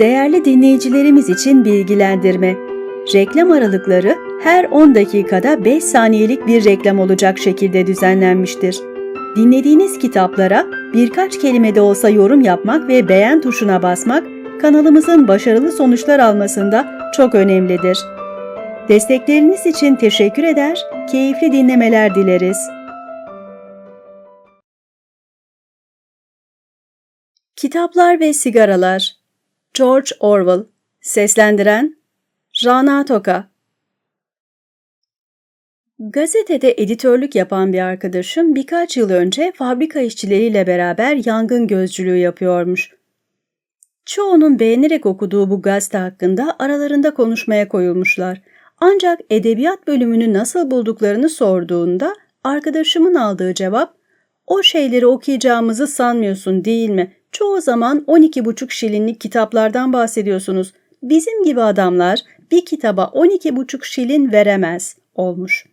Değerli dinleyicilerimiz için bilgilendirme. Reklam aralıkları her 10 dakikada 5 saniyelik bir reklam olacak şekilde düzenlenmiştir. Dinlediğiniz kitaplara birkaç kelime de olsa yorum yapmak ve beğen tuşuna basmak kanalımızın başarılı sonuçlar almasında çok önemlidir. Destekleriniz için teşekkür eder, keyifli dinlemeler dileriz. Kitaplar ve Sigaralar George Orwell Seslendiren Rana Toka Gazetede editörlük yapan bir arkadaşım birkaç yıl önce fabrika işçileriyle beraber yangın gözcülüğü yapıyormuş. Çoğunun beğenerek okuduğu bu gazete hakkında aralarında konuşmaya koyulmuşlar. Ancak edebiyat bölümünü nasıl bulduklarını sorduğunda arkadaşımın aldığı cevap o şeyleri okuyacağımızı sanmıyorsun değil mi? Çoğu zaman 12,5 şilinlik kitaplardan bahsediyorsunuz. Bizim gibi adamlar bir kitaba 12,5 şilin veremez olmuş.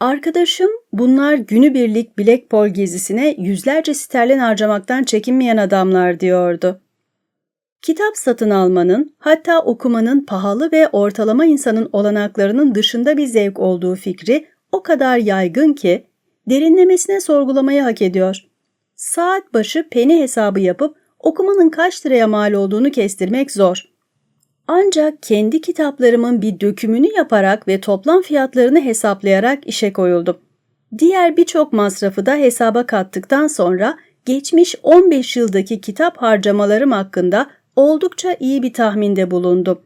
Arkadaşım bunlar günübirlik Blackpool gezisine yüzlerce sterlin harcamaktan çekinmeyen adamlar diyordu. Kitap satın almanın, hatta okumanın pahalı ve ortalama insanın olanaklarının dışında bir zevk olduğu fikri o kadar yaygın ki derinlemesine sorgulamayı hak ediyor. Saat başı peni hesabı yapıp okumanın kaç liraya mal olduğunu kestirmek zor. Ancak kendi kitaplarımın bir dökümünü yaparak ve toplam fiyatlarını hesaplayarak işe koyuldum. Diğer birçok masrafı da hesaba kattıktan sonra geçmiş 15 yıldaki kitap harcamalarım hakkında oldukça iyi bir tahminde bulundum.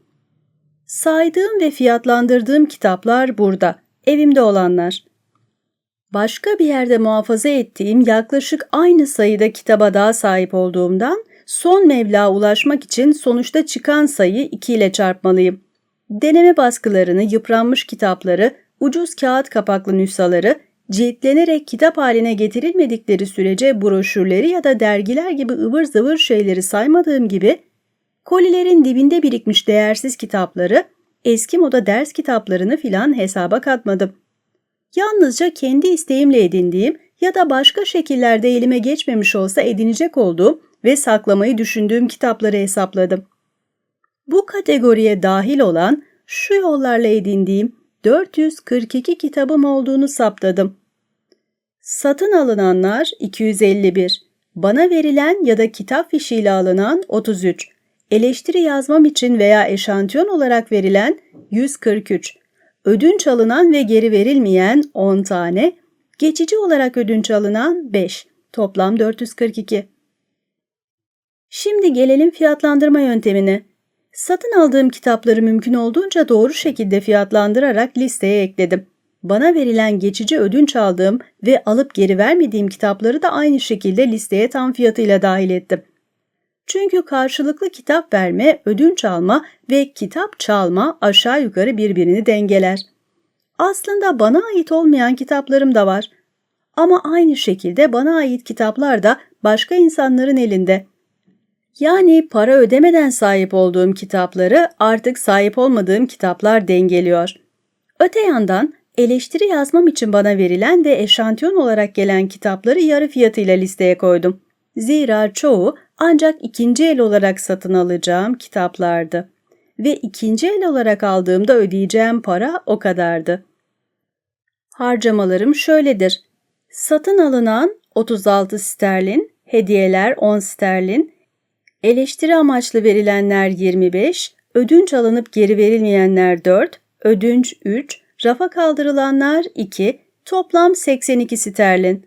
Saydığım ve fiyatlandırdığım kitaplar burada, evimde olanlar. Başka bir yerde muhafaza ettiğim yaklaşık aynı sayıda kitaba daha sahip olduğumdan son meblağa ulaşmak için sonuçta çıkan sayı 2 ile çarpmalıyım. Deneme baskılarını, yıpranmış kitapları, ucuz kağıt kapaklı nüshaları, ciltlenerek kitap haline getirilmedikleri sürece broşürleri ya da dergiler gibi ıvır zıvır şeyleri saymadığım gibi kolilerin dibinde birikmiş değersiz kitapları, eski moda ders kitaplarını filan hesaba katmadım. Yalnızca kendi isteğimle edindiğim ya da başka şekillerde elime geçmemiş olsa edinecek olduğum ve saklamayı düşündüğüm kitapları hesapladım. Bu kategoriye dahil olan şu yollarla edindiğim 442 kitabım olduğunu saptadım. Satın alınanlar 251, bana verilen ya da kitap fişiyle alınan 33, eleştiri yazmam için veya eşantiyon olarak verilen 143, ödünç alınan ve geri verilmeyen 10 tane, geçici olarak ödünç alınan 5, toplam 442. Şimdi gelelim fiyatlandırma yöntemine. Satın aldığım kitapları mümkün olduğunca doğru şekilde fiyatlandırarak listeye ekledim. Bana verilen geçici ödünç aldığım ve alıp geri vermediğim kitapları da aynı şekilde listeye tam fiyatıyla dahil ettim. Çünkü karşılıklı kitap verme, ödünç alma ve kitap çalma aşağı yukarı birbirini dengeler. Aslında bana ait olmayan kitaplarım da var. Ama aynı şekilde bana ait kitaplar da başka insanların elinde. Yani para ödemeden sahip olduğum kitapları artık sahip olmadığım kitaplar dengeliyor. Öte yandan eleştiri yazmam için bana verilen ve eşantiyon olarak gelen kitapları yarı fiyatıyla listeye koydum. Zira çoğu ancak ikinci el olarak satın alacağım kitaplardı. Ve ikinci el olarak aldığımda ödeyeceğim para o kadardı. Harcamalarım şöyledir. Satın alınan 36 sterlin, hediyeler 10 sterlin, Eleştiri amaçlı verilenler 25, ödünç alınıp geri verilmeyenler 4, ödünç 3, rafa kaldırılanlar 2, toplam 82 sterlin.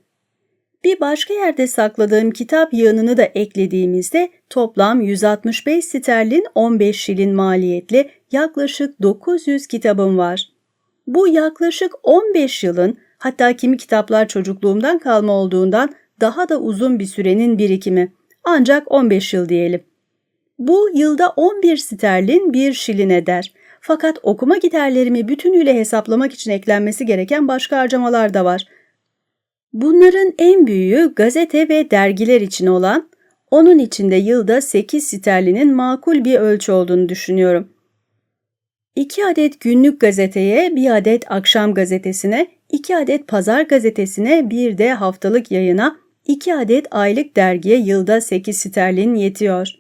Bir başka yerde sakladığım kitap yığınını da eklediğimizde toplam 165 sterlin 15 şilin maliyetli yaklaşık 900 kitabım var. Bu yaklaşık 15 yılın hatta kimi kitaplar çocukluğumdan kalma olduğundan daha da uzun bir sürenin birikimi ancak 15 yıl diyelim. Bu yılda 11 sterlin 1 şilin eder. Fakat okuma giderlerimi bütünüyle hesaplamak için eklenmesi gereken başka harcamalar da var. Bunların en büyüğü gazete ve dergiler için olan, onun içinde yılda 8 sterlinin makul bir ölçü olduğunu düşünüyorum. 2 adet günlük gazeteye, 1 adet akşam gazetesine, 2 adet pazar gazetesine, bir de haftalık yayına 2 adet aylık dergiye yılda 8 sterlin yetiyor.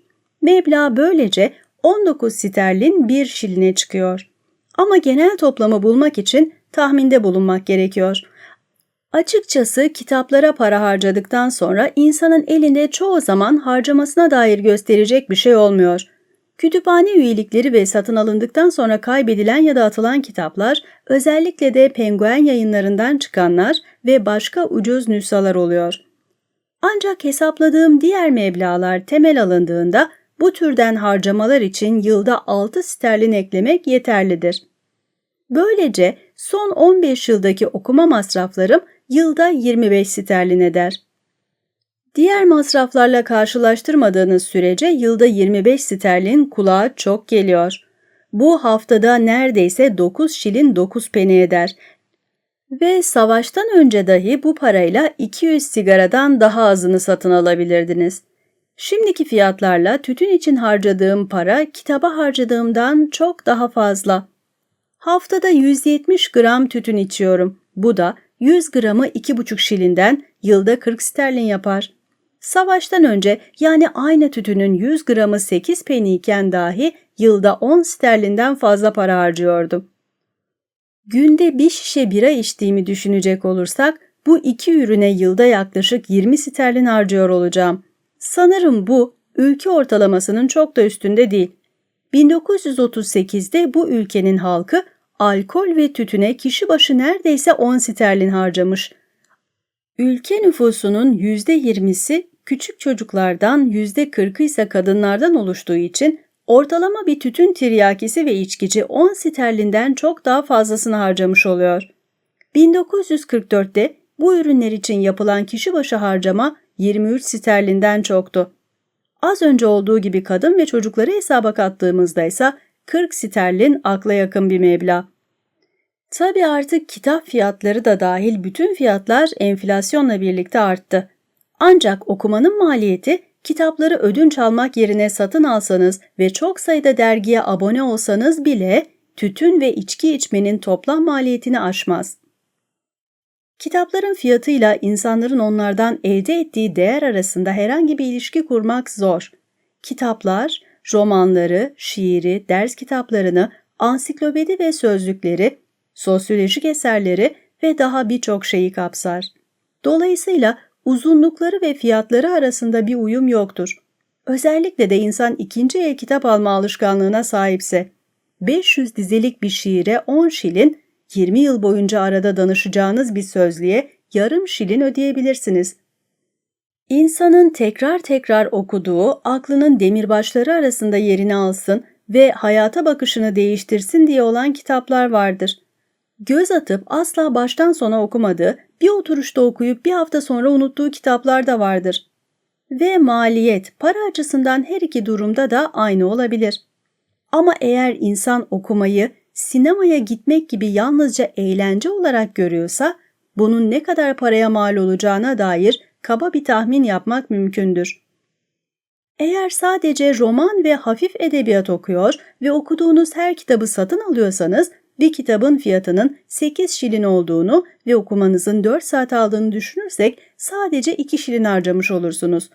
Meblağ böylece 19 sterlin 1 şiline çıkıyor. Ama genel toplamı bulmak için tahminde bulunmak gerekiyor. Açıkçası kitaplara para harcadıktan sonra insanın elinde çoğu zaman harcamasına dair gösterecek bir şey olmuyor. Kütüphane üyelikleri ve satın alındıktan sonra kaybedilen ya da atılan kitaplar, özellikle de penguen yayınlarından çıkanlar ve başka ucuz nüshalar oluyor. Ancak hesapladığım diğer meblağlar temel alındığında bu türden harcamalar için yılda 6 sterlin eklemek yeterlidir. Böylece son 15 yıldaki okuma masraflarım yılda 25 sterlin eder. Diğer masraflarla karşılaştırmadığınız sürece yılda 25 sterlin kulağa çok geliyor. Bu haftada neredeyse 9 şilin 9 peni eder ve savaştan önce dahi bu parayla 200 sigaradan daha azını satın alabilirdiniz. Şimdiki fiyatlarla tütün için harcadığım para kitaba harcadığımdan çok daha fazla. Haftada 170 gram tütün içiyorum. Bu da 100 gramı 2,5 şilinden yılda 40 sterlin yapar. Savaştan önce yani aynı tütünün 100 gramı 8 peni iken dahi yılda 10 sterlinden fazla para harcıyordum. Günde bir şişe bira içtiğimi düşünecek olursak bu iki ürüne yılda yaklaşık 20 sterlin harcıyor olacağım. Sanırım bu ülke ortalamasının çok da üstünde değil. 1938'de bu ülkenin halkı alkol ve tütüne kişi başı neredeyse 10 sterlin harcamış. Ülke nüfusunun %20'si küçük çocuklardan %40'ı ise kadınlardan oluştuğu için ortalama bir tütün tiryakisi ve içkici 10 sterlinden çok daha fazlasını harcamış oluyor. 1944'te bu ürünler için yapılan kişi başı harcama 23 sterlinden çoktu. Az önce olduğu gibi kadın ve çocukları hesaba kattığımızda ise 40 sterlin akla yakın bir meblağ. Tabi artık kitap fiyatları da dahil bütün fiyatlar enflasyonla birlikte arttı. Ancak okumanın maliyeti kitapları ödünç almak yerine satın alsanız ve çok sayıda dergiye abone olsanız bile tütün ve içki içmenin toplam maliyetini aşmaz. Kitapların fiyatıyla insanların onlardan elde ettiği değer arasında herhangi bir ilişki kurmak zor. Kitaplar, romanları, şiiri, ders kitaplarını, ansiklopedi ve sözlükleri, sosyolojik eserleri ve daha birçok şeyi kapsar. Dolayısıyla uzunlukları ve fiyatları arasında bir uyum yoktur. Özellikle de insan ikinci el kitap alma alışkanlığına sahipse, 500 dizelik bir şiire 10 şilin, 20 yıl boyunca arada danışacağınız bir sözlüğe yarım şilin ödeyebilirsiniz. İnsanın tekrar tekrar okuduğu aklının demirbaşları arasında yerini alsın ve hayata bakışını değiştirsin diye olan kitaplar vardır. Göz atıp asla baştan sona okumadığı, bir oturuşta okuyup bir hafta sonra unuttuğu kitaplar da vardır. Ve maliyet para açısından her iki durumda da aynı olabilir. Ama eğer insan okumayı sinemaya gitmek gibi yalnızca eğlence olarak görüyorsa, bunun ne kadar paraya mal olacağına dair kaba bir tahmin yapmak mümkündür. Eğer sadece roman ve hafif edebiyat okuyor ve okuduğunuz her kitabı satın alıyorsanız bir kitabın fiyatının 8 şilin olduğunu ve okumanızın 4 saat aldığını düşünürsek sadece 2 şilin harcamış olursunuz.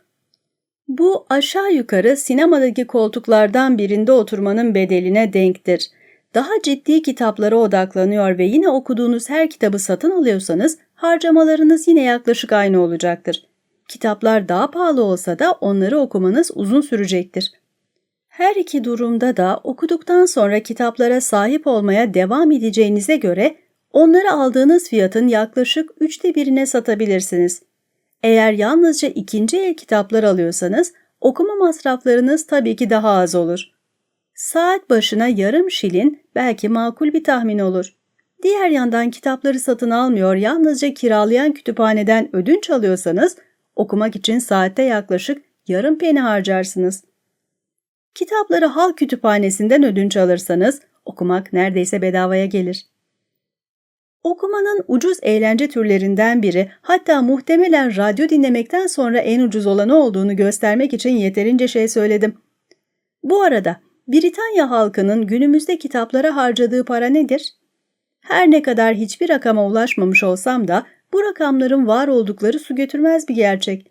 Bu aşağı yukarı sinemadaki koltuklardan birinde oturmanın bedeline denktir. Daha ciddi kitaplara odaklanıyor ve yine okuduğunuz her kitabı satın alıyorsanız harcamalarınız yine yaklaşık aynı olacaktır. Kitaplar daha pahalı olsa da onları okumanız uzun sürecektir. Her iki durumda da okuduktan sonra kitaplara sahip olmaya devam edeceğinize göre onları aldığınız fiyatın yaklaşık üçte birine satabilirsiniz. Eğer yalnızca ikinci el kitaplar alıyorsanız okuma masraflarınız tabii ki daha az olur. Saat başına yarım şilin belki makul bir tahmin olur. Diğer yandan kitapları satın almıyor yalnızca kiralayan kütüphaneden ödünç alıyorsanız okumak için saatte yaklaşık yarım peni harcarsınız. Kitapları halk kütüphanesinden ödünç alırsanız okumak neredeyse bedavaya gelir. Okumanın ucuz eğlence türlerinden biri hatta muhtemelen radyo dinlemekten sonra en ucuz olanı olduğunu göstermek için yeterince şey söyledim. Bu arada Britanya halkının günümüzde kitaplara harcadığı para nedir? Her ne kadar hiçbir rakama ulaşmamış olsam da bu rakamların var oldukları su götürmez bir gerçek.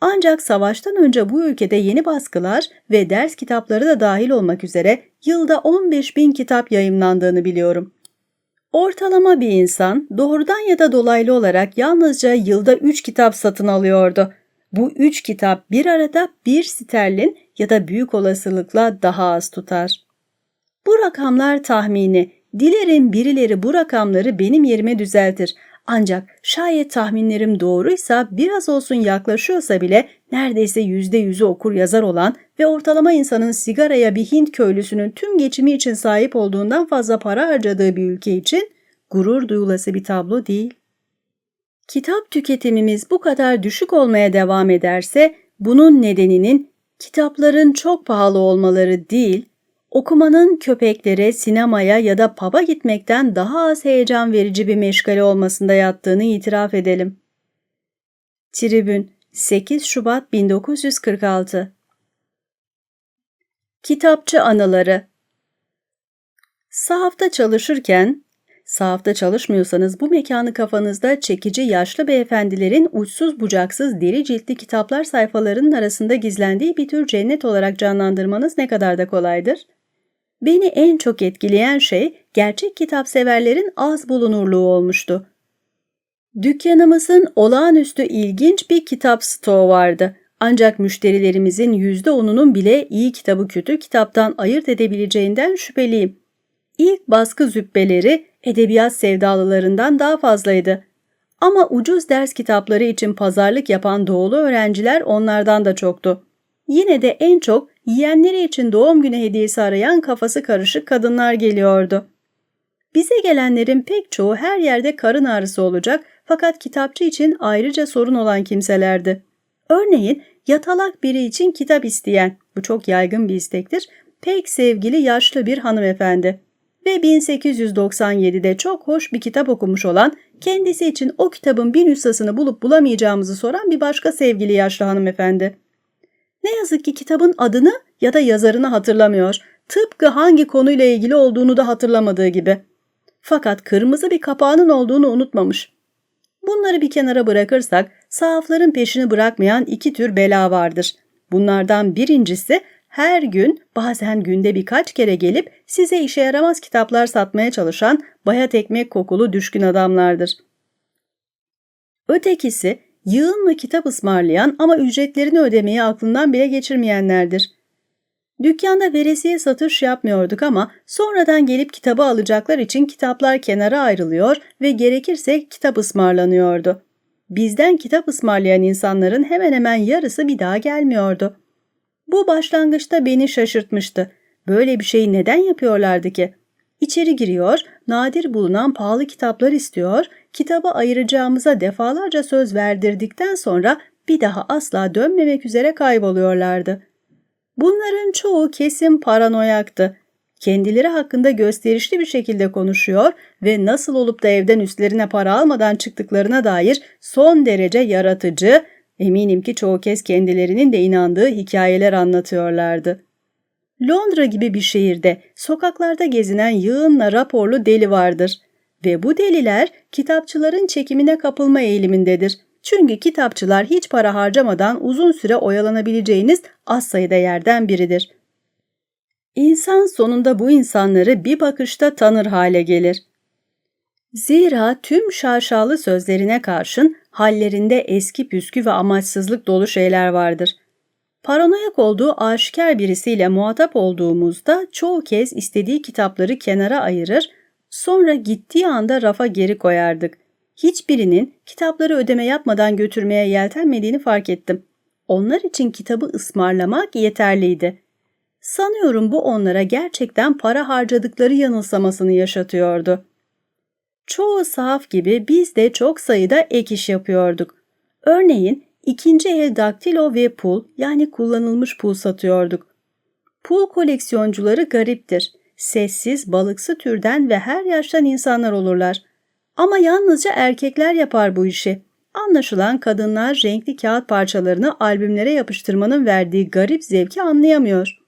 Ancak savaştan önce bu ülkede yeni baskılar ve ders kitapları da dahil olmak üzere yılda 15 bin kitap yayımlandığını biliyorum. Ortalama bir insan doğrudan ya da dolaylı olarak yalnızca yılda 3 kitap satın alıyordu. Bu 3 kitap bir arada 1 sterlin ya da büyük olasılıkla daha az tutar. Bu rakamlar tahmini. Dilerim birileri bu rakamları benim yerime düzeltir. Ancak şayet tahminlerim doğruysa biraz olsun yaklaşıyorsa bile neredeyse yüzde yüzü okur yazar olan ve ortalama insanın sigaraya bir Hint köylüsünün tüm geçimi için sahip olduğundan fazla para harcadığı bir ülke için gurur duyulası bir tablo değil. Kitap tüketimimiz bu kadar düşük olmaya devam ederse bunun nedeninin kitapların çok pahalı olmaları değil, okumanın köpeklere, sinemaya ya da pub'a gitmekten daha az heyecan verici bir meşgale olmasında yattığını itiraf edelim. Tribün 8 Şubat 1946 Kitapçı Anıları Sahafta çalışırken, sahafta çalışmıyorsanız bu mekanı kafanızda çekici yaşlı beyefendilerin uçsuz bucaksız deri ciltli kitaplar sayfalarının arasında gizlendiği bir tür cennet olarak canlandırmanız ne kadar da kolaydır. Beni en çok etkileyen şey gerçek kitap severlerin az bulunurluğu olmuştu. Dükkanımızın olağanüstü ilginç bir kitap stoğu vardı. Ancak müşterilerimizin %10'unun bile iyi kitabı kötü kitaptan ayırt edebileceğinden şüpheliyim. İlk baskı zübbeleri edebiyat sevdalılarından daha fazlaydı. Ama ucuz ders kitapları için pazarlık yapan doğulu öğrenciler onlardan da çoktu. Yine de en çok yiyenleri için doğum günü hediyesi arayan kafası karışık kadınlar geliyordu. Bize gelenlerin pek çoğu her yerde karın ağrısı olacak fakat kitapçı için ayrıca sorun olan kimselerdi. Örneğin yatalak biri için kitap isteyen, bu çok yaygın bir istektir, pek sevgili yaşlı bir hanımefendi ve 1897'de çok hoş bir kitap okumuş olan, kendisi için o kitabın bir nüshasını bulup bulamayacağımızı soran bir başka sevgili yaşlı hanımefendi. Ne yazık ki kitabın adını ya da yazarını hatırlamıyor. Tıpkı hangi konuyla ilgili olduğunu da hatırlamadığı gibi. Fakat kırmızı bir kapağının olduğunu unutmamış. Bunları bir kenara bırakırsak sahafların peşini bırakmayan iki tür bela vardır. Bunlardan birincisi her gün bazen günde birkaç kere gelip size işe yaramaz kitaplar satmaya çalışan bayat ekmek kokulu düşkün adamlardır. Ötekisi yığınla kitap ısmarlayan ama ücretlerini ödemeyi aklından bile geçirmeyenlerdir. Dükkanda veresiye satış yapmıyorduk ama sonradan gelip kitabı alacaklar için kitaplar kenara ayrılıyor ve gerekirse kitap ısmarlanıyordu. Bizden kitap ısmarlayan insanların hemen hemen yarısı bir daha gelmiyordu. Bu başlangıçta beni şaşırtmıştı. Böyle bir şeyi neden yapıyorlardı ki? İçeri giriyor, nadir bulunan pahalı kitaplar istiyor, kitabı ayıracağımıza defalarca söz verdirdikten sonra bir daha asla dönmemek üzere kayboluyorlardı. Bunların çoğu kesin paranoyaktı. Kendileri hakkında gösterişli bir şekilde konuşuyor ve nasıl olup da evden üstlerine para almadan çıktıklarına dair son derece yaratıcı, eminim ki çoğu kez kendilerinin de inandığı hikayeler anlatıyorlardı. Londra gibi bir şehirde sokaklarda gezinen yığınla raporlu deli vardır ve bu deliler kitapçıların çekimine kapılma eğilimindedir. Çünkü kitapçılar hiç para harcamadan uzun süre oyalanabileceğiniz az sayıda yerden biridir. İnsan sonunda bu insanları bir bakışta tanır hale gelir. Zira tüm şaşalı sözlerine karşın hallerinde eski püskü ve amaçsızlık dolu şeyler vardır. Paranoyak olduğu aşikar birisiyle muhatap olduğumuzda çoğu kez istediği kitapları kenara ayırır, sonra gittiği anda rafa geri koyardık. Hiçbirinin kitapları ödeme yapmadan götürmeye yeltenmediğini fark ettim. Onlar için kitabı ısmarlamak yeterliydi. Sanıyorum bu onlara gerçekten para harcadıkları yanılsamasını yaşatıyordu. Çoğu sahaf gibi biz de çok sayıda ek iş yapıyorduk. Örneğin ikinci el daktilo ve pul yani kullanılmış pul satıyorduk. Pul koleksiyoncuları gariptir. Sessiz, balıksı türden ve her yaştan insanlar olurlar. Ama yalnızca erkekler yapar bu işi. Anlaşılan kadınlar renkli kağıt parçalarını albümlere yapıştırmanın verdiği garip zevki anlayamıyor.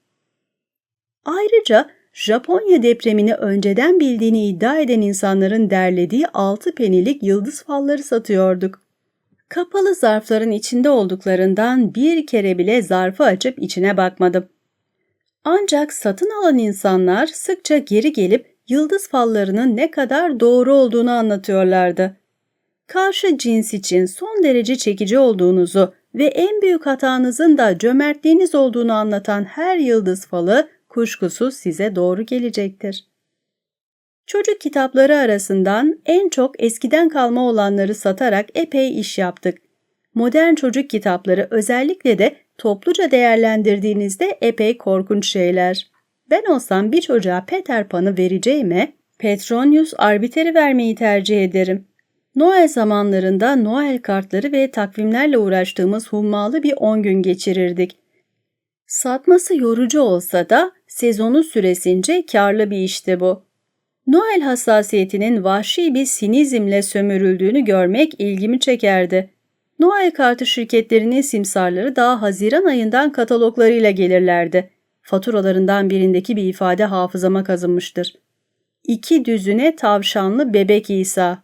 Ayrıca Japonya depremini önceden bildiğini iddia eden insanların derlediği altı penilik yıldız falları satıyorduk. Kapalı zarfların içinde olduklarından bir kere bile zarfı açıp içine bakmadım. Ancak satın alan insanlar sıkça geri gelip yıldız fallarının ne kadar doğru olduğunu anlatıyorlardı. Karşı cins için son derece çekici olduğunuzu ve en büyük hatanızın da cömertliğiniz olduğunu anlatan her yıldız falı kuşkusuz size doğru gelecektir. Çocuk kitapları arasından en çok eskiden kalma olanları satarak epey iş yaptık. Modern çocuk kitapları özellikle de topluca değerlendirdiğinizde epey korkunç şeyler. Ben olsam bir çocuğa Peter Pan'ı vereceğime Petronius Arbiter'i vermeyi tercih ederim. Noel zamanlarında Noel kartları ve takvimlerle uğraştığımız hummalı bir 10 gün geçirirdik. Satması yorucu olsa da sezonu süresince karlı bir işti bu. Noel hassasiyetinin vahşi bir sinizmle sömürüldüğünü görmek ilgimi çekerdi. Noel kartı şirketlerinin simsarları daha Haziran ayından kataloglarıyla gelirlerdi. Faturalarından birindeki bir ifade hafızama kazınmıştır. İki düzüne tavşanlı bebek İsa.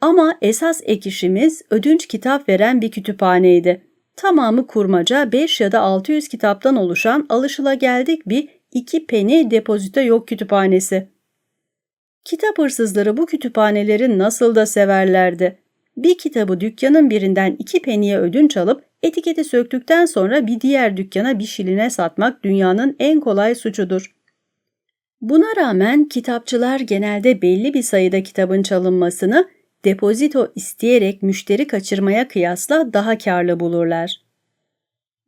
Ama esas ek işimiz ödünç kitap veren bir kütüphaneydi. Tamamı kurmaca 5 ya da 600 kitaptan oluşan alışılageldik bir iki peni depozito yok kütüphanesi. Kitap hırsızları bu kütüphaneleri nasıl da severlerdi. Bir kitabı dükkanın birinden iki peniye ödünç alıp etiketi söktükten sonra bir diğer dükkana bir şiline satmak dünyanın en kolay suçudur. Buna rağmen kitapçılar genelde belli bir sayıda kitabın çalınmasını depozito isteyerek müşteri kaçırmaya kıyasla daha karlı bulurlar.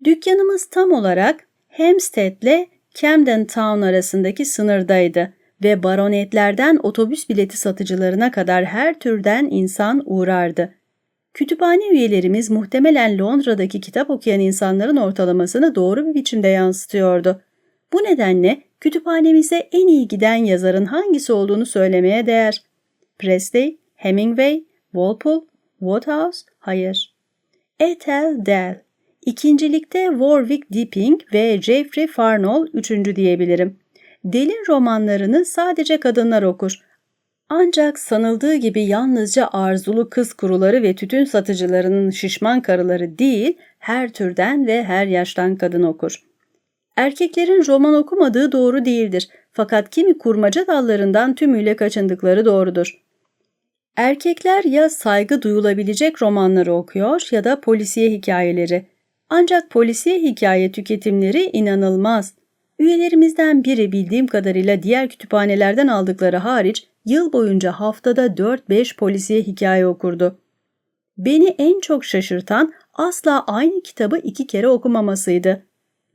Dükkanımız tam olarak Hampstead'le Camden Town arasındaki sınırdaydı ve baronetlerden otobüs bileti satıcılarına kadar her türden insan uğrardı. Kütüphane üyelerimiz muhtemelen Londra'daki kitap okuyan insanların ortalamasını doğru bir biçimde yansıtıyordu. Bu nedenle kütüphanemize en iyi giden yazarın hangisi olduğunu söylemeye değer. Presley, Hemingway, Walpole, Wodehouse, hayır. Ethel Dell. İkincilikte Warwick Deeping ve Jeffrey Farnoll üçüncü diyebilirim. Delin romanlarını sadece kadınlar okur. Ancak sanıldığı gibi yalnızca arzulu kız kuruları ve tütün satıcılarının şişman karıları değil, her türden ve her yaştan kadın okur. Erkeklerin roman okumadığı doğru değildir fakat kimi kurmaca dallarından tümüyle kaçındıkları doğrudur. Erkekler ya saygı duyulabilecek romanları okuyor ya da polisiye hikayeleri. Ancak polisiye hikaye tüketimleri inanılmaz. Üyelerimizden biri bildiğim kadarıyla diğer kütüphanelerden aldıkları hariç yıl boyunca haftada 4-5 polisiye hikaye okurdu. Beni en çok şaşırtan asla aynı kitabı iki kere okumamasıydı.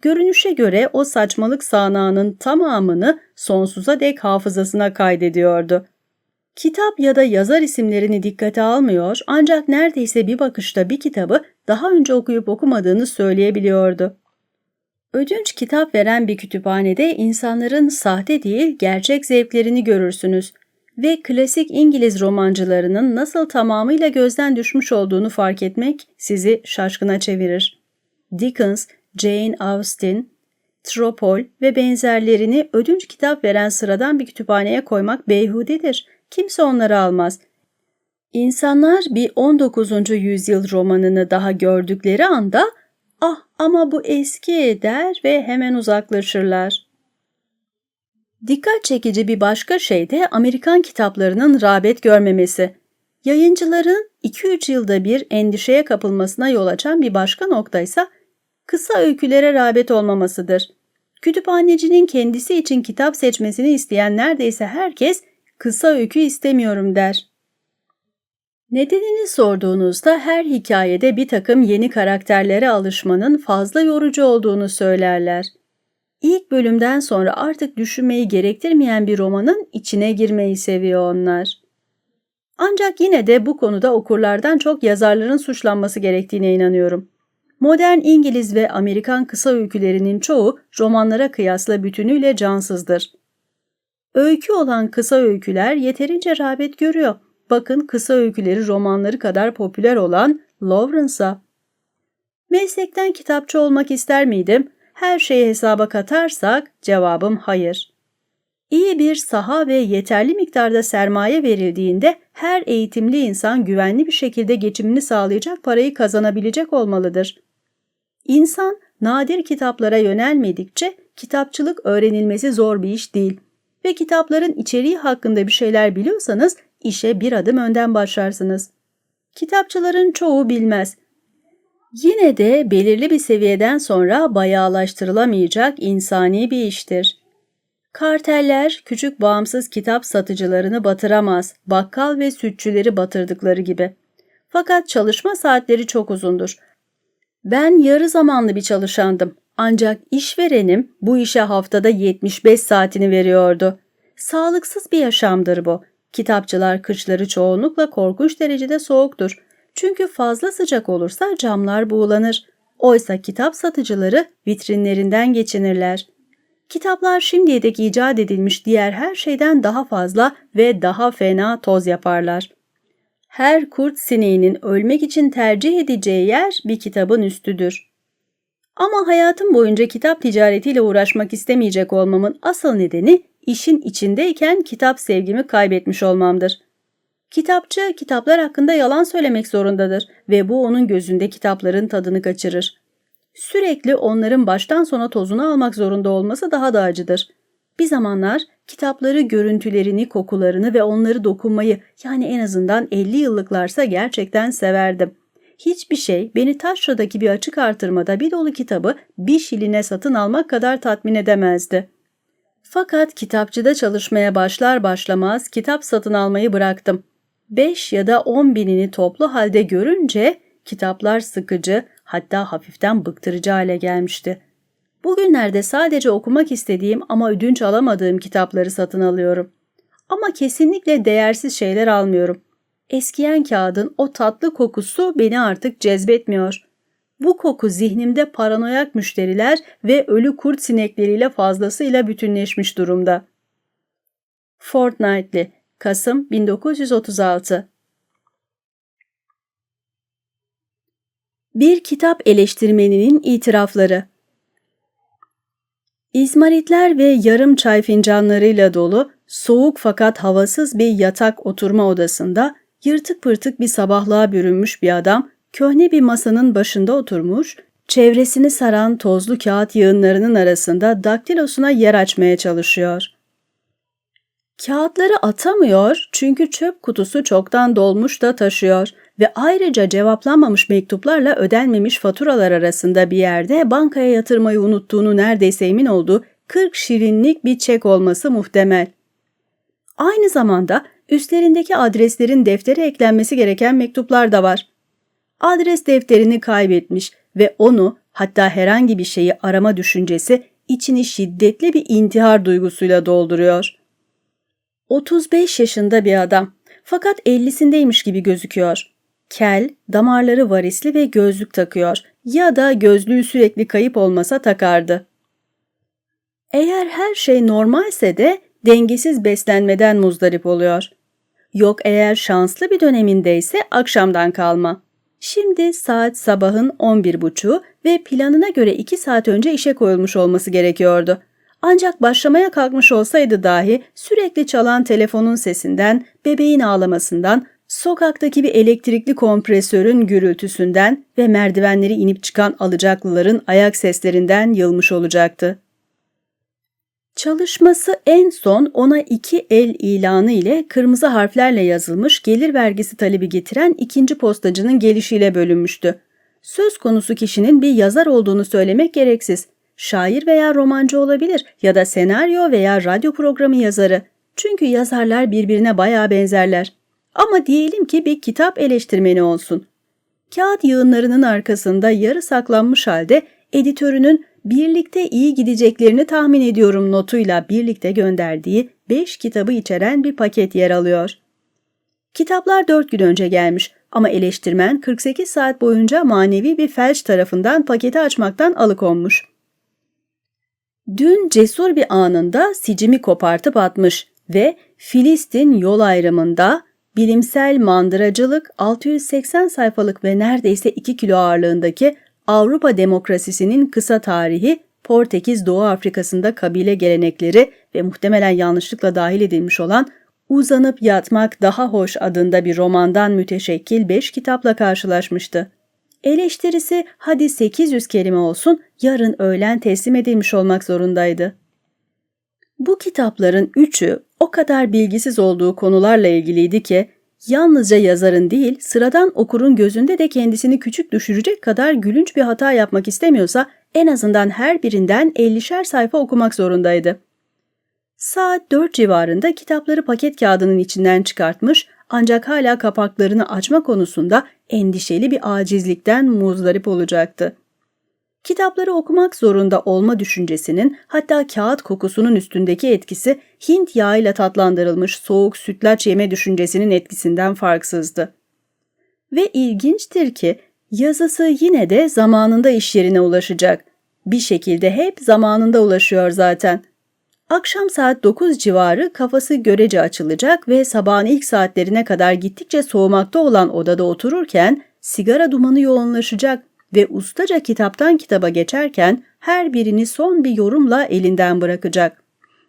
Görünüşe göre o saçmalık sağanağının tamamını sonsuza dek hafızasına kaydediyordu. Kitap ya da yazar isimlerini dikkate almıyor ancak neredeyse bir bakışta bir kitabı daha önce okuyup okumadığını söyleyebiliyordu. Ödünç kitap veren bir kütüphanede insanların sahte değil gerçek zevklerini görürsünüz ve klasik İngiliz romancılarının nasıl tamamıyla gözden düşmüş olduğunu fark etmek sizi şaşkına çevirir. Dickens, Jane Austen, Tropol ve benzerlerini ödünç kitap veren sıradan bir kütüphaneye koymak beyhudedir. Kimse onları almaz. İnsanlar bir 19. yüzyıl romanını daha gördükleri anda ah ama bu eski der ve hemen uzaklaşırlar. Dikkat çekici bir başka şey de Amerikan kitaplarının rağbet görmemesi. Yayıncıların 2-3 yılda bir endişeye kapılmasına yol açan bir başka nokta ise kısa öykülere rağbet olmamasıdır. Kütüphanecinin kendisi için kitap seçmesini isteyen neredeyse herkes kısa öykü istemiyorum der. Nedenini sorduğunuzda her hikayede bir takım yeni karakterlere alışmanın fazla yorucu olduğunu söylerler. İlk bölümden sonra artık düşünmeyi gerektirmeyen bir romanın içine girmeyi seviyor onlar. Ancak yine de bu konuda okurlardan çok yazarların suçlanması gerektiğine inanıyorum. Modern İngiliz ve Amerikan kısa öykülerinin çoğu romanlara kıyasla bütünüyle cansızdır. Öykü olan kısa öyküler yeterince rağbet görüyor. Bakın kısa öyküleri romanları kadar popüler olan Lawrence'a. Meslekten kitapçı olmak ister miydim? Her şeyi hesaba katarsak cevabım hayır. İyi bir saha ve yeterli miktarda sermaye verildiğinde her eğitimli insan güvenli bir şekilde geçimini sağlayacak parayı kazanabilecek olmalıdır. İnsan nadir kitaplara yönelmedikçe kitapçılık öğrenilmesi zor bir iş değil ve kitapların içeriği hakkında bir şeyler biliyorsanız işe bir adım önden başlarsınız. Kitapçıların çoğu bilmez. Yine de belirli bir seviyeden sonra bayağılaştırılamayacak insani bir iştir. Karteller küçük bağımsız kitap satıcılarını batıramaz, bakkal ve sütçüleri batırdıkları gibi. Fakat çalışma saatleri çok uzundur. Ben yarı zamanlı bir çalışandım. Ancak işverenim bu işe haftada 75 saatini veriyordu. Sağlıksız bir yaşamdır bu. Kitapçılar kışları çoğunlukla korkunç derecede soğuktur. Çünkü fazla sıcak olursa camlar buğulanır. Oysa kitap satıcıları vitrinlerinden geçinirler. Kitaplar şimdiye dek icat edilmiş diğer her şeyden daha fazla ve daha fena toz yaparlar. Her kurt sineğinin ölmek için tercih edeceği yer bir kitabın üstüdür. Ama hayatım boyunca kitap ticaretiyle uğraşmak istemeyecek olmamın asıl nedeni işin içindeyken kitap sevgimi kaybetmiş olmamdır. Kitapçı kitaplar hakkında yalan söylemek zorundadır ve bu onun gözünde kitapların tadını kaçırır. Sürekli onların baştan sona tozunu almak zorunda olması daha da acıdır. Bir zamanlar kitapları, görüntülerini, kokularını ve onları dokunmayı yani en azından 50 yıllıklarsa gerçekten severdim. Hiçbir şey beni taşradaki bir açık artırmada bir dolu kitabı bir şiline satın almak kadar tatmin edemezdi. Fakat kitapçıda çalışmaya başlar başlamaz kitap satın almayı bıraktım. 5 ya da 10 binini toplu halde görünce kitaplar sıkıcı hatta hafiften bıktırıcı hale gelmişti. Bugünlerde sadece okumak istediğim ama ödünç alamadığım kitapları satın alıyorum. Ama kesinlikle değersiz şeyler almıyorum. Eskiyen kağıdın o tatlı kokusu beni artık cezbetmiyor. Bu koku zihnimde paranoyak müşteriler ve ölü kurt sinekleriyle fazlasıyla bütünleşmiş durumda. Fortnightly, Kasım 1936 Bir kitap eleştirmeninin itirafları İzmaritler ve yarım çay fincanlarıyla dolu, soğuk fakat havasız bir yatak oturma odasında yırtık pırtık bir sabahlığa bürünmüş bir adam köhne bir masanın başında oturmuş, çevresini saran tozlu kağıt yığınlarının arasında daktilosuna yer açmaya çalışıyor. Kağıtları atamıyor çünkü çöp kutusu çoktan dolmuş da taşıyor ve ayrıca cevaplanmamış mektuplarla ödenmemiş faturalar arasında bir yerde bankaya yatırmayı unuttuğunu neredeyse emin olduğu 40 şirinlik bir çek olması muhtemel. Aynı zamanda üstlerindeki adreslerin deftere eklenmesi gereken mektuplar da var. Adres defterini kaybetmiş ve onu hatta herhangi bir şeyi arama düşüncesi içini şiddetli bir intihar duygusuyla dolduruyor. 35 yaşında bir adam fakat 50'sindeymiş gibi gözüküyor. Kel, damarları varisli ve gözlük takıyor ya da gözlüğü sürekli kayıp olmasa takardı. Eğer her şey normalse de dengesiz beslenmeden muzdarip oluyor. Yok eğer şanslı bir dönemindeyse akşamdan kalma. Şimdi saat sabahın 11.30'u ve planına göre 2 saat önce işe koyulmuş olması gerekiyordu. Ancak başlamaya kalkmış olsaydı dahi sürekli çalan telefonun sesinden, bebeğin ağlamasından, sokaktaki bir elektrikli kompresörün gürültüsünden ve merdivenleri inip çıkan alacaklıların ayak seslerinden yılmış olacaktı. Çalışması en son ona iki el ilanı ile kırmızı harflerle yazılmış gelir vergisi talebi getiren ikinci postacının gelişiyle bölünmüştü. Söz konusu kişinin bir yazar olduğunu söylemek gereksiz. Şair veya romancı olabilir ya da senaryo veya radyo programı yazarı. Çünkü yazarlar birbirine bayağı benzerler. Ama diyelim ki bir kitap eleştirmeni olsun. Kağıt yığınlarının arkasında yarı saklanmış halde editörünün birlikte iyi gideceklerini tahmin ediyorum notuyla birlikte gönderdiği 5 kitabı içeren bir paket yer alıyor. Kitaplar 4 gün önce gelmiş ama eleştirmen 48 saat boyunca manevi bir felç tarafından paketi açmaktan alıkonmuş. Dün cesur bir anında sicimi kopartıp atmış ve Filistin yol ayrımında bilimsel mandıracılık 680 sayfalık ve neredeyse 2 kilo ağırlığındaki Avrupa demokrasisinin kısa tarihi, Portekiz Doğu Afrika'sında kabile gelenekleri ve muhtemelen yanlışlıkla dahil edilmiş olan Uzanıp Yatmak Daha Hoş adında bir romandan müteşekkil beş kitapla karşılaşmıştı. Eleştirisi hadi 800 kelime olsun yarın öğlen teslim edilmiş olmak zorundaydı. Bu kitapların üçü o kadar bilgisiz olduğu konularla ilgiliydi ki yalnızca yazarın değil sıradan okurun gözünde de kendisini küçük düşürecek kadar gülünç bir hata yapmak istemiyorsa en azından her birinden 50'şer sayfa okumak zorundaydı. Saat 4 civarında kitapları paket kağıdının içinden çıkartmış ancak hala kapaklarını açma konusunda endişeli bir acizlikten muzdarip olacaktı. Kitapları okumak zorunda olma düşüncesinin hatta kağıt kokusunun üstündeki etkisi Hint yağıyla tatlandırılmış soğuk sütlaç yeme düşüncesinin etkisinden farksızdı. Ve ilginçtir ki yazısı yine de zamanında iş yerine ulaşacak. Bir şekilde hep zamanında ulaşıyor zaten. Akşam saat 9 civarı kafası görece açılacak ve sabahın ilk saatlerine kadar gittikçe soğumakta olan odada otururken sigara dumanı yoğunlaşacak ve ustaca kitaptan kitaba geçerken her birini son bir yorumla elinden bırakacak.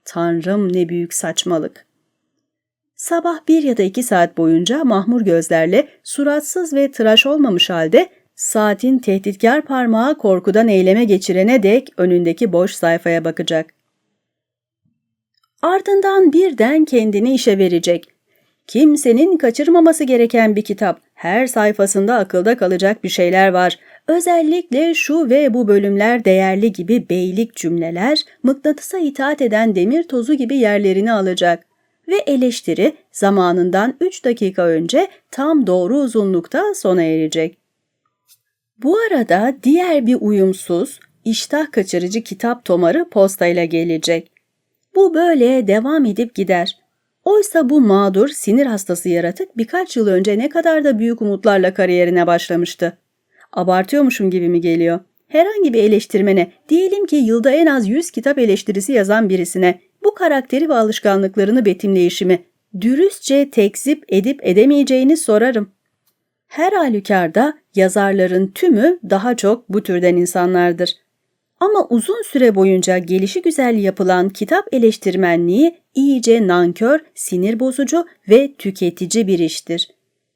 Tanrım ne büyük saçmalık. Sabah bir ya da iki saat boyunca mahmur gözlerle suratsız ve tıraş olmamış halde saatin tehditkar parmağı korkudan eyleme geçirene dek önündeki boş sayfaya bakacak. Ardından birden kendini işe verecek. Kimsenin kaçırmaması gereken bir kitap. Her sayfasında akılda kalacak bir şeyler var. Özellikle şu ve bu bölümler değerli gibi beylik cümleler, mıknatısa itaat eden demir tozu gibi yerlerini alacak. Ve eleştiri zamanından 3 dakika önce tam doğru uzunlukta sona erecek. Bu arada diğer bir uyumsuz, iştah kaçırıcı kitap tomarı postayla gelecek. Bu böyle devam edip gider. Oysa bu mağdur, sinir hastası yaratık birkaç yıl önce ne kadar da büyük umutlarla kariyerine başlamıştı. Abartıyormuşum gibi mi geliyor? Herhangi bir eleştirmene, diyelim ki yılda en az 100 kitap eleştirisi yazan birisine bu karakteri ve alışkanlıklarını betimleyişimi dürüstçe tekzip edip edemeyeceğini sorarım. Her halükarda yazarların tümü daha çok bu türden insanlardır. Ama uzun süre boyunca gelişi güzel yapılan kitap eleştirmenliği iyice nankör, sinir bozucu ve tüketici bir iştir.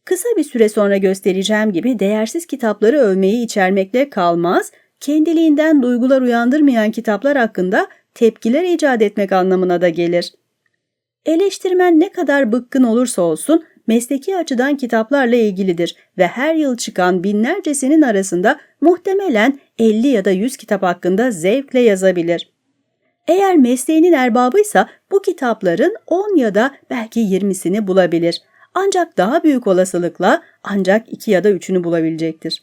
Kısa bir süre sonra göstereceğim gibi değersiz kitapları övmeyi içermekle kalmaz, kendiliğinden duygular uyandırmayan kitaplar hakkında tepkiler icat etmek anlamına da gelir. Eleştirmen ne kadar bıkkın olursa olsun mesleki açıdan kitaplarla ilgilidir ve her yıl çıkan binlercesinin arasında muhtemelen 50 ya da 100 kitap hakkında zevkle yazabilir. Eğer mesleğinin erbabıysa bu kitapların 10 ya da belki 20'sini bulabilir. Ancak daha büyük olasılıkla ancak 2 ya da 3'ünü bulabilecektir.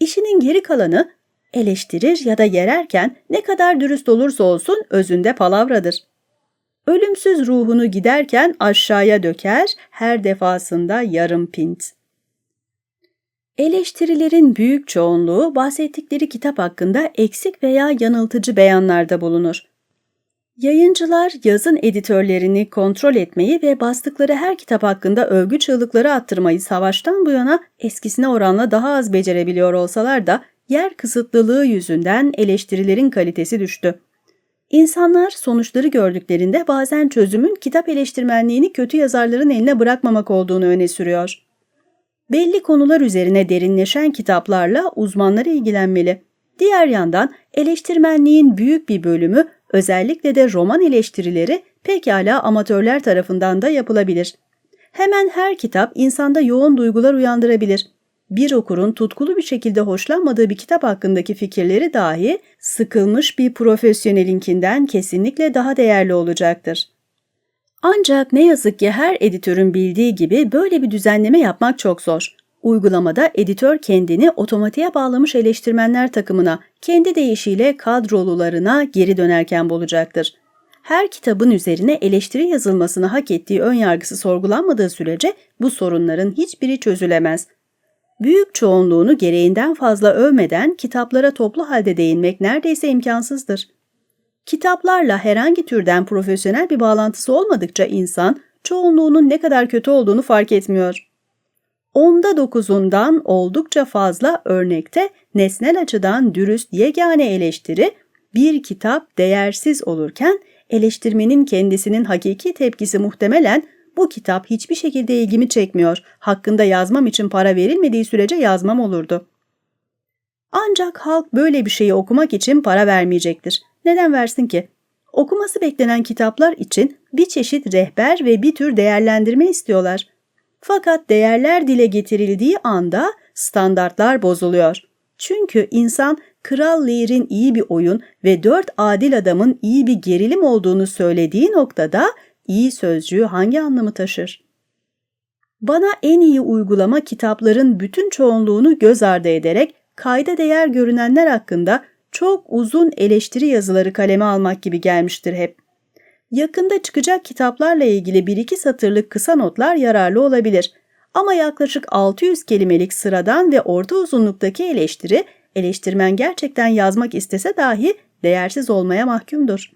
İşinin geri kalanı eleştirir ya da yererken ne kadar dürüst olursa olsun özünde palavradır. Ölümsüz ruhunu giderken aşağıya döker, her defasında yarım pint. Eleştirilerin büyük çoğunluğu bahsettikleri kitap hakkında eksik veya yanıltıcı beyanlarda bulunur. Yayıncılar yazın editörlerini kontrol etmeyi ve bastıkları her kitap hakkında övgü çığlıkları attırmayı savaştan bu yana eskisine oranla daha az becerebiliyor olsalar da yer kısıtlılığı yüzünden eleştirilerin kalitesi düştü. İnsanlar sonuçları gördüklerinde bazen çözümün kitap eleştirmenliğini kötü yazarların eline bırakmamak olduğunu öne sürüyor. Belli konular üzerine derinleşen kitaplarla uzmanlar ilgilenmeli. Diğer yandan eleştirmenliğin büyük bir bölümü özellikle de roman eleştirileri pekala amatörler tarafından da yapılabilir. Hemen her kitap insanda yoğun duygular uyandırabilir bir okurun tutkulu bir şekilde hoşlanmadığı bir kitap hakkındaki fikirleri dahi sıkılmış bir profesyonelinkinden kesinlikle daha değerli olacaktır. Ancak ne yazık ki her editörün bildiği gibi böyle bir düzenleme yapmak çok zor. Uygulamada editör kendini otomatiğe bağlamış eleştirmenler takımına, kendi deyişiyle kadrolularına geri dönerken bulacaktır. Her kitabın üzerine eleştiri yazılmasını hak ettiği ön yargısı sorgulanmadığı sürece bu sorunların hiçbiri çözülemez büyük çoğunluğunu gereğinden fazla övmeden kitaplara toplu halde değinmek neredeyse imkansızdır. Kitaplarla herhangi türden profesyonel bir bağlantısı olmadıkça insan çoğunluğunun ne kadar kötü olduğunu fark etmiyor. Onda dokuzundan oldukça fazla örnekte nesnel açıdan dürüst yegane eleştiri bir kitap değersiz olurken eleştirmenin kendisinin hakiki tepkisi muhtemelen Bu kitap hiçbir şekilde ilgimi çekmiyor. Hakkında yazmam için para verilmediği sürece yazmam olurdu. Ancak halk böyle bir şeyi okumak için para vermeyecektir. Neden versin ki? Okuması beklenen kitaplar için bir çeşit rehber ve bir tür değerlendirme istiyorlar. Fakat değerler dile getirildiği anda standartlar bozuluyor. Çünkü insan Kral Lear'in iyi bir oyun ve dört adil adamın iyi bir gerilim olduğunu söylediği noktada iyi sözcüğü hangi anlamı taşır? Bana en iyi uygulama kitapların bütün çoğunluğunu göz ardı ederek kayda değer görünenler hakkında çok uzun eleştiri yazıları kaleme almak gibi gelmiştir hep. Yakında çıkacak kitaplarla ilgili bir iki satırlık kısa notlar yararlı olabilir. Ama yaklaşık 600 kelimelik sıradan ve orta uzunluktaki eleştiri eleştirmen gerçekten yazmak istese dahi değersiz olmaya mahkumdur.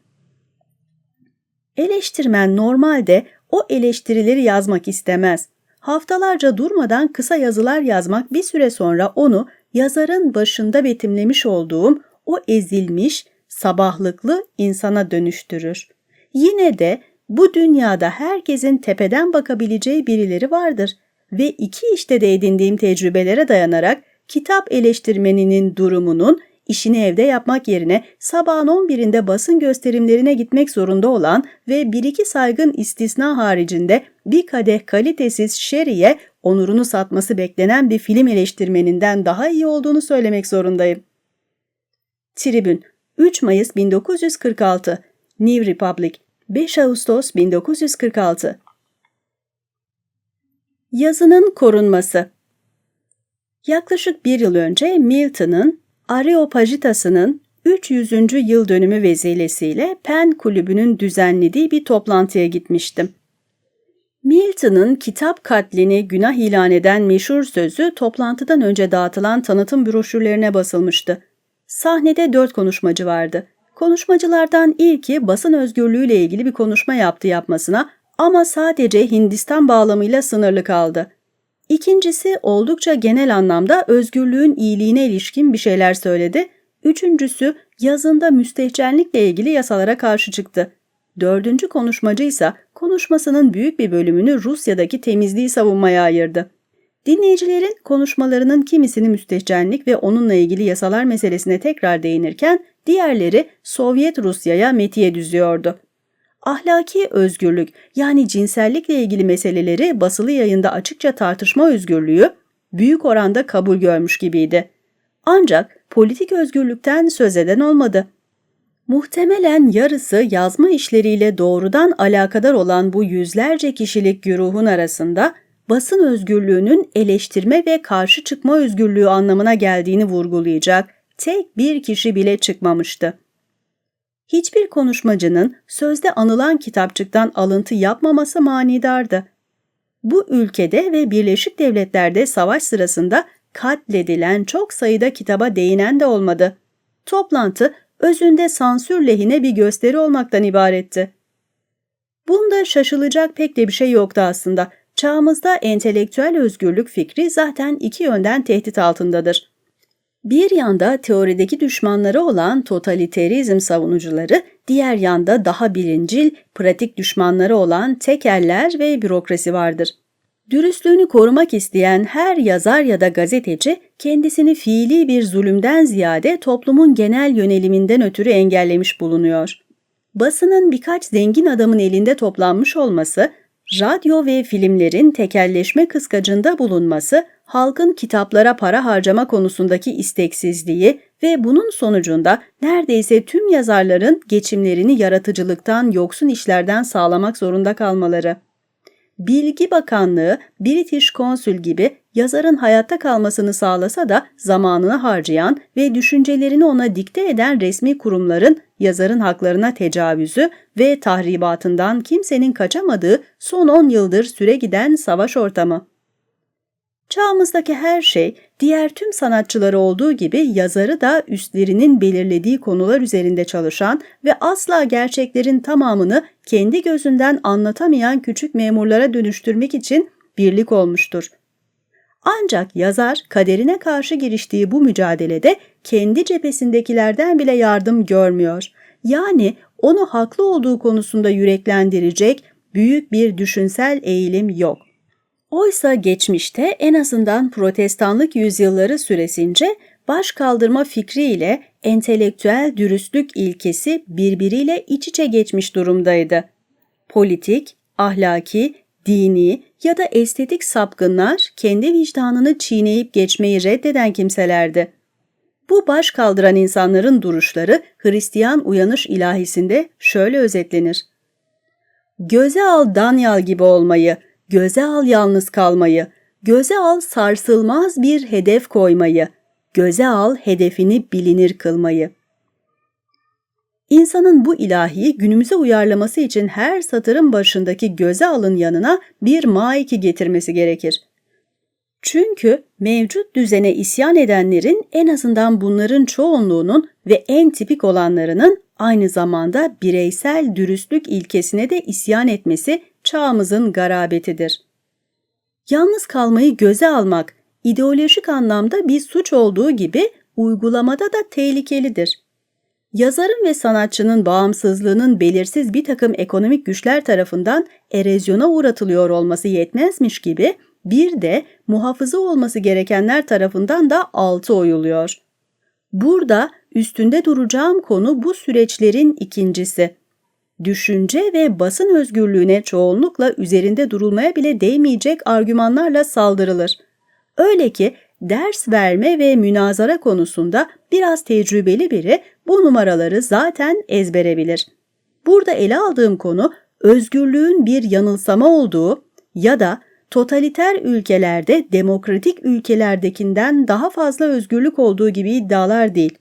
Eleştirmen normalde o eleştirileri yazmak istemez. Haftalarca durmadan kısa yazılar yazmak bir süre sonra onu yazarın başında betimlemiş olduğum o ezilmiş, sabahlıklı insana dönüştürür. Yine de bu dünyada herkesin tepeden bakabileceği birileri vardır ve iki işte de edindiğim tecrübelere dayanarak kitap eleştirmeninin durumunun işini evde yapmak yerine sabahın 11'inde basın gösterimlerine gitmek zorunda olan ve bir iki saygın istisna haricinde bir kadeh kalitesiz şeriye onurunu satması beklenen bir film eleştirmeninden daha iyi olduğunu söylemek zorundayım. Tribün 3 Mayıs 1946 New Republic 5 Ağustos 1946 Yazının korunması Yaklaşık bir yıl önce Milton'ın Areopagitası'nın 300. yıl dönümü vesilesiyle Pen Kulübü'nün düzenlediği bir toplantıya gitmiştim. Milton'ın kitap katlini günah ilan eden meşhur sözü toplantıdan önce dağıtılan tanıtım broşürlerine basılmıştı. Sahnede dört konuşmacı vardı. Konuşmacılardan ilki basın özgürlüğüyle ilgili bir konuşma yaptı yapmasına ama sadece Hindistan bağlamıyla sınırlı kaldı. İkincisi oldukça genel anlamda özgürlüğün iyiliğine ilişkin bir şeyler söyledi. Üçüncüsü yazında müstehcenlikle ilgili yasalara karşı çıktı. Dördüncü konuşmacı ise konuşmasının büyük bir bölümünü Rusya'daki temizliği savunmaya ayırdı. Dinleyicilerin konuşmalarının kimisini müstehcenlik ve onunla ilgili yasalar meselesine tekrar değinirken diğerleri Sovyet Rusya'ya metiye düzüyordu. Ahlaki özgürlük yani cinsellikle ilgili meseleleri basılı yayında açıkça tartışma özgürlüğü büyük oranda kabul görmüş gibiydi. Ancak politik özgürlükten söz eden olmadı. Muhtemelen yarısı yazma işleriyle doğrudan alakadar olan bu yüzlerce kişilik güruhun arasında basın özgürlüğünün eleştirme ve karşı çıkma özgürlüğü anlamına geldiğini vurgulayacak tek bir kişi bile çıkmamıştı. Hiçbir konuşmacının sözde anılan kitapçıktan alıntı yapmaması manidardı. Bu ülkede ve Birleşik Devletler'de savaş sırasında katledilen çok sayıda kitaba değinen de olmadı. Toplantı özünde sansür lehine bir gösteri olmaktan ibaretti. Bunda şaşılacak pek de bir şey yoktu aslında. Çağımızda entelektüel özgürlük fikri zaten iki yönden tehdit altındadır. Bir yanda teorideki düşmanları olan totaliterizm savunucuları, diğer yanda daha birincil, pratik düşmanları olan tekeller ve bürokrasi vardır. Dürüstlüğünü korumak isteyen her yazar ya da gazeteci kendisini fiili bir zulümden ziyade toplumun genel yöneliminden ötürü engellemiş bulunuyor. Basının birkaç zengin adamın elinde toplanmış olması, radyo ve filmlerin tekelleşme kıskacında bulunması halkın kitaplara para harcama konusundaki isteksizliği ve bunun sonucunda neredeyse tüm yazarların geçimlerini yaratıcılıktan, yoksun işlerden sağlamak zorunda kalmaları. Bilgi Bakanlığı, British Consul gibi yazarın hayatta kalmasını sağlasa da zamanını harcayan ve düşüncelerini ona dikte eden resmi kurumların yazarın haklarına tecavüzü ve tahribatından kimsenin kaçamadığı son 10 yıldır süre giden savaş ortamı. Çağımızdaki her şey diğer tüm sanatçıları olduğu gibi yazarı da üstlerinin belirlediği konular üzerinde çalışan ve asla gerçeklerin tamamını kendi gözünden anlatamayan küçük memurlara dönüştürmek için birlik olmuştur. Ancak yazar kaderine karşı giriştiği bu mücadelede kendi cephesindekilerden bile yardım görmüyor. Yani onu haklı olduğu konusunda yüreklendirecek, büyük bir düşünsel eğilim yok. Oysa geçmişte en azından protestanlık yüzyılları süresince baş kaldırma fikri ile entelektüel dürüstlük ilkesi birbiriyle iç içe geçmiş durumdaydı. Politik, ahlaki, dini ya da estetik sapkınlar kendi vicdanını çiğneyip geçmeyi reddeden kimselerdi. Bu baş kaldıran insanların duruşları Hristiyan uyanış ilahisinde şöyle özetlenir. Göze al Danyal gibi olmayı, göze al yalnız kalmayı, göze al sarsılmaz bir hedef koymayı, göze al hedefini bilinir kılmayı. İnsanın bu ilahiyi günümüze uyarlaması için her satırın başındaki göze alın yanına bir maiki getirmesi gerekir. Çünkü mevcut düzene isyan edenlerin en azından bunların çoğunluğunun ve en tipik olanlarının aynı zamanda bireysel dürüstlük ilkesine de isyan etmesi çağımızın garabetidir. Yalnız kalmayı göze almak ideolojik anlamda bir suç olduğu gibi uygulamada da tehlikelidir. Yazarın ve sanatçının bağımsızlığının belirsiz bir takım ekonomik güçler tarafından erozyona uğratılıyor olması yetmezmiş gibi bir de muhafızı olması gerekenler tarafından da altı oyuluyor. Burada üstünde duracağım konu bu süreçlerin ikincisi. Düşünce ve basın özgürlüğüne çoğunlukla üzerinde durulmaya bile değmeyecek argümanlarla saldırılır. Öyle ki ders verme ve münazara konusunda biraz tecrübeli biri bu numaraları zaten ezbere bilir. Burada ele aldığım konu özgürlüğün bir yanılsama olduğu ya da totaliter ülkelerde demokratik ülkelerdekinden daha fazla özgürlük olduğu gibi iddialar değil.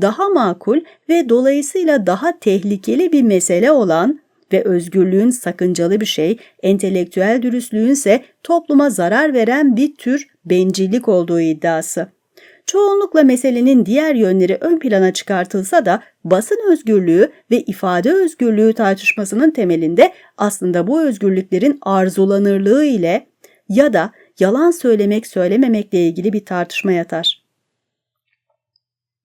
Daha makul ve dolayısıyla daha tehlikeli bir mesele olan ve özgürlüğün sakıncalı bir şey, entelektüel dürüstlüğün ise topluma zarar veren bir tür bencillik olduğu iddiası. Çoğunlukla meselenin diğer yönleri ön plana çıkartılsa da basın özgürlüğü ve ifade özgürlüğü tartışmasının temelinde aslında bu özgürlüklerin arzulanırlığı ile ya da yalan söylemek söylememekle ilgili bir tartışma yatar.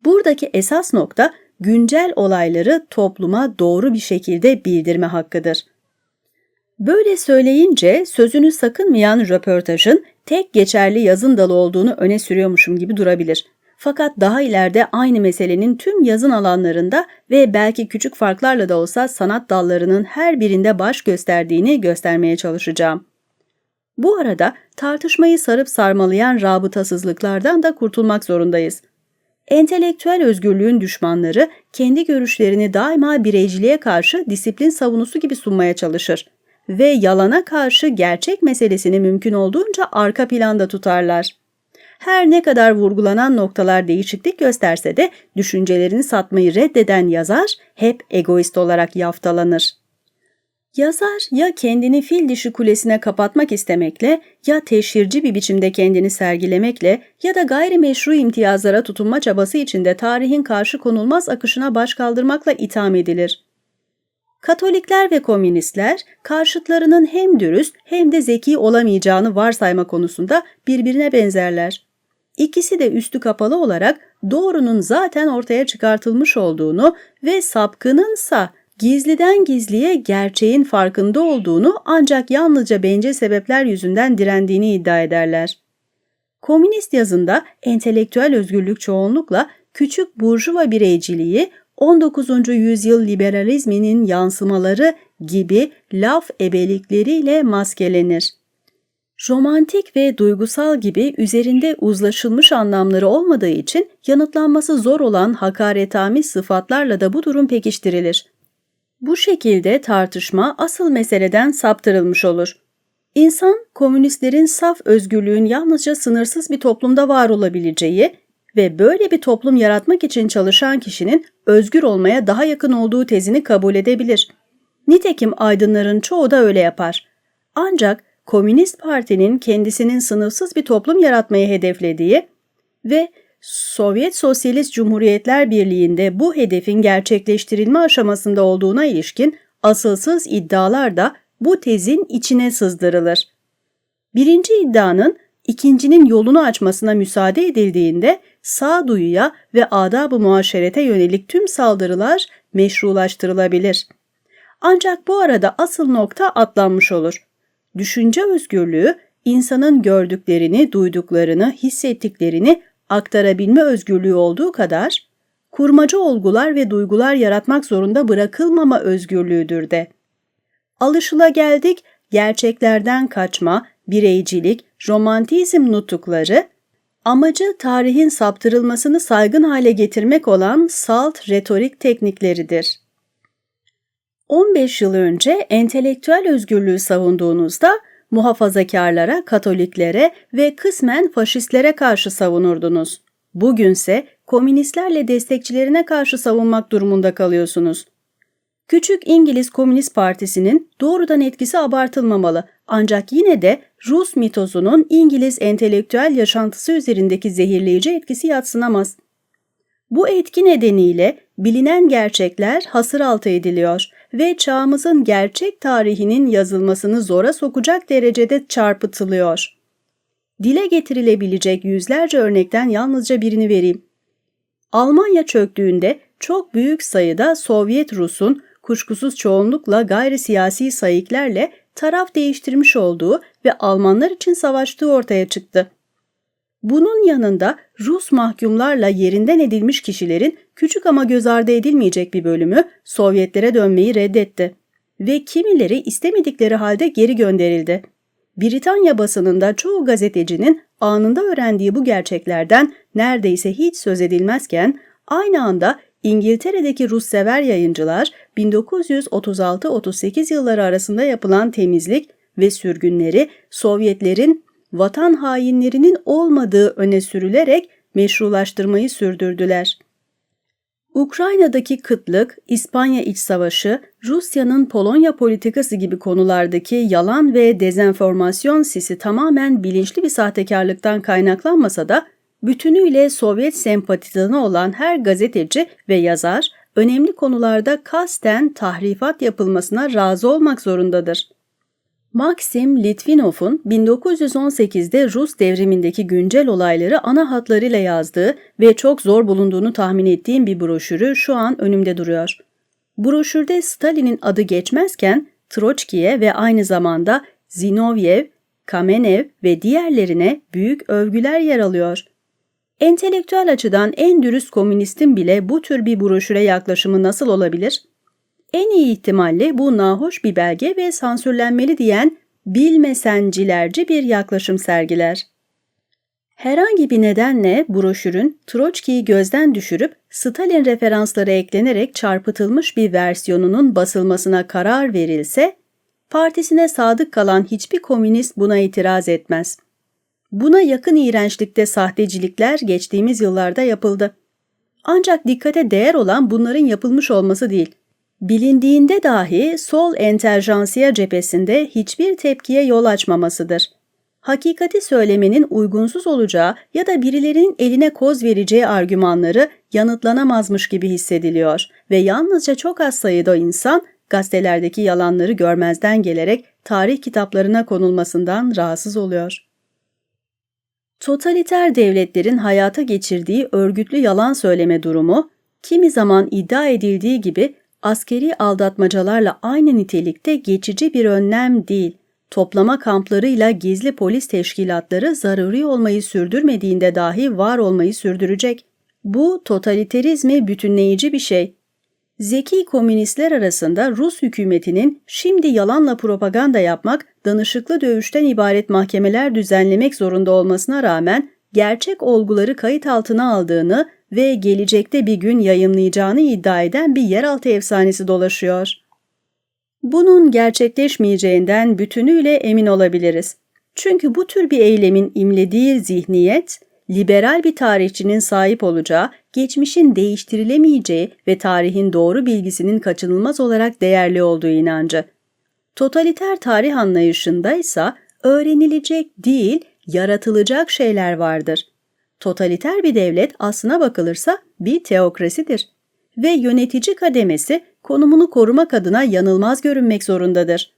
Buradaki esas nokta güncel olayları topluma doğru bir şekilde bildirme hakkıdır. Böyle söyleyince sözünü sakınmayan röportajın tek geçerli yazın dalı olduğunu öne sürüyormuşum gibi durabilir. Fakat daha ileride aynı meselenin tüm yazın alanlarında ve belki küçük farklarla da olsa sanat dallarının her birinde baş gösterdiğini göstermeye çalışacağım. Bu arada tartışmayı sarıp sarmalayan rabıtasızlıklardan da kurtulmak zorundayız. Entelektüel özgürlüğün düşmanları kendi görüşlerini daima bireyciliğe karşı disiplin savunusu gibi sunmaya çalışır ve yalana karşı gerçek meselesini mümkün olduğunca arka planda tutarlar. Her ne kadar vurgulanan noktalar değişiklik gösterse de düşüncelerini satmayı reddeden yazar hep egoist olarak yaftalanır. Yazar ya kendini fil dişi kulesine kapatmak istemekle ya teşhirci bir biçimde kendini sergilemekle ya da gayrimeşru imtiyazlara tutunma çabası içinde tarihin karşı konulmaz akışına baş kaldırmakla itham edilir. Katolikler ve komünistler karşıtlarının hem dürüst hem de zeki olamayacağını varsayma konusunda birbirine benzerler. İkisi de üstü kapalı olarak doğrunun zaten ortaya çıkartılmış olduğunu ve sapkınınsa gizliden gizliye gerçeğin farkında olduğunu ancak yalnızca bence sebepler yüzünden direndiğini iddia ederler. Komünist yazında entelektüel özgürlük çoğunlukla küçük burjuva bireyciliği 19. yüzyıl liberalizminin yansımaları gibi laf ebelikleriyle maskelenir. Romantik ve duygusal gibi üzerinde uzlaşılmış anlamları olmadığı için yanıtlanması zor olan hakaretamiz sıfatlarla da bu durum pekiştirilir. Bu şekilde tartışma asıl meseleden saptırılmış olur. İnsan, komünistlerin saf özgürlüğün yalnızca sınırsız bir toplumda var olabileceği ve böyle bir toplum yaratmak için çalışan kişinin özgür olmaya daha yakın olduğu tezini kabul edebilir. Nitekim aydınların çoğu da öyle yapar. Ancak Komünist Parti'nin kendisinin sınıfsız bir toplum yaratmayı hedeflediği ve Sovyet Sosyalist Cumhuriyetler Birliği'nde bu hedefin gerçekleştirilme aşamasında olduğuna ilişkin asılsız iddialar da bu tezin içine sızdırılır. Birinci iddianın ikincinin yolunu açmasına müsaade edildiğinde sağduyuya ve adab-ı muaşerete yönelik tüm saldırılar meşrulaştırılabilir. Ancak bu arada asıl nokta atlanmış olur. Düşünce özgürlüğü, insanın gördüklerini, duyduklarını, hissettiklerini aktarabilme özgürlüğü olduğu kadar, kurmaca olgular ve duygular yaratmak zorunda bırakılmama özgürlüğüdür de. Alışılageldik, gerçeklerden kaçma, bireycilik, romantizm nutukları, amacı tarihin saptırılmasını saygın hale getirmek olan salt retorik teknikleridir. 15 yıl önce entelektüel özgürlüğü savunduğunuzda muhafazakarlara, katoliklere ve kısmen faşistlere karşı savunurdunuz. Bugünse komünistlerle destekçilerine karşı savunmak durumunda kalıyorsunuz. Küçük İngiliz Komünist Partisi'nin doğrudan etkisi abartılmamalı ancak yine de Rus mitozunun İngiliz entelektüel yaşantısı üzerindeki zehirleyici etkisi yatsınamaz. Bu etki nedeniyle bilinen gerçekler hasır altı ediliyor ve çağımızın gerçek tarihinin yazılmasını zora sokacak derecede çarpıtılıyor. Dile getirilebilecek yüzlerce örnekten yalnızca birini vereyim. Almanya çöktüğünde çok büyük sayıda Sovyet Rus'un kuşkusuz çoğunlukla gayri siyasi sayıklarla taraf değiştirmiş olduğu ve Almanlar için savaştığı ortaya çıktı. Bunun yanında Rus mahkumlarla yerinden edilmiş kişilerin küçük ama göz ardı edilmeyecek bir bölümü Sovyetlere dönmeyi reddetti ve kimileri istemedikleri halde geri gönderildi. Britanya basınında çoğu gazetecinin anında öğrendiği bu gerçeklerden neredeyse hiç söz edilmezken aynı anda İngiltere'deki Russever yayıncılar 1936-38 yılları arasında yapılan temizlik ve sürgünleri Sovyetlerin vatan hainlerinin olmadığı öne sürülerek meşrulaştırmayı sürdürdüler. Ukrayna'daki kıtlık, İspanya İç Savaşı, Rusya'nın Polonya politikası gibi konulardaki yalan ve dezenformasyon sisi tamamen bilinçli bir sahtekarlıktan kaynaklanmasa da bütünüyle Sovyet sempatizanı olan her gazeteci ve yazar önemli konularda kasten tahrifat yapılmasına razı olmak zorundadır. Maxim Litvinov'un 1918'de Rus devrimindeki güncel olayları ana hatlarıyla yazdığı ve çok zor bulunduğunu tahmin ettiğim bir broşürü şu an önümde duruyor. Broşürde Stalin'in adı geçmezken Troçki'ye ve aynı zamanda Zinovyev, Kamenev ve diğerlerine büyük övgüler yer alıyor. Entelektüel açıdan en dürüst komünistin bile bu tür bir broşüre yaklaşımı nasıl olabilir? En iyi ihtimalle bu nahoş bir belge ve sansürlenmeli diyen bilmesencilerci bir yaklaşım sergiler. Herhangi bir nedenle broşürün Troçki'yi gözden düşürüp Stalin referansları eklenerek çarpıtılmış bir versiyonunun basılmasına karar verilse, partisine sadık kalan hiçbir komünist buna itiraz etmez. Buna yakın iğrençlikte sahtecilikler geçtiğimiz yıllarda yapıldı. Ancak dikkate değer olan bunların yapılmış olması değil, bilindiğinde dahi sol enterjansiya cephesinde hiçbir tepkiye yol açmamasıdır. Hakikati söylemenin uygunsuz olacağı ya da birilerinin eline koz vereceği argümanları yanıtlanamazmış gibi hissediliyor ve yalnızca çok az sayıda insan gazetelerdeki yalanları görmezden gelerek tarih kitaplarına konulmasından rahatsız oluyor. Totaliter devletlerin hayata geçirdiği örgütlü yalan söyleme durumu, kimi zaman iddia edildiği gibi askeri aldatmacalarla aynı nitelikte geçici bir önlem değil, toplama kamplarıyla gizli polis teşkilatları zaruri olmayı sürdürmediğinde dahi var olmayı sürdürecek. Bu totaliterizmi bütünleyici bir şey. Zeki komünistler arasında Rus hükümetinin şimdi yalanla propaganda yapmak, danışıklı dövüşten ibaret mahkemeler düzenlemek zorunda olmasına rağmen gerçek olguları kayıt altına aldığını ve gelecekte bir gün yayınlayacağını iddia eden bir yeraltı efsanesi dolaşıyor. Bunun gerçekleşmeyeceğinden bütünüyle emin olabiliriz. Çünkü bu tür bir eylemin imlediği zihniyet, liberal bir tarihçinin sahip olacağı, geçmişin değiştirilemeyeceği ve tarihin doğru bilgisinin kaçınılmaz olarak değerli olduğu inancı. Totaliter tarih anlayışında ise öğrenilecek değil, yaratılacak şeyler vardır. Totaliter bir devlet aslına bakılırsa bir teokrasidir ve yönetici kademesi konumunu korumak adına yanılmaz görünmek zorundadır.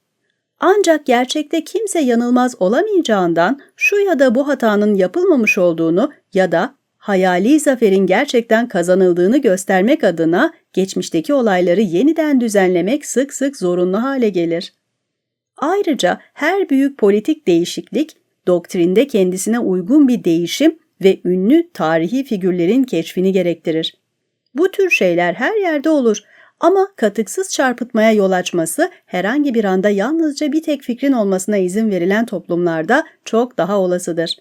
Ancak gerçekte kimse yanılmaz olamayacağından şu ya da bu hatanın yapılmamış olduğunu ya da hayali zaferin gerçekten kazanıldığını göstermek adına geçmişteki olayları yeniden düzenlemek sık sık zorunlu hale gelir. Ayrıca her büyük politik değişiklik, doktrinde kendisine uygun bir değişim ve ünlü tarihi figürlerin keşfini gerektirir. Bu tür şeyler her yerde olur ama katıksız çarpıtmaya yol açması herhangi bir anda yalnızca bir tek fikrin olmasına izin verilen toplumlarda çok daha olasıdır.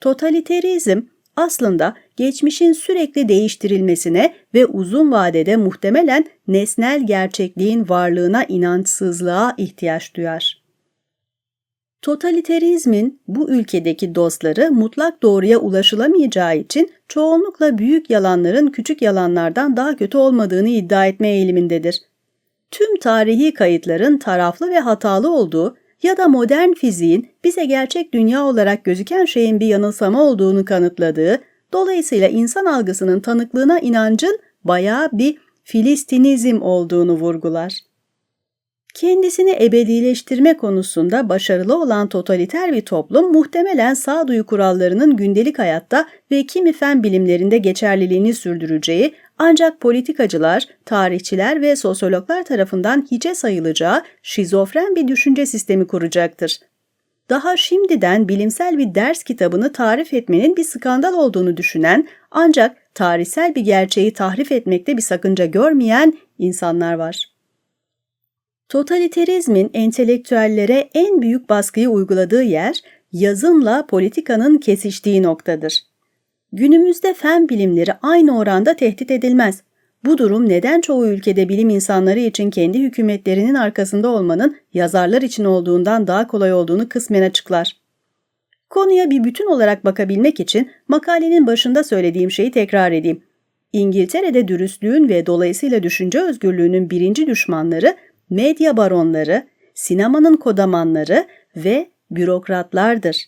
Totaliterizm aslında geçmişin sürekli değiştirilmesine ve uzun vadede muhtemelen nesnel gerçekliğin varlığına inançsızlığa ihtiyaç duyar. Totaliterizmin bu ülkedeki dostları mutlak doğruya ulaşılamayacağı için çoğunlukla büyük yalanların küçük yalanlardan daha kötü olmadığını iddia etme eğilimindedir. Tüm tarihi kayıtların taraflı ve hatalı olduğu ya da modern fiziğin bize gerçek dünya olarak gözüken şeyin bir yanılsama olduğunu kanıtladığı, dolayısıyla insan algısının tanıklığına inancın bayağı bir Filistinizm olduğunu vurgular. Kendisini ebedileştirme konusunda başarılı olan totaliter bir toplum muhtemelen sağduyu kurallarının gündelik hayatta ve kimi fen bilimlerinde geçerliliğini sürdüreceği ancak politikacılar, tarihçiler ve sosyologlar tarafından hiçe sayılacağı şizofren bir düşünce sistemi kuracaktır. Daha şimdiden bilimsel bir ders kitabını tarif etmenin bir skandal olduğunu düşünen ancak tarihsel bir gerçeği tahrif etmekte bir sakınca görmeyen insanlar var. Totaliterizmin entelektüellere en büyük baskıyı uyguladığı yer yazımla politikanın kesiştiği noktadır. Günümüzde fen bilimleri aynı oranda tehdit edilmez. Bu durum neden çoğu ülkede bilim insanları için kendi hükümetlerinin arkasında olmanın yazarlar için olduğundan daha kolay olduğunu kısmen açıklar. Konuya bir bütün olarak bakabilmek için makalenin başında söylediğim şeyi tekrar edeyim. İngiltere'de dürüstlüğün ve dolayısıyla düşünce özgürlüğünün birinci düşmanları medya baronları, sinemanın kodamanları ve bürokratlardır.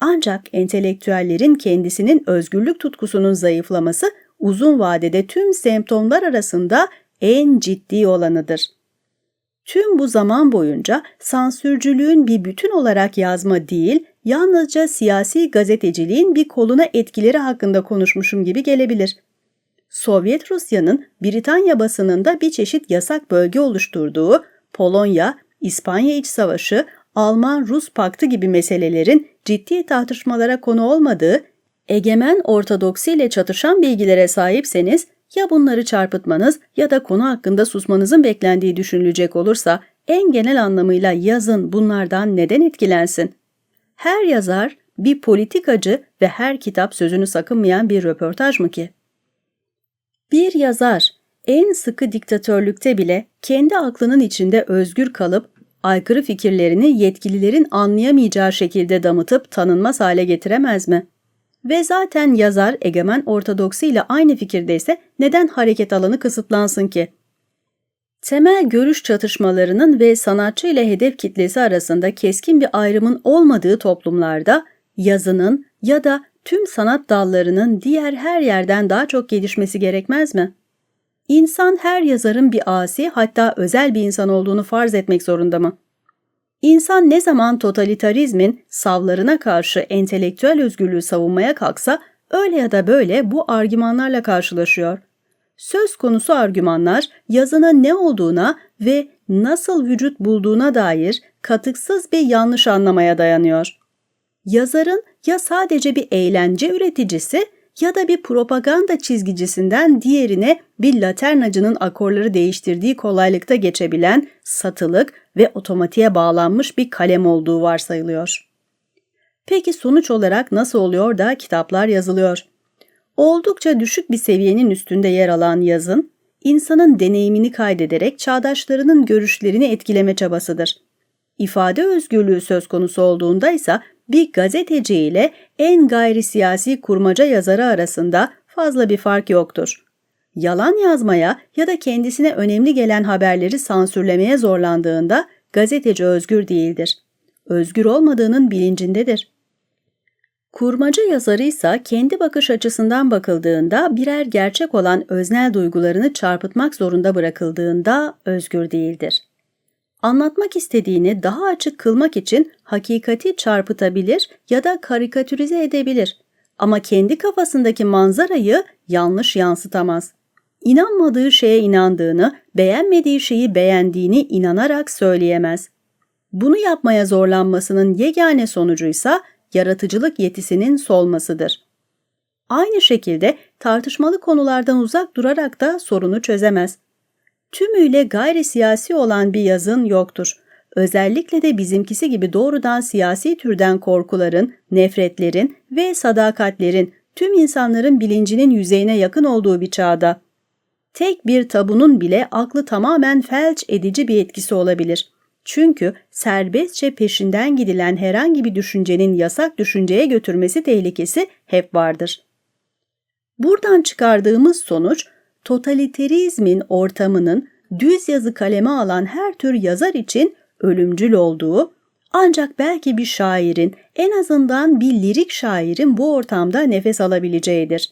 Ancak entelektüellerin kendisinin özgürlük tutkusunun zayıflaması uzun vadede tüm semptomlar arasında en ciddi olanıdır. Tüm bu zaman boyunca sansürcülüğün bir bütün olarak yazma değil, yalnızca siyasi gazeteciliğin bir koluna etkileri hakkında konuşmuşum gibi gelebilir. Sovyet Rusya'nın Britanya basınında bir çeşit yasak bölge oluşturduğu Polonya, İspanya İç Savaşı, Alman-Rus paktı gibi meselelerin ciddi tartışmalara konu olmadığı, egemen ortodoksi ile çatışan bilgilere sahipseniz ya bunları çarpıtmanız ya da konu hakkında susmanızın beklendiği düşünülecek olursa en genel anlamıyla yazın bunlardan neden etkilensin? Her yazar bir politikacı ve her kitap sözünü sakınmayan bir röportaj mı ki? Bir yazar en sıkı diktatörlükte bile kendi aklının içinde özgür kalıp aykırı fikirlerini yetkililerin anlayamayacağı şekilde damıtıp tanınmaz hale getiremez mi? Ve zaten yazar egemen ortodoksi ile aynı fikirdeyse neden hareket alanı kısıtlansın ki? Temel görüş çatışmalarının ve sanatçı ile hedef kitlesi arasında keskin bir ayrımın olmadığı toplumlarda yazının ya da tüm sanat dallarının diğer her yerden daha çok gelişmesi gerekmez mi? İnsan her yazarın bir asi hatta özel bir insan olduğunu farz etmek zorunda mı? İnsan ne zaman totalitarizmin savlarına karşı entelektüel özgürlüğü savunmaya kalksa öyle ya da böyle bu argümanlarla karşılaşıyor. Söz konusu argümanlar yazının ne olduğuna ve nasıl vücut bulduğuna dair katıksız bir yanlış anlamaya dayanıyor. Yazarın ya sadece bir eğlence üreticisi ya da bir propaganda çizgicisinden diğerine bir laternacının akorları değiştirdiği kolaylıkta geçebilen satılık ve otomatiğe bağlanmış bir kalem olduğu varsayılıyor. Peki sonuç olarak nasıl oluyor da kitaplar yazılıyor? Oldukça düşük bir seviyenin üstünde yer alan yazın, insanın deneyimini kaydederek çağdaşlarının görüşlerini etkileme çabasıdır. İfade özgürlüğü söz konusu olduğunda ise bir gazeteci ile en gayri siyasi kurmaca yazarı arasında fazla bir fark yoktur. Yalan yazmaya ya da kendisine önemli gelen haberleri sansürlemeye zorlandığında gazeteci özgür değildir. Özgür olmadığının bilincindedir. Kurmaca yazarı ise kendi bakış açısından bakıldığında birer gerçek olan öznel duygularını çarpıtmak zorunda bırakıldığında özgür değildir anlatmak istediğini daha açık kılmak için hakikati çarpıtabilir ya da karikatürize edebilir. ama kendi kafasındaki manzarayı yanlış yansıtamaz. İnanmadığı şeye inandığını, beğenmediği şeyi beğendiğini inanarak söyleyemez. Bunu yapmaya zorlanmasının yegane sonucuysa yaratıcılık yetisinin solmasıdır. Aynı şekilde tartışmalı konulardan uzak durarak da sorunu çözemez. Tümüyle gayri siyasi olan bir yazın yoktur. Özellikle de bizimkisi gibi doğrudan siyasi türden korkuların, nefretlerin ve sadakatlerin tüm insanların bilincinin yüzeyine yakın olduğu bir çağda. Tek bir tabunun bile aklı tamamen felç edici bir etkisi olabilir. Çünkü serbestçe peşinden gidilen herhangi bir düşüncenin yasak düşünceye götürmesi tehlikesi hep vardır. Buradan çıkardığımız sonuç, totaliterizmin ortamının düz yazı kaleme alan her tür yazar için ölümcül olduğu, ancak belki bir şairin, en azından bir lirik şairin bu ortamda nefes alabileceğidir.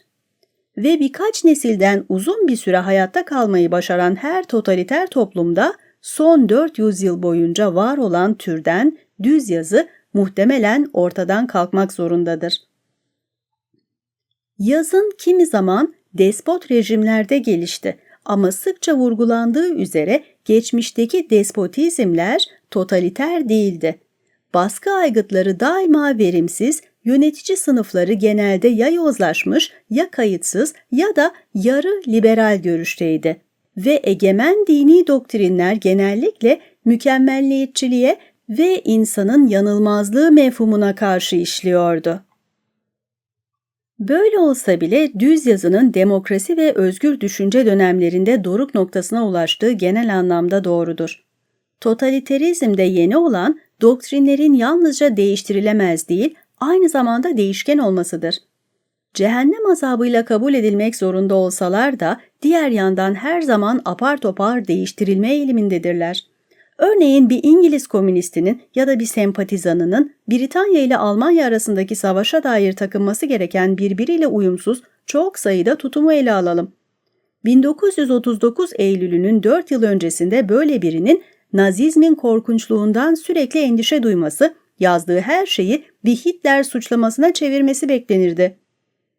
Ve birkaç nesilden uzun bir süre hayatta kalmayı başaran her totaliter toplumda son 400 yıl boyunca var olan türden düz yazı muhtemelen ortadan kalkmak zorundadır. Yazın kimi zaman despot rejimlerde gelişti ama sıkça vurgulandığı üzere geçmişteki despotizmler totaliter değildi. Baskı aygıtları daima verimsiz, yönetici sınıfları genelde ya yozlaşmış ya kayıtsız ya da yarı liberal görüşteydi ve egemen dini doktrinler genellikle mükemmelliyetçiliğe ve insanın yanılmazlığı mefhumuna karşı işliyordu. Böyle olsa bile düz yazının demokrasi ve özgür düşünce dönemlerinde doruk noktasına ulaştığı genel anlamda doğrudur. Totaliterizmde yeni olan doktrinlerin yalnızca değiştirilemez değil, aynı zamanda değişken olmasıdır. Cehennem azabıyla kabul edilmek zorunda olsalar da diğer yandan her zaman apar topar değiştirilme eğilimindedirler. Örneğin bir İngiliz komünistinin ya da bir sempatizanının Britanya ile Almanya arasındaki savaşa dair takınması gereken birbiriyle uyumsuz çok sayıda tutumu ele alalım. 1939 Eylül'ünün 4 yıl öncesinde böyle birinin Nazizmin korkunçluğundan sürekli endişe duyması, yazdığı her şeyi bir Hitler suçlamasına çevirmesi beklenirdi.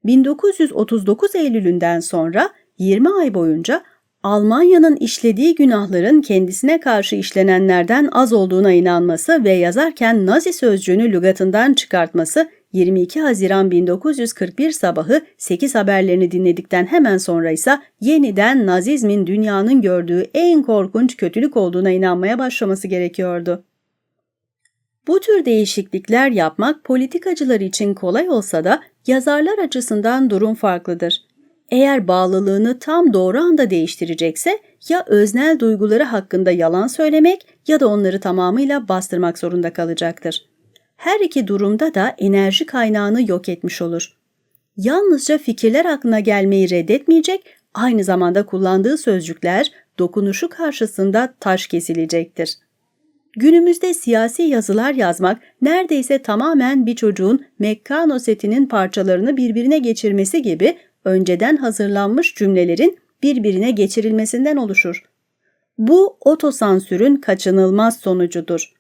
1939 Eylül'ünden sonra 20 ay boyunca Almanya'nın işlediği günahların kendisine karşı işlenenlerden az olduğuna inanması ve yazarken Nazi sözcüğünü lügatından çıkartması 22 Haziran 1941 sabahı 8 haberlerini dinledikten hemen sonra ise yeniden Nazizmin dünyanın gördüğü en korkunç kötülük olduğuna inanmaya başlaması gerekiyordu. Bu tür değişiklikler yapmak politikacılar için kolay olsa da yazarlar açısından durum farklıdır. Eğer bağlılığını tam doğru anda değiştirecekse ya öznel duyguları hakkında yalan söylemek ya da onları tamamıyla bastırmak zorunda kalacaktır. Her iki durumda da enerji kaynağını yok etmiş olur. Yalnızca fikirler aklına gelmeyi reddetmeyecek, aynı zamanda kullandığı sözcükler dokunuşu karşısında taş kesilecektir. Günümüzde siyasi yazılar yazmak neredeyse tamamen bir çocuğun Meccano setinin parçalarını birbirine geçirmesi gibi önceden hazırlanmış cümlelerin birbirine geçirilmesinden oluşur. Bu otosansürün kaçınılmaz sonucudur.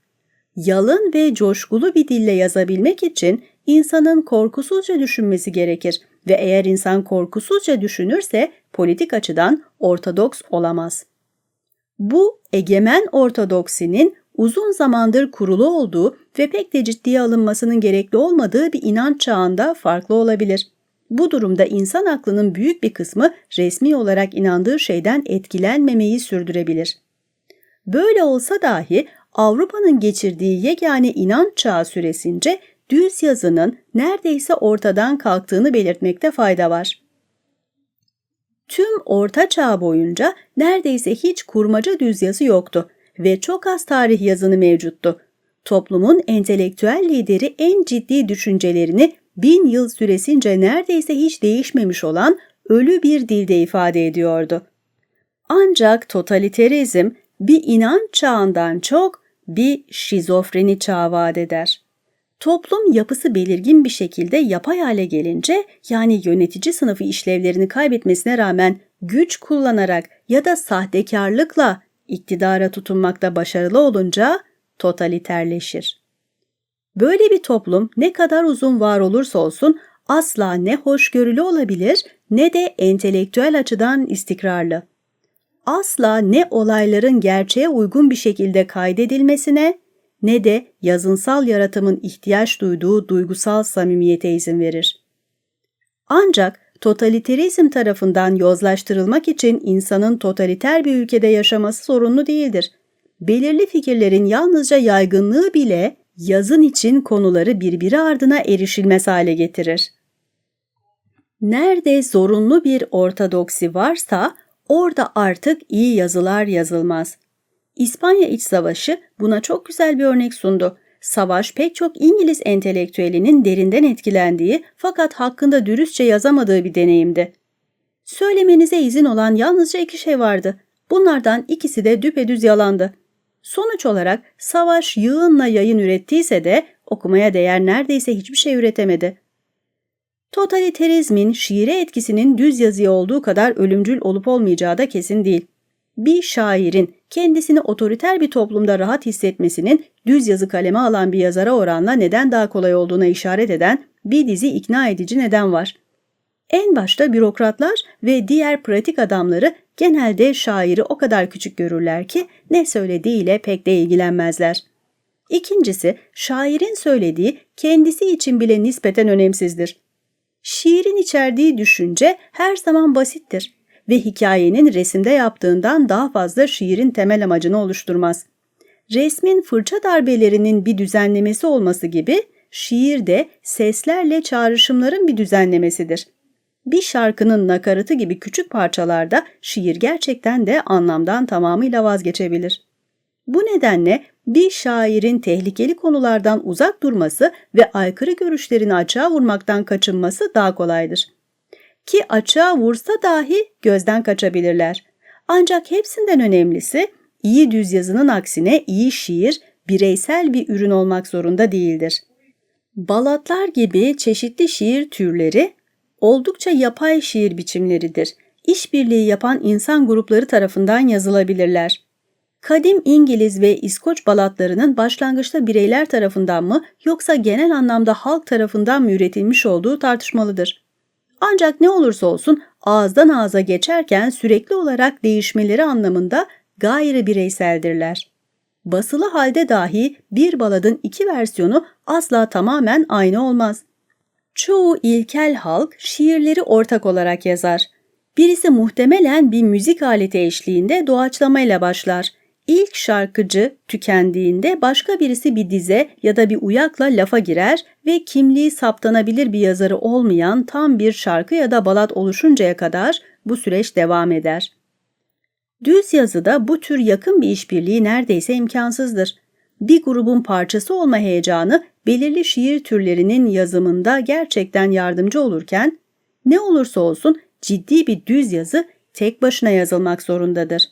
Yalın ve coşkulu bir dille yazabilmek için insanın korkusuzca düşünmesi gerekir ve eğer insan korkusuzca düşünürse politik açıdan ortodoks olamaz. Bu egemen ortodoksinin uzun zamandır kurulu olduğu ve pek de ciddiye alınmasının gerekli olmadığı bir inanç çağında farklı olabilir. Bu durumda insan aklının büyük bir kısmı resmi olarak inandığı şeyden etkilenmemeyi sürdürebilir. Böyle olsa dahi Avrupa'nın geçirdiği yegane inanç çağı süresince düz yazının neredeyse ortadan kalktığını belirtmekte fayda var. Tüm Orta Çağ boyunca neredeyse hiç kurmaca düz yazı yoktu ve çok az tarih yazını mevcuttu. Toplumun entelektüel lideri en ciddi düşüncelerini bin yıl süresince neredeyse hiç değişmemiş olan ölü bir dilde ifade ediyordu. Ancak totaliterizm bir inanç çağından çok bir şizofreni çağı vaat eder. Toplum yapısı belirgin bir şekilde yapay hale gelince yani yönetici sınıfı işlevlerini kaybetmesine rağmen güç kullanarak ya da sahtekarlıkla iktidara tutunmakta başarılı olunca totaliterleşir. Böyle bir toplum ne kadar uzun var olursa olsun asla ne hoşgörülü olabilir ne de entelektüel açıdan istikrarlı. Asla ne olayların gerçeğe uygun bir şekilde kaydedilmesine ne de yazınsal yaratımın ihtiyaç duyduğu duygusal samimiyete izin verir. Ancak totaliterizm tarafından yozlaştırılmak için insanın totaliter bir ülkede yaşaması sorunlu değildir. Belirli fikirlerin yalnızca yaygınlığı bile yazın için konuları birbiri ardına erişilmez hale getirir. Nerede zorunlu bir ortodoksi varsa orada artık iyi yazılar yazılmaz. İspanya İç Savaşı buna çok güzel bir örnek sundu. Savaş pek çok İngiliz entelektüelinin derinden etkilendiği fakat hakkında dürüstçe yazamadığı bir deneyimdi. Söylemenize izin olan yalnızca iki şey vardı. Bunlardan ikisi de düpedüz yalandı. Sonuç olarak savaş yığınla yayın ürettiyse de okumaya değer neredeyse hiçbir şey üretemedi. Totaliterizmin şiire etkisinin düz yazıya olduğu kadar ölümcül olup olmayacağı da kesin değil. Bir şairin kendisini otoriter bir toplumda rahat hissetmesinin düz yazı kaleme alan bir yazara oranla neden daha kolay olduğuna işaret eden bir dizi ikna edici neden var. En başta bürokratlar ve diğer pratik adamları genelde şairi o kadar küçük görürler ki ne söylediğiyle pek de ilgilenmezler. İkincisi, şairin söylediği kendisi için bile nispeten önemsizdir. Şiirin içerdiği düşünce her zaman basittir ve hikayenin resimde yaptığından daha fazla şiirin temel amacını oluşturmaz. Resmin fırça darbelerinin bir düzenlemesi olması gibi şiir de seslerle çağrışımların bir düzenlemesidir. Bir şarkının nakaratı gibi küçük parçalarda şiir gerçekten de anlamdan tamamıyla vazgeçebilir. Bu nedenle bir şairin tehlikeli konulardan uzak durması ve aykırı görüşlerini açığa vurmaktan kaçınması daha kolaydır. Ki açığa vursa dahi gözden kaçabilirler. Ancak hepsinden önemlisi iyi düz yazının aksine iyi şiir bireysel bir ürün olmak zorunda değildir. Balatlar gibi çeşitli şiir türleri oldukça yapay şiir biçimleridir. İşbirliği yapan insan grupları tarafından yazılabilirler. Kadim İngiliz ve İskoç balatlarının başlangıçta bireyler tarafından mı yoksa genel anlamda halk tarafından mı üretilmiş olduğu tartışmalıdır. Ancak ne olursa olsun ağızdan ağza geçerken sürekli olarak değişmeleri anlamında gayri bireyseldirler. Basılı halde dahi bir baladın iki versiyonu asla tamamen aynı olmaz. Çoğu ilkel halk şiirleri ortak olarak yazar. Birisi muhtemelen bir müzik aleti eşliğinde doğaçlamayla başlar. İlk şarkıcı tükendiğinde başka birisi bir dize ya da bir uyakla lafa girer ve kimliği saptanabilir bir yazarı olmayan tam bir şarkı ya da balat oluşuncaya kadar bu süreç devam eder. Düz yazıda bu tür yakın bir işbirliği neredeyse imkansızdır. Bir grubun parçası olma heyecanı belirli şiir türlerinin yazımında gerçekten yardımcı olurken ne olursa olsun ciddi bir düz yazı tek başına yazılmak zorundadır.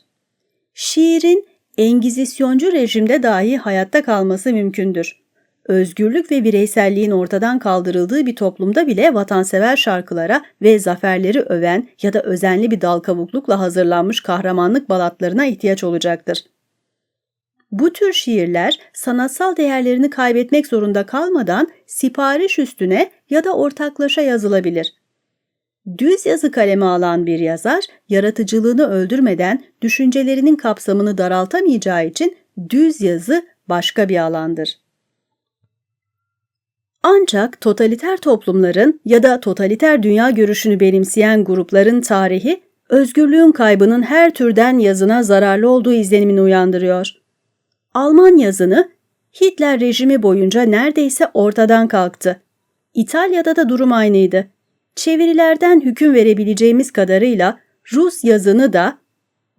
Şiirin Engizisyoncu rejimde dahi hayatta kalması mümkündür. Özgürlük ve bireyselliğin ortadan kaldırıldığı bir toplumda bile vatansever şarkılara ve zaferleri öven ya da özenli bir dal kavuklukla hazırlanmış kahramanlık balatlarına ihtiyaç olacaktır. Bu tür şiirler sanatsal değerlerini kaybetmek zorunda kalmadan sipariş üstüne ya da ortaklaşa yazılabilir. Düz yazı kaleme alan bir yazar, yaratıcılığını öldürmeden düşüncelerinin kapsamını daraltamayacağı için düz yazı başka bir alandır. Ancak totaliter toplumların ya da totaliter dünya görüşünü benimseyen grupların tarihi, özgürlüğün kaybının her türden yazına zararlı olduğu izlenimini uyandırıyor. Alman yazını Hitler rejimi boyunca neredeyse ortadan kalktı. İtalya'da da durum aynıydı. Çevirilerden hüküm verebileceğimiz kadarıyla Rus yazını da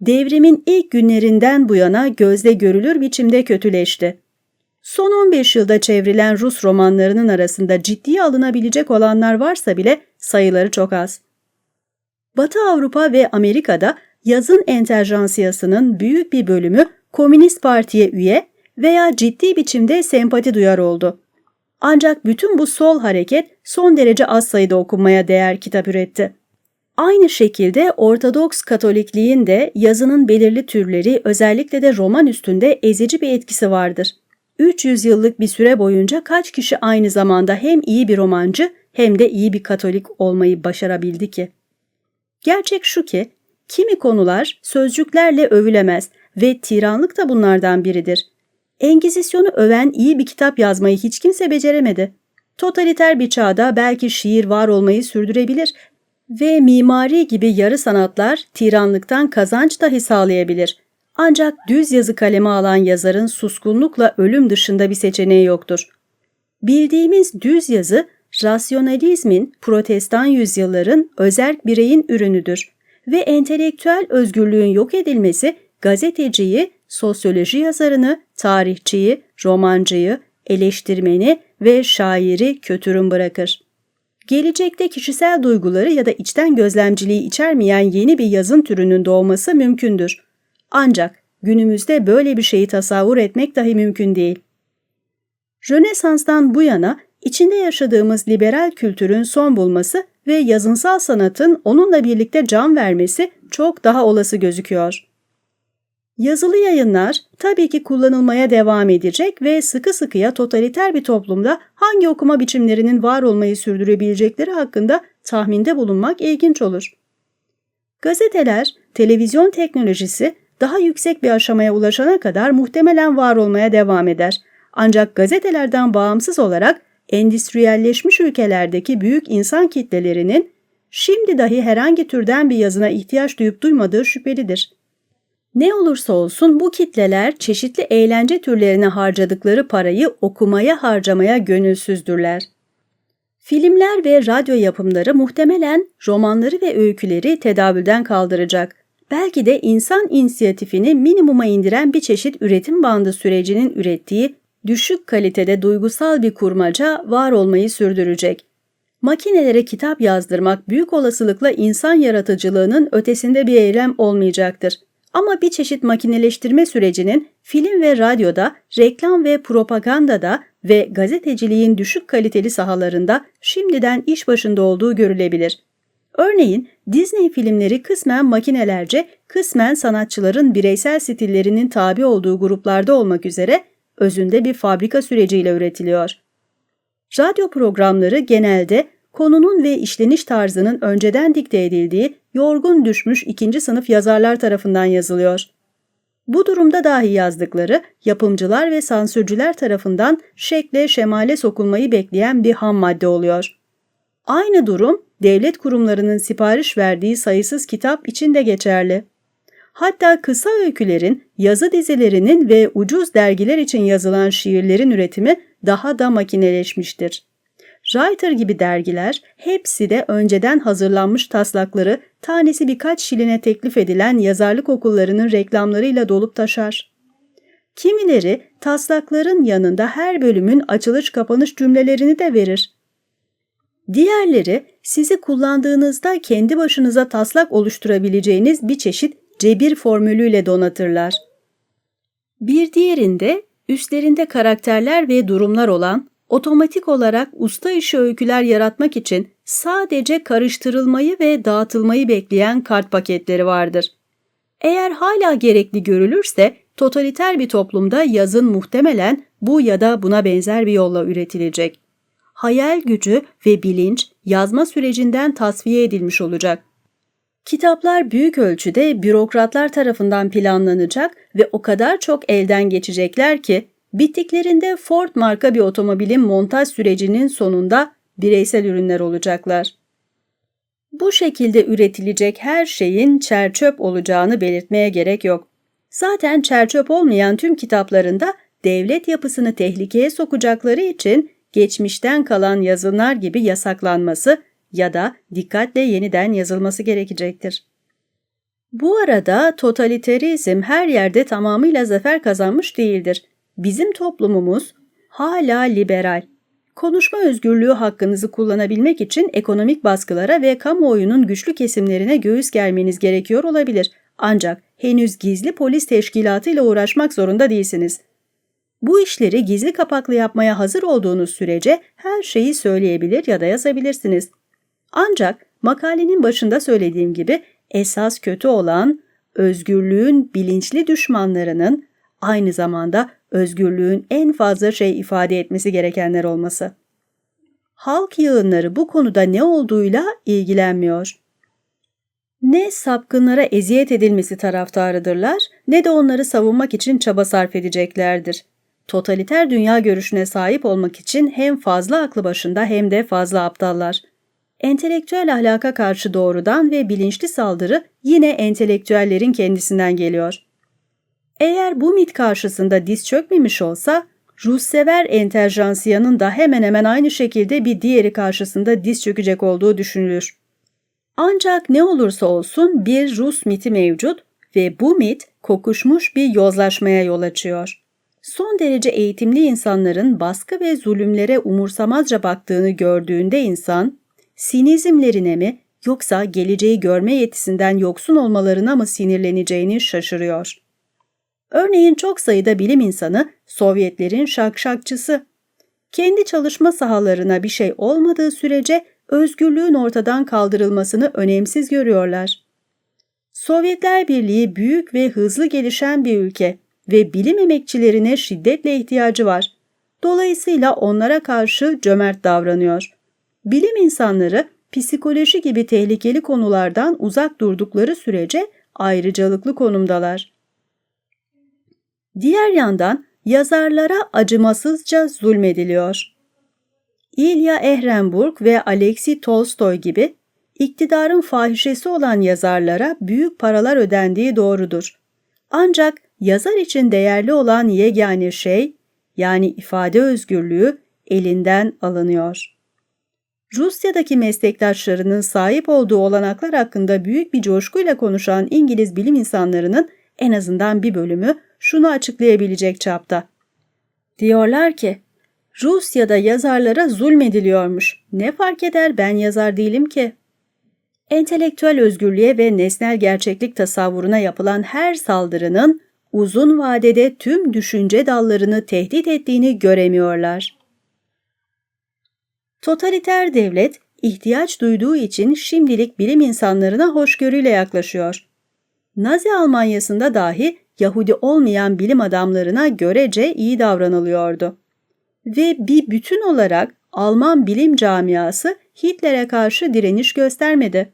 devrimin ilk günlerinden bu yana gözle görülür biçimde kötüleşti. Son 15 yılda çevrilen Rus romanlarının arasında ciddiye alınabilecek olanlar varsa bile sayıları çok az. Batı Avrupa ve Amerika'da yazın enterjansiyasının büyük bir bölümü Komünist Parti'ye üye veya ciddi biçimde sempati duyar oldu. Ancak bütün bu sol hareket son derece az sayıda okunmaya değer kitap üretti. Aynı şekilde Ortodoks Katolikliğin de yazının belirli türleri özellikle de roman üstünde ezici bir etkisi vardır. 300 yıllık bir süre boyunca kaç kişi aynı zamanda hem iyi bir romancı hem de iyi bir Katolik olmayı başarabildi ki? Gerçek şu ki, kimi konular sözcüklerle övülemez ve tiranlık da bunlardan biridir. Engizisyonu öven iyi bir kitap yazmayı hiç kimse beceremedi. Totaliter bir çağda belki şiir var olmayı sürdürebilir ve mimari gibi yarı sanatlar tiranlıktan kazanç dahi sağlayabilir. Ancak düz yazı kaleme alan yazarın suskunlukla ölüm dışında bir seçeneği yoktur. Bildiğimiz düz yazı, rasyonalizmin, protestan yüzyılların özerk bireyin ürünüdür ve entelektüel özgürlüğün yok edilmesi gazeteciyi, sosyoloji yazarını, tarihçiyi, romancıyı, eleştirmeni ve şairi kötürüm bırakır. Gelecekte kişisel duyguları ya da içten gözlemciliği içermeyen yeni bir yazın türünün doğması mümkündür. Ancak günümüzde böyle bir şeyi tasavvur etmek dahi mümkün değil. Rönesans'tan bu yana içinde yaşadığımız liberal kültürün son bulması ve yazınsal sanatın onunla birlikte can vermesi çok daha olası gözüküyor. Yazılı yayınlar tabii ki kullanılmaya devam edecek ve sıkı sıkıya totaliter bir toplumda hangi okuma biçimlerinin var olmayı sürdürebilecekleri hakkında tahminde bulunmak ilginç olur. Gazeteler, televizyon teknolojisi daha yüksek bir aşamaya ulaşana kadar muhtemelen var olmaya devam eder. Ancak gazetelerden bağımsız olarak endüstriyelleşmiş ülkelerdeki büyük insan kitlelerinin şimdi dahi herhangi türden bir yazına ihtiyaç duyup duymadığı şüphelidir. Ne olursa olsun bu kitleler çeşitli eğlence türlerine harcadıkları parayı okumaya harcamaya gönülsüzdürler. Filmler ve radyo yapımları muhtemelen romanları ve öyküleri tedavülden kaldıracak. Belki de insan inisiyatifini minimuma indiren bir çeşit üretim bandı sürecinin ürettiği düşük kalitede duygusal bir kurmaca var olmayı sürdürecek. Makinelere kitap yazdırmak büyük olasılıkla insan yaratıcılığının ötesinde bir eylem olmayacaktır. Ama bir çeşit makineleştirme sürecinin film ve radyoda, reklam ve propagandada ve gazeteciliğin düşük kaliteli sahalarında şimdiden iş başında olduğu görülebilir. Örneğin Disney filmleri kısmen makinelerce, kısmen sanatçıların bireysel stillerinin tabi olduğu gruplarda olmak üzere özünde bir fabrika süreciyle üretiliyor. Radyo programları genelde konunun ve işleniş tarzının önceden dikte edildiği yorgun düşmüş ikinci sınıf yazarlar tarafından yazılıyor. Bu durumda dahi yazdıkları yapımcılar ve sansürcüler tarafından şekle şemale sokulmayı bekleyen bir ham madde oluyor. Aynı durum devlet kurumlarının sipariş verdiği sayısız kitap için de geçerli. Hatta kısa öykülerin, yazı dizilerinin ve ucuz dergiler için yazılan şiirlerin üretimi daha da makineleşmiştir. Writer gibi dergiler hepsi de önceden hazırlanmış taslakları tanesi birkaç şiline teklif edilen yazarlık okullarının reklamlarıyla dolup taşar. Kimileri taslakların yanında her bölümün açılış kapanış cümlelerini de verir. Diğerleri sizi kullandığınızda kendi başınıza taslak oluşturabileceğiniz bir çeşit cebir formülüyle donatırlar. Bir diğerinde üstlerinde karakterler ve durumlar olan otomatik olarak usta işi öyküler yaratmak için sadece karıştırılmayı ve dağıtılmayı bekleyen kart paketleri vardır. Eğer hala gerekli görülürse totaliter bir toplumda yazın muhtemelen bu ya da buna benzer bir yolla üretilecek. Hayal gücü ve bilinç yazma sürecinden tasfiye edilmiş olacak. Kitaplar büyük ölçüde bürokratlar tarafından planlanacak ve o kadar çok elden geçecekler ki bittiklerinde Ford marka bir otomobilin montaj sürecinin sonunda bireysel ürünler olacaklar. Bu şekilde üretilecek her şeyin çerçöp olacağını belirtmeye gerek yok. Zaten çerçöp olmayan tüm kitaplarında devlet yapısını tehlikeye sokacakları için geçmişten kalan yazılar gibi yasaklanması ya da dikkatle yeniden yazılması gerekecektir. Bu arada totaliterizm her yerde tamamıyla zafer kazanmış değildir. Bizim toplumumuz hala liberal. Konuşma özgürlüğü hakkınızı kullanabilmek için ekonomik baskılara ve kamuoyunun güçlü kesimlerine göğüs germeniz gerekiyor olabilir. Ancak henüz gizli polis teşkilatıyla uğraşmak zorunda değilsiniz. Bu işleri gizli kapaklı yapmaya hazır olduğunuz sürece her şeyi söyleyebilir ya da yazabilirsiniz. Ancak makalenin başında söylediğim gibi esas kötü olan özgürlüğün bilinçli düşmanlarının aynı zamanda özgürlüğün en fazla şey ifade etmesi gerekenler olması. Halk yığınları bu konuda ne olduğuyla ilgilenmiyor. Ne sapkınlara eziyet edilmesi taraftarıdırlar ne de onları savunmak için çaba sarf edeceklerdir. Totaliter dünya görüşüne sahip olmak için hem fazla aklı başında hem de fazla aptallar. Entelektüel ahlaka karşı doğrudan ve bilinçli saldırı yine entelektüellerin kendisinden geliyor. Eğer bu mit karşısında diz çökmemiş olsa, Russever enterjansiyanın da hemen hemen aynı şekilde bir diğeri karşısında diz çökecek olduğu düşünülür. Ancak ne olursa olsun bir Rus miti mevcut ve bu mit kokuşmuş bir yozlaşmaya yol açıyor. Son derece eğitimli insanların baskı ve zulümlere umursamazca baktığını gördüğünde insan, sinizmlerine mi yoksa geleceği görme yetisinden yoksun olmalarına mı sinirleneceğini şaşırıyor. Örneğin çok sayıda bilim insanı Sovyetlerin şakşakçısı. Kendi çalışma sahalarına bir şey olmadığı sürece özgürlüğün ortadan kaldırılmasını önemsiz görüyorlar. Sovyetler Birliği büyük ve hızlı gelişen bir ülke ve bilim emekçilerine şiddetle ihtiyacı var. Dolayısıyla onlara karşı cömert davranıyor. Bilim insanları psikoloji gibi tehlikeli konulardan uzak durdukları sürece ayrıcalıklı konumdalar. Diğer yandan yazarlara acımasızca zulmediliyor. İlya Ehrenburg ve Alexi Tolstoy gibi iktidarın fahişesi olan yazarlara büyük paralar ödendiği doğrudur. Ancak yazar için değerli olan yegane şey, yani ifade özgürlüğü elinden alınıyor. Rusya'daki meslektaşlarının sahip olduğu olanaklar hakkında büyük bir coşkuyla konuşan İngiliz bilim insanlarının en azından bir bölümü şunu açıklayabilecek çapta. Diyorlar ki, Rusya'da yazarlara zulmediliyormuş. Ne fark eder ben yazar değilim ki? Entelektüel özgürlüğe ve nesnel gerçeklik tasavvuruna yapılan her saldırının uzun vadede tüm düşünce dallarını tehdit ettiğini göremiyorlar. Totaliter devlet ihtiyaç duyduğu için şimdilik bilim insanlarına hoşgörüyle yaklaşıyor. Nazi Almanyası'nda dahi Yahudi olmayan bilim adamlarına görece iyi davranılıyordu. Ve bir bütün olarak Alman bilim camiası Hitler'e karşı direniş göstermedi.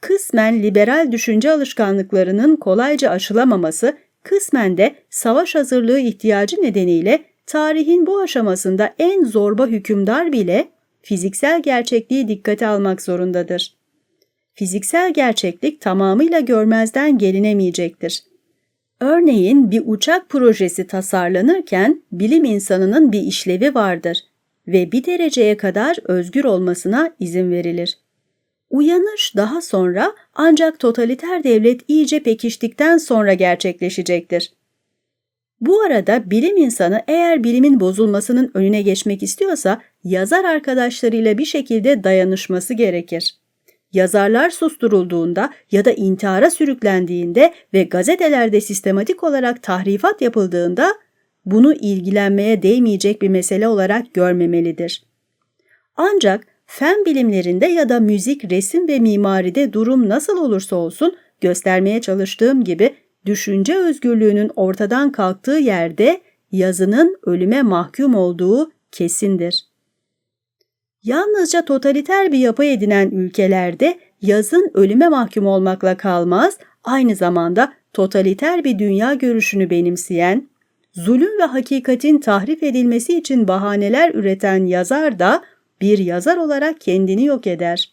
Kısmen liberal düşünce alışkanlıklarının kolayca aşılamaması, kısmen de savaş hazırlığı ihtiyacı nedeniyle tarihin bu aşamasında en zorba hükümdar bile fiziksel gerçekliği dikkate almak zorundadır. Fiziksel gerçeklik tamamıyla görmezden gelinemeyecektir. Örneğin bir uçak projesi tasarlanırken bilim insanının bir işlevi vardır ve bir dereceye kadar özgür olmasına izin verilir. Uyanış daha sonra ancak totaliter devlet iyice pekiştikten sonra gerçekleşecektir. Bu arada bilim insanı eğer bilimin bozulmasının önüne geçmek istiyorsa yazar arkadaşlarıyla bir şekilde dayanışması gerekir yazarlar susturulduğunda ya da intihara sürüklendiğinde ve gazetelerde sistematik olarak tahrifat yapıldığında bunu ilgilenmeye değmeyecek bir mesele olarak görmemelidir. Ancak fen bilimlerinde ya da müzik, resim ve mimaride durum nasıl olursa olsun göstermeye çalıştığım gibi düşünce özgürlüğünün ortadan kalktığı yerde yazının ölüme mahkum olduğu kesindir. Yalnızca totaliter bir yapı edinen ülkelerde yazın ölüme mahkum olmakla kalmaz, aynı zamanda totaliter bir dünya görüşünü benimseyen, zulüm ve hakikatin tahrif edilmesi için bahaneler üreten yazar da bir yazar olarak kendini yok eder.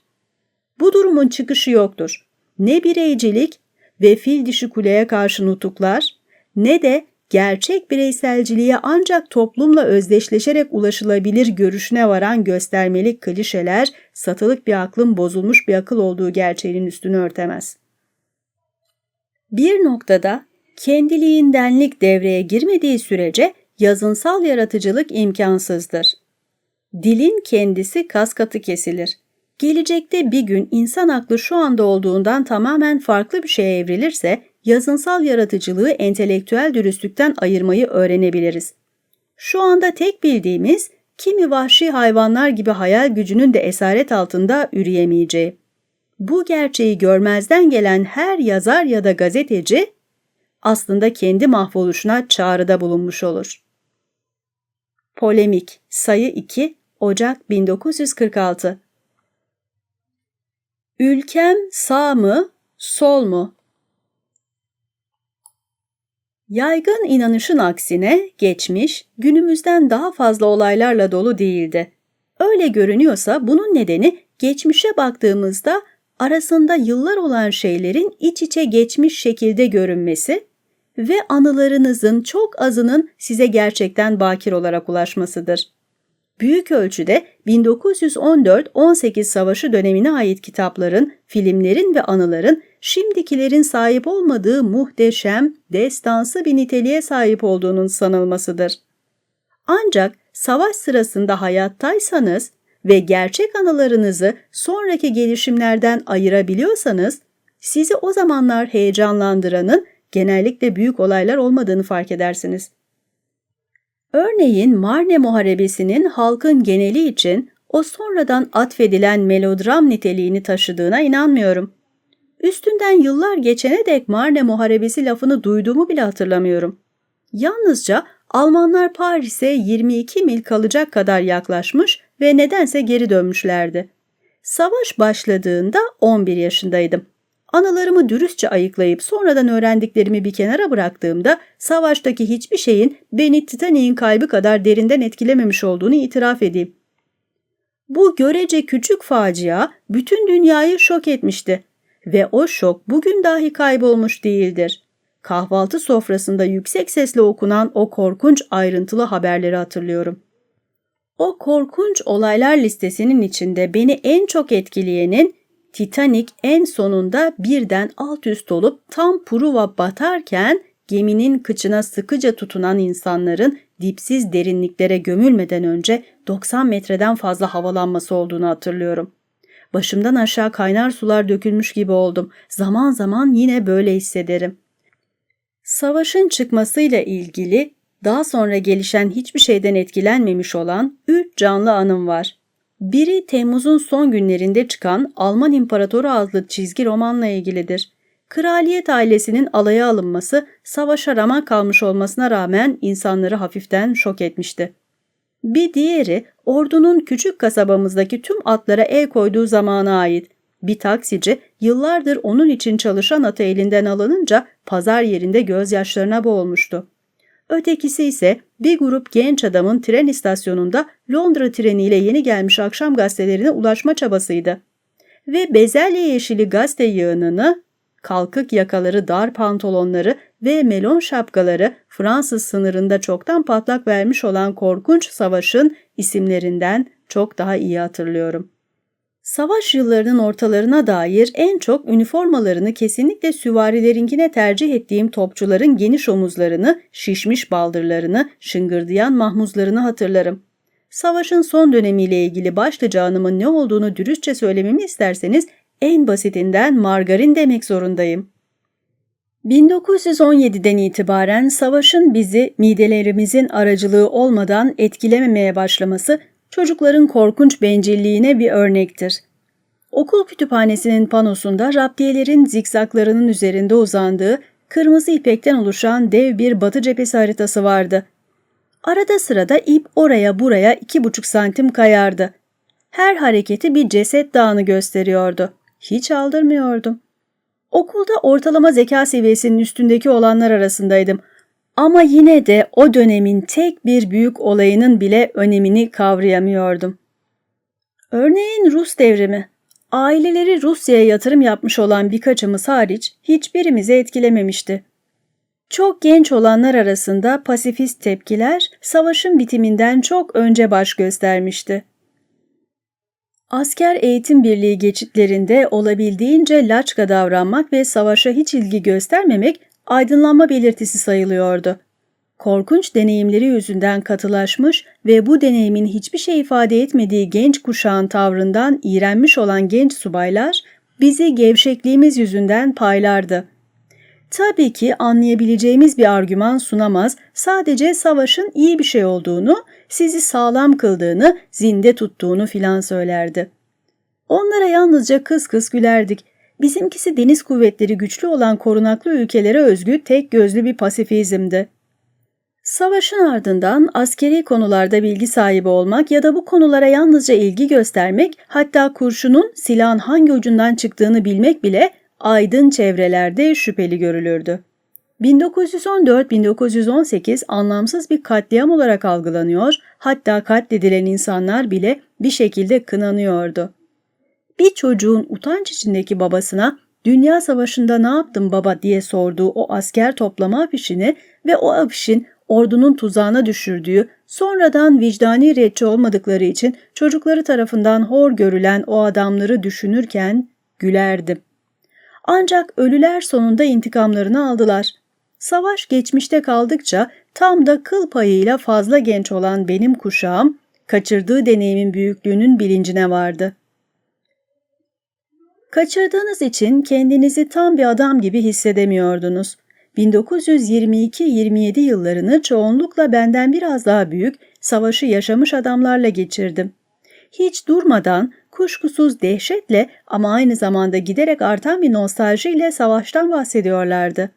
Bu durumun çıkışı yoktur. Ne bireycilik ve fil dişi kuleye karşı nutuklar ne de gerçek bireyselciliğe ancak toplumla özdeşleşerek ulaşılabilir görüşüne varan göstermelik klişeler, satılık bir aklın bozulmuş bir akıl olduğu gerçeğinin üstünü örtemez. Bir noktada kendiliğindenlik devreye girmediği sürece yazınsal yaratıcılık imkansızdır. Dilin kendisi kas katı kesilir. Gelecekte bir gün insan aklı şu anda olduğundan tamamen farklı bir şeye evrilirse yazınsal yaratıcılığı entelektüel dürüstlükten ayırmayı öğrenebiliriz. Şu anda tek bildiğimiz kimi vahşi hayvanlar gibi hayal gücünün de esaret altında üreyemeyeceği. Bu gerçeği görmezden gelen her yazar ya da gazeteci aslında kendi mahvoluşuna çağrıda bulunmuş olur. Polemik Sayı 2 Ocak 1946 Ülkem sağ mı, sol mu? Yaygın inanışın aksine geçmiş, günümüzden daha fazla olaylarla dolu değildi. Öyle görünüyorsa bunun nedeni geçmişe baktığımızda arasında yıllar olan şeylerin iç içe geçmiş şekilde görünmesi ve anılarınızın çok azının size gerçekten bakir olarak ulaşmasıdır. Büyük ölçüde 1914-18 savaşı dönemine ait kitapların, filmlerin ve anıların şimdikilerin sahip olmadığı muhteşem, destansı bir niteliğe sahip olduğunun sanılmasıdır. Ancak savaş sırasında hayattaysanız ve gerçek anılarınızı sonraki gelişimlerden ayırabiliyorsanız, sizi o zamanlar heyecanlandıranın genellikle büyük olaylar olmadığını fark edersiniz. Örneğin Marne Muharebesi'nin halkın geneli için o sonradan atfedilen melodram niteliğini taşıdığına inanmıyorum. Üstünden yıllar geçene dek Marne Muharebesi lafını duyduğumu bile hatırlamıyorum. Yalnızca Almanlar Paris'e 22 mil kalacak kadar yaklaşmış ve nedense geri dönmüşlerdi. Savaş başladığında 11 yaşındaydım. Anılarımı dürüstçe ayıklayıp sonradan öğrendiklerimi bir kenara bıraktığımda savaştaki hiçbir şeyin beni Titanic'in kaybı kadar derinden etkilememiş olduğunu itiraf edeyim. Bu görece küçük facia bütün dünyayı şok etmişti ve o şok bugün dahi kaybolmuş değildir. Kahvaltı sofrasında yüksek sesle okunan o korkunç ayrıntılı haberleri hatırlıyorum. O korkunç olaylar listesinin içinde beni en çok etkileyenin Titanic en sonunda birden alt üst olup tam Pruva batarken geminin kıçına sıkıca tutunan insanların dipsiz derinliklere gömülmeden önce 90 metreden fazla havalanması olduğunu hatırlıyorum. Başımdan aşağı kaynar sular dökülmüş gibi oldum. Zaman zaman yine böyle hissederim. Savaşın çıkmasıyla ilgili daha sonra gelişen hiçbir şeyden etkilenmemiş olan üç canlı anım var. Biri Temmuz'un son günlerinde çıkan Alman İmparatoru adlı çizgi romanla ilgilidir. Kraliyet ailesinin alaya alınması savaşa ramak kalmış olmasına rağmen insanları hafiften şok etmişti. Bir diğeri ordunun küçük kasabamızdaki tüm atlara el koyduğu zamana ait. Bir taksici yıllardır onun için çalışan atı elinden alınınca pazar yerinde gözyaşlarına boğulmuştu. Ötekisi ise bir grup genç adamın tren istasyonunda Londra treniyle yeni gelmiş akşam gazetelerine ulaşma çabasıydı. Ve bezelye yeşili gazete yığınını, kalkık yakaları dar pantolonları ve melon şapkaları Fransız sınırında çoktan patlak vermiş olan korkunç savaşın isimlerinden çok daha iyi hatırlıyorum. Savaş yıllarının ortalarına dair en çok üniformalarını kesinlikle süvarilerinkine tercih ettiğim topçuların geniş omuzlarını, şişmiş baldırlarını, şıngırdayan mahmuzlarını hatırlarım. Savaşın son dönemiyle ilgili başlıca anımın ne olduğunu dürüstçe söylememi isterseniz en basitinden margarin demek zorundayım. 1917'den itibaren savaşın bizi midelerimizin aracılığı olmadan etkilememeye başlaması çocukların korkunç bencilliğine bir örnektir. Okul kütüphanesinin panosunda raptiyelerin zikzaklarının üzerinde uzandığı kırmızı ipekten oluşan dev bir batı cephesi haritası vardı. Arada sırada ip oraya buraya iki buçuk santim kayardı. Her hareketi bir ceset dağını gösteriyordu. Hiç aldırmıyordum. Okulda ortalama zeka seviyesinin üstündeki olanlar arasındaydım. Ama yine de o dönemin tek bir büyük olayının bile önemini kavrayamıyordum. Örneğin Rus devrimi. Aileleri Rusya'ya yatırım yapmış olan birkaçımız hariç hiçbirimizi etkilememişti. Çok genç olanlar arasında pasifist tepkiler savaşın bitiminden çok önce baş göstermişti. Asker eğitim birliği geçitlerinde olabildiğince laçka davranmak ve savaşa hiç ilgi göstermemek aydınlanma belirtisi sayılıyordu. Korkunç deneyimleri yüzünden katılaşmış ve bu deneyimin hiçbir şey ifade etmediği genç kuşağın tavrından iğrenmiş olan genç subaylar bizi gevşekliğimiz yüzünden paylardı. Tabii ki anlayabileceğimiz bir argüman sunamaz, sadece savaşın iyi bir şey olduğunu, sizi sağlam kıldığını, zinde tuttuğunu filan söylerdi. Onlara yalnızca kız kız gülerdik Bizimkisi deniz kuvvetleri güçlü olan korunaklı ülkelere özgü tek gözlü bir pasifizmdi. Savaşın ardından askeri konularda bilgi sahibi olmak ya da bu konulara yalnızca ilgi göstermek, hatta kurşunun silahın hangi ucundan çıktığını bilmek bile aydın çevrelerde şüpheli görülürdü. 1914-1918 anlamsız bir katliam olarak algılanıyor, hatta katledilen insanlar bile bir şekilde kınanıyordu. Bir çocuğun utanç içindeki babasına Dünya Savaşı'nda ne yaptın baba diye sorduğu o asker toplama afişini ve o afişin ordunun tuzağına düşürdüğü, sonradan vicdani retçi olmadıkları için çocukları tarafından hor görülen o adamları düşünürken gülerdim. Ancak ölüler sonunda intikamlarını aldılar. Savaş geçmişte kaldıkça tam da kıl payıyla fazla genç olan benim kuşağım, kaçırdığı deneyimin büyüklüğünün bilincine vardı. Kaçırdığınız için kendinizi tam bir adam gibi hissedemiyordunuz. 1922-27 yıllarını çoğunlukla benden biraz daha büyük, savaşı yaşamış adamlarla geçirdim. Hiç durmadan, kuşkusuz dehşetle ama aynı zamanda giderek artan bir nostaljiyle savaştan bahsediyorlardı.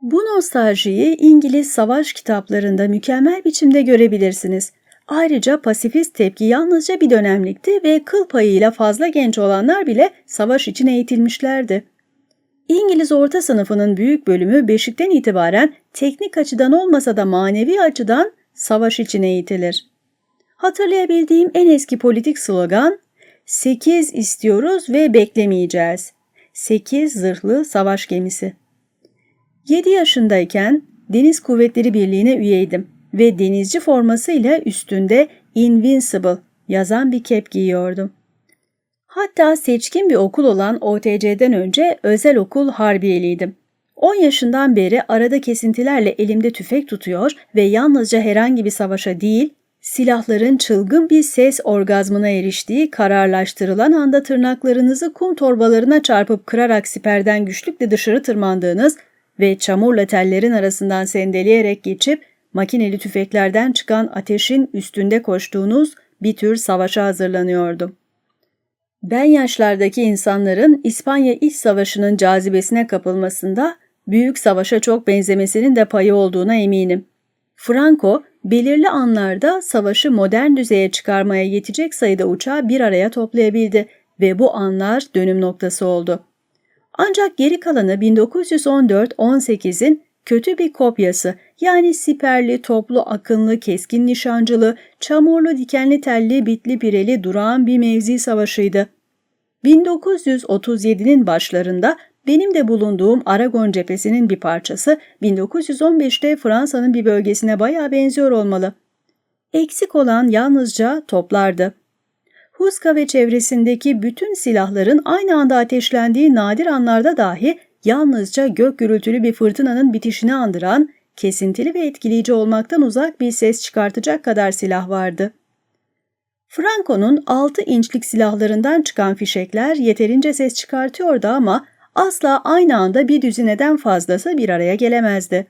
Bu nostaljiyi İngiliz savaş kitaplarında mükemmel biçimde görebilirsiniz. Ayrıca pasifist tepki yalnızca bir dönemlikti ve kıl payıyla fazla genç olanlar bile savaş için eğitilmişlerdi. İngiliz orta sınıfının büyük bölümü beşikten itibaren teknik açıdan olmasa da manevi açıdan savaş için eğitilir. Hatırlayabildiğim en eski politik slogan, 8 istiyoruz ve beklemeyeceğiz. 8 zırhlı savaş gemisi. 7 yaşındayken Deniz Kuvvetleri Birliği'ne üyeydim ve denizci formasıyla üstünde Invincible yazan bir kep giyiyordum. Hatta seçkin bir okul olan OTC'den önce özel okul harbiyeliydim. 10 yaşından beri arada kesintilerle elimde tüfek tutuyor ve yalnızca herhangi bir savaşa değil, silahların çılgın bir ses orgazmına eriştiği kararlaştırılan anda tırnaklarınızı kum torbalarına çarpıp kırarak siperden güçlükle dışarı tırmandığınız ve çamurla tellerin arasından sendeleyerek geçip makineli tüfeklerden çıkan ateşin üstünde koştuğunuz bir tür savaşa hazırlanıyordum. Ben yaşlardaki insanların İspanya İç Savaşı'nın cazibesine kapılmasında büyük savaşa çok benzemesinin de payı olduğuna eminim. Franco, belirli anlarda savaşı modern düzeye çıkarmaya yetecek sayıda uçağı bir araya toplayabildi ve bu anlar dönüm noktası oldu. Ancak geri kalanı 1914-18'in kötü bir kopyası yani siperli, toplu, akınlı, keskin nişancılı, çamurlu, dikenli telli, bitli pireli durağan bir mevzi savaşıydı. 1937'nin başlarında benim de bulunduğum Aragon cephesinin bir parçası 1915'te Fransa'nın bir bölgesine bayağı benziyor olmalı. Eksik olan yalnızca toplardı. Huska ve çevresindeki bütün silahların aynı anda ateşlendiği nadir anlarda dahi yalnızca gök gürültülü bir fırtınanın bitişini andıran, kesintili ve etkileyici olmaktan uzak bir ses çıkartacak kadar silah vardı. Franco'nun 6 inçlik silahlarından çıkan fişekler yeterince ses çıkartıyordu ama asla aynı anda bir düzineden fazlası bir araya gelemezdi.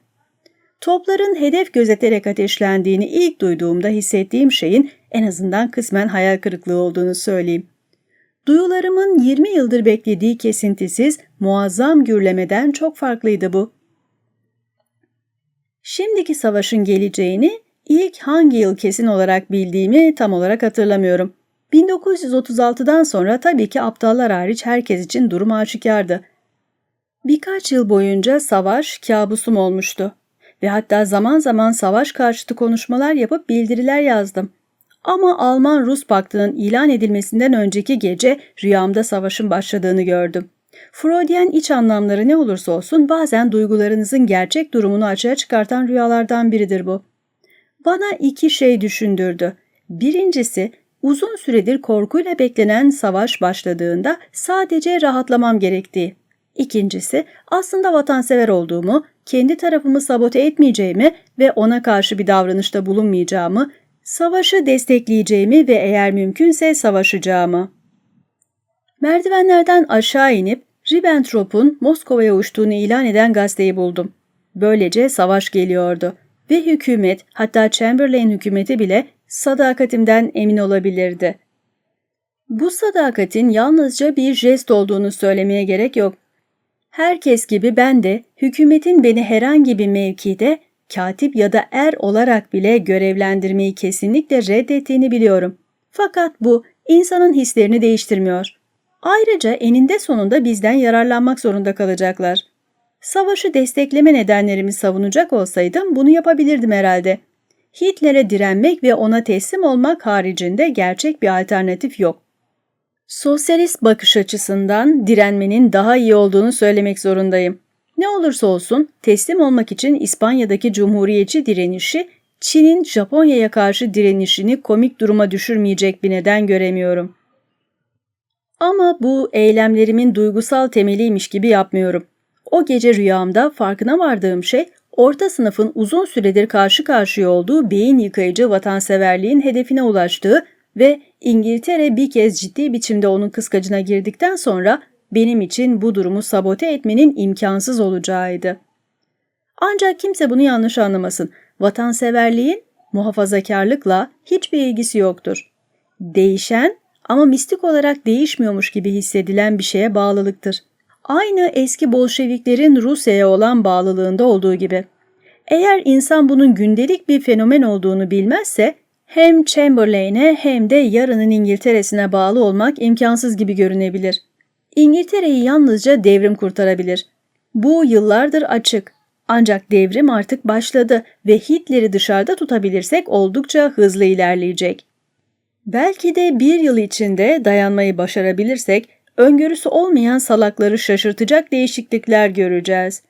Topların hedef gözeterek ateşlendiğini ilk duyduğumda hissettiğim şeyin en azından kısmen hayal kırıklığı olduğunu söyleyeyim. Duyularımın 20 yıldır beklediği kesintisiz, muazzam gürlemeden çok farklıydı bu. Şimdiki savaşın geleceğini ilk hangi yıl kesin olarak bildiğimi tam olarak hatırlamıyorum. 1936'dan sonra tabii ki aptallar hariç herkes için durum aşikardı. Birkaç yıl boyunca savaş kabusum olmuştu ve hatta zaman zaman savaş karşıtı konuşmalar yapıp bildiriler yazdım. Ama Alman-Rus paktının ilan edilmesinden önceki gece rüyamda savaşın başladığını gördüm. Freudian iç anlamları ne olursa olsun bazen duygularınızın gerçek durumunu açığa çıkartan rüyalardan biridir bu. Bana iki şey düşündürdü. Birincisi, uzun süredir korkuyla beklenen savaş başladığında sadece rahatlamam gerektiği. İkincisi, aslında vatansever olduğumu, kendi tarafımı sabote etmeyeceğimi ve ona karşı bir davranışta bulunmayacağımı, savaşı destekleyeceğimi ve eğer mümkünse savaşacağımı. Merdivenlerden aşağı inip Ribbentrop'un Moskova'ya uçtuğunu ilan eden gazeteyi buldum. Böylece savaş geliyordu ve hükümet hatta Chamberlain hükümeti bile sadakatimden emin olabilirdi. Bu sadakatin yalnızca bir jest olduğunu söylemeye gerek yok. Herkes gibi ben de hükümetin beni herhangi bir mevkide katip ya da er olarak bile görevlendirmeyi kesinlikle reddettiğini biliyorum. Fakat bu insanın hislerini değiştirmiyor. Ayrıca eninde sonunda bizden yararlanmak zorunda kalacaklar. Savaşı destekleme nedenlerimi savunacak olsaydım bunu yapabilirdim herhalde. Hitler'e direnmek ve ona teslim olmak haricinde gerçek bir alternatif yok. Sosyalist bakış açısından direnmenin daha iyi olduğunu söylemek zorundayım. Ne olursa olsun teslim olmak için İspanya'daki cumhuriyetçi direnişi Çin'in Japonya'ya karşı direnişini komik duruma düşürmeyecek bir neden göremiyorum. Ama bu eylemlerimin duygusal temeliymiş gibi yapmıyorum. O gece rüyamda farkına vardığım şey orta sınıfın uzun süredir karşı karşıya olduğu beyin yıkayıcı vatanseverliğin hedefine ulaştığı ve İngiltere bir kez ciddi biçimde onun kıskacına girdikten sonra benim için bu durumu sabote etmenin imkansız olacağıydı. Ancak kimse bunu yanlış anlamasın. Vatanseverliğin muhafazakarlıkla hiçbir ilgisi yoktur. Değişen ama mistik olarak değişmiyormuş gibi hissedilen bir şeye bağlılıktır. Aynı eski Bolşeviklerin Rusya'ya olan bağlılığında olduğu gibi. Eğer insan bunun gündelik bir fenomen olduğunu bilmezse hem Chamberlain'e hem de yarının İngiltere'sine bağlı olmak imkansız gibi görünebilir. İngiltere'yi yalnızca devrim kurtarabilir. Bu yıllardır açık. Ancak devrim artık başladı ve Hitler'i dışarıda tutabilirsek oldukça hızlı ilerleyecek. Belki de bir yıl içinde dayanmayı başarabilirsek öngörüsü olmayan salakları şaşırtacak değişiklikler göreceğiz.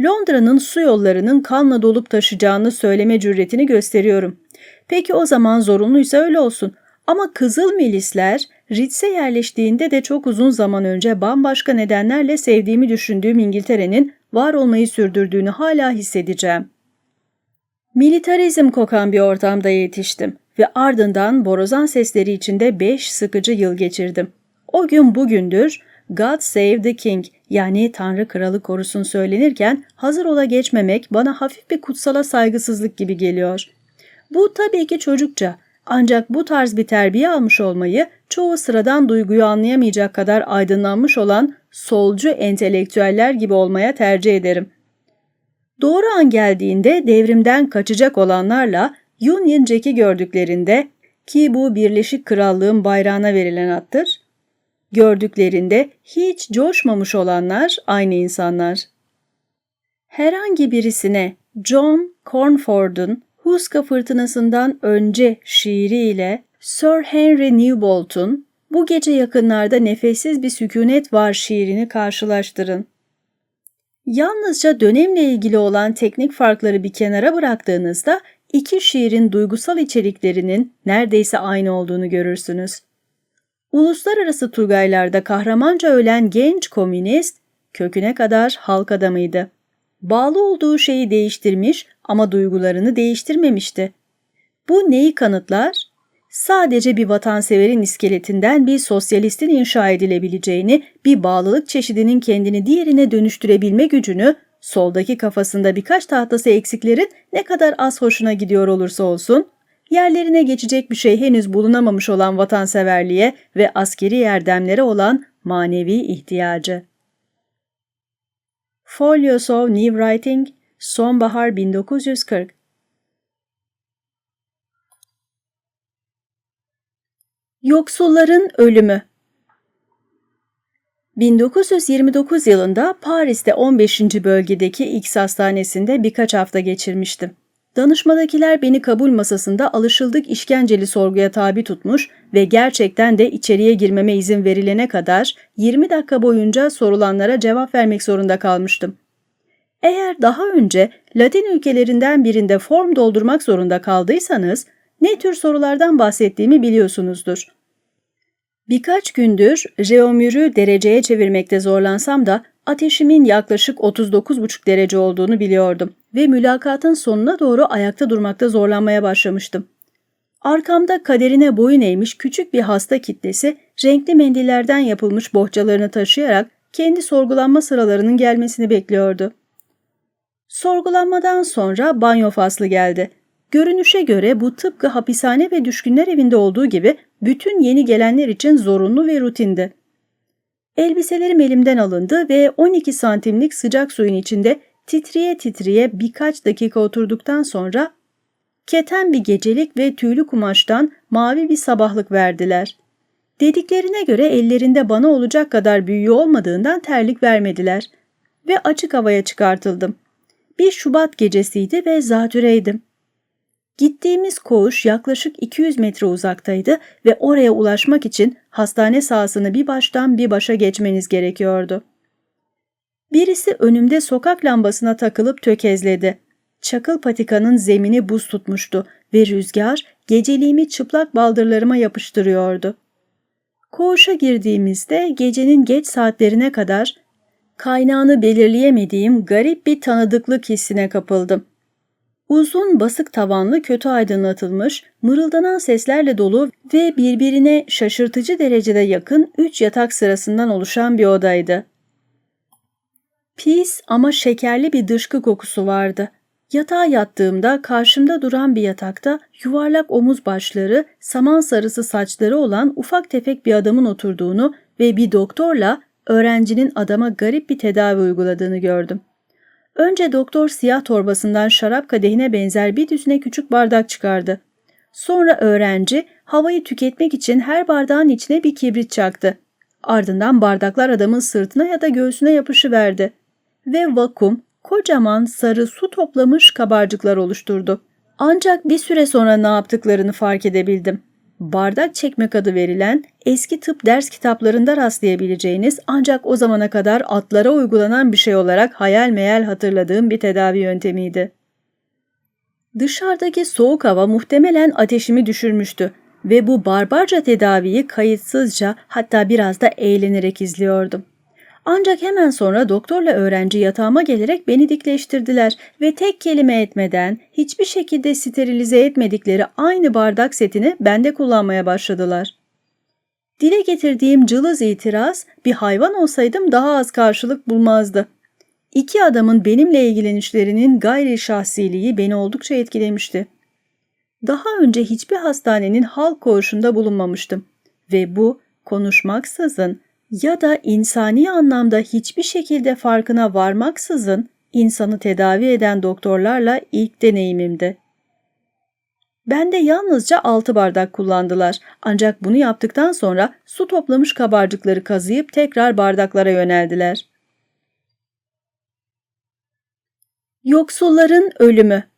Londra'nın su yollarının kanla dolup taşacağını söyleme cüretini gösteriyorum. Peki o zaman zorunluysa öyle olsun. Ama Kızıl Milisler Ritz'e yerleştiğinde de çok uzun zaman önce bambaşka nedenlerle sevdiğimi düşündüğüm İngiltere'nin var olmayı sürdürdüğünü hala hissedeceğim. Militarizm kokan bir ortamda yetiştim ve ardından borazan sesleri içinde beş sıkıcı yıl geçirdim. O gün bugündür God Save the King yani Tanrı Kralı korusun söylenirken hazır ola geçmemek bana hafif bir kutsala saygısızlık gibi geliyor. Bu tabii ki çocukça ancak bu tarz bir terbiye almış olmayı çoğu sıradan duyguyu anlayamayacak kadar aydınlanmış olan solcu entelektüeller gibi olmaya tercih ederim. Doğru an geldiğinde devrimden kaçacak olanlarla Union Jack'i gördüklerinde ki bu Birleşik Krallığın bayrağına verilen attır, gördüklerinde hiç coşmamış olanlar aynı insanlar. Herhangi birisine John Cornford'un Huska Fırtınası'ndan önce şiiriyle Sir Henry Newbolt'un Bu gece yakınlarda nefessiz bir sükunet var şiirini karşılaştırın. Yalnızca dönemle ilgili olan teknik farkları bir kenara bıraktığınızda iki şiirin duygusal içeriklerinin neredeyse aynı olduğunu görürsünüz. Uluslararası turgaylarda kahramanca ölen genç komünist köküne kadar halk adamıydı. Bağlı olduğu şeyi değiştirmiş ama duygularını değiştirmemişti. Bu neyi kanıtlar? Sadece bir vatanseverin iskeletinden bir sosyalistin inşa edilebileceğini, bir bağlılık çeşidinin kendini diğerine dönüştürebilme gücünü, soldaki kafasında birkaç tahtası eksiklerin ne kadar az hoşuna gidiyor olursa olsun, yerlerine geçecek bir şey henüz bulunamamış olan vatanseverliğe ve askeri erdemlere olan manevi ihtiyacı. Folios of New Writing, Sonbahar 1940 Yoksulların ölümü 1929 yılında Paris'te 15. bölgedeki X hastanesinde birkaç hafta geçirmiştim. Danışmadakiler beni kabul masasında alışıldık işkenceli sorguya tabi tutmuş ve gerçekten de içeriye girmeme izin verilene kadar 20 dakika boyunca sorulanlara cevap vermek zorunda kalmıştım. Eğer daha önce Latin ülkelerinden birinde form doldurmak zorunda kaldıysanız ne tür sorulardan bahsettiğimi biliyorsunuzdur. Birkaç gündür jeomürü dereceye çevirmekte zorlansam da ateşimin yaklaşık 39,5 derece olduğunu biliyordum ve mülakatın sonuna doğru ayakta durmakta zorlanmaya başlamıştım. Arkamda kaderine boyun eğmiş küçük bir hasta kitlesi renkli mendillerden yapılmış bohçalarını taşıyarak kendi sorgulanma sıralarının gelmesini bekliyordu. Sorgulanmadan sonra banyo faslı geldi. Görünüşe göre bu tıpkı hapishane ve düşkünler evinde olduğu gibi bütün yeni gelenler için zorunlu ve rutindi. Elbiselerim elimden alındı ve 12 santimlik sıcak suyun içinde titriye titriye birkaç dakika oturduktan sonra keten bir gecelik ve tüylü kumaştan mavi bir sabahlık verdiler. Dediklerine göre ellerinde bana olacak kadar büyüğü olmadığından terlik vermediler ve açık havaya çıkartıldım. Bir Şubat gecesiydi ve zatüreydim. Gittiğimiz koğuş yaklaşık 200 metre uzaktaydı ve oraya ulaşmak için hastane sahasını bir baştan bir başa geçmeniz gerekiyordu. Birisi önümde sokak lambasına takılıp tökezledi. Çakıl patikanın zemini buz tutmuştu ve rüzgar geceliğimi çıplak baldırlarıma yapıştırıyordu. Koğuşa girdiğimizde gecenin geç saatlerine kadar kaynağını belirleyemediğim garip bir tanıdıklık hissine kapıldım. Uzun basık tavanlı kötü aydınlatılmış, mırıldanan seslerle dolu ve birbirine şaşırtıcı derecede yakın üç yatak sırasından oluşan bir odaydı. Pis ama şekerli bir dışkı kokusu vardı. Yatağa yattığımda karşımda duran bir yatakta yuvarlak omuz başları, saman sarısı saçları olan ufak tefek bir adamın oturduğunu ve bir doktorla öğrencinin adama garip bir tedavi uyguladığını gördüm. Önce doktor siyah torbasından şarap kadehine benzer bir düzine küçük bardak çıkardı. Sonra öğrenci havayı tüketmek için her bardağın içine bir kibrit çaktı. Ardından bardaklar adamın sırtına ya da göğsüne yapışıverdi. Ve vakum kocaman sarı su toplamış kabarcıklar oluşturdu. Ancak bir süre sonra ne yaptıklarını fark edebildim. Bardak çekmek adı verilen eski tıp ders kitaplarında rastlayabileceğiniz ancak o zamana kadar atlara uygulanan bir şey olarak hayal meyal hatırladığım bir tedavi yöntemiydi. Dışarıdaki soğuk hava muhtemelen ateşimi düşürmüştü ve bu barbarca tedaviyi kayıtsızca hatta biraz da eğlenerek izliyordum. Ancak hemen sonra doktorla öğrenci yatağıma gelerek beni dikleştirdiler ve tek kelime etmeden hiçbir şekilde sterilize etmedikleri aynı bardak setini bende kullanmaya başladılar. Dile getirdiğim cılız itiraz bir hayvan olsaydım daha az karşılık bulmazdı. İki adamın benimle ilgilenişlerinin gayri şahsiliği beni oldukça etkilemişti. Daha önce hiçbir hastanenin halk koğuşunda bulunmamıştım ve bu konuşmaksızın ya da insani anlamda hiçbir şekilde farkına varmaksızın insanı tedavi eden doktorlarla ilk deneyimimdi. Ben de yalnızca altı bardak kullandılar ancak bunu yaptıktan sonra su toplamış kabarcıkları kazıyıp tekrar bardaklara yöneldiler. Yoksulların ölümü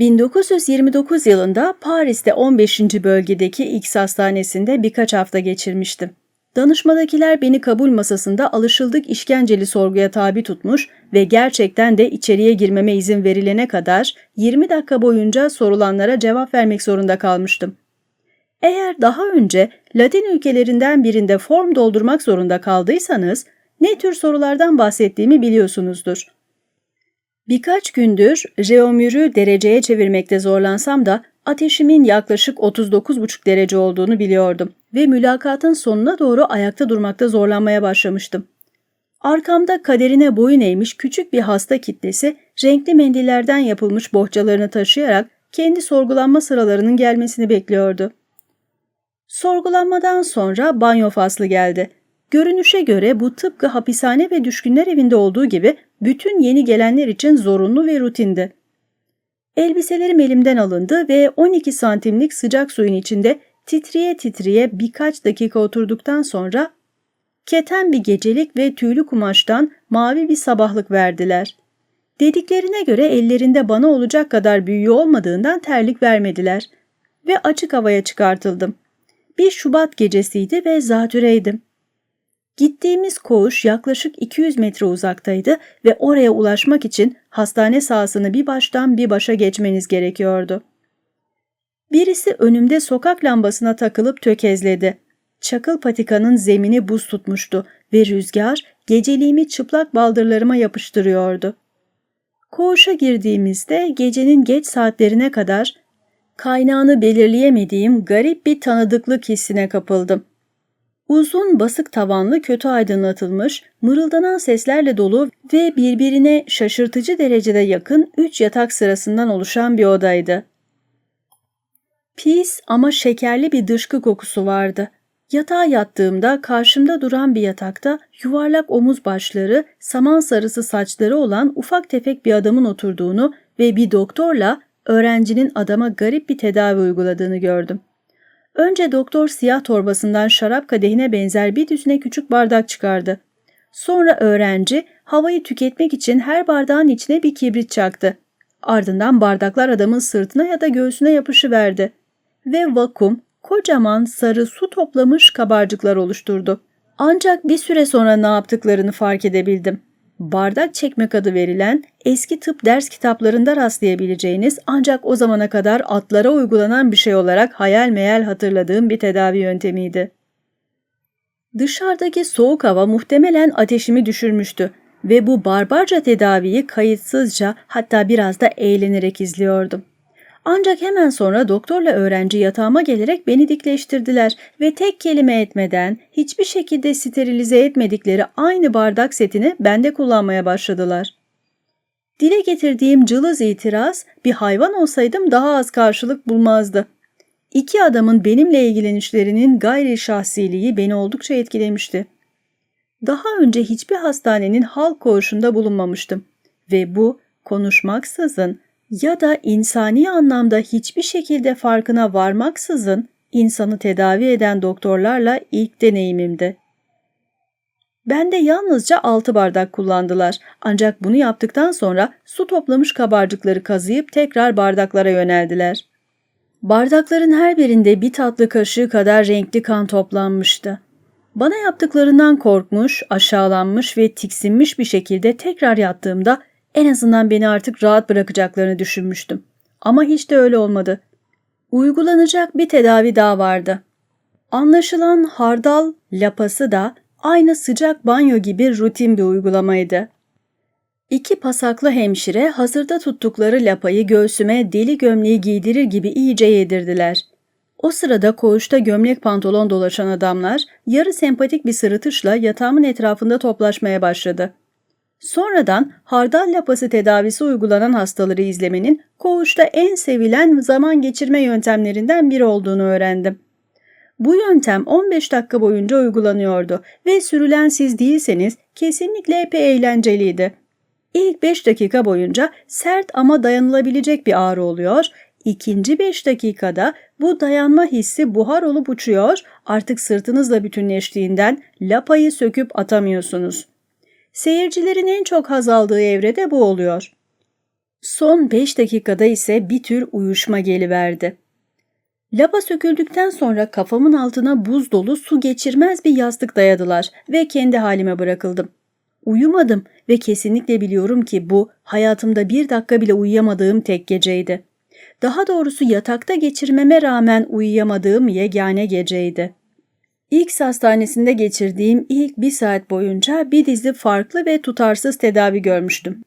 1929 yılında Paris'te 15. bölgedeki X hastanesinde birkaç hafta geçirmiştim. Danışmadakiler beni kabul masasında alışıldık işkenceli sorguya tabi tutmuş ve gerçekten de içeriye girmeme izin verilene kadar 20 dakika boyunca sorulanlara cevap vermek zorunda kalmıştım. Eğer daha önce Latin ülkelerinden birinde form doldurmak zorunda kaldıysanız ne tür sorulardan bahsettiğimi biliyorsunuzdur. Birkaç gündür jeomürü dereceye çevirmekte zorlansam da ateşimin yaklaşık 39,5 derece olduğunu biliyordum ve mülakatın sonuna doğru ayakta durmakta zorlanmaya başlamıştım. Arkamda kaderine boyun eğmiş küçük bir hasta kitlesi renkli mendillerden yapılmış bohçalarını taşıyarak kendi sorgulanma sıralarının gelmesini bekliyordu. Sorgulanmadan sonra banyo faslı geldi. Görünüşe göre bu tıpkı hapishane ve düşkünler evinde olduğu gibi bütün yeni gelenler için zorunlu ve rutindi. Elbiselerim elimden alındı ve 12 santimlik sıcak suyun içinde titriye titriye birkaç dakika oturduktan sonra keten bir gecelik ve tüylü kumaştan mavi bir sabahlık verdiler. Dediklerine göre ellerinde bana olacak kadar büyüğü olmadığından terlik vermediler ve açık havaya çıkartıldım. Bir Şubat gecesiydi ve zatüreydim. Gittiğimiz koğuş yaklaşık 200 metre uzaktaydı ve oraya ulaşmak için hastane sahasını bir baştan bir başa geçmeniz gerekiyordu. Birisi önümde sokak lambasına takılıp tökezledi. Çakıl patikanın zemini buz tutmuştu ve rüzgar geceliğimi çıplak baldırlarıma yapıştırıyordu. Koğuşa girdiğimizde gecenin geç saatlerine kadar kaynağını belirleyemediğim garip bir tanıdıklık hissine kapıldım. Uzun basık tavanlı kötü aydınlatılmış, mırıldanan seslerle dolu ve birbirine şaşırtıcı derecede yakın üç yatak sırasından oluşan bir odaydı. Pis ama şekerli bir dışkı kokusu vardı. Yatağa yattığımda karşımda duran bir yatakta yuvarlak omuz başları, saman sarısı saçları olan ufak tefek bir adamın oturduğunu ve bir doktorla öğrencinin adama garip bir tedavi uyguladığını gördüm. Önce doktor siyah torbasından şarap kadehine benzer bir düzine küçük bardak çıkardı. Sonra öğrenci havayı tüketmek için her bardağın içine bir kibrit çaktı. Ardından bardaklar adamın sırtına ya da göğsüne yapışıverdi. Ve vakum kocaman sarı su toplamış kabarcıklar oluşturdu. Ancak bir süre sonra ne yaptıklarını fark edebildim. Bardak çekmek adı verilen eski tıp ders kitaplarında rastlayabileceğiniz ancak o zamana kadar atlara uygulanan bir şey olarak hayal meyal hatırladığım bir tedavi yöntemiydi. Dışarıdaki soğuk hava muhtemelen ateşimi düşürmüştü ve bu barbarca tedaviyi kayıtsızca hatta biraz da eğlenerek izliyordum. Ancak hemen sonra doktorla öğrenci yatağıma gelerek beni dikleştirdiler ve tek kelime etmeden hiçbir şekilde sterilize etmedikleri aynı bardak setini bende kullanmaya başladılar. Dile getirdiğim cılız itiraz bir hayvan olsaydım daha az karşılık bulmazdı. İki adamın benimle ilgilenişlerinin gayri şahsiliği beni oldukça etkilemişti. Daha önce hiçbir hastanenin halk koğuşunda bulunmamıştım ve bu konuşmaksızın ya da insani anlamda hiçbir şekilde farkına varmaksızın insanı tedavi eden doktorlarla ilk deneyimimdi. Ben de yalnızca altı bardak kullandılar ancak bunu yaptıktan sonra su toplamış kabarcıkları kazıyıp tekrar bardaklara yöneldiler. Bardakların her birinde bir tatlı kaşığı kadar renkli kan toplanmıştı. Bana yaptıklarından korkmuş, aşağılanmış ve tiksinmiş bir şekilde tekrar yattığımda en azından beni artık rahat bırakacaklarını düşünmüştüm. Ama hiç de öyle olmadı. Uygulanacak bir tedavi daha vardı. Anlaşılan hardal lapası da aynı sıcak banyo gibi rutin bir uygulamaydı. İki pasaklı hemşire hazırda tuttukları lapayı göğsüme deli gömleği giydirir gibi iyice yedirdiler. O sırada koğuşta gömlek pantolon dolaşan adamlar yarı sempatik bir sırıtışla yatağımın etrafında toplaşmaya başladı. Sonradan hardal lapası tedavisi uygulanan hastaları izlemenin koğuşta en sevilen zaman geçirme yöntemlerinden biri olduğunu öğrendim. Bu yöntem 15 dakika boyunca uygulanıyordu ve sürülen siz değilseniz kesinlikle epey eğlenceliydi. İlk 5 dakika boyunca sert ama dayanılabilecek bir ağrı oluyor, ikinci 5 dakikada bu dayanma hissi buhar olup uçuyor, artık sırtınızla bütünleştiğinden lapayı söküp atamıyorsunuz. Seyircilerin en çok haz aldığı evrede bu oluyor. Son 5 dakikada ise bir tür uyuşma geliverdi. Lapa söküldükten sonra kafamın altına buz dolu su geçirmez bir yastık dayadılar ve kendi halime bırakıldım. Uyumadım ve kesinlikle biliyorum ki bu hayatımda bir dakika bile uyuyamadığım tek geceydi. Daha doğrusu yatakta geçirmeme rağmen uyuyamadığım yegane geceydi. X hastanesinde geçirdiğim ilk bir saat boyunca bir dizi farklı ve tutarsız tedavi görmüştüm.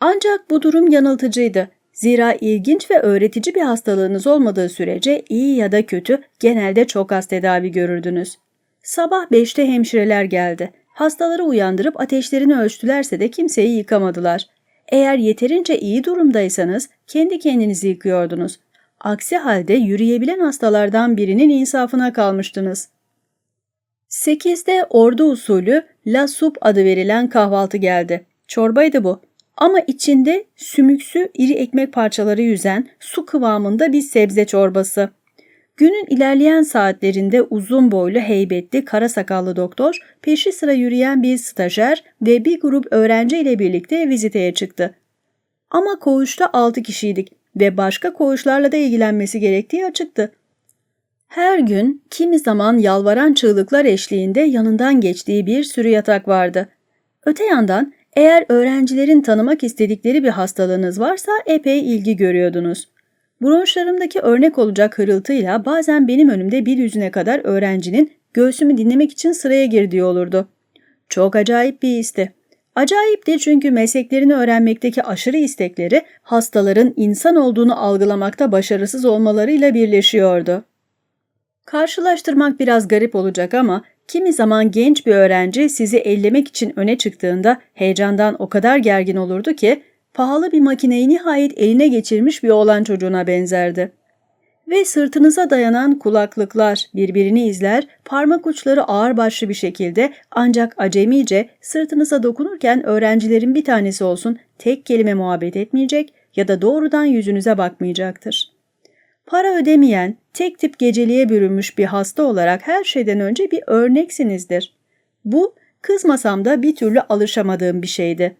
Ancak bu durum yanıltıcıydı. Zira ilginç ve öğretici bir hastalığınız olmadığı sürece iyi ya da kötü genelde çok az tedavi görürdünüz. Sabah 5'te hemşireler geldi. Hastaları uyandırıp ateşlerini ölçtülerse de kimseyi yıkamadılar. Eğer yeterince iyi durumdaysanız kendi kendinizi yıkıyordunuz. Aksi halde yürüyebilen hastalardan birinin insafına kalmıştınız. 8'de ordu usulü la soup adı verilen kahvaltı geldi. Çorbaydı bu. Ama içinde sümüksü iri ekmek parçaları yüzen su kıvamında bir sebze çorbası. Günün ilerleyen saatlerinde uzun boylu heybetli kara sakallı doktor peşi sıra yürüyen bir stajyer ve bir grup öğrenci ile birlikte viziteye çıktı. Ama koğuşta 6 kişiydik ve başka koğuşlarla da ilgilenmesi gerektiği açıktı. Her gün kimi zaman yalvaran çığlıklar eşliğinde yanından geçtiği bir sürü yatak vardı. Öte yandan eğer öğrencilerin tanımak istedikleri bir hastalığınız varsa epey ilgi görüyordunuz. Bronşlarımdaki örnek olacak hırıltıyla bazen benim önümde bir yüzüne kadar öğrencinin göğsümü dinlemek için sıraya girdiği olurdu. Çok acayip bir histi. Acayipti çünkü mesleklerini öğrenmekteki aşırı istekleri hastaların insan olduğunu algılamakta başarısız olmalarıyla birleşiyordu. Karşılaştırmak biraz garip olacak ama kimi zaman genç bir öğrenci sizi ellemek için öne çıktığında heyecandan o kadar gergin olurdu ki pahalı bir makineyi nihayet eline geçirmiş bir oğlan çocuğuna benzerdi. Ve sırtınıza dayanan kulaklıklar birbirini izler, parmak uçları ağırbaşlı bir şekilde ancak acemice sırtınıza dokunurken öğrencilerin bir tanesi olsun tek kelime muhabbet etmeyecek ya da doğrudan yüzünüze bakmayacaktır. Para ödemeyen, tek tip geceliğe bürünmüş bir hasta olarak her şeyden önce bir örneksinizdir. Bu, kızmasam da bir türlü alışamadığım bir şeydi.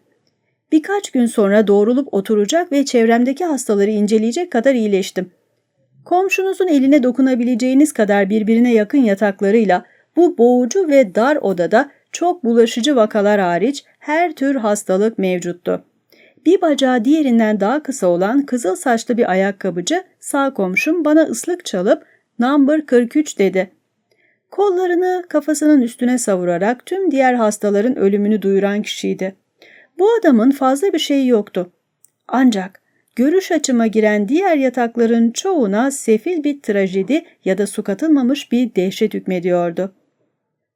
Birkaç gün sonra doğrulup oturacak ve çevremdeki hastaları inceleyecek kadar iyileştim. Komşunuzun eline dokunabileceğiniz kadar birbirine yakın yataklarıyla bu boğucu ve dar odada çok bulaşıcı vakalar hariç her tür hastalık mevcuttu. Bir bacağı diğerinden daha kısa olan kızıl saçlı bir ayakkabıcı sağ komşum bana ıslık çalıp number 43 dedi. Kollarını kafasının üstüne savurarak tüm diğer hastaların ölümünü duyuran kişiydi. Bu adamın fazla bir şeyi yoktu. Ancak görüş açıma giren diğer yatakların çoğuna sefil bir trajedi ya da su katılmamış bir dehşet hükmediyordu.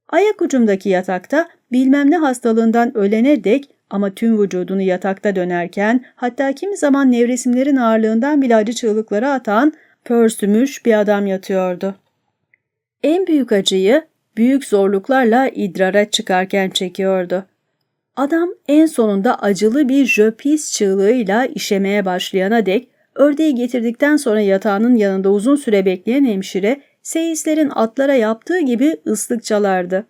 Ayak ucumdaki yatakta bilmem ne hastalığından ölene dek ama tüm vücudunu yatakta dönerken hatta kimi zaman nevresimlerin ağırlığından bile acı çığlıkları atan pörsümüş bir adam yatıyordu. En büyük acıyı büyük zorluklarla idrara çıkarken çekiyordu. Adam en sonunda acılı bir jöpis çığlığıyla işemeye başlayana dek ördeği getirdikten sonra yatağının yanında uzun süre bekleyen hemşire seyislerin atlara yaptığı gibi ıslık çalardı.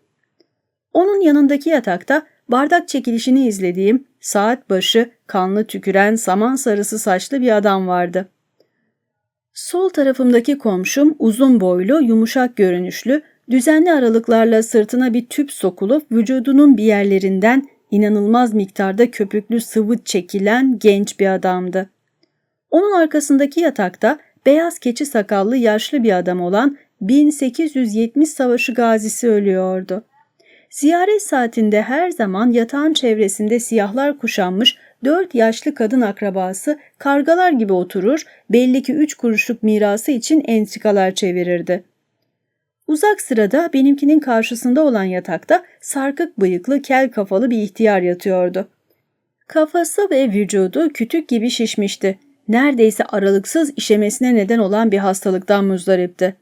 Onun yanındaki yatakta bardak çekilişini izlediğim saat başı kanlı tüküren saman sarısı saçlı bir adam vardı. Sol tarafımdaki komşum uzun boylu, yumuşak görünüşlü, düzenli aralıklarla sırtına bir tüp sokulup vücudunun bir yerlerinden inanılmaz miktarda köpüklü sıvı çekilen genç bir adamdı. Onun arkasındaki yatakta beyaz keçi sakallı yaşlı bir adam olan 1870 savaşı gazisi ölüyordu. Ziyaret saatinde her zaman yatağın çevresinde siyahlar kuşanmış dört yaşlı kadın akrabası kargalar gibi oturur, belli ki üç kuruşluk mirası için entrikalar çevirirdi. Uzak sırada benimkinin karşısında olan yatakta sarkık bıyıklı kel kafalı bir ihtiyar yatıyordu. Kafası ve vücudu kütük gibi şişmişti. Neredeyse aralıksız işemesine neden olan bir hastalıktan muzdaripti.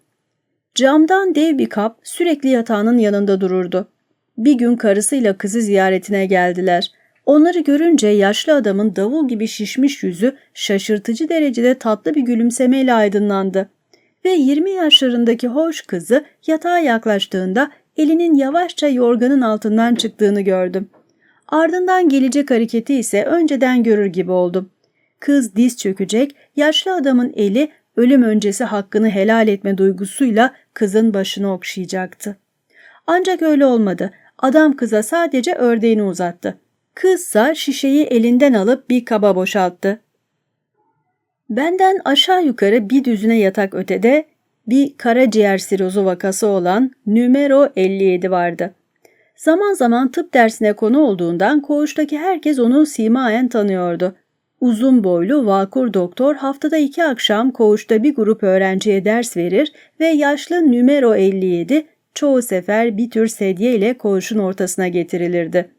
Camdan dev bir kap sürekli yatağının yanında dururdu. Bir gün karısıyla kızı ziyaretine geldiler. Onları görünce yaşlı adamın davul gibi şişmiş yüzü şaşırtıcı derecede tatlı bir gülümsemeyle aydınlandı. Ve 20 yaşlarındaki hoş kızı yatağa yaklaştığında elinin yavaşça yorganın altından çıktığını gördüm. Ardından gelecek hareketi ise önceden görür gibi oldum. Kız diz çökecek, yaşlı adamın eli ölüm öncesi hakkını helal etme duygusuyla kızın başını okşayacaktı. Ancak öyle olmadı. Adam kıza sadece ördeğini uzattı. Kızsa şişeyi elinden alıp bir kaba boşalttı. Benden aşağı yukarı bir düzine yatak ötede bir karaciğer sirozu vakası olan numero 57 vardı. Zaman zaman tıp dersine konu olduğundan koğuştaki herkes onu simayen tanıyordu. Uzun boylu vakur doktor haftada iki akşam koğuşta bir grup öğrenciye ders verir ve yaşlı numero 57 çoğu sefer bir tür sedye ile koğuşun ortasına getirilirdi.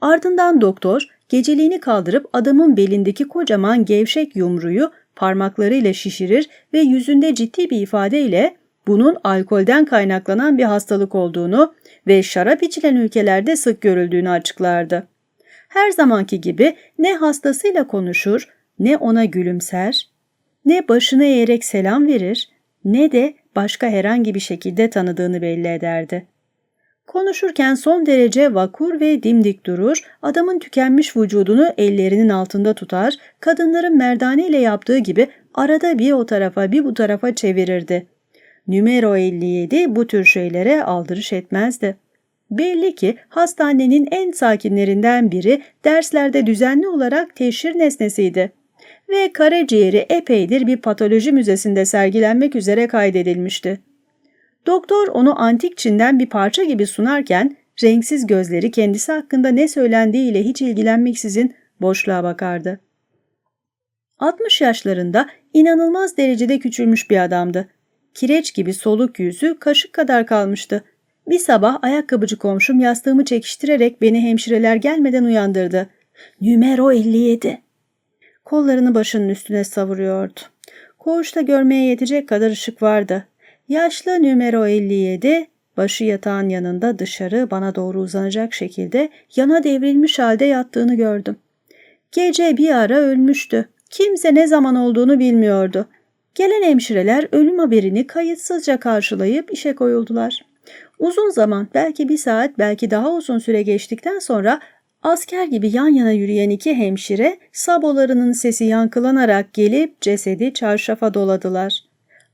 Ardından doktor geceliğini kaldırıp adamın belindeki kocaman gevşek yumruyu parmaklarıyla şişirir ve yüzünde ciddi bir ifadeyle bunun alkolden kaynaklanan bir hastalık olduğunu ve şarap içilen ülkelerde sık görüldüğünü açıklardı. Her zamanki gibi ne hastasıyla konuşur, ne ona gülümser, ne başını eğerek selam verir, ne de başka herhangi bir şekilde tanıdığını belli ederdi. Konuşurken son derece vakur ve dimdik durur, adamın tükenmiş vücudunu ellerinin altında tutar, kadınların merdane ile yaptığı gibi arada bir o tarafa bir bu tarafa çevirirdi. Numero 57 bu tür şeylere aldırış etmezdi. Belli ki hastanenin en sakinlerinden biri derslerde düzenli olarak teşhir nesnesiydi ve karaciğeri epeydir bir patoloji müzesinde sergilenmek üzere kaydedilmişti. Doktor onu antik Çin'den bir parça gibi sunarken renksiz gözleri kendisi hakkında ne söylendiğiyle hiç ilgilenmeksizin boşluğa bakardı. 60 yaşlarında inanılmaz derecede küçülmüş bir adamdı. Kireç gibi soluk yüzü kaşık kadar kalmıştı. Bir sabah ayakkabıcı komşum yastığımı çekiştirerek beni hemşireler gelmeden uyandırdı. Numero 57. Kollarını başının üstüne savuruyordu. koğuşta görmeye yetecek kadar ışık vardı. Yaşlı numero 57 başı yatağın yanında dışarı bana doğru uzanacak şekilde yana devrilmiş halde yattığını gördüm. Gece bir ara ölmüştü. Kimse ne zaman olduğunu bilmiyordu. Gelen hemşireler ölüm haberini kayıtsızca karşılayıp işe koyuldular. Uzun zaman, belki bir saat, belki daha uzun süre geçtikten sonra asker gibi yan yana yürüyen iki hemşire sabolarının sesi yankılanarak gelip cesedi çarşafa doladılar.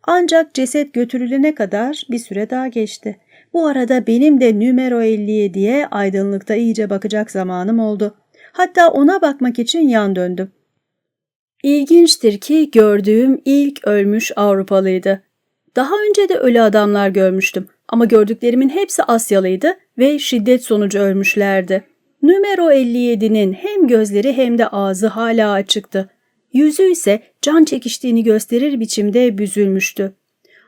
Ancak ceset götürülene kadar bir süre daha geçti. Bu arada benim de numero 57'ye aydınlıkta iyice bakacak zamanım oldu. Hatta ona bakmak için yan döndüm. İlginçtir ki gördüğüm ilk ölmüş Avrupalıydı. Daha önce de ölü adamlar görmüştüm ama gördüklerimin hepsi Asyalıydı ve şiddet sonucu ölmüşlerdi. Numero 57'nin hem gözleri hem de ağzı hala açıktı. Yüzü ise can çekiştiğini gösterir biçimde büzülmüştü.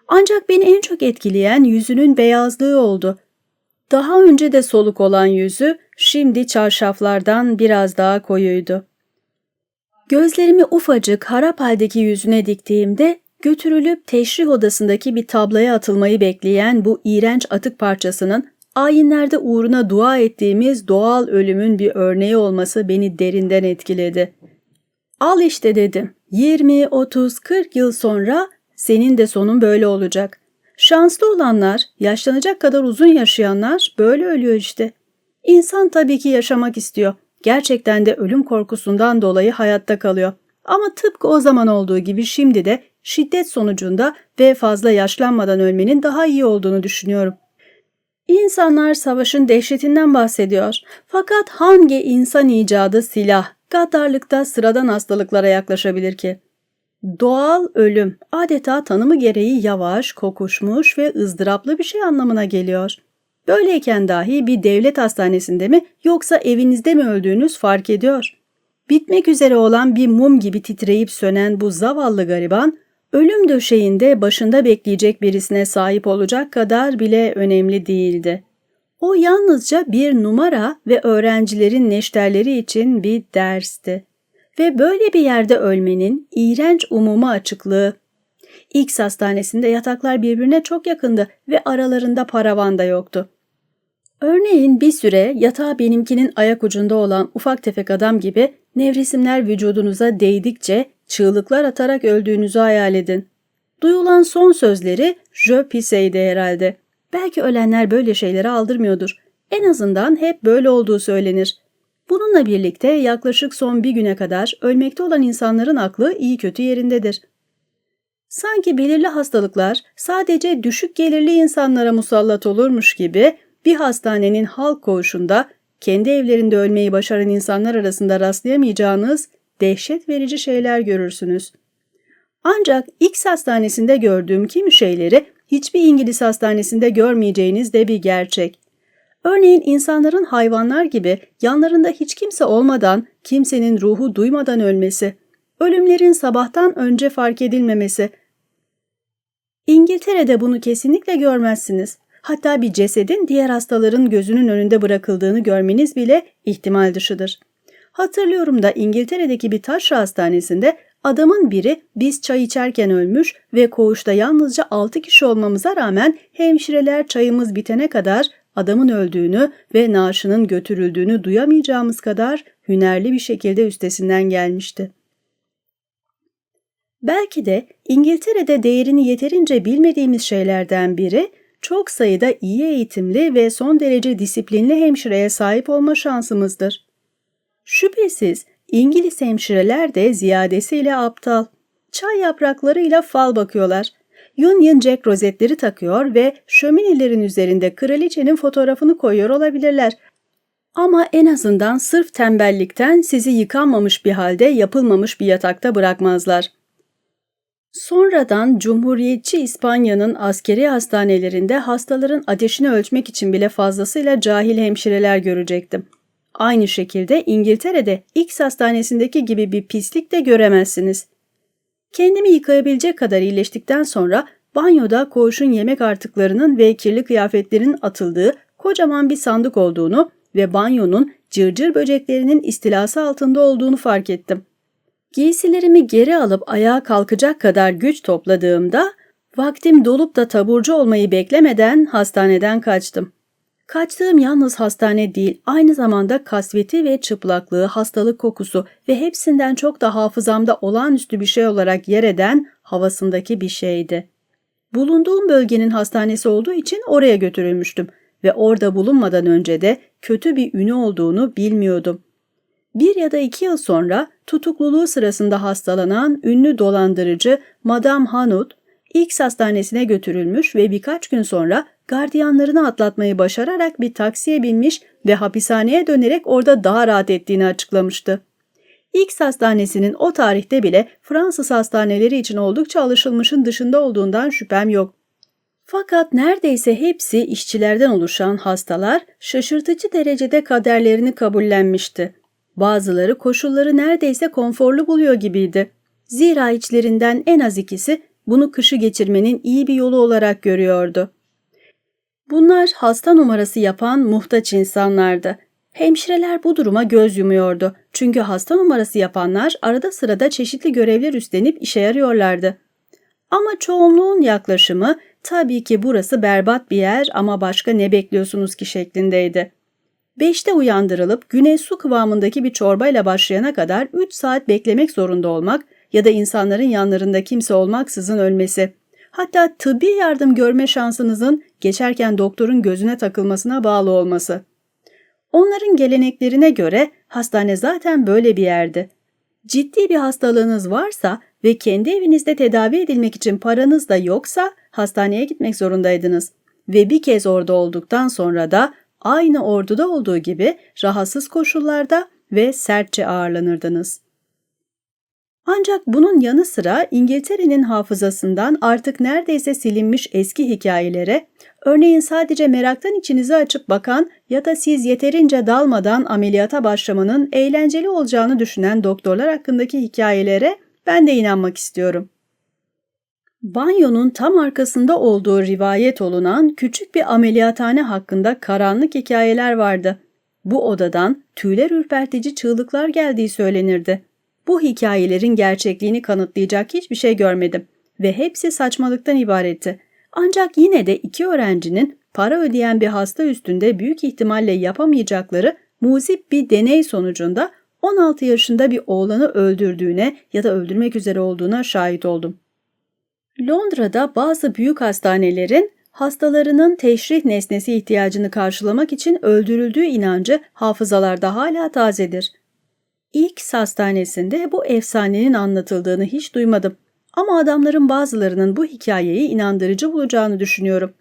Ancak beni en çok etkileyen yüzünün beyazlığı oldu. Daha önce de soluk olan yüzü şimdi çarşaflardan biraz daha koyuydu. Gözlerimi ufacık harap haldeki yüzüne diktiğimde götürülüp teşrih odasındaki bir tabloya atılmayı bekleyen bu iğrenç atık parçasının ayinlerde uğruna dua ettiğimiz doğal ölümün bir örneği olması beni derinden etkiledi. Al işte dedim. 20, 30, 40 yıl sonra senin de sonun böyle olacak. Şanslı olanlar, yaşlanacak kadar uzun yaşayanlar böyle ölüyor işte. İnsan tabii ki yaşamak istiyor. Gerçekten de ölüm korkusundan dolayı hayatta kalıyor. Ama tıpkı o zaman olduğu gibi şimdi de şiddet sonucunda ve fazla yaşlanmadan ölmenin daha iyi olduğunu düşünüyorum. İnsanlar savaşın dehşetinden bahsediyor. Fakat hangi insan icadı silah, gaddarlıkta sıradan hastalıklara yaklaşabilir ki? Doğal ölüm adeta tanımı gereği yavaş, kokuşmuş ve ızdıraplı bir şey anlamına geliyor. Böyleyken dahi bir devlet hastanesinde mi yoksa evinizde mi öldüğünüz fark ediyor. Bitmek üzere olan bir mum gibi titreyip sönen bu zavallı gariban, ölüm döşeğinde başında bekleyecek birisine sahip olacak kadar bile önemli değildi. O yalnızca bir numara ve öğrencilerin neşterleri için bir dersti. Ve böyle bir yerde ölmenin iğrenç umuma açıklığı. X hastanesinde yataklar birbirine çok yakındı ve aralarında paravan da yoktu. Örneğin bir süre yatağı benimkinin ayak ucunda olan ufak tefek adam gibi nevresimler vücudunuza değdikçe çığlıklar atarak öldüğünüzü hayal edin. Duyulan son sözleri je piseydi herhalde. Belki ölenler böyle şeyleri aldırmıyordur. En azından hep böyle olduğu söylenir. Bununla birlikte yaklaşık son bir güne kadar ölmekte olan insanların aklı iyi kötü yerindedir. Sanki belirli hastalıklar sadece düşük gelirli insanlara musallat olurmuş gibi bir hastanenin halk koğuşunda kendi evlerinde ölmeyi başaran insanlar arasında rastlayamayacağınız dehşet verici şeyler görürsünüz. Ancak X hastanesinde gördüğüm kimi şeyleri hiçbir İngiliz hastanesinde görmeyeceğiniz de bir gerçek. Örneğin insanların hayvanlar gibi yanlarında hiç kimse olmadan, kimsenin ruhu duymadan ölmesi, ölümlerin sabahtan önce fark edilmemesi. İngiltere'de bunu kesinlikle görmezsiniz. Hatta bir cesedin diğer hastaların gözünün önünde bırakıldığını görmeniz bile ihtimal dışıdır. Hatırlıyorum da İngiltere'deki bir taşra hastanesinde adamın biri biz çay içerken ölmüş ve koğuşta yalnızca 6 kişi olmamıza rağmen hemşireler çayımız bitene kadar adamın öldüğünü ve naaşının götürüldüğünü duyamayacağımız kadar hünerli bir şekilde üstesinden gelmişti. Belki de İngiltere'de değerini yeterince bilmediğimiz şeylerden biri çok sayıda iyi eğitimli ve son derece disiplinli hemşireye sahip olma şansımızdır. Şüphesiz İngiliz hemşireler de ziyadesiyle aptal. Çay yapraklarıyla fal bakıyorlar. Union Jack rozetleri takıyor ve şöminelerin üzerinde kraliçenin fotoğrafını koyuyor olabilirler. Ama en azından sırf tembellikten sizi yıkanmamış bir halde yapılmamış bir yatakta bırakmazlar. Sonradan Cumhuriyetçi İspanya'nın askeri hastanelerinde hastaların ateşini ölçmek için bile fazlasıyla cahil hemşireler görecektim. Aynı şekilde İngiltere'de X hastanesindeki gibi bir pislik de göremezsiniz. Kendimi yıkayabilecek kadar iyileştikten sonra banyoda koğuşun yemek artıklarının ve kirli kıyafetlerin atıldığı kocaman bir sandık olduğunu ve banyonun cırcır böceklerinin istilası altında olduğunu fark ettim. Giysilerimi geri alıp ayağa kalkacak kadar güç topladığımda vaktim dolup da taburcu olmayı beklemeden hastaneden kaçtım. Kaçtığım yalnız hastane değil, aynı zamanda kasveti ve çıplaklığı, hastalık kokusu ve hepsinden çok da hafızamda olağanüstü bir şey olarak yer eden havasındaki bir şeydi. Bulunduğum bölgenin hastanesi olduğu için oraya götürülmüştüm ve orada bulunmadan önce de kötü bir ünü olduğunu bilmiyordum. Bir ya da iki yıl sonra tutukluluğu sırasında hastalanan ünlü dolandırıcı Madame Hanut, X hastanesine götürülmüş ve birkaç gün sonra gardiyanlarını atlatmayı başararak bir taksiye binmiş ve hapishaneye dönerek orada daha rahat ettiğini açıklamıştı. X hastanesinin o tarihte bile Fransız hastaneleri için oldukça alışılmışın dışında olduğundan şüphem yok. Fakat neredeyse hepsi işçilerden oluşan hastalar şaşırtıcı derecede kaderlerini kabullenmişti. Bazıları koşulları neredeyse konforlu buluyor gibiydi. Zira içlerinden en az ikisi bunu kışı geçirmenin iyi bir yolu olarak görüyordu. Bunlar hasta numarası yapan muhtaç insanlardı. Hemşireler bu duruma göz yumuyordu. Çünkü hasta numarası yapanlar arada sırada çeşitli görevler üstlenip işe yarıyorlardı. Ama çoğunluğun yaklaşımı tabii ki burası berbat bir yer ama başka ne bekliyorsunuz ki şeklindeydi. Beşte uyandırılıp güneş su kıvamındaki bir çorbayla başlayana kadar 3 saat beklemek zorunda olmak ya da insanların yanlarında kimse olmaksızın ölmesi. Hatta tıbbi yardım görme şansınızın geçerken doktorun gözüne takılmasına bağlı olması. Onların geleneklerine göre hastane zaten böyle bir yerdi. Ciddi bir hastalığınız varsa ve kendi evinizde tedavi edilmek için paranız da yoksa hastaneye gitmek zorundaydınız. Ve bir kez orada olduktan sonra da aynı orduda olduğu gibi rahatsız koşullarda ve sertçe ağırlanırdınız. Ancak bunun yanı sıra İngiltere'nin hafızasından artık neredeyse silinmiş eski hikayelere, örneğin sadece meraktan içinizi açıp bakan ya da siz yeterince dalmadan ameliyata başlamanın eğlenceli olacağını düşünen doktorlar hakkındaki hikayelere ben de inanmak istiyorum. Banyonun tam arkasında olduğu rivayet olunan küçük bir ameliyathane hakkında karanlık hikayeler vardı. Bu odadan tüyler ürpertici çığlıklar geldiği söylenirdi. Bu hikayelerin gerçekliğini kanıtlayacak hiçbir şey görmedim ve hepsi saçmalıktan ibaretti. Ancak yine de iki öğrencinin para ödeyen bir hasta üstünde büyük ihtimalle yapamayacakları muzip bir deney sonucunda 16 yaşında bir oğlanı öldürdüğüne ya da öldürmek üzere olduğuna şahit oldum. Londra'da bazı büyük hastanelerin hastalarının teşrih nesnesi ihtiyacını karşılamak için öldürüldüğü inancı hafızalarda hala tazedir. İlk hastanesinde bu efsanenin anlatıldığını hiç duymadım. Ama adamların bazılarının bu hikayeyi inandırıcı bulacağını düşünüyorum.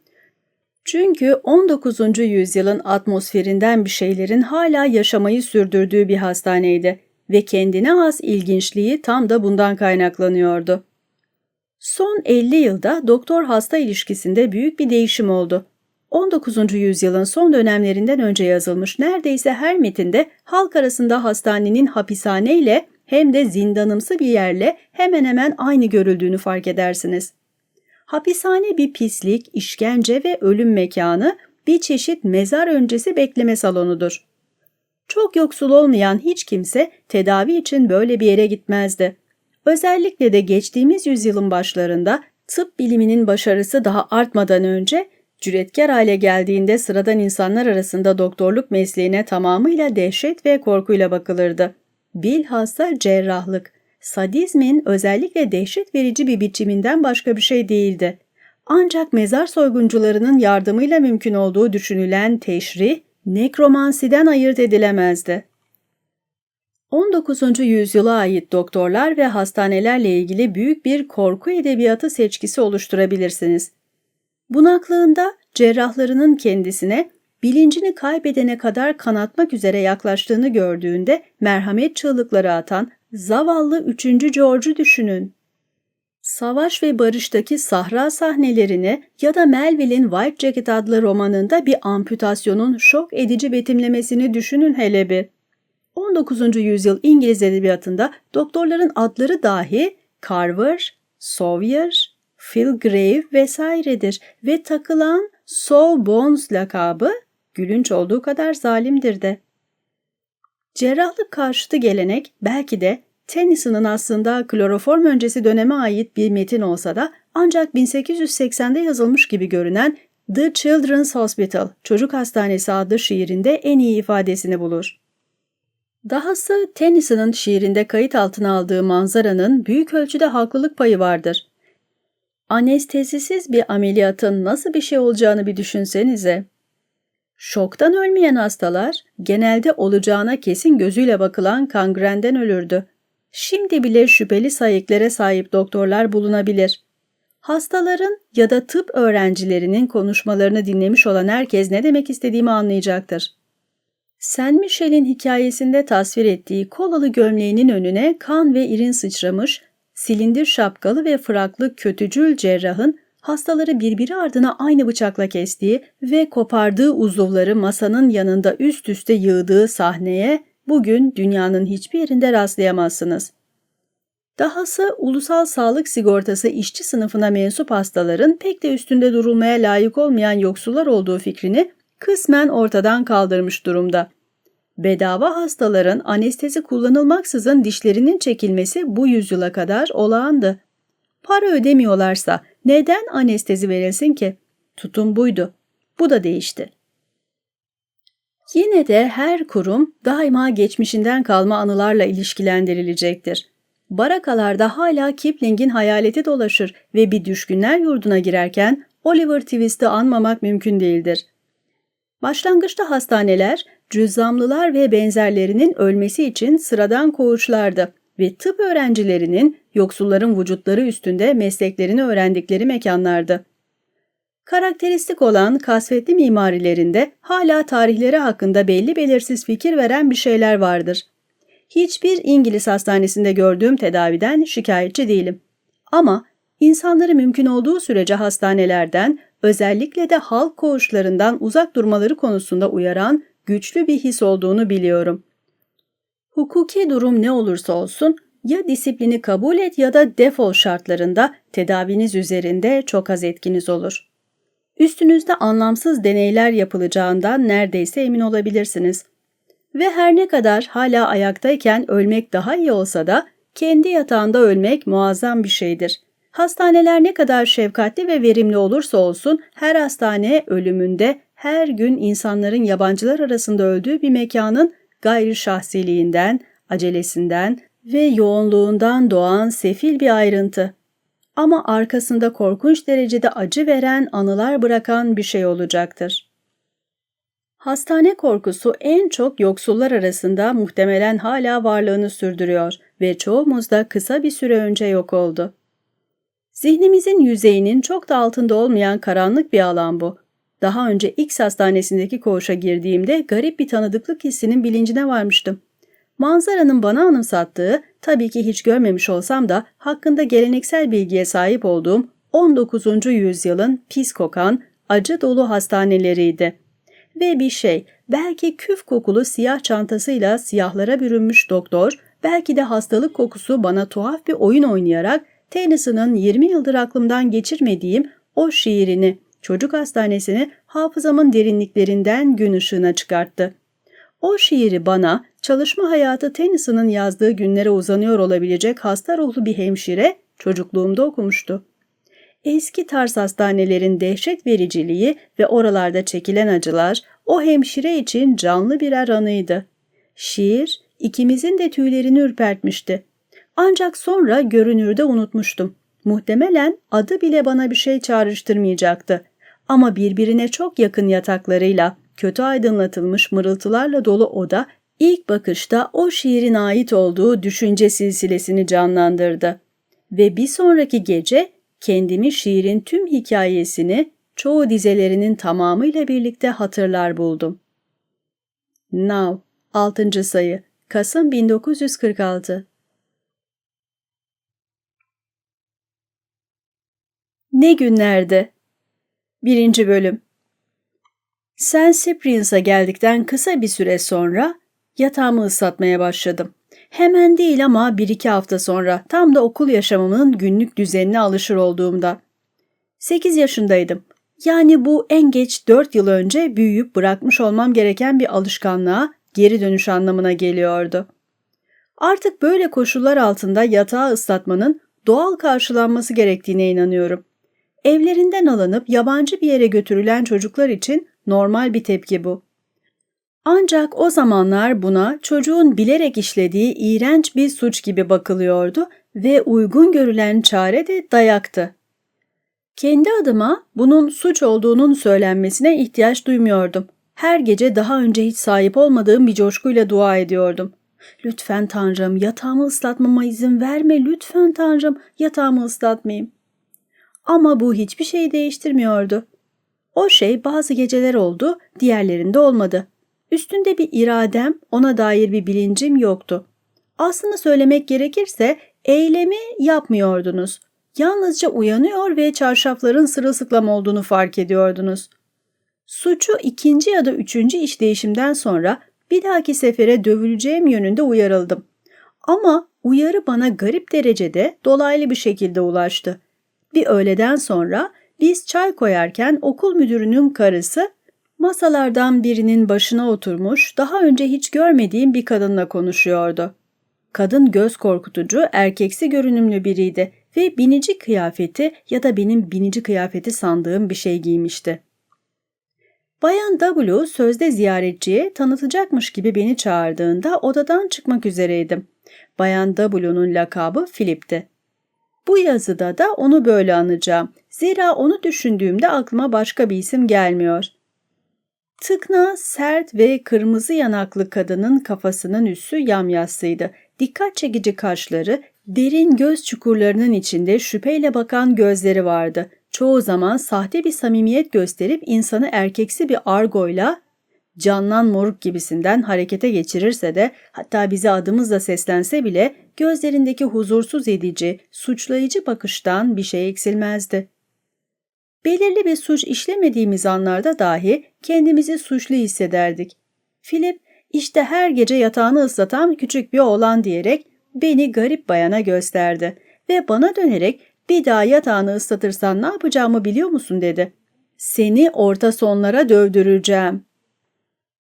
Çünkü 19. yüzyılın atmosferinden bir şeylerin hala yaşamayı sürdürdüğü bir hastaneydi ve kendine has ilginçliği tam da bundan kaynaklanıyordu. Son 50 yılda doktor-hasta ilişkisinde büyük bir değişim oldu. 19. yüzyılın son dönemlerinden önce yazılmış neredeyse her metinde halk arasında hastanenin hapishane ile hem de zindanımsı bir yerle hemen hemen aynı görüldüğünü fark edersiniz. Hapishane bir pislik, işkence ve ölüm mekanı, bir çeşit mezar öncesi bekleme salonudur. Çok yoksul olmayan hiç kimse tedavi için böyle bir yere gitmezdi. Özellikle de geçtiğimiz yüzyılın başlarında tıp biliminin başarısı daha artmadan önce cüretkar hale geldiğinde sıradan insanlar arasında doktorluk mesleğine tamamıyla dehşet ve korkuyla bakılırdı. Bilhassa cerrahlık, sadizmin özellikle dehşet verici bir biçiminden başka bir şey değildi. Ancak mezar soyguncularının yardımıyla mümkün olduğu düşünülen teşrih, nekromansiden ayırt edilemezdi. 19. yüzyıla ait doktorlar ve hastanelerle ilgili büyük bir korku edebiyatı seçkisi oluşturabilirsiniz. Bunaklığında cerrahlarının kendisine bilincini kaybedene kadar kanatmak üzere yaklaştığını gördüğünde merhamet çığlıkları atan zavallı 3. George'u düşünün. Savaş ve Barış'taki sahra sahnelerini ya da Melville'in White Jacket adlı romanında bir amputasyonun şok edici betimlemesini düşünün hele bir. 19. yüzyıl İngiliz edebiyatında doktorların adları dahi Carver, Sawyer, Philgrave vesairedir ve takılan Saw Bones lakabı gülünç olduğu kadar zalimdir de. Cerrahlık karşıtı gelenek belki de Tennyson'ın aslında kloroform öncesi döneme ait bir metin olsa da ancak 1880'de yazılmış gibi görünen The Children's Hospital, Çocuk Hastanesi adlı şiirinde en iyi ifadesini bulur. Dahası Tennyson'ın şiirinde kayıt altına aldığı manzaranın büyük ölçüde haklılık payı vardır. Anestezisiz bir ameliyatın nasıl bir şey olacağını bir düşünsenize. Şoktan ölmeyen hastalar genelde olacağına kesin gözüyle bakılan kangrenden ölürdü. Şimdi bile şüpheli sayıklara sahip doktorlar bulunabilir. Hastaların ya da tıp öğrencilerinin konuşmalarını dinlemiş olan herkes ne demek istediğimi anlayacaktır. Saint Michel'in hikayesinde tasvir ettiği kolalı gömleğinin önüne kan ve irin sıçramış, silindir şapkalı ve fraklı kötücül cerrahın hastaları birbiri ardına aynı bıçakla kestiği ve kopardığı uzuvları masanın yanında üst üste yığdığı sahneye bugün dünyanın hiçbir yerinde rastlayamazsınız. Dahası ulusal sağlık sigortası işçi sınıfına mensup hastaların pek de üstünde durulmaya layık olmayan yoksullar olduğu fikrini kısmen ortadan kaldırmış durumda. Bedava hastaların anestezi kullanılmaksızın dişlerinin çekilmesi bu yüzyıla kadar olağandı. Para ödemiyorlarsa neden anestezi verilsin ki? Tutum buydu. Bu da değişti. Yine de her kurum daima geçmişinden kalma anılarla ilişkilendirilecektir. Barakalarda hala Kipling'in hayaleti dolaşır ve bir düşkünler yurduna girerken Oliver Twist'i anmamak mümkün değildir. Başlangıçta hastaneler, cüzzamlılar ve benzerlerinin ölmesi için sıradan koğuşlardı ve tıp öğrencilerinin yoksulların vücutları üstünde mesleklerini öğrendikleri mekanlardı. Karakteristik olan kasvetli mimarilerinde hala tarihleri hakkında belli belirsiz fikir veren bir şeyler vardır. Hiçbir İngiliz hastanesinde gördüğüm tedaviden şikayetçi değilim. Ama insanları mümkün olduğu sürece hastanelerden, özellikle de halk koğuşlarından uzak durmaları konusunda uyaran güçlü bir his olduğunu biliyorum. Hukuki durum ne olursa olsun ya disiplini kabul et ya da defol şartlarında tedaviniz üzerinde çok az etkiniz olur. Üstünüzde anlamsız deneyler yapılacağından neredeyse emin olabilirsiniz. Ve her ne kadar hala ayaktayken ölmek daha iyi olsa da kendi yatağında ölmek muazzam bir şeydir. Hastaneler ne kadar şefkatli ve verimli olursa olsun her hastane ölümünde her gün insanların yabancılar arasında öldüğü bir mekanın gayri şahsiliğinden, acelesinden ve yoğunluğundan doğan sefil bir ayrıntı. Ama arkasında korkunç derecede acı veren anılar bırakan bir şey olacaktır. Hastane korkusu en çok yoksullar arasında muhtemelen hala varlığını sürdürüyor ve çoğumuz da kısa bir süre önce yok oldu. Zihnimizin yüzeyinin çok da altında olmayan karanlık bir alan bu. Daha önce X hastanesindeki koğuşa girdiğimde garip bir tanıdıklık hissinin bilincine varmıştım. Manzaranın bana anımsattığı, tabii ki hiç görmemiş olsam da hakkında geleneksel bilgiye sahip olduğum 19. yüzyılın pis kokan, acı dolu hastaneleriydi. Ve bir şey, belki küf kokulu siyah çantasıyla siyahlara bürünmüş doktor, belki de hastalık kokusu bana tuhaf bir oyun oynayarak Tennyson'ın 20 yıldır aklımdan geçirmediğim o şiirini, çocuk hastanesini hafızamın derinliklerinden gün ışığına çıkarttı. O şiiri bana çalışma hayatı Tennyson'ın yazdığı günlere uzanıyor olabilecek hasta ruhlu bir hemşire çocukluğumda okumuştu. Eski tarz hastanelerin dehşet vericiliği ve oralarda çekilen acılar o hemşire için canlı birer anıydı. Şiir ikimizin de tüylerini ürpertmişti. Ancak sonra görünürde unutmuştum. Muhtemelen adı bile bana bir şey çağrıştırmayacaktı. Ama birbirine çok yakın yataklarıyla, kötü aydınlatılmış mırıltılarla dolu oda ilk bakışta o şiirin ait olduğu düşünce silsilesini canlandırdı. Ve bir sonraki gece kendimi şiirin tüm hikayesini çoğu dizelerinin tamamıyla birlikte hatırlar buldum. Now 6. sayı Kasım 1946 Ne günlerdi? 1. Bölüm St. Cyprian's'a geldikten kısa bir süre sonra yatağımı ıslatmaya başladım. Hemen değil ama bir iki hafta sonra tam da okul yaşamımın günlük düzenine alışır olduğumda. 8 yaşındaydım. Yani bu en geç 4 yıl önce büyüyüp bırakmış olmam gereken bir alışkanlığa geri dönüş anlamına geliyordu. Artık böyle koşullar altında yatağı ıslatmanın doğal karşılanması gerektiğine inanıyorum. Evlerinden alınıp yabancı bir yere götürülen çocuklar için normal bir tepki bu. Ancak o zamanlar buna çocuğun bilerek işlediği iğrenç bir suç gibi bakılıyordu ve uygun görülen çare de dayaktı. Kendi adıma bunun suç olduğunun söylenmesine ihtiyaç duymuyordum. Her gece daha önce hiç sahip olmadığım bir coşkuyla dua ediyordum. Lütfen Tanrım yatağımı ıslatmama izin verme, lütfen Tanrım yatağımı ıslatmayayım. Ama bu hiçbir şey değiştirmiyordu. O şey bazı geceler oldu, diğerlerinde olmadı. Üstünde bir iradem, ona dair bir bilincim yoktu. Aslında söylemek gerekirse eylemi yapmıyordunuz. Yalnızca uyanıyor ve çarşafların sırılsıklam olduğunu fark ediyordunuz. Suçu ikinci ya da üçüncü işleyişimden sonra bir dahaki sefere dövüleceğim yönünde uyarıldım. Ama uyarı bana garip derecede dolaylı bir şekilde ulaştı. Bir öğleden sonra biz çay koyarken okul müdürünün karısı masalardan birinin başına oturmuş daha önce hiç görmediğim bir kadınla konuşuyordu. Kadın göz korkutucu, erkeksi görünümlü biriydi ve binici kıyafeti ya da benim binici kıyafeti sandığım bir şey giymişti. Bayan W sözde ziyaretçiye tanıtacakmış gibi beni çağırdığında odadan çıkmak üzereydim. Bayan W'nun lakabı Philip'ti. Bu yazıda da onu böyle anacağım. Zira onu düşündüğümde aklıma başka bir isim gelmiyor. Tıkna, sert ve kırmızı yanaklı kadının kafasının üssü yamyassıydı. Dikkat çekici kaşları, derin göz çukurlarının içinde şüpheyle bakan gözleri vardı. Çoğu zaman sahte bir samimiyet gösterip insanı erkeksi bir argoyla canlan moruk gibisinden harekete geçirirse de hatta bize adımızla seslense bile gözlerindeki huzursuz edici, suçlayıcı bakıştan bir şey eksilmezdi. Belirli bir suç işlemediğimiz anlarda dahi kendimizi suçlu hissederdik. Philip işte her gece yatağını ıslatan küçük bir oğlan diyerek beni garip bayana gösterdi ve bana dönerek bir daha yatağını ıslatırsan ne yapacağımı biliyor musun dedi. Seni orta sonlara dövdüreceğim.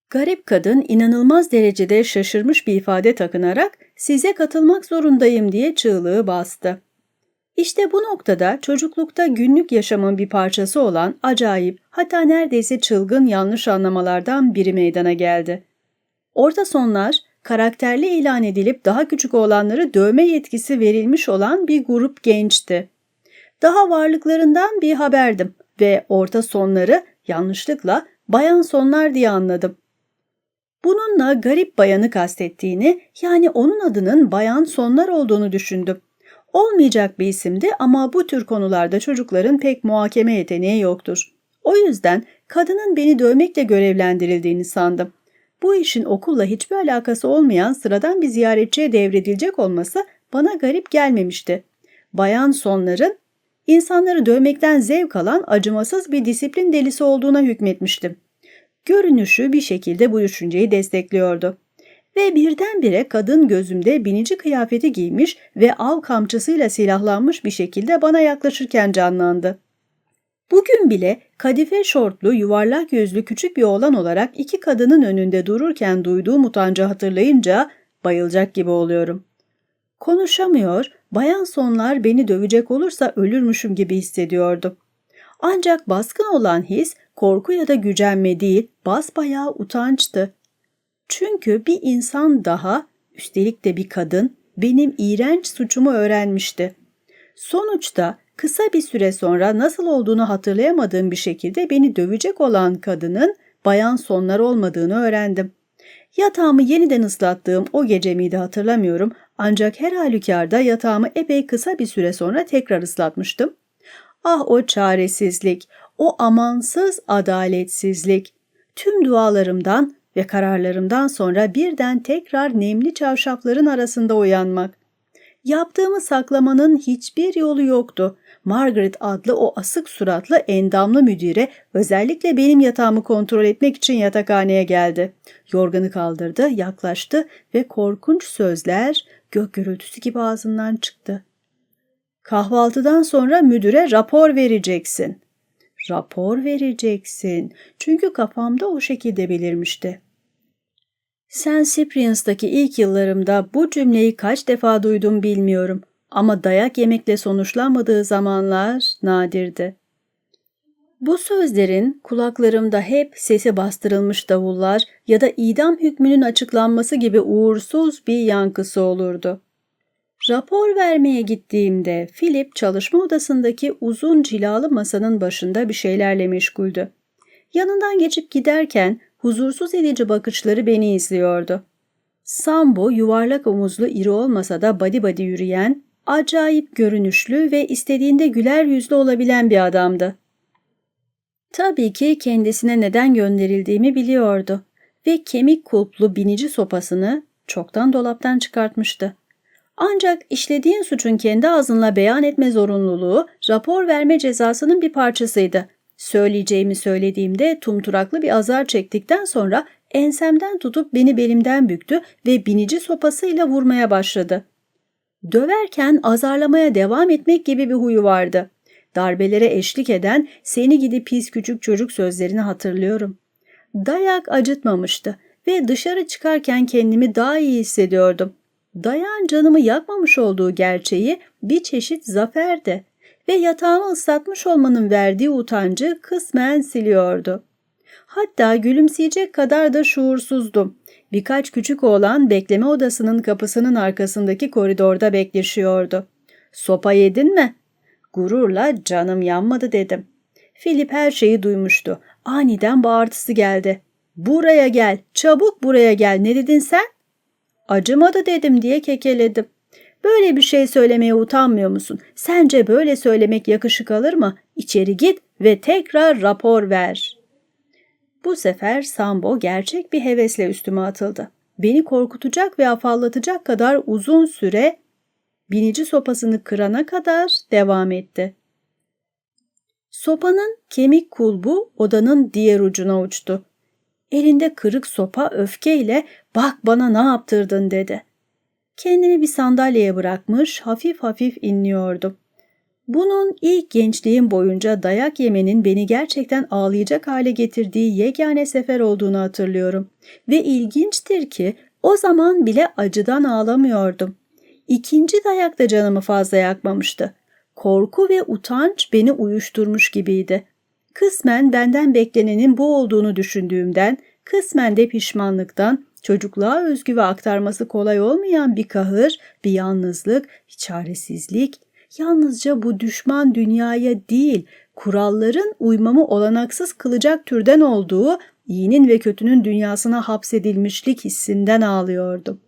Garip kadın inanılmaz derecede şaşırmış bir ifade takınarak size katılmak zorundayım diye çığlığı bastı. İşte bu noktada çocuklukta günlük yaşamın bir parçası olan acayip hatta neredeyse çılgın yanlış anlamalardan biri meydana geldi. Orta sonlar karakterli ilan edilip daha küçük olanları dövme yetkisi verilmiş olan bir grup gençti. Daha varlıklarından bir haberdim ve orta sonları yanlışlıkla bayan sonlar diye anladım. Bununla garip bayanı kastettiğini yani onun adının bayan sonlar olduğunu düşündüm. Olmayacak bir isimdi ama bu tür konularda çocukların pek muhakeme yeteneği yoktur. O yüzden kadının beni dövmekle görevlendirildiğini sandım. Bu işin okulla hiçbir alakası olmayan sıradan bir ziyaretçiye devredilecek olması bana garip gelmemişti. Bayan sonların insanları dövmekten zevk alan acımasız bir disiplin delisi olduğuna hükmetmiştim. Görünüşü bir şekilde bu düşünceyi destekliyordu. Ve birdenbire kadın gözümde binici kıyafeti giymiş ve av kamçısıyla silahlanmış bir şekilde bana yaklaşırken canlandı. Bugün bile kadife şortlu, yuvarlak yüzlü küçük bir oğlan olarak iki kadının önünde dururken duyduğum utancı hatırlayınca bayılacak gibi oluyorum. Konuşamıyor, bayan sonlar beni dövecek olursa ölürmüşüm gibi hissediyordum. Ancak baskın olan his korku ya da gücenme değil, basbayağı utançtı. Çünkü bir insan daha, üstelik de bir kadın, benim iğrenç suçumu öğrenmişti. Sonuçta kısa bir süre sonra nasıl olduğunu hatırlayamadığım bir şekilde beni dövecek olan kadının bayan sonlar olmadığını öğrendim. Yatağımı yeniden ıslattığım o gece miydi hatırlamıyorum ancak her halükarda yatağımı epey kısa bir süre sonra tekrar ıslatmıştım. Ah o çaresizlik, o amansız adaletsizlik. Tüm dualarımdan ve kararlarımdan sonra birden tekrar nemli çarşafların arasında uyanmak. Yaptığımı saklamanın hiçbir yolu yoktu. Margaret adlı o asık suratlı endamlı müdüre özellikle benim yatağımı kontrol etmek için yatakhaneye geldi. Yorganı kaldırdı, yaklaştı ve korkunç sözler gök gürültüsü gibi ağzından çıktı. Kahvaltıdan sonra müdüre rapor vereceksin. Rapor vereceksin. Çünkü kafamda o şekilde belirmişti. St. Cyprian's'taki ilk yıllarımda bu cümleyi kaç defa duydum bilmiyorum ama dayak yemekle sonuçlanmadığı zamanlar nadirdi. Bu sözlerin kulaklarımda hep sesi bastırılmış davullar ya da idam hükmünün açıklanması gibi uğursuz bir yankısı olurdu. Rapor vermeye gittiğimde Philip çalışma odasındaki uzun cilalı masanın başında bir şeylerle meşguldü. Yanından geçip giderken huzursuz edici bakışları beni izliyordu. Sambo yuvarlak omuzlu iri olmasa da badi badi yürüyen, acayip görünüşlü ve istediğinde güler yüzlü olabilen bir adamdı. Tabii ki kendisine neden gönderildiğimi biliyordu ve kemik kulplu binici sopasını çoktan dolaptan çıkartmıştı. Ancak işlediğin suçun kendi ağzınla beyan etme zorunluluğu rapor verme cezasının bir parçasıydı. Söyleyeceğimi söylediğimde tumturaklı bir azar çektikten sonra ensemden tutup beni belimden büktü ve binici sopasıyla vurmaya başladı. Döverken azarlamaya devam etmek gibi bir huyu vardı. Darbelere eşlik eden seni gidi pis küçük çocuk sözlerini hatırlıyorum. Dayak acıtmamıştı ve dışarı çıkarken kendimi daha iyi hissediyordum. Dayan canımı yakmamış olduğu gerçeği bir çeşit zaferdi ve yatağımı ıslatmış olmanın verdiği utancı kısmen siliyordu. Hatta gülümseyecek kadar da şuursuzdum. Birkaç küçük oğlan bekleme odasının kapısının arkasındaki koridorda bekleşiyordu. Sopa yedin mi? Gururla canım yanmadı dedim. Filip her şeyi duymuştu. Aniden bağırtısı geldi. Buraya gel, çabuk buraya gel. Ne dedin sen? Acımadı dedim diye kekeledim. Böyle bir şey söylemeye utanmıyor musun? Sence böyle söylemek yakışık alır mı? İçeri git ve tekrar rapor ver. Bu sefer Sambo gerçek bir hevesle üstüme atıldı. Beni korkutacak ve afallatacak kadar uzun süre binici sopasını kırana kadar devam etti. Sopanın kemik kulbu odanın diğer ucuna uçtu. Elinde kırık sopa öfkeyle bak bana ne yaptırdın dedi. Kendini bir sandalyeye bırakmış hafif hafif inliyordu. Bunun ilk gençliğim boyunca dayak yemenin beni gerçekten ağlayacak hale getirdiği yegane sefer olduğunu hatırlıyorum. Ve ilginçtir ki o zaman bile acıdan ağlamıyordum. İkinci dayak da canımı fazla yakmamıştı. Korku ve utanç beni uyuşturmuş gibiydi. Kısmen benden beklenenin bu olduğunu düşündüğümden, kısmen de pişmanlıktan, çocukluğa özgü ve aktarması kolay olmayan bir kahır, bir yalnızlık, bir çaresizlik, yalnızca bu düşman dünyaya değil, kuralların uymamı olanaksız kılacak türden olduğu, iyinin ve kötünün dünyasına hapsedilmişlik hissinden ağlıyordum.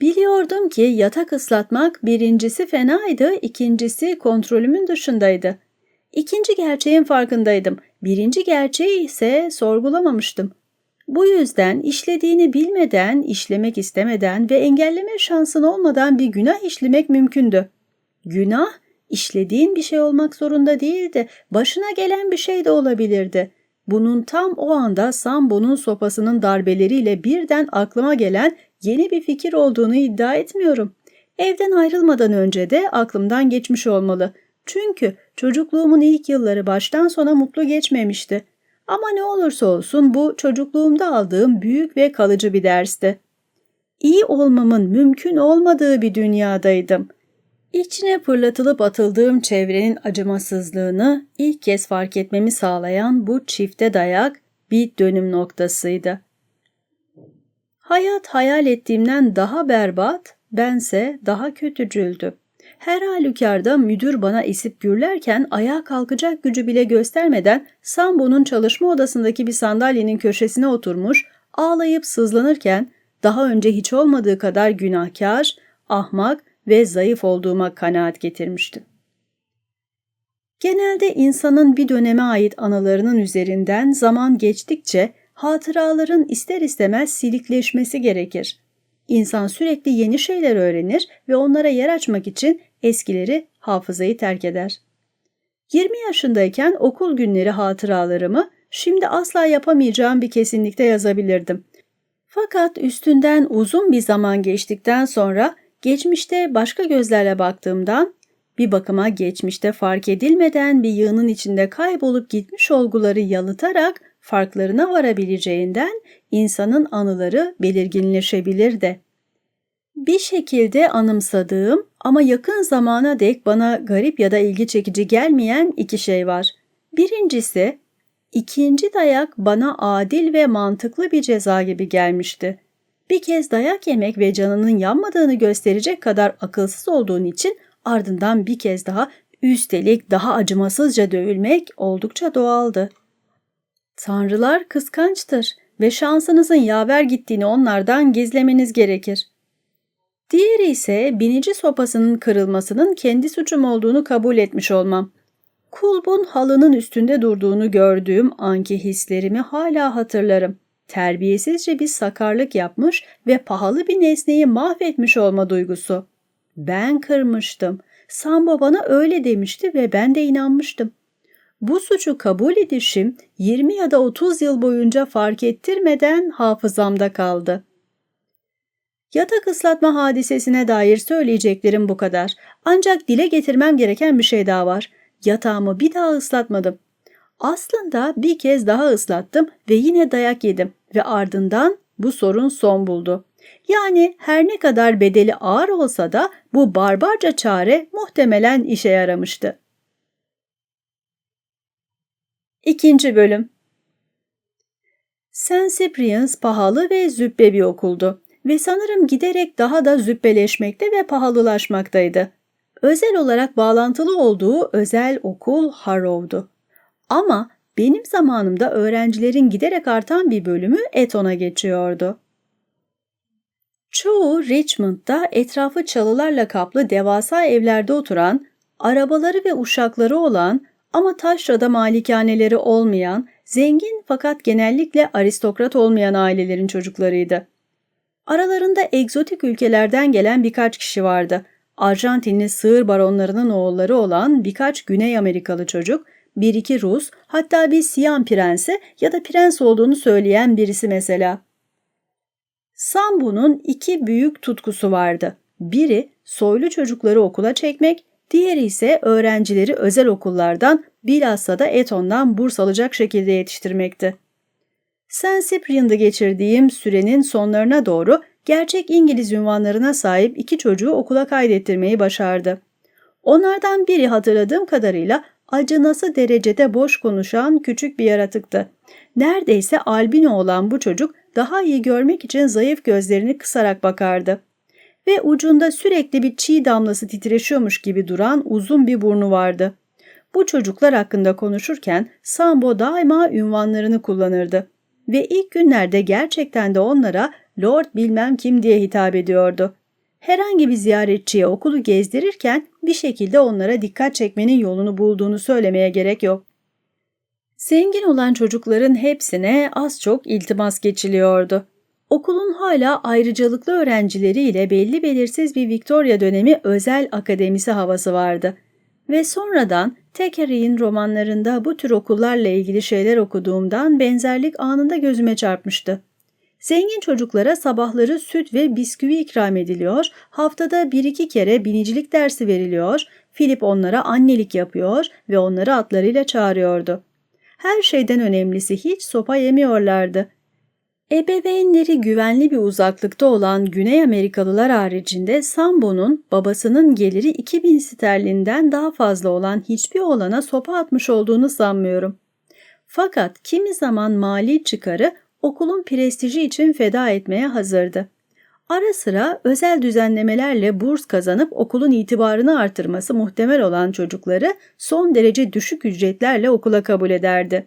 Biliyordum ki yatak ıslatmak birincisi fenaydı, ikincisi kontrolümün dışındaydı. İkinci gerçeğin farkındaydım. Birinci gerçeği ise sorgulamamıştım. Bu yüzden işlediğini bilmeden, işlemek istemeden ve engelleme şansın olmadan bir günah işlemek mümkündü. Günah, işlediğin bir şey olmak zorunda değildi, başına gelen bir şey de olabilirdi. Bunun tam o anda Sambo'nun sopasının darbeleriyle birden aklıma gelen yeni bir fikir olduğunu iddia etmiyorum. Evden ayrılmadan önce de aklımdan geçmiş olmalı. Çünkü çocukluğumun ilk yılları baştan sona mutlu geçmemişti. Ama ne olursa olsun bu çocukluğumda aldığım büyük ve kalıcı bir dersti. İyi olmamın mümkün olmadığı bir dünyadaydım. İçine fırlatılıp atıldığım çevrenin acımasızlığını ilk kez fark etmemi sağlayan bu çifte dayak bir dönüm noktasıydı. Hayat hayal ettiğimden daha berbat, bense daha kötücüldü. Her halükarda müdür bana esip gürlerken ayağa kalkacak gücü bile göstermeden Sambo'nun çalışma odasındaki bir sandalyenin köşesine oturmuş, ağlayıp sızlanırken daha önce hiç olmadığı kadar günahkar, ahmak ve zayıf olduğuma kanaat getirmiştim. Genelde insanın bir döneme ait anılarının üzerinden zaman geçtikçe hatıraların ister istemez silikleşmesi gerekir. İnsan sürekli yeni şeyler öğrenir ve onlara yer açmak için eskileri hafızayı terk eder. 20 yaşındayken okul günleri hatıralarımı şimdi asla yapamayacağım bir kesinlikte yazabilirdim. Fakat üstünden uzun bir zaman geçtikten sonra geçmişte başka gözlerle baktığımdan bir bakıma geçmişte fark edilmeden bir yığının içinde kaybolup gitmiş olguları yalıtarak farklarına varabileceğinden insanın anıları belirginleşebilir de. Bir şekilde anımsadığım ama yakın zamana dek bana garip ya da ilgi çekici gelmeyen iki şey var. Birincisi, ikinci dayak bana adil ve mantıklı bir ceza gibi gelmişti. Bir kez dayak yemek ve canının yanmadığını gösterecek kadar akılsız olduğun için ardından bir kez daha üstelik daha acımasızca dövülmek oldukça doğaldı. Tanrılar kıskançtır ve şansınızın yaver gittiğini onlardan gizlemeniz gerekir. Diğeri ise binici sopasının kırılmasının kendi suçum olduğunu kabul etmiş olmam. Kulbun halının üstünde durduğunu gördüğüm anki hislerimi hala hatırlarım. Terbiyesizce bir sakarlık yapmış ve pahalı bir nesneyi mahvetmiş olma duygusu. Ben kırmıştım. Sambo bana öyle demişti ve ben de inanmıştım. Bu suçu kabul edişim 20 ya da 30 yıl boyunca fark ettirmeden hafızamda kaldı. Yatak ıslatma hadisesine dair söyleyeceklerim bu kadar. Ancak dile getirmem gereken bir şey daha var. Yatağımı bir daha ıslatmadım. Aslında bir kez daha ıslattım ve yine dayak yedim ve ardından bu sorun son buldu. Yani her ne kadar bedeli ağır olsa da bu barbarca çare muhtemelen işe yaramıştı. İkinci bölüm St. Cyprian's pahalı ve züppe bir okuldu ve sanırım giderek daha da züppeleşmekte ve pahalılaşmaktaydı. Özel olarak bağlantılı olduğu özel okul Harrow'du. Ama benim zamanımda öğrencilerin giderek artan bir bölümü Eton'a geçiyordu. Çoğu Richmond'da etrafı çalılarla kaplı devasa evlerde oturan, arabaları ve uşakları olan ama taşrada malikaneleri olmayan, zengin fakat genellikle aristokrat olmayan ailelerin çocuklarıydı. Aralarında egzotik ülkelerden gelen birkaç kişi vardı. Arjantinli sığır baronlarının oğulları olan birkaç Güney Amerikalı çocuk, bir iki Rus, hatta bir Siyan prensi ya da prens olduğunu söyleyen birisi mesela. Sambu'nun iki büyük tutkusu vardı. Biri soylu çocukları okula çekmek, diğeri ise öğrencileri özel okullardan bilhassa da Eton'dan burs alacak şekilde yetiştirmekti. St. Cyprian'da geçirdiğim sürenin sonlarına doğru gerçek İngiliz ünvanlarına sahip iki çocuğu okula kaydettirmeyi başardı. Onlardan biri hatırladığım kadarıyla acınası derecede boş konuşan küçük bir yaratıktı. Neredeyse albino olan bu çocuk daha iyi görmek için zayıf gözlerini kısarak bakardı. Ve ucunda sürekli bir çiğ damlası titreşiyormuş gibi duran uzun bir burnu vardı. Bu çocuklar hakkında konuşurken Sambo daima ünvanlarını kullanırdı ve ilk günlerde gerçekten de onlara Lord bilmem kim diye hitap ediyordu. Herhangi bir ziyaretçiye okulu gezdirirken bir şekilde onlara dikkat çekmenin yolunu bulduğunu söylemeye gerek yok. Zengin olan çocukların hepsine az çok iltimas geçiliyordu. Okulun hala ayrıcalıklı öğrencileriyle belli belirsiz bir Victoria dönemi özel akademisi havası vardı. Ve sonradan Thackeray'in romanlarında bu tür okullarla ilgili şeyler okuduğumdan benzerlik anında gözüme çarpmıştı. Zengin çocuklara sabahları süt ve bisküvi ikram ediliyor, haftada bir iki kere binicilik dersi veriliyor, Philip onlara annelik yapıyor ve onları atlarıyla çağırıyordu. Her şeyden önemlisi hiç sopa yemiyorlardı. Ebeveynleri güvenli bir uzaklıkta olan Güney Amerikalılar haricinde Sambo'nun babasının geliri 2000 sterlinden daha fazla olan hiçbir oğlana sopa atmış olduğunu sanmıyorum. Fakat kimi zaman mali çıkarı okulun prestiji için feda etmeye hazırdı. Ara sıra özel düzenlemelerle burs kazanıp okulun itibarını artırması muhtemel olan çocukları son derece düşük ücretlerle okula kabul ederdi.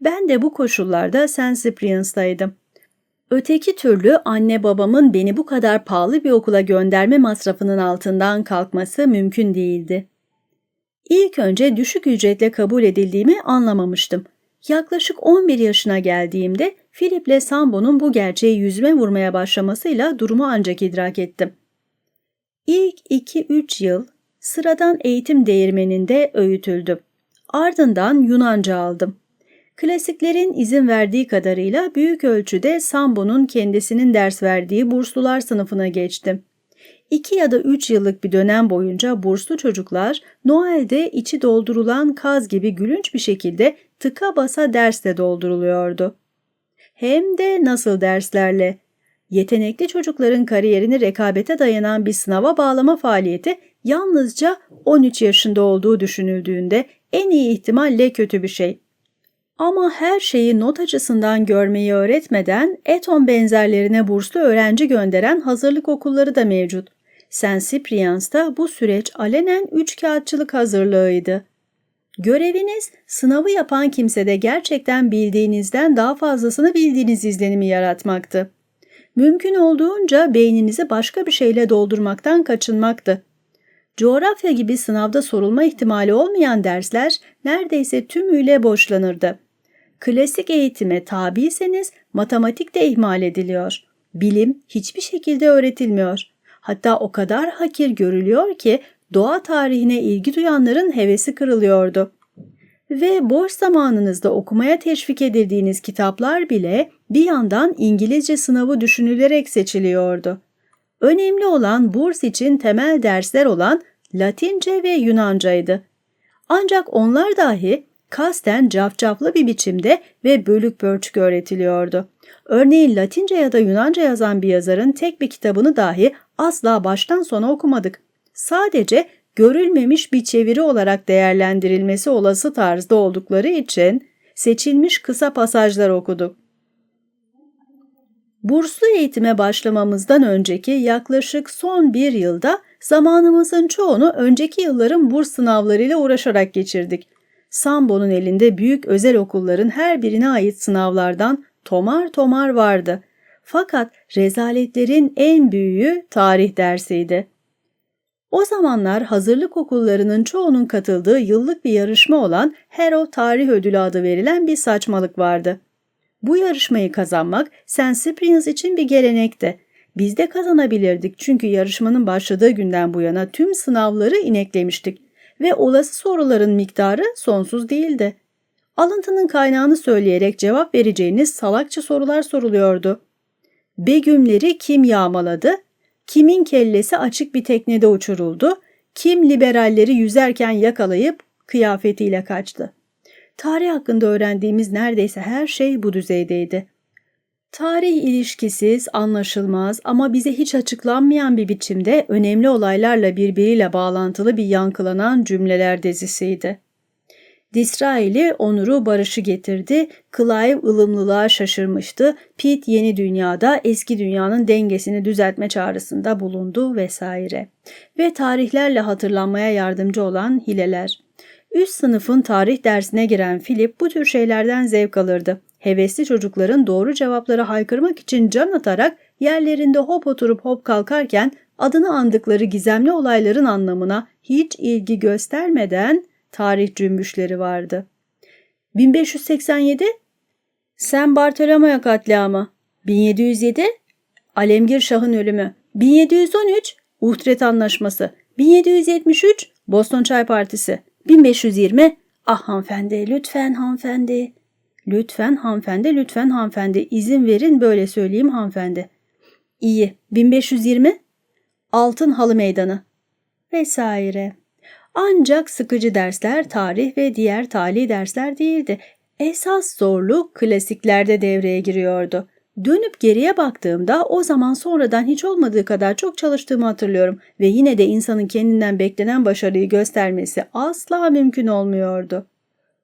Ben de bu koşullarda St. Cyprian's'taydım. Öteki türlü anne babamın beni bu kadar pahalı bir okula gönderme masrafının altından kalkması mümkün değildi. İlk önce düşük ücretle kabul edildiğimi anlamamıştım. Yaklaşık 11 yaşına geldiğimde Philip'le Sambo'nun bu gerçeği yüzüme vurmaya başlamasıyla durumu ancak idrak ettim. İlk 2-3 yıl sıradan eğitim değirmeninde öğütüldüm. Ardından Yunanca aldım. Klasiklerin izin verdiği kadarıyla büyük ölçüde Sambo'nun kendisinin ders verdiği burslular sınıfına geçtim. İki ya da üç yıllık bir dönem boyunca burslu çocuklar Noel'de içi doldurulan kaz gibi gülünç bir şekilde tıka basa derste dolduruluyordu. Hem de nasıl derslerle. Yetenekli çocukların kariyerini rekabete dayanan bir sınava bağlama faaliyeti yalnızca 13 yaşında olduğu düşünüldüğünde en iyi ihtimalle kötü bir şey. Ama her şeyi not açısından görmeyi öğretmeden Eton benzerlerine burslu öğrenci gönderen hazırlık okulları da mevcut. St. Cyprian's'ta bu süreç alenen üç kağıtçılık hazırlığıydı. Göreviniz sınavı yapan kimsede gerçekten bildiğinizden daha fazlasını bildiğiniz izlenimi yaratmaktı. Mümkün olduğunca beyninizi başka bir şeyle doldurmaktan kaçınmaktı. Coğrafya gibi sınavda sorulma ihtimali olmayan dersler neredeyse tümüyle boşlanırdı. Klasik eğitime tabiyseniz matematik de ihmal ediliyor. Bilim hiçbir şekilde öğretilmiyor. Hatta o kadar hakir görülüyor ki doğa tarihine ilgi duyanların hevesi kırılıyordu. Ve boş zamanınızda okumaya teşvik edildiğiniz kitaplar bile bir yandan İngilizce sınavı düşünülerek seçiliyordu. Önemli olan burs için temel dersler olan Latince ve Yunancaydı. Ancak onlar dahi kasten cafcaflı bir biçimde ve bölük pörçük öğretiliyordu. Örneğin Latince ya da Yunanca yazan bir yazarın tek bir kitabını dahi asla baştan sona okumadık. Sadece görülmemiş bir çeviri olarak değerlendirilmesi olası tarzda oldukları için seçilmiş kısa pasajlar okuduk. Burslu eğitime başlamamızdan önceki yaklaşık son bir yılda zamanımızın çoğunu önceki yılların burs sınavlarıyla uğraşarak geçirdik. Sambo'nun elinde büyük özel okulların her birine ait sınavlardan tomar tomar vardı. Fakat rezaletlerin en büyüğü tarih dersiydi. O zamanlar hazırlık okullarının çoğunun katıldığı yıllık bir yarışma olan Hero Tarih Ödülü adı verilen bir saçmalık vardı. Bu yarışmayı kazanmak St. Cyprian's için bir gelenekti. Biz de kazanabilirdik çünkü yarışmanın başladığı günden bu yana tüm sınavları ineklemiştik ve olası soruların miktarı sonsuz değildi. Alıntının kaynağını söyleyerek cevap vereceğiniz salakça sorular soruluyordu. Begümleri kim yağmaladı? Kimin kellesi açık bir teknede uçuruldu? Kim liberalleri yüzerken yakalayıp kıyafetiyle kaçtı? Tarih hakkında öğrendiğimiz neredeyse her şey bu düzeydeydi. Tarih ilişkisiz, anlaşılmaz ama bize hiç açıklanmayan bir biçimde önemli olaylarla birbiriyle bağlantılı bir yankılanan cümleler dizisiydi. Disraeli onuru barışı getirdi, Clive ılımlılığa şaşırmıştı, Pitt yeni dünyada eski dünyanın dengesini düzeltme çağrısında bulundu vesaire. Ve tarihlerle hatırlanmaya yardımcı olan hileler. Üst sınıfın tarih dersine giren Philip bu tür şeylerden zevk alırdı. Hevesli çocukların doğru cevapları haykırmak için can atarak yerlerinde hop oturup hop kalkarken adını andıkları gizemli olayların anlamına hiç ilgi göstermeden tarih cümbüşleri vardı. 1587 Sen Bartolomeo katliamı. 1707 Alemgir Şah'ın ölümü. 1713 Uhtret Anlaşması. 1773 Boston Çay Partisi. 1520 Ah hanımefendi lütfen hanımefendi Lütfen hanımefendi, lütfen hanımefendi. İzin verin böyle söyleyeyim hanımefendi. İyi. 1520? Altın Halı Meydanı. Vesaire. Ancak sıkıcı dersler tarih ve diğer tali dersler değildi. Esas zorluk klasiklerde devreye giriyordu. Dönüp geriye baktığımda o zaman sonradan hiç olmadığı kadar çok çalıştığımı hatırlıyorum ve yine de insanın kendinden beklenen başarıyı göstermesi asla mümkün olmuyordu.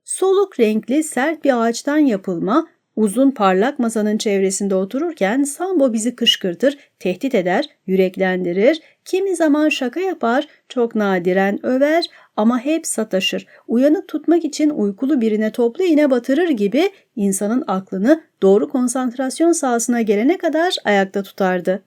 Soluk renkli sert bir ağaçtan yapılma, uzun parlak masanın çevresinde otururken Sambo bizi kışkırtır, tehdit eder, yüreklendirir, kimi zaman şaka yapar, çok nadiren över ama hep sataşır. Uyanık tutmak için uykulu birine toplu iğne batırır gibi insanın aklını doğru konsantrasyon sahasına gelene kadar ayakta tutardı.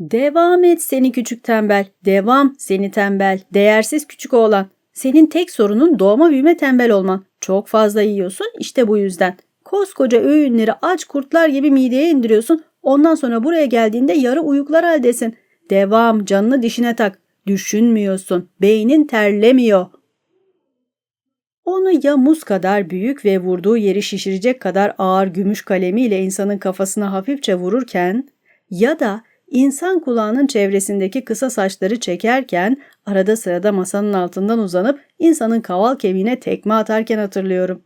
Devam et seni küçük tembel, devam seni tembel, değersiz küçük oğlan. Senin tek sorunun doğma büyüme tembel olman. Çok fazla yiyorsun işte bu yüzden. Koskoca öğünleri aç kurtlar gibi mideye indiriyorsun. Ondan sonra buraya geldiğinde yarı uyuklar haldesin. Devam canını dişine tak. Düşünmüyorsun. Beynin terlemiyor. Onu ya muz kadar büyük ve vurduğu yeri şişirecek kadar ağır gümüş kalemiyle insanın kafasına hafifçe vururken ya da İnsan kulağının çevresindeki kısa saçları çekerken arada sırada masanın altından uzanıp insanın kaval kemiğine tekme atarken hatırlıyorum.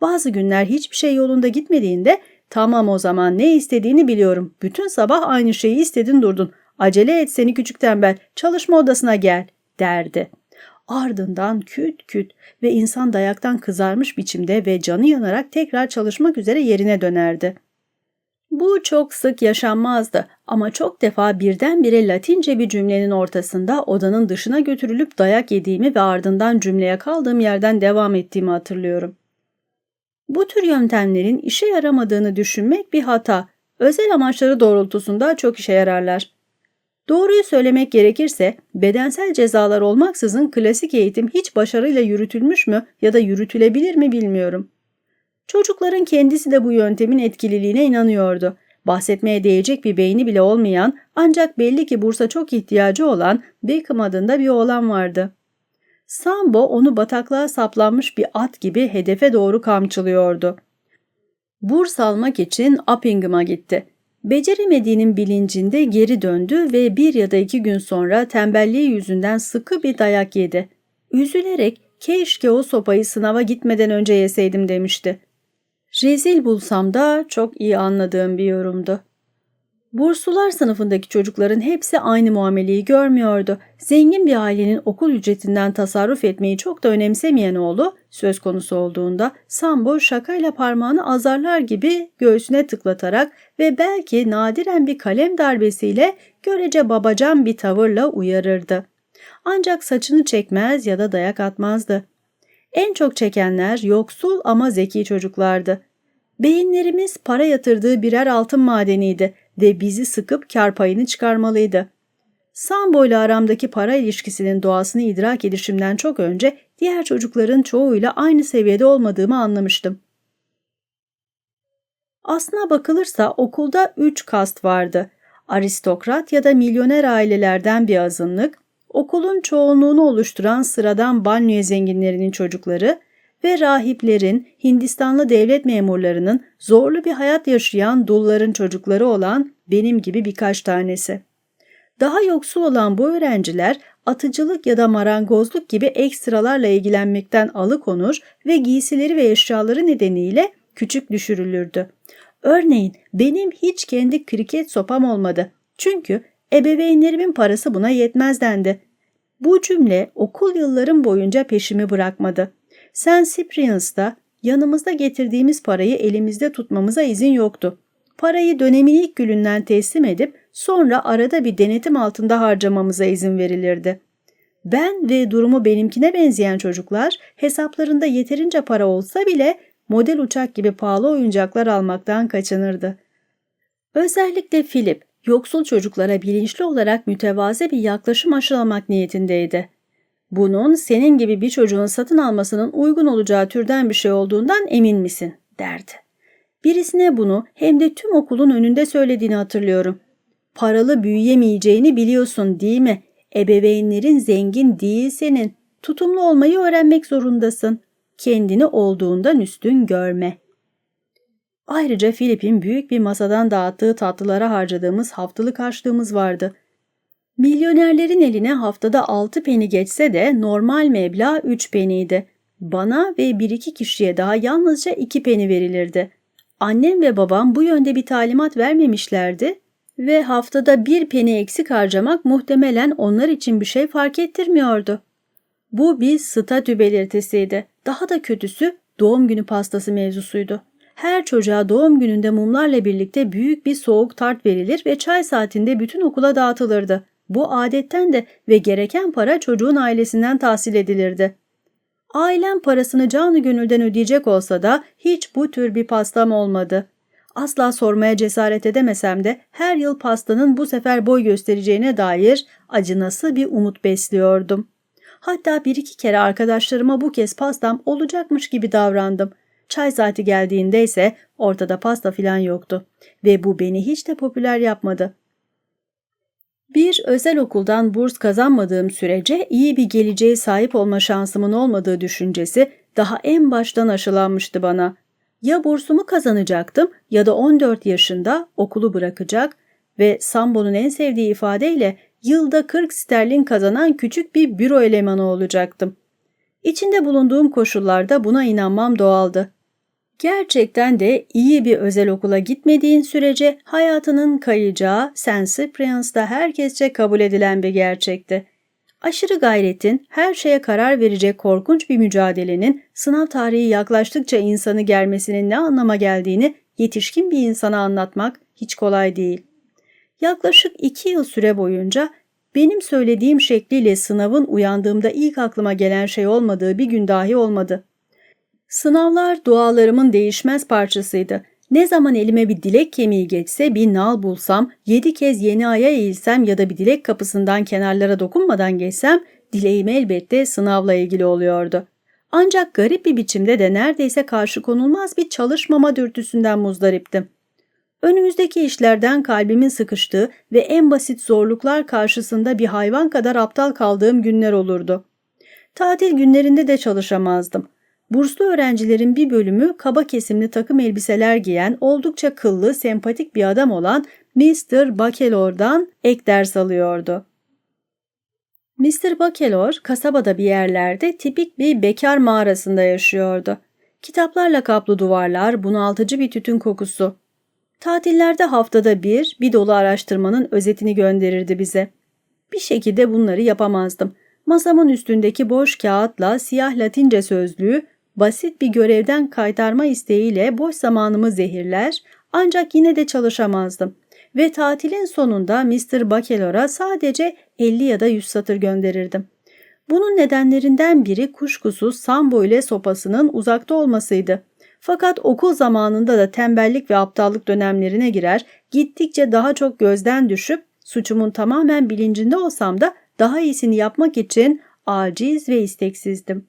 Bazı günler hiçbir şey yolunda gitmediğinde Tamam o zaman ne istediğini biliyorum. Bütün sabah aynı şeyi istedin durdun. Acele et seni küçük tembel. Çalışma odasına gel derdi. Ardından küt küt ve insan dayaktan kızarmış biçimde ve canı yanarak tekrar çalışmak üzere yerine dönerdi. Bu çok sık yaşanmazdı ama çok defa birdenbire Latince bir cümlenin ortasında odanın dışına götürülüp dayak yediğimi ve ardından cümleye kaldığım yerden devam ettiğimi hatırlıyorum. Bu tür yöntemlerin işe yaramadığını düşünmek bir hata. Özel amaçları doğrultusunda çok işe yararlar. Doğruyu söylemek gerekirse bedensel cezalar olmaksızın klasik eğitim hiç başarıyla yürütülmüş mü ya da yürütülebilir mi bilmiyorum. Çocukların kendisi de bu yöntemin etkililiğine inanıyordu. Bahsetmeye değecek bir beyni bile olmayan ancak belli ki bursa çok ihtiyacı olan Beckham adında bir oğlan vardı. Sambo onu bataklığa saplanmış bir at gibi hedefe doğru kamçılıyordu. Burs almak için Uppingham'a gitti. Beceremediğinin bilincinde geri döndü ve bir ya da iki gün sonra tembelliği yüzünden sıkı bir dayak yedi. Üzülerek keşke o sopayı sınava gitmeden önce yeseydim demişti. Rezil bulsam da çok iyi anladığım bir yorumdu. Burslular sınıfındaki çocukların hepsi aynı muameleyi görmüyordu. Zengin bir ailenin okul ücretinden tasarruf etmeyi çok da önemsemeyen oğlu söz konusu olduğunda Sambo şakayla parmağını azarlar gibi göğsüne tıklatarak ve belki nadiren bir kalem darbesiyle görece babacan bir tavırla uyarırdı. Ancak saçını çekmez ya da dayak atmazdı. En çok çekenler yoksul ama zeki çocuklardı. Beyinlerimiz para yatırdığı birer altın madeniydi ve bizi sıkıp kar payını çıkarmalıydı. Sambo ile aramdaki para ilişkisinin doğasını idrak edişimden çok önce diğer çocukların çoğuyla aynı seviyede olmadığımı anlamıştım. Aslına bakılırsa okulda üç kast vardı. Aristokrat ya da milyoner ailelerden bir azınlık, okulun çoğunluğunu oluşturan sıradan banyo zenginlerinin çocukları ve rahiplerin, Hindistanlı devlet memurlarının, zorlu bir hayat yaşayan dulların çocukları olan benim gibi birkaç tanesi. Daha yoksul olan bu öğrenciler atıcılık ya da marangozluk gibi ekstralarla ilgilenmekten alıkonur ve giysileri ve eşyaları nedeniyle küçük düşürülürdü. Örneğin benim hiç kendi kriket sopam olmadı. Çünkü ebeveynlerimin parası buna yetmez dendi. Bu cümle okul yıllarım boyunca peşimi bırakmadı. St. Cyprian's'ta yanımızda getirdiğimiz parayı elimizde tutmamıza izin yoktu. Parayı dönemin ilk gününden teslim edip sonra arada bir denetim altında harcamamıza izin verilirdi. Ben ve durumu benimkine benzeyen çocuklar hesaplarında yeterince para olsa bile model uçak gibi pahalı oyuncaklar almaktan kaçınırdı. Özellikle Philip, yoksul çocuklara bilinçli olarak mütevazi bir yaklaşım aşılamak niyetindeydi. Bunun senin gibi bir çocuğun satın almasının uygun olacağı türden bir şey olduğundan emin misin? derdi. Birisine bunu hem de tüm okulun önünde söylediğini hatırlıyorum. Paralı büyüyemeyeceğini biliyorsun değil mi? Ebeveynlerin zengin değil senin. Tutumlu olmayı öğrenmek zorundasın. Kendini olduğundan üstün görme. Ayrıca Filip'in büyük bir masadan dağıttığı tatlılara harcadığımız haftalık harçlığımız vardı. Milyonerlerin eline haftada 6 peni geçse de normal meblağ 3 peniydi. Bana ve bir iki kişiye daha yalnızca 2 peni verilirdi. Annem ve babam bu yönde bir talimat vermemişlerdi ve haftada bir peni eksik harcamak muhtemelen onlar için bir şey fark ettirmiyordu. Bu bir statü belirtisiydi. Daha da kötüsü doğum günü pastası mevzusuydu. Her çocuğa doğum gününde mumlarla birlikte büyük bir soğuk tart verilir ve çay saatinde bütün okula dağıtılırdı. Bu adetten de ve gereken para çocuğun ailesinden tahsil edilirdi. Ailem parasını canı gönülden ödeyecek olsa da hiç bu tür bir pastam olmadı. Asla sormaya cesaret edemesem de her yıl pastanın bu sefer boy göstereceğine dair acınası bir umut besliyordum. Hatta bir iki kere arkadaşlarıma bu kez pastam olacakmış gibi davrandım. Çay saati geldiğinde ise ortada pasta filan yoktu ve bu beni hiç de popüler yapmadı. Bir özel okuldan burs kazanmadığım sürece iyi bir geleceğe sahip olma şansımın olmadığı düşüncesi daha en baştan aşılanmıştı bana. Ya bursumu kazanacaktım ya da 14 yaşında okulu bırakacak ve Sambo'nun en sevdiği ifadeyle yılda 40 sterlin kazanan küçük bir büro elemanı olacaktım. İçinde bulunduğum koşullarda buna inanmam doğaldı. Gerçekten de iyi bir özel okula gitmediğin sürece hayatının kayacağı St. Cyprian's'da herkesçe kabul edilen bir gerçekti. Aşırı gayretin, her şeye karar verecek korkunç bir mücadelenin sınav tarihi yaklaştıkça insanı germesinin ne anlama geldiğini yetişkin bir insana anlatmak hiç kolay değil. Yaklaşık iki yıl süre boyunca benim söylediğim şekliyle sınavın uyandığımda ilk aklıma gelen şey olmadığı bir gün dahi olmadı. Sınavlar dualarımın değişmez parçasıydı. Ne zaman elime bir dilek kemiği geçse, bir nal bulsam, yedi kez yeni aya eğilsem ya da bir dilek kapısından kenarlara dokunmadan geçsem, dileğim elbette sınavla ilgili oluyordu. Ancak garip bir biçimde de neredeyse karşı konulmaz bir çalışmama dürtüsünden muzdariptim. Önümüzdeki işlerden kalbimin sıkıştığı ve en basit zorluklar karşısında bir hayvan kadar aptal kaldığım günler olurdu. Tatil günlerinde de çalışamazdım. Burslu öğrencilerin bir bölümü kaba kesimli takım elbiseler giyen, oldukça kıllı, sempatik bir adam olan Mr. Bakelor'dan ek ders alıyordu. Mr. Bakelor, kasabada bir yerlerde tipik bir bekar mağarasında yaşıyordu. Kitaplarla kaplı duvarlar, bunaltıcı bir tütün kokusu. Tatillerde haftada bir, bir dolu araştırmanın özetini gönderirdi bize. Bir şekilde bunları yapamazdım. Masamın üstündeki boş kağıtla siyah latince sözlüğü basit bir görevden kaytarma isteğiyle boş zamanımı zehirler ancak yine de çalışamazdım. Ve tatilin sonunda Mr. Bakelor'a sadece 50 ya da 100 satır gönderirdim. Bunun nedenlerinden biri kuşkusuz Sambo ile sopasının uzakta olmasıydı. Fakat okul zamanında da tembellik ve aptallık dönemlerine girer, gittikçe daha çok gözden düşüp suçumun tamamen bilincinde olsam da daha iyisini yapmak için aciz ve isteksizdim.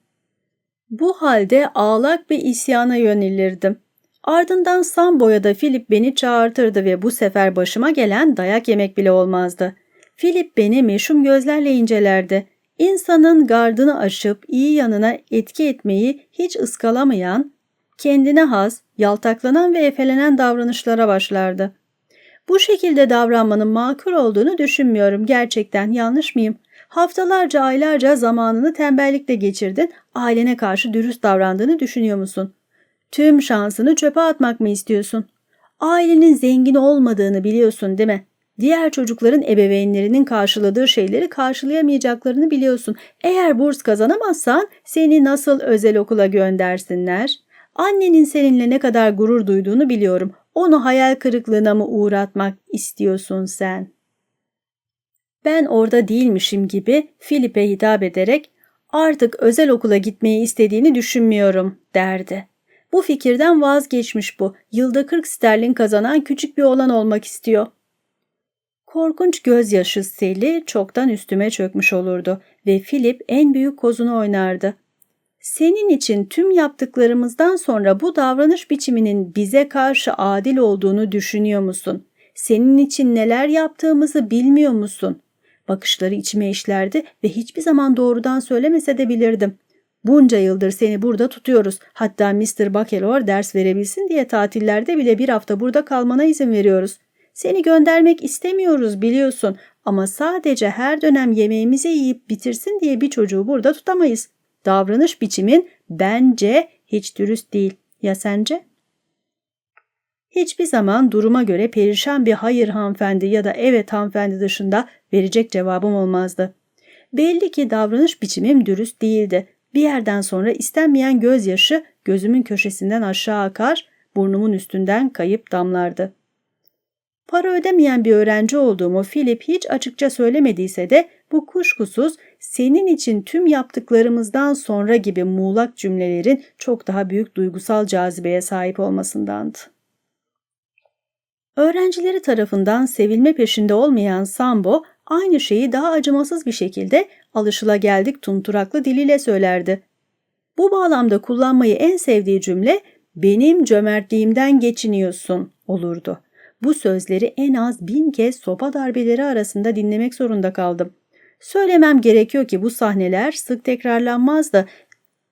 Bu halde ağlak bir isyana yönelirdim. Ardından Sambo'ya da Philip beni çağırtırdı ve bu sefer başıma gelen dayak yemek bile olmazdı. Philip beni meşhum gözlerle incelerdi. İnsanın gardını aşıp iyi yanına etki etmeyi hiç ıskalamayan, kendine has, yaltaklanan ve efelenen davranışlara başlardı. Bu şekilde davranmanın makul olduğunu düşünmüyorum. Gerçekten yanlış mıyım? Haftalarca, aylarca zamanını tembellikle geçirdin. Ailene karşı dürüst davrandığını düşünüyor musun? Tüm şansını çöpe atmak mı istiyorsun? Ailenin zengin olmadığını biliyorsun değil mi? Diğer çocukların ebeveynlerinin karşıladığı şeyleri karşılayamayacaklarını biliyorsun. Eğer burs kazanamazsan seni nasıl özel okula göndersinler? Annenin seninle ne kadar gurur duyduğunu biliyorum. Onu hayal kırıklığına mı uğratmak istiyorsun sen? Ben orada değilmişim gibi Filip'e hitap ederek artık özel okula gitmeyi istediğini düşünmüyorum derdi. Bu fikirden vazgeçmiş bu. Yılda 40 sterlin kazanan küçük bir oğlan olmak istiyor. Korkunç gözyaşı seli çoktan üstüme çökmüş olurdu ve Philip en büyük kozunu oynardı. Senin için tüm yaptıklarımızdan sonra bu davranış biçiminin bize karşı adil olduğunu düşünüyor musun? Senin için neler yaptığımızı bilmiyor musun? Bakışları içime işlerdi ve hiçbir zaman doğrudan söylemese de bilirdim. Bunca yıldır seni burada tutuyoruz. Hatta Mr. Bakelor ders verebilsin diye tatillerde bile bir hafta burada kalmana izin veriyoruz. Seni göndermek istemiyoruz biliyorsun ama sadece her dönem yemeğimizi yiyip bitirsin diye bir çocuğu burada tutamayız. Davranış biçimin bence hiç dürüst değil. Ya sence? Hiçbir zaman duruma göre perişan bir hayır hanımefendi ya da evet hanımefendi dışında verecek cevabım olmazdı. Belli ki davranış biçimim dürüst değildi. Bir yerden sonra istenmeyen gözyaşı gözümün köşesinden aşağı akar, burnumun üstünden kayıp damlardı. Para ödemeyen bir öğrenci olduğumu Philip hiç açıkça söylemediyse de bu kuşkusuz senin için tüm yaptıklarımızdan sonra gibi muğlak cümlelerin çok daha büyük duygusal cazibeye sahip olmasındandı. Öğrencileri tarafından sevilme peşinde olmayan Sambo aynı şeyi daha acımasız bir şekilde alışılageldik tunturaklı diliyle söylerdi. Bu bağlamda kullanmayı en sevdiği cümle benim cömertliğimden geçiniyorsun olurdu. Bu sözleri en az bin kez sopa darbeleri arasında dinlemek zorunda kaldım. Söylemem gerekiyor ki bu sahneler sık tekrarlanmazdı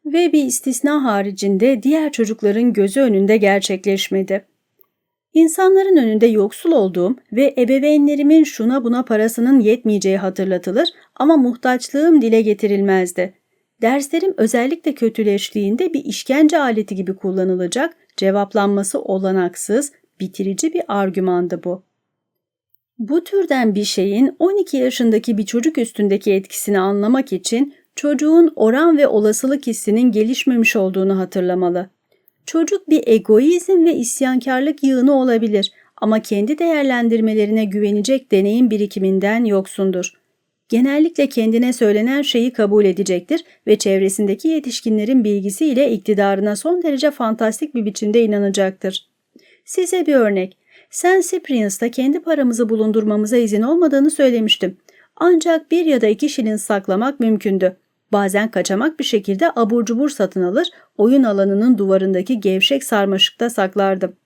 ve bir istisna haricinde diğer çocukların gözü önünde gerçekleşmedi. İnsanların önünde yoksul olduğum ve ebeveynlerimin şuna buna parasının yetmeyeceği hatırlatılır ama muhtaçlığım dile getirilmezdi. Derslerim özellikle kötüleştiğinde bir işkence aleti gibi kullanılacak, Cevaplanması olanaksız, bitirici bir argümandı bu. Bu türden bir şeyin 12 yaşındaki bir çocuk üstündeki etkisini anlamak için çocuğun oran ve olasılık hissinin gelişmemiş olduğunu hatırlamalı. Çocuk bir egoizm ve isyankarlık yığını olabilir ama kendi değerlendirmelerine güvenecek deneyim birikiminden yoksundur. Genellikle kendine söylenen şeyi kabul edecektir ve çevresindeki yetişkinlerin bilgisiyle iktidarına son derece fantastik bir biçimde inanacaktır. Size bir örnek. Sen Cyprians'ta kendi paramızı bulundurmamıza izin olmadığını söylemiştim. Ancak bir ya da iki şilin saklamak mümkündü. Bazen kaçamak bir şekilde abur cubur satın alır, oyun alanının duvarındaki gevşek sarmaşıkta saklardım.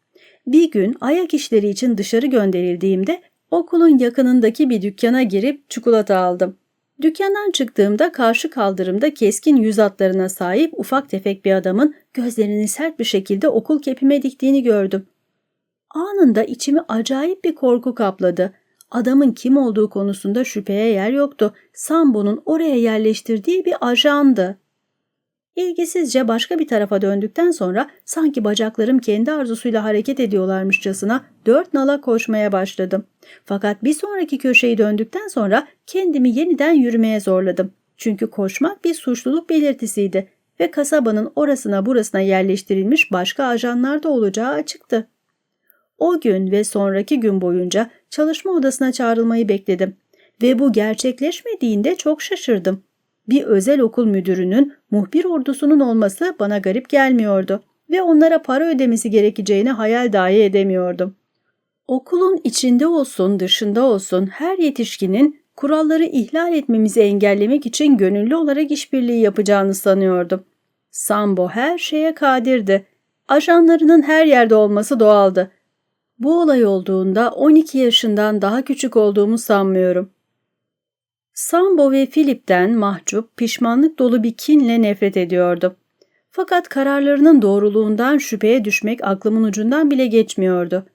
Bir gün ayak işleri için dışarı gönderildiğimde okulun yakınındaki bir dükkana girip çikolata aldım. Dükkandan çıktığımda karşı kaldırımda keskin yüz hatlarına sahip ufak tefek bir adamın gözlerini sert bir şekilde okul kepime diktiğini gördüm. Anında içimi acayip bir korku kapladı. Adamın kim olduğu konusunda şüpheye yer yoktu. Sambo'nun oraya yerleştirdiği bir ajandı. İlgisizce başka bir tarafa döndükten sonra sanki bacaklarım kendi arzusuyla hareket ediyorlarmışçasına dört nala koşmaya başladım. Fakat bir sonraki köşeyi döndükten sonra kendimi yeniden yürümeye zorladım. Çünkü koşmak bir suçluluk belirtisiydi ve kasabanın orasına burasına yerleştirilmiş başka ajanlar da olacağı açıktı. O gün ve sonraki gün boyunca çalışma odasına çağrılmayı bekledim ve bu gerçekleşmediğinde çok şaşırdım. Bir özel okul müdürünün muhbir ordusunun olması bana garip gelmiyordu ve onlara para ödemesi gerekeceğini hayal dahi edemiyordum. Okulun içinde olsun dışında olsun her yetişkinin kuralları ihlal etmemizi engellemek için gönüllü olarak işbirliği yapacağını sanıyordum. Sambo her şeye kadirdi. Ajanlarının her yerde olması doğaldı bu olay olduğunda 12 yaşından daha küçük olduğumu sanmıyorum. Sambo ve Philip'ten mahcup, pişmanlık dolu bir kinle nefret ediyordum. Fakat kararlarının doğruluğundan şüpheye düşmek aklımın ucundan bile geçmiyordu.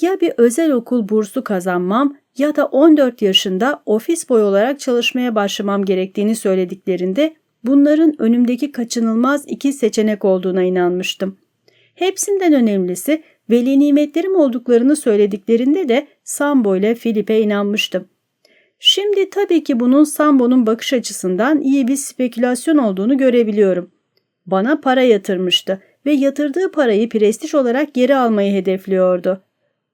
Ya bir özel okul bursu kazanmam ya da 14 yaşında ofis boy olarak çalışmaya başlamam gerektiğini söylediklerinde bunların önümdeki kaçınılmaz iki seçenek olduğuna inanmıştım. Hepsinden önemlisi veli nimetlerim olduklarını söylediklerinde de Sambo ile Filip'e inanmıştım. Şimdi tabii ki bunun Sambo'nun bakış açısından iyi bir spekülasyon olduğunu görebiliyorum. Bana para yatırmıştı ve yatırdığı parayı prestij olarak geri almayı hedefliyordu.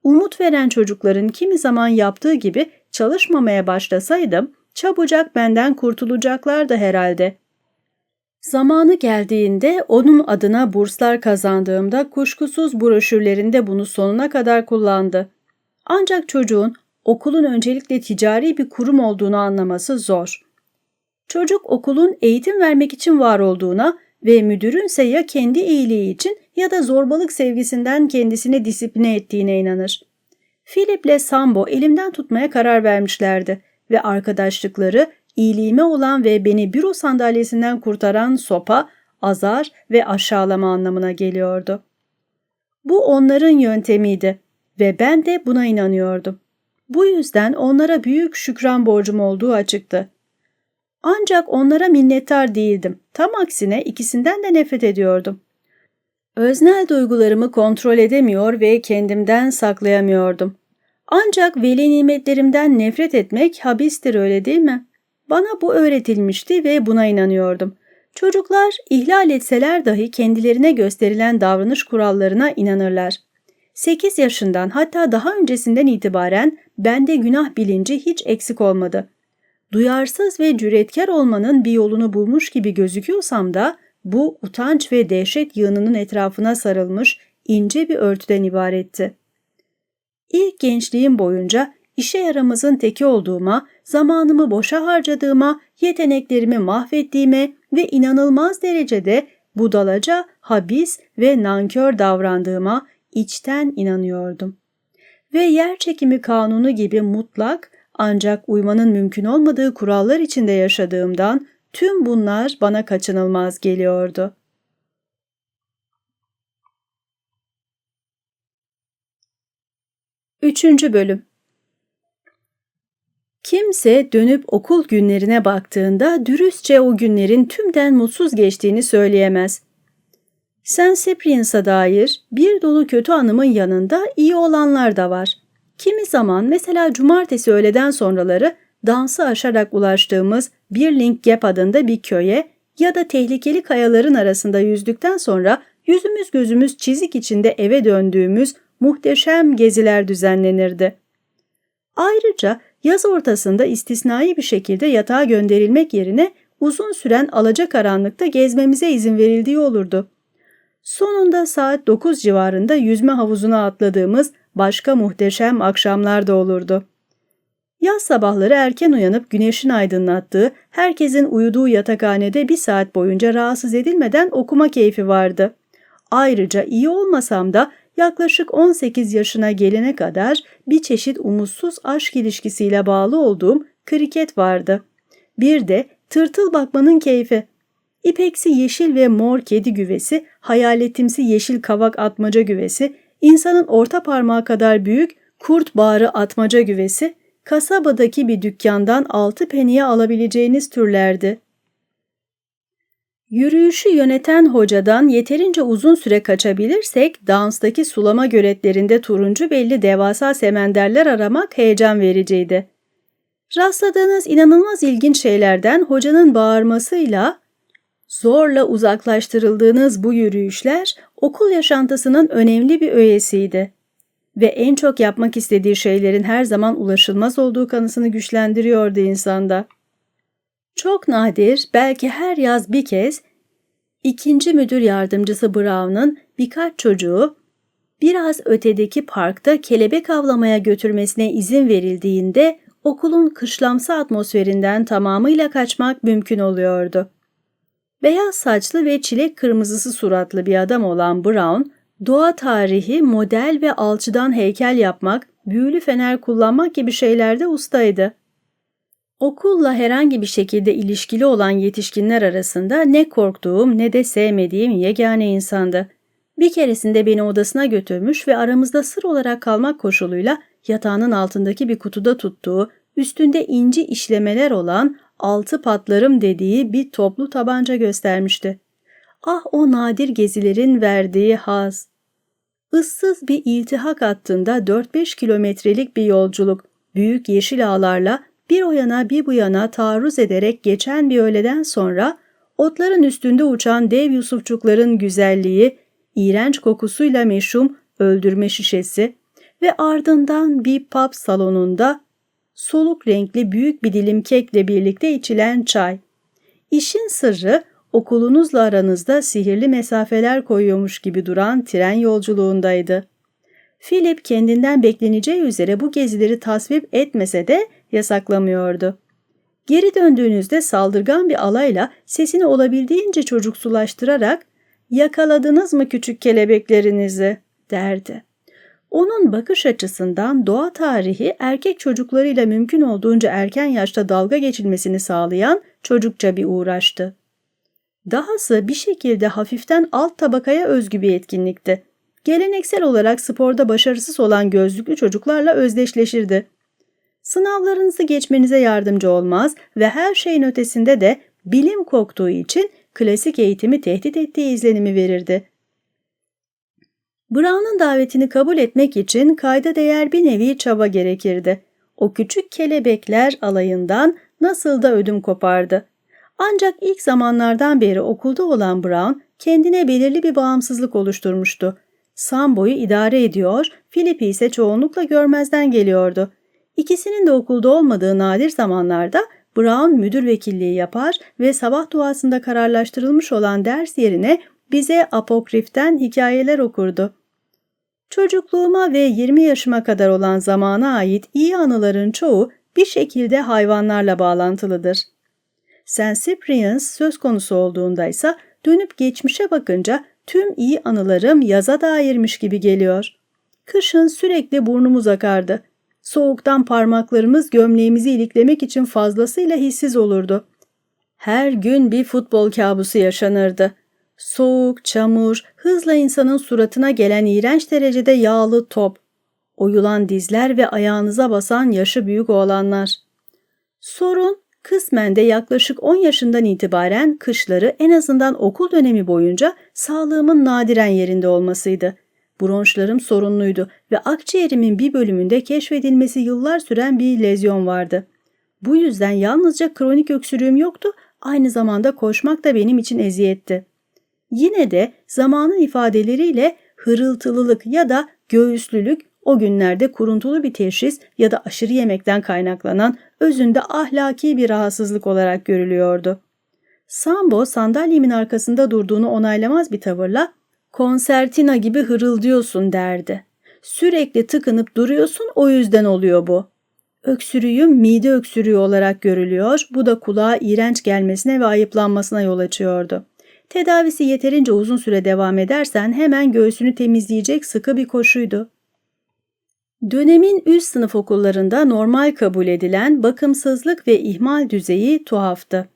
Umut veren çocukların kimi zaman yaptığı gibi çalışmamaya başlasaydım çabucak benden kurtulacaklardı herhalde. Zamanı geldiğinde onun adına burslar kazandığımda kuşkusuz broşürlerinde bunu sonuna kadar kullandı. Ancak çocuğun okulun öncelikle ticari bir kurum olduğunu anlaması zor. Çocuk okulun eğitim vermek için var olduğuna ve müdürünse ya kendi iyiliği için ya da zorbalık sevgisinden kendisini disipline ettiğine inanır. Philip ile Sambo elimden tutmaya karar vermişlerdi ve arkadaşlıkları iyiliğime olan ve beni büro sandalyesinden kurtaran sopa, azar ve aşağılama anlamına geliyordu. Bu onların yöntemiydi ve ben de buna inanıyordum. Bu yüzden onlara büyük şükran borcum olduğu açıktı. Ancak onlara minnettar değildim. Tam aksine ikisinden de nefret ediyordum. Öznel duygularımı kontrol edemiyor ve kendimden saklayamıyordum. Ancak veli nimetlerimden nefret etmek habistir öyle değil mi? Bana bu öğretilmişti ve buna inanıyordum. Çocuklar ihlal etseler dahi kendilerine gösterilen davranış kurallarına inanırlar. 8 yaşından hatta daha öncesinden itibaren bende günah bilinci hiç eksik olmadı. Duyarsız ve cüretkar olmanın bir yolunu bulmuş gibi gözüküyorsam da bu utanç ve dehşet yığınının etrafına sarılmış ince bir örtüden ibaretti. İlk gençliğim boyunca işe yaramazın teki olduğuma, zamanımı boşa harcadığıma, yeteneklerimi mahvettiğime ve inanılmaz derecede budalaca, habis ve nankör davrandığıma içten inanıyordum. Ve yer çekimi kanunu gibi mutlak ancak uymanın mümkün olmadığı kurallar içinde yaşadığımdan tüm bunlar bana kaçınılmaz geliyordu. Üçüncü Bölüm Kimse dönüp okul günlerine baktığında dürüstçe o günlerin tümden mutsuz geçtiğini söyleyemez. St. Cyprian'a dair bir dolu kötü anımın yanında iyi olanlar da var. Kimi zaman mesela cumartesi öğleden sonraları dansı aşarak ulaştığımız bir Link Gap adında bir köye ya da tehlikeli kayaların arasında yüzdükten sonra yüzümüz gözümüz çizik içinde eve döndüğümüz muhteşem geziler düzenlenirdi. Ayrıca yaz ortasında istisnai bir şekilde yatağa gönderilmek yerine uzun süren alacakaranlıkta gezmemize izin verildiği olurdu. Sonunda saat 9 civarında yüzme havuzuna atladığımız başka muhteşem akşamlar da olurdu. Yaz sabahları erken uyanıp güneşin aydınlattığı, herkesin uyuduğu yatakhanede bir saat boyunca rahatsız edilmeden okuma keyfi vardı. Ayrıca iyi olmasam da yaklaşık 18 yaşına gelene kadar bir çeşit umutsuz aşk ilişkisiyle bağlı olduğum kriket vardı. Bir de tırtıl bakmanın keyfi. İpeksi yeşil ve mor kedi güvesi, hayaletimsi yeşil kavak atmaca güvesi, insanın orta parmağı kadar büyük kurt bağrı atmaca güvesi, kasabadaki bir dükkandan altı peniye alabileceğiniz türlerdi. Yürüyüşü yöneten hocadan yeterince uzun süre kaçabilirsek danstaki sulama göletlerinde turuncu belli devasa semenderler aramak heyecan vericiydi. Rastladığınız inanılmaz ilginç şeylerden hocanın bağırmasıyla zorla uzaklaştırıldığınız bu yürüyüşler okul yaşantısının önemli bir öğesiydi ve en çok yapmak istediği şeylerin her zaman ulaşılmaz olduğu kanısını güçlendiriyordu insanda. Çok nadir, belki her yaz bir kez, ikinci müdür yardımcısı Brown'un birkaç çocuğu biraz ötedeki parkta kelebek avlamaya götürmesine izin verildiğinde okulun kışlamsı atmosferinden tamamıyla kaçmak mümkün oluyordu. Beyaz saçlı ve çilek kırmızısı suratlı bir adam olan Brown, doğa tarihi, model ve alçıdan heykel yapmak, büyülü fener kullanmak gibi şeylerde ustaydı. Okulla herhangi bir şekilde ilişkili olan yetişkinler arasında ne korktuğum ne de sevmediğim yegane insandı. Bir keresinde beni odasına götürmüş ve aramızda sır olarak kalmak koşuluyla yatağının altındaki bir kutuda tuttuğu, üstünde inci işlemeler olan altı patlarım dediği bir toplu tabanca göstermişti. Ah o nadir gezilerin verdiği haz. Issız bir iltihak hattında 4-5 kilometrelik bir yolculuk, büyük yeşil ağlarla bir o yana bir bu yana taarruz ederek geçen bir öğleden sonra otların üstünde uçan dev yusufçukların güzelliği, iğrenç kokusuyla meşhum öldürme şişesi ve ardından bir pub salonunda soluk renkli büyük bir dilim kekle birlikte içilen çay. İşin sırrı okulunuzla aranızda sihirli mesafeler koyuyormuş gibi duran tren yolculuğundaydı. Philip kendinden bekleneceği üzere bu gezileri tasvip etmese de yasaklamıyordu. Geri döndüğünüzde saldırgan bir alayla sesini olabildiğince çocuksulaştırarak ''Yakaladınız mı küçük kelebeklerinizi?'' derdi. Onun bakış açısından doğa tarihi erkek çocuklarıyla mümkün olduğunca erken yaşta dalga geçilmesini sağlayan çocukça bir uğraştı. Dahası bir şekilde hafiften alt tabakaya özgü bir etkinlikti. Geleneksel olarak sporda başarısız olan gözlüklü çocuklarla özdeşleşirdi. Sınavlarınızı geçmenize yardımcı olmaz ve her şeyin ötesinde de bilim koktuğu için klasik eğitimi tehdit ettiği izlenimi verirdi. Brown'un davetini kabul etmek için kayda değer bir nevi çaba gerekirdi. O küçük kelebekler alayından nasıl da ödüm kopardı. Ancak ilk zamanlardan beri okulda olan Brown kendine belirli bir bağımsızlık oluşturmuştu. Sambo'yu idare ediyor, Philip'i ise çoğunlukla görmezden geliyordu. İkisinin de okulda olmadığı nadir zamanlarda Brown müdür vekilliği yapar ve sabah duasında kararlaştırılmış olan ders yerine bize apokriften hikayeler okurdu. Çocukluğuma ve 20 yaşıma kadar olan zamana ait iyi anıların çoğu bir şekilde hayvanlarla bağlantılıdır. St. Cyprian's söz konusu olduğunda ise dönüp geçmişe bakınca tüm iyi anılarım yaza dairmiş gibi geliyor. Kışın sürekli burnumuz akardı. Soğuktan parmaklarımız gömleğimizi iliklemek için fazlasıyla hissiz olurdu. Her gün bir futbol kabusu yaşanırdı. Soğuk, çamur, hızla insanın suratına gelen iğrenç derecede yağlı top, oyulan dizler ve ayağınıza basan yaşı büyük oğlanlar. Sorun kısmen de yaklaşık 10 yaşından itibaren kışları en azından okul dönemi boyunca sağlığımın nadiren yerinde olmasıydı. Bronşlarım sorunluydu ve akciğerimin bir bölümünde keşfedilmesi yıllar süren bir lezyon vardı. Bu yüzden yalnızca kronik öksürüğüm yoktu, aynı zamanda koşmak da benim için eziyetti. Yine de zamanın ifadeleriyle hırıltılılık ya da göğüslülük o günlerde kuruntulu bir teşhis ya da aşırı yemekten kaynaklanan özünde ahlaki bir rahatsızlık olarak görülüyordu. Sambo sandalyemin arkasında durduğunu onaylamaz bir tavırla konsertina gibi hırıldıyorsun derdi. Sürekli tıkınıp duruyorsun o yüzden oluyor bu. Öksürüğüm mide öksürüğü olarak görülüyor, bu da kulağa iğrenç gelmesine ve ayıplanmasına yol açıyordu. Tedavisi yeterince uzun süre devam edersen hemen göğsünü temizleyecek sıkı bir koşuydu. Dönemin üst sınıf okullarında normal kabul edilen bakımsızlık ve ihmal düzeyi tuhaftı.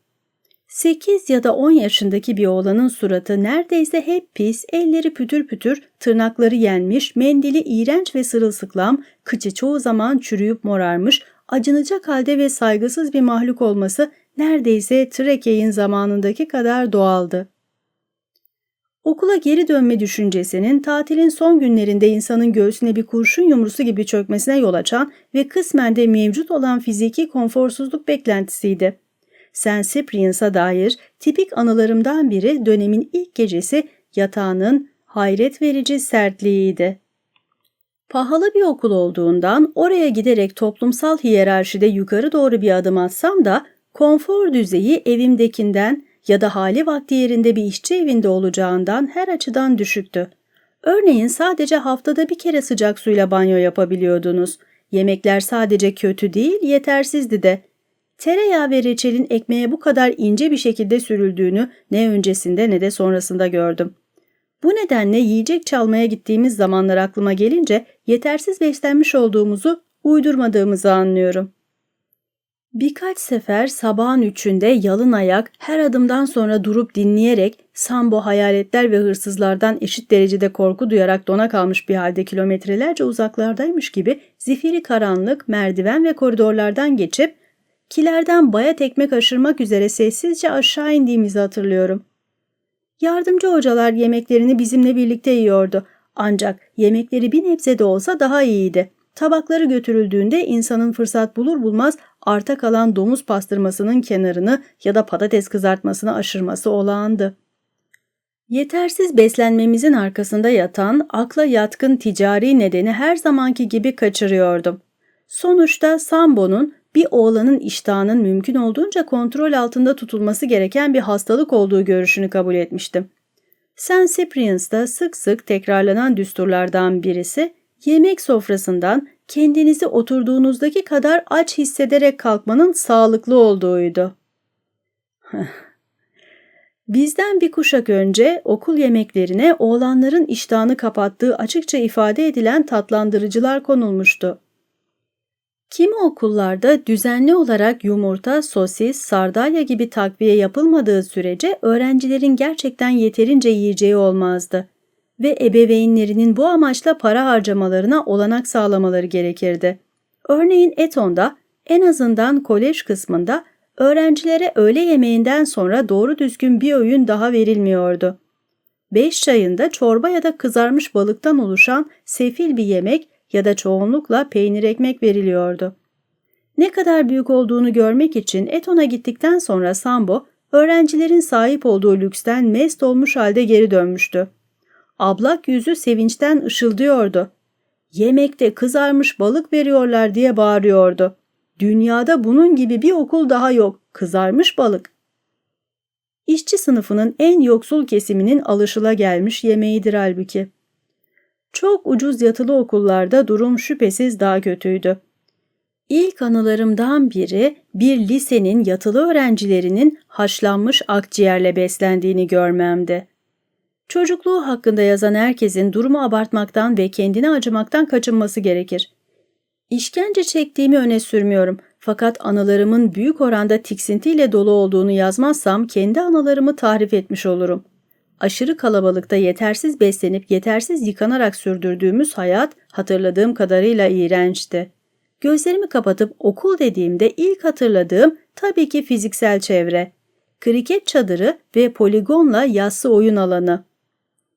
8 ya da 10 yaşındaki bir oğlanın suratı neredeyse hep pis, elleri pütür pütür, tırnakları yenmiş, mendili iğrenç ve sırılsıklam, kıçı çoğu zaman çürüyüp morarmış, acınacak halde ve saygısız bir mahluk olması neredeyse Trekey'in zamanındaki kadar doğaldı. Okula geri dönme düşüncesinin tatilin son günlerinde insanın göğsüne bir kurşun yumrusu gibi çökmesine yol açan ve kısmen de mevcut olan fiziki konforsuzluk beklentisiydi. St. Cyprian'a dair tipik anılarımdan biri dönemin ilk gecesi yatağının hayret verici sertliğiydi. Pahalı bir okul olduğundan oraya giderek toplumsal hiyerarşide yukarı doğru bir adım atsam da konfor düzeyi evimdekinden ya da hali vakti yerinde bir işçi evinde olacağından her açıdan düşüktü. Örneğin sadece haftada bir kere sıcak suyla banyo yapabiliyordunuz. Yemekler sadece kötü değil, yetersizdi de. Tereyağı ve reçelin ekmeğe bu kadar ince bir şekilde sürüldüğünü ne öncesinde ne de sonrasında gördüm. Bu nedenle yiyecek çalmaya gittiğimiz zamanlar aklıma gelince yetersiz beslenmiş olduğumuzu uydurmadığımızı anlıyorum. Birkaç sefer sabahın üçünde yalın ayak her adımdan sonra durup dinleyerek sambo hayaletler ve hırsızlardan eşit derecede korku duyarak dona kalmış bir halde kilometrelerce uzaklardaymış gibi zifiri karanlık, merdiven ve koridorlardan geçip kilerden bayat ekmek aşırmak üzere sessizce aşağı indiğimizi hatırlıyorum. Yardımcı hocalar yemeklerini bizimle birlikte yiyordu. Ancak yemekleri bir nebze de olsa daha iyiydi. Tabakları götürüldüğünde insanın fırsat bulur bulmaz arta kalan domuz pastırmasının kenarını ya da patates kızartmasını aşırması olağandı. Yetersiz beslenmemizin arkasında yatan akla yatkın ticari nedeni her zamanki gibi kaçırıyordum. Sonuçta Sambo'nun bir oğlanın iştahının mümkün olduğunca kontrol altında tutulması gereken bir hastalık olduğu görüşünü kabul etmiştim. St. Cyprian's'ta sık sık tekrarlanan düsturlardan birisi yemek sofrasından kendinizi oturduğunuzdaki kadar aç hissederek kalkmanın sağlıklı olduğuydu. Bizden bir kuşak önce okul yemeklerine oğlanların iştahını kapattığı açıkça ifade edilen tatlandırıcılar konulmuştu. Kimi okullarda düzenli olarak yumurta, sosis, sardalya gibi takviye yapılmadığı sürece öğrencilerin gerçekten yeterince yiyeceği olmazdı ve ebeveynlerinin bu amaçla para harcamalarına olanak sağlamaları gerekirdi. Örneğin Eton'da en azından kolej kısmında öğrencilere öğle yemeğinden sonra doğru düzgün bir öğün daha verilmiyordu. Beş çayında çorba ya da kızarmış balıktan oluşan sefil bir yemek ya da çoğunlukla peynir ekmek veriliyordu. Ne kadar büyük olduğunu görmek için Eton'a gittikten sonra Sambo, öğrencilerin sahip olduğu lüksten mest olmuş halde geri dönmüştü. Ablak yüzü sevinçten ışıldıyordu. Yemekte kızarmış balık veriyorlar diye bağırıyordu. Dünyada bunun gibi bir okul daha yok. Kızarmış balık. İşçi sınıfının en yoksul kesiminin alışıla gelmiş yemeğidir halbuki. Çok ucuz yatılı okullarda durum şüphesiz daha kötüydü. İlk anılarımdan biri bir lisenin yatılı öğrencilerinin haşlanmış akciğerle beslendiğini görmemdi. Çocukluğu hakkında yazan herkesin durumu abartmaktan ve kendine acımaktan kaçınması gerekir. İşkence çektiğimi öne sürmüyorum fakat anılarımın büyük oranda tiksintiyle dolu olduğunu yazmazsam kendi anılarımı tahrif etmiş olurum. Aşırı kalabalıkta yetersiz beslenip yetersiz yıkanarak sürdürdüğümüz hayat hatırladığım kadarıyla iğrençti. Gözlerimi kapatıp okul dediğimde ilk hatırladığım tabii ki fiziksel çevre. Kriket çadırı ve poligonla yassı oyun alanı.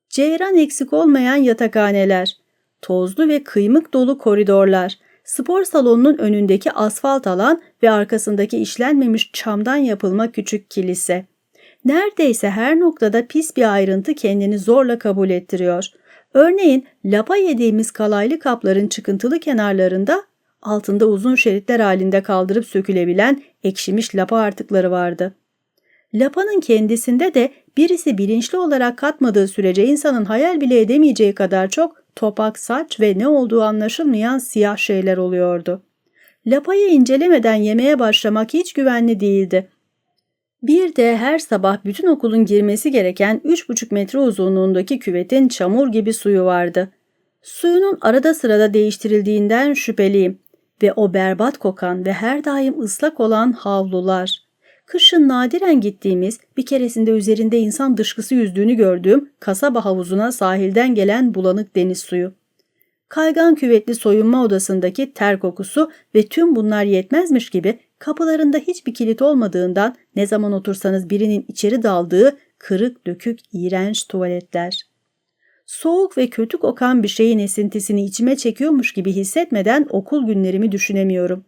Ceyran eksik olmayan yatakhaneler. Tozlu ve kıymık dolu koridorlar. Spor salonunun önündeki asfalt alan ve arkasındaki işlenmemiş çamdan yapılma küçük kilise. Neredeyse her noktada pis bir ayrıntı kendini zorla kabul ettiriyor. Örneğin lapa yediğimiz kalaylı kapların çıkıntılı kenarlarında altında uzun şeritler halinde kaldırıp sökülebilen ekşimiş lapa artıkları vardı. Lapanın kendisinde de birisi bilinçli olarak katmadığı sürece insanın hayal bile edemeyeceği kadar çok topak saç ve ne olduğu anlaşılmayan siyah şeyler oluyordu. Lapayı incelemeden yemeye başlamak hiç güvenli değildi. Bir de her sabah bütün okulun girmesi gereken 3,5 metre uzunluğundaki küvetin çamur gibi suyu vardı. Suyunun arada sırada değiştirildiğinden şüpheliyim ve o berbat kokan ve her daim ıslak olan havlular. Kışın nadiren gittiğimiz, bir keresinde üzerinde insan dışkısı yüzdüğünü gördüğüm kasaba havuzuna sahilden gelen bulanık deniz suyu. Kaygan küvetli soyunma odasındaki ter kokusu ve tüm bunlar yetmezmiş gibi kapılarında hiçbir kilit olmadığından ne zaman otursanız birinin içeri daldığı kırık dökük iğrenç tuvaletler. Soğuk ve kötü kokan bir şeyin esintisini içime çekiyormuş gibi hissetmeden okul günlerimi düşünemiyorum.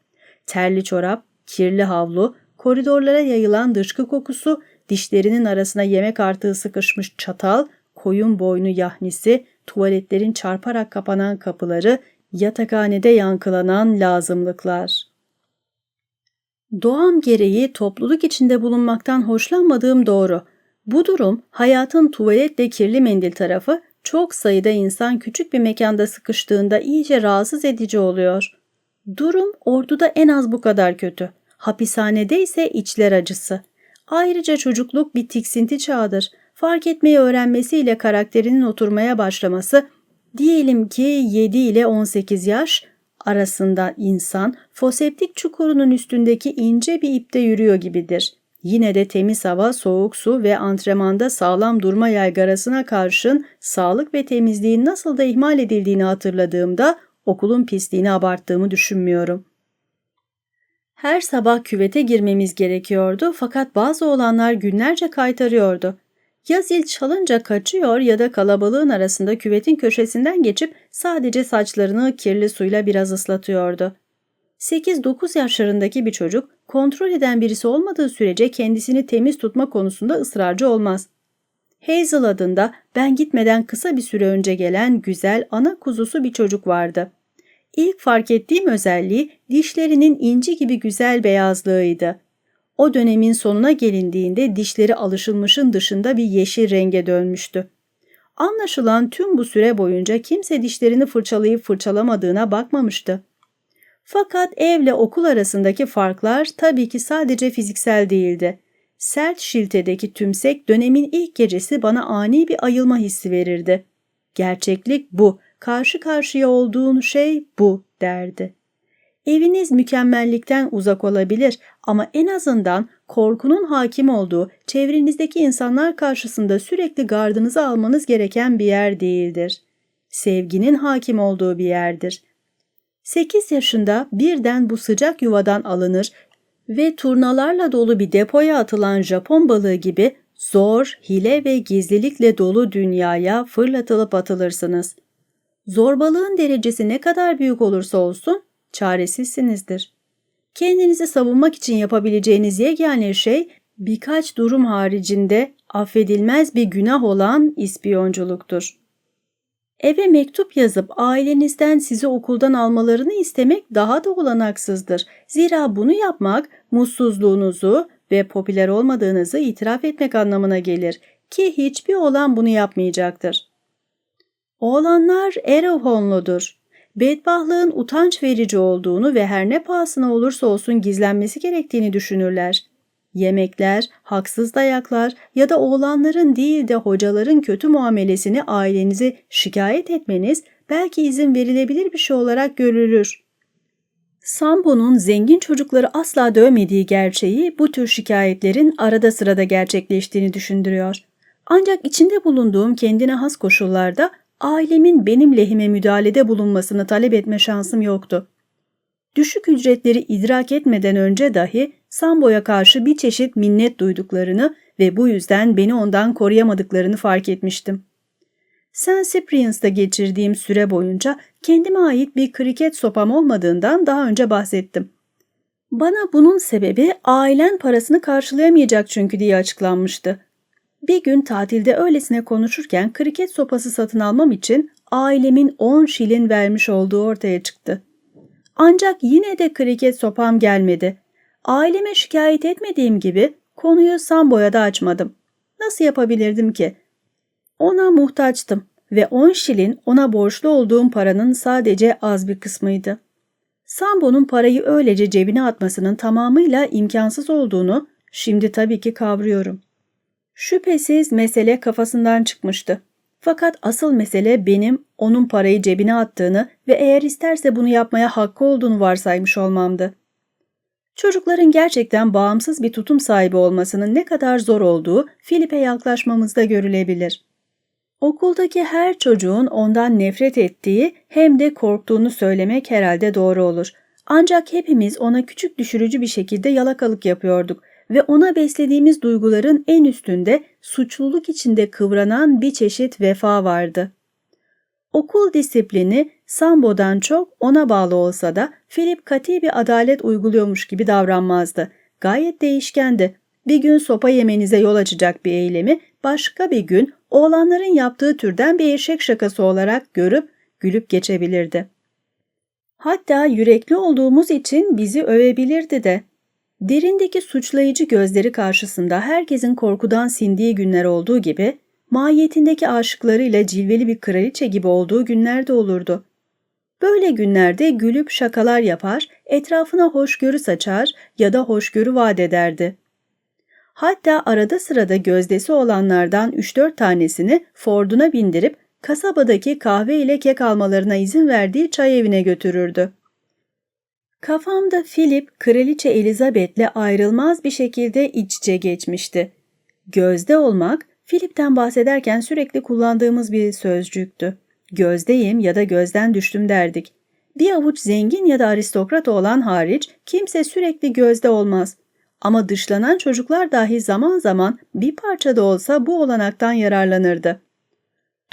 Terli çorap, kirli havlu, koridorlara yayılan dışkı kokusu, dişlerinin arasına yemek artığı sıkışmış çatal, koyun boynu yahnisi, tuvaletlerin çarparak kapanan kapıları, yatakhanede yankılanan lazımlıklar. Doğam gereği topluluk içinde bulunmaktan hoşlanmadığım doğru. Bu durum hayatın tuvaletle kirli mendil tarafı çok sayıda insan küçük bir mekanda sıkıştığında iyice rahatsız edici oluyor. Durum orduda en az bu kadar kötü. Hapishanede ise içler acısı. Ayrıca çocukluk bir tiksinti çağıdır. Fark etmeyi öğrenmesiyle karakterinin oturmaya başlaması, diyelim ki 7 ile 18 yaş arasında insan foseptik çukurunun üstündeki ince bir ipte yürüyor gibidir. Yine de temiz hava, soğuk su ve antrenmanda sağlam durma yaygarasına karşın sağlık ve temizliğin nasıl da ihmal edildiğini hatırladığımda okulun pisliğini abarttığımı düşünmüyorum. Her sabah küvete girmemiz gerekiyordu fakat bazı olanlar günlerce kaytarıyordu. Ya zil çalınca kaçıyor ya da kalabalığın arasında küvetin köşesinden geçip sadece saçlarını kirli suyla biraz ıslatıyordu. 8-9 yaşlarındaki bir çocuk kontrol eden birisi olmadığı sürece kendisini temiz tutma konusunda ısrarcı olmaz. Hazel adında ben gitmeden kısa bir süre önce gelen güzel ana kuzusu bir çocuk vardı. İlk fark ettiğim özelliği dişlerinin inci gibi güzel beyazlığıydı. O dönemin sonuna gelindiğinde dişleri alışılmışın dışında bir yeşil renge dönmüştü. Anlaşılan tüm bu süre boyunca kimse dişlerini fırçalayıp fırçalamadığına bakmamıştı. Fakat evle okul arasındaki farklar tabii ki sadece fiziksel değildi. Sert şiltedeki tümsek dönemin ilk gecesi bana ani bir ayılma hissi verirdi. Gerçeklik bu, karşı karşıya olduğun şey bu derdi. Eviniz mükemmellikten uzak olabilir ama en azından korkunun hakim olduğu çevrenizdeki insanlar karşısında sürekli gardınızı almanız gereken bir yer değildir. Sevginin hakim olduğu bir yerdir. 8 yaşında birden bu sıcak yuvadan alınır ve turnalarla dolu bir depoya atılan Japon balığı gibi zor, hile ve gizlilikle dolu dünyaya fırlatılıp atılırsınız. Zorbalığın derecesi ne kadar büyük olursa olsun çaresizsinizdir. Kendinizi savunmak için yapabileceğiniz yegane şey birkaç durum haricinde affedilmez bir günah olan ispiyonculuktur. Eve mektup yazıp ailenizden sizi okuldan almalarını istemek daha da olanaksızdır. Zira bunu yapmak mutsuzluğunuzu ve popüler olmadığınızı itiraf etmek anlamına gelir ki hiçbir oğlan bunu yapmayacaktır. Oğlanlar Erevhonludur. Bedbahlığın utanç verici olduğunu ve her ne pahasına olursa olsun gizlenmesi gerektiğini düşünürler. Yemekler, haksız dayaklar ya da oğlanların değil de hocaların kötü muamelesini ailenize şikayet etmeniz belki izin verilebilir bir şey olarak görülür. Sambo'nun zengin çocukları asla dövmediği gerçeği bu tür şikayetlerin arada sırada gerçekleştiğini düşündürüyor. Ancak içinde bulunduğum kendine has koşullarda ailemin benim lehime müdahalede bulunmasını talep etme şansım yoktu. Düşük ücretleri idrak etmeden önce dahi Sambo'ya karşı bir çeşit minnet duyduklarını ve bu yüzden beni ondan koruyamadıklarını fark etmiştim. St. Cyprian's'ta geçirdiğim süre boyunca kendime ait bir kriket sopam olmadığından daha önce bahsettim. Bana bunun sebebi ailen parasını karşılayamayacak çünkü diye açıklanmıştı. Bir gün tatilde öylesine konuşurken kriket sopası satın almam için ailemin 10 şilin vermiş olduğu ortaya çıktı. Ancak yine de kriket sopam gelmedi. Aileme şikayet etmediğim gibi konuyu Sambo'ya da açmadım. Nasıl yapabilirdim ki? Ona muhtaçtım ve 10 şilin ona borçlu olduğum paranın sadece az bir kısmıydı. Sambo'nun parayı öylece cebine atmasının tamamıyla imkansız olduğunu şimdi tabii ki kavruyorum. Şüphesiz mesele kafasından çıkmıştı. Fakat asıl mesele benim onun parayı cebine attığını ve eğer isterse bunu yapmaya hakkı olduğunu varsaymış olmamdı. Çocukların gerçekten bağımsız bir tutum sahibi olmasının ne kadar zor olduğu Filip'e yaklaşmamızda görülebilir. Okuldaki her çocuğun ondan nefret ettiği hem de korktuğunu söylemek herhalde doğru olur. Ancak hepimiz ona küçük düşürücü bir şekilde yalakalık yapıyorduk ve ona beslediğimiz duyguların en üstünde suçluluk içinde kıvranan bir çeşit vefa vardı. Okul disiplini Sambo'dan çok ona bağlı olsa da Philip kati bir adalet uyguluyormuş gibi davranmazdı. Gayet değişkendi. Bir gün sopa yemenize yol açacak bir eylemi başka bir gün oğlanların yaptığı türden bir eşek şakası olarak görüp gülüp geçebilirdi. Hatta yürekli olduğumuz için bizi övebilirdi de. Derindeki suçlayıcı gözleri karşısında herkesin korkudan sindiği günler olduğu gibi, mahiyetindeki aşıklarıyla cilveli bir kraliçe gibi olduğu günler de olurdu. Böyle günlerde gülüp şakalar yapar, etrafına hoşgörü saçar ya da hoşgörü vaat ederdi. Hatta arada sırada gözdesi olanlardan 3-4 tanesini Ford'una bindirip kasabadaki kahve ile kek almalarına izin verdiği çay evine götürürdü. Kafamda Philip, Kraliçe Elizabeth'le ayrılmaz bir şekilde iç içe geçmişti. Gözde olmak, Philip'ten bahsederken sürekli kullandığımız bir sözcüktü. Gözdeyim ya da gözden düştüm derdik. Bir avuç zengin ya da aristokrat olan hariç kimse sürekli gözde olmaz. Ama dışlanan çocuklar dahi zaman zaman bir parça da olsa bu olanaktan yararlanırdı.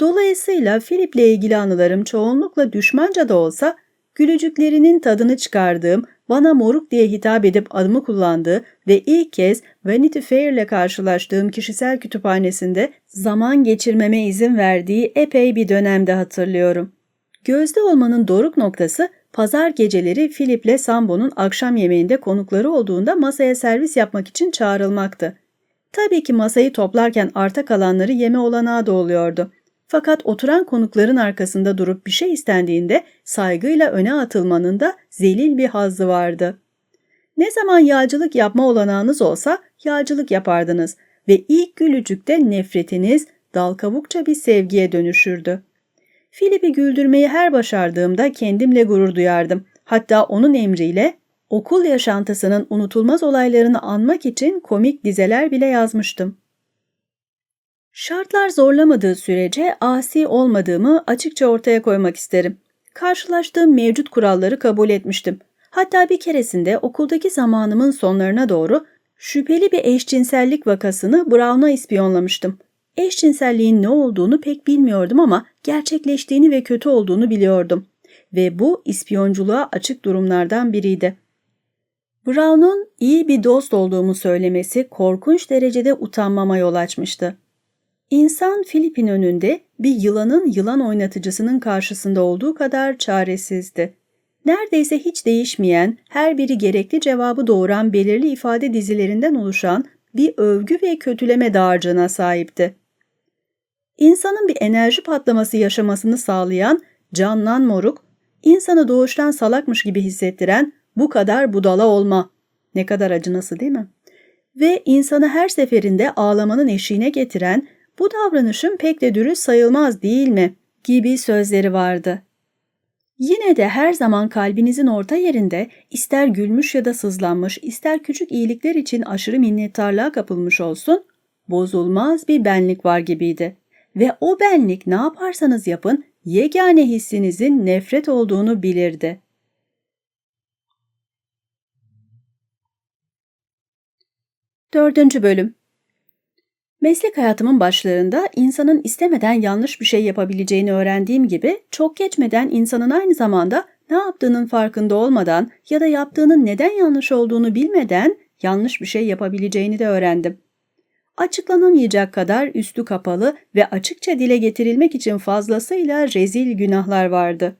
Dolayısıyla Philip'le ilgili anılarım çoğunlukla düşmanca da olsa gülücüklerinin tadını çıkardığım, bana moruk diye hitap edip adımı kullandığı ve ilk kez Vanity Fair ile karşılaştığım kişisel kütüphanesinde zaman geçirmeme izin verdiği epey bir dönemde hatırlıyorum. Gözde olmanın doruk noktası pazar geceleri Philip'le Sambo'nun akşam yemeğinde konukları olduğunda masaya servis yapmak için çağrılmaktı. Tabii ki masayı toplarken arta kalanları yeme olanağı da oluyordu. Fakat oturan konukların arkasında durup bir şey istendiğinde saygıyla öne atılmanın da zelil bir hazzı vardı. Ne zaman yağcılık yapma olanağınız olsa yağcılık yapardınız ve ilk gülücükte nefretiniz dal kavukça bir sevgiye dönüşürdü. Filip'i güldürmeyi her başardığımda kendimle gurur duyardım. Hatta onun emriyle okul yaşantısının unutulmaz olaylarını anmak için komik dizeler bile yazmıştım. Şartlar zorlamadığı sürece asi olmadığımı açıkça ortaya koymak isterim. Karşılaştığım mevcut kuralları kabul etmiştim. Hatta bir keresinde okuldaki zamanımın sonlarına doğru şüpheli bir eşcinsellik vakasını Brown'a ispiyonlamıştım. Eşcinselliğin ne olduğunu pek bilmiyordum ama gerçekleştiğini ve kötü olduğunu biliyordum. Ve bu ispiyonculuğa açık durumlardan biriydi. Brown'un iyi bir dost olduğumu söylemesi korkunç derecede utanmama yol açmıştı. İnsan Filip'in önünde bir yılanın yılan oynatıcısının karşısında olduğu kadar çaresizdi. Neredeyse hiç değişmeyen, her biri gerekli cevabı doğuran belirli ifade dizilerinden oluşan bir övgü ve kötüleme dağarcığına sahipti. İnsanın bir enerji patlaması yaşamasını sağlayan canlan moruk, insanı doğuştan salakmış gibi hissettiren bu kadar budala olma. Ne kadar acınası değil mi? Ve insanı her seferinde ağlamanın eşiğine getiren bu davranışım pek de dürüst sayılmaz değil mi? gibi sözleri vardı. Yine de her zaman kalbinizin orta yerinde ister gülmüş ya da sızlanmış, ister küçük iyilikler için aşırı minnettarlığa kapılmış olsun, bozulmaz bir benlik var gibiydi. Ve o benlik ne yaparsanız yapın yegane hissinizin nefret olduğunu bilirdi. Dördüncü bölüm Meslek hayatımın başlarında insanın istemeden yanlış bir şey yapabileceğini öğrendiğim gibi çok geçmeden insanın aynı zamanda ne yaptığının farkında olmadan ya da yaptığının neden yanlış olduğunu bilmeden yanlış bir şey yapabileceğini de öğrendim. Açıklanamayacak kadar üstü kapalı ve açıkça dile getirilmek için fazlasıyla rezil günahlar vardı.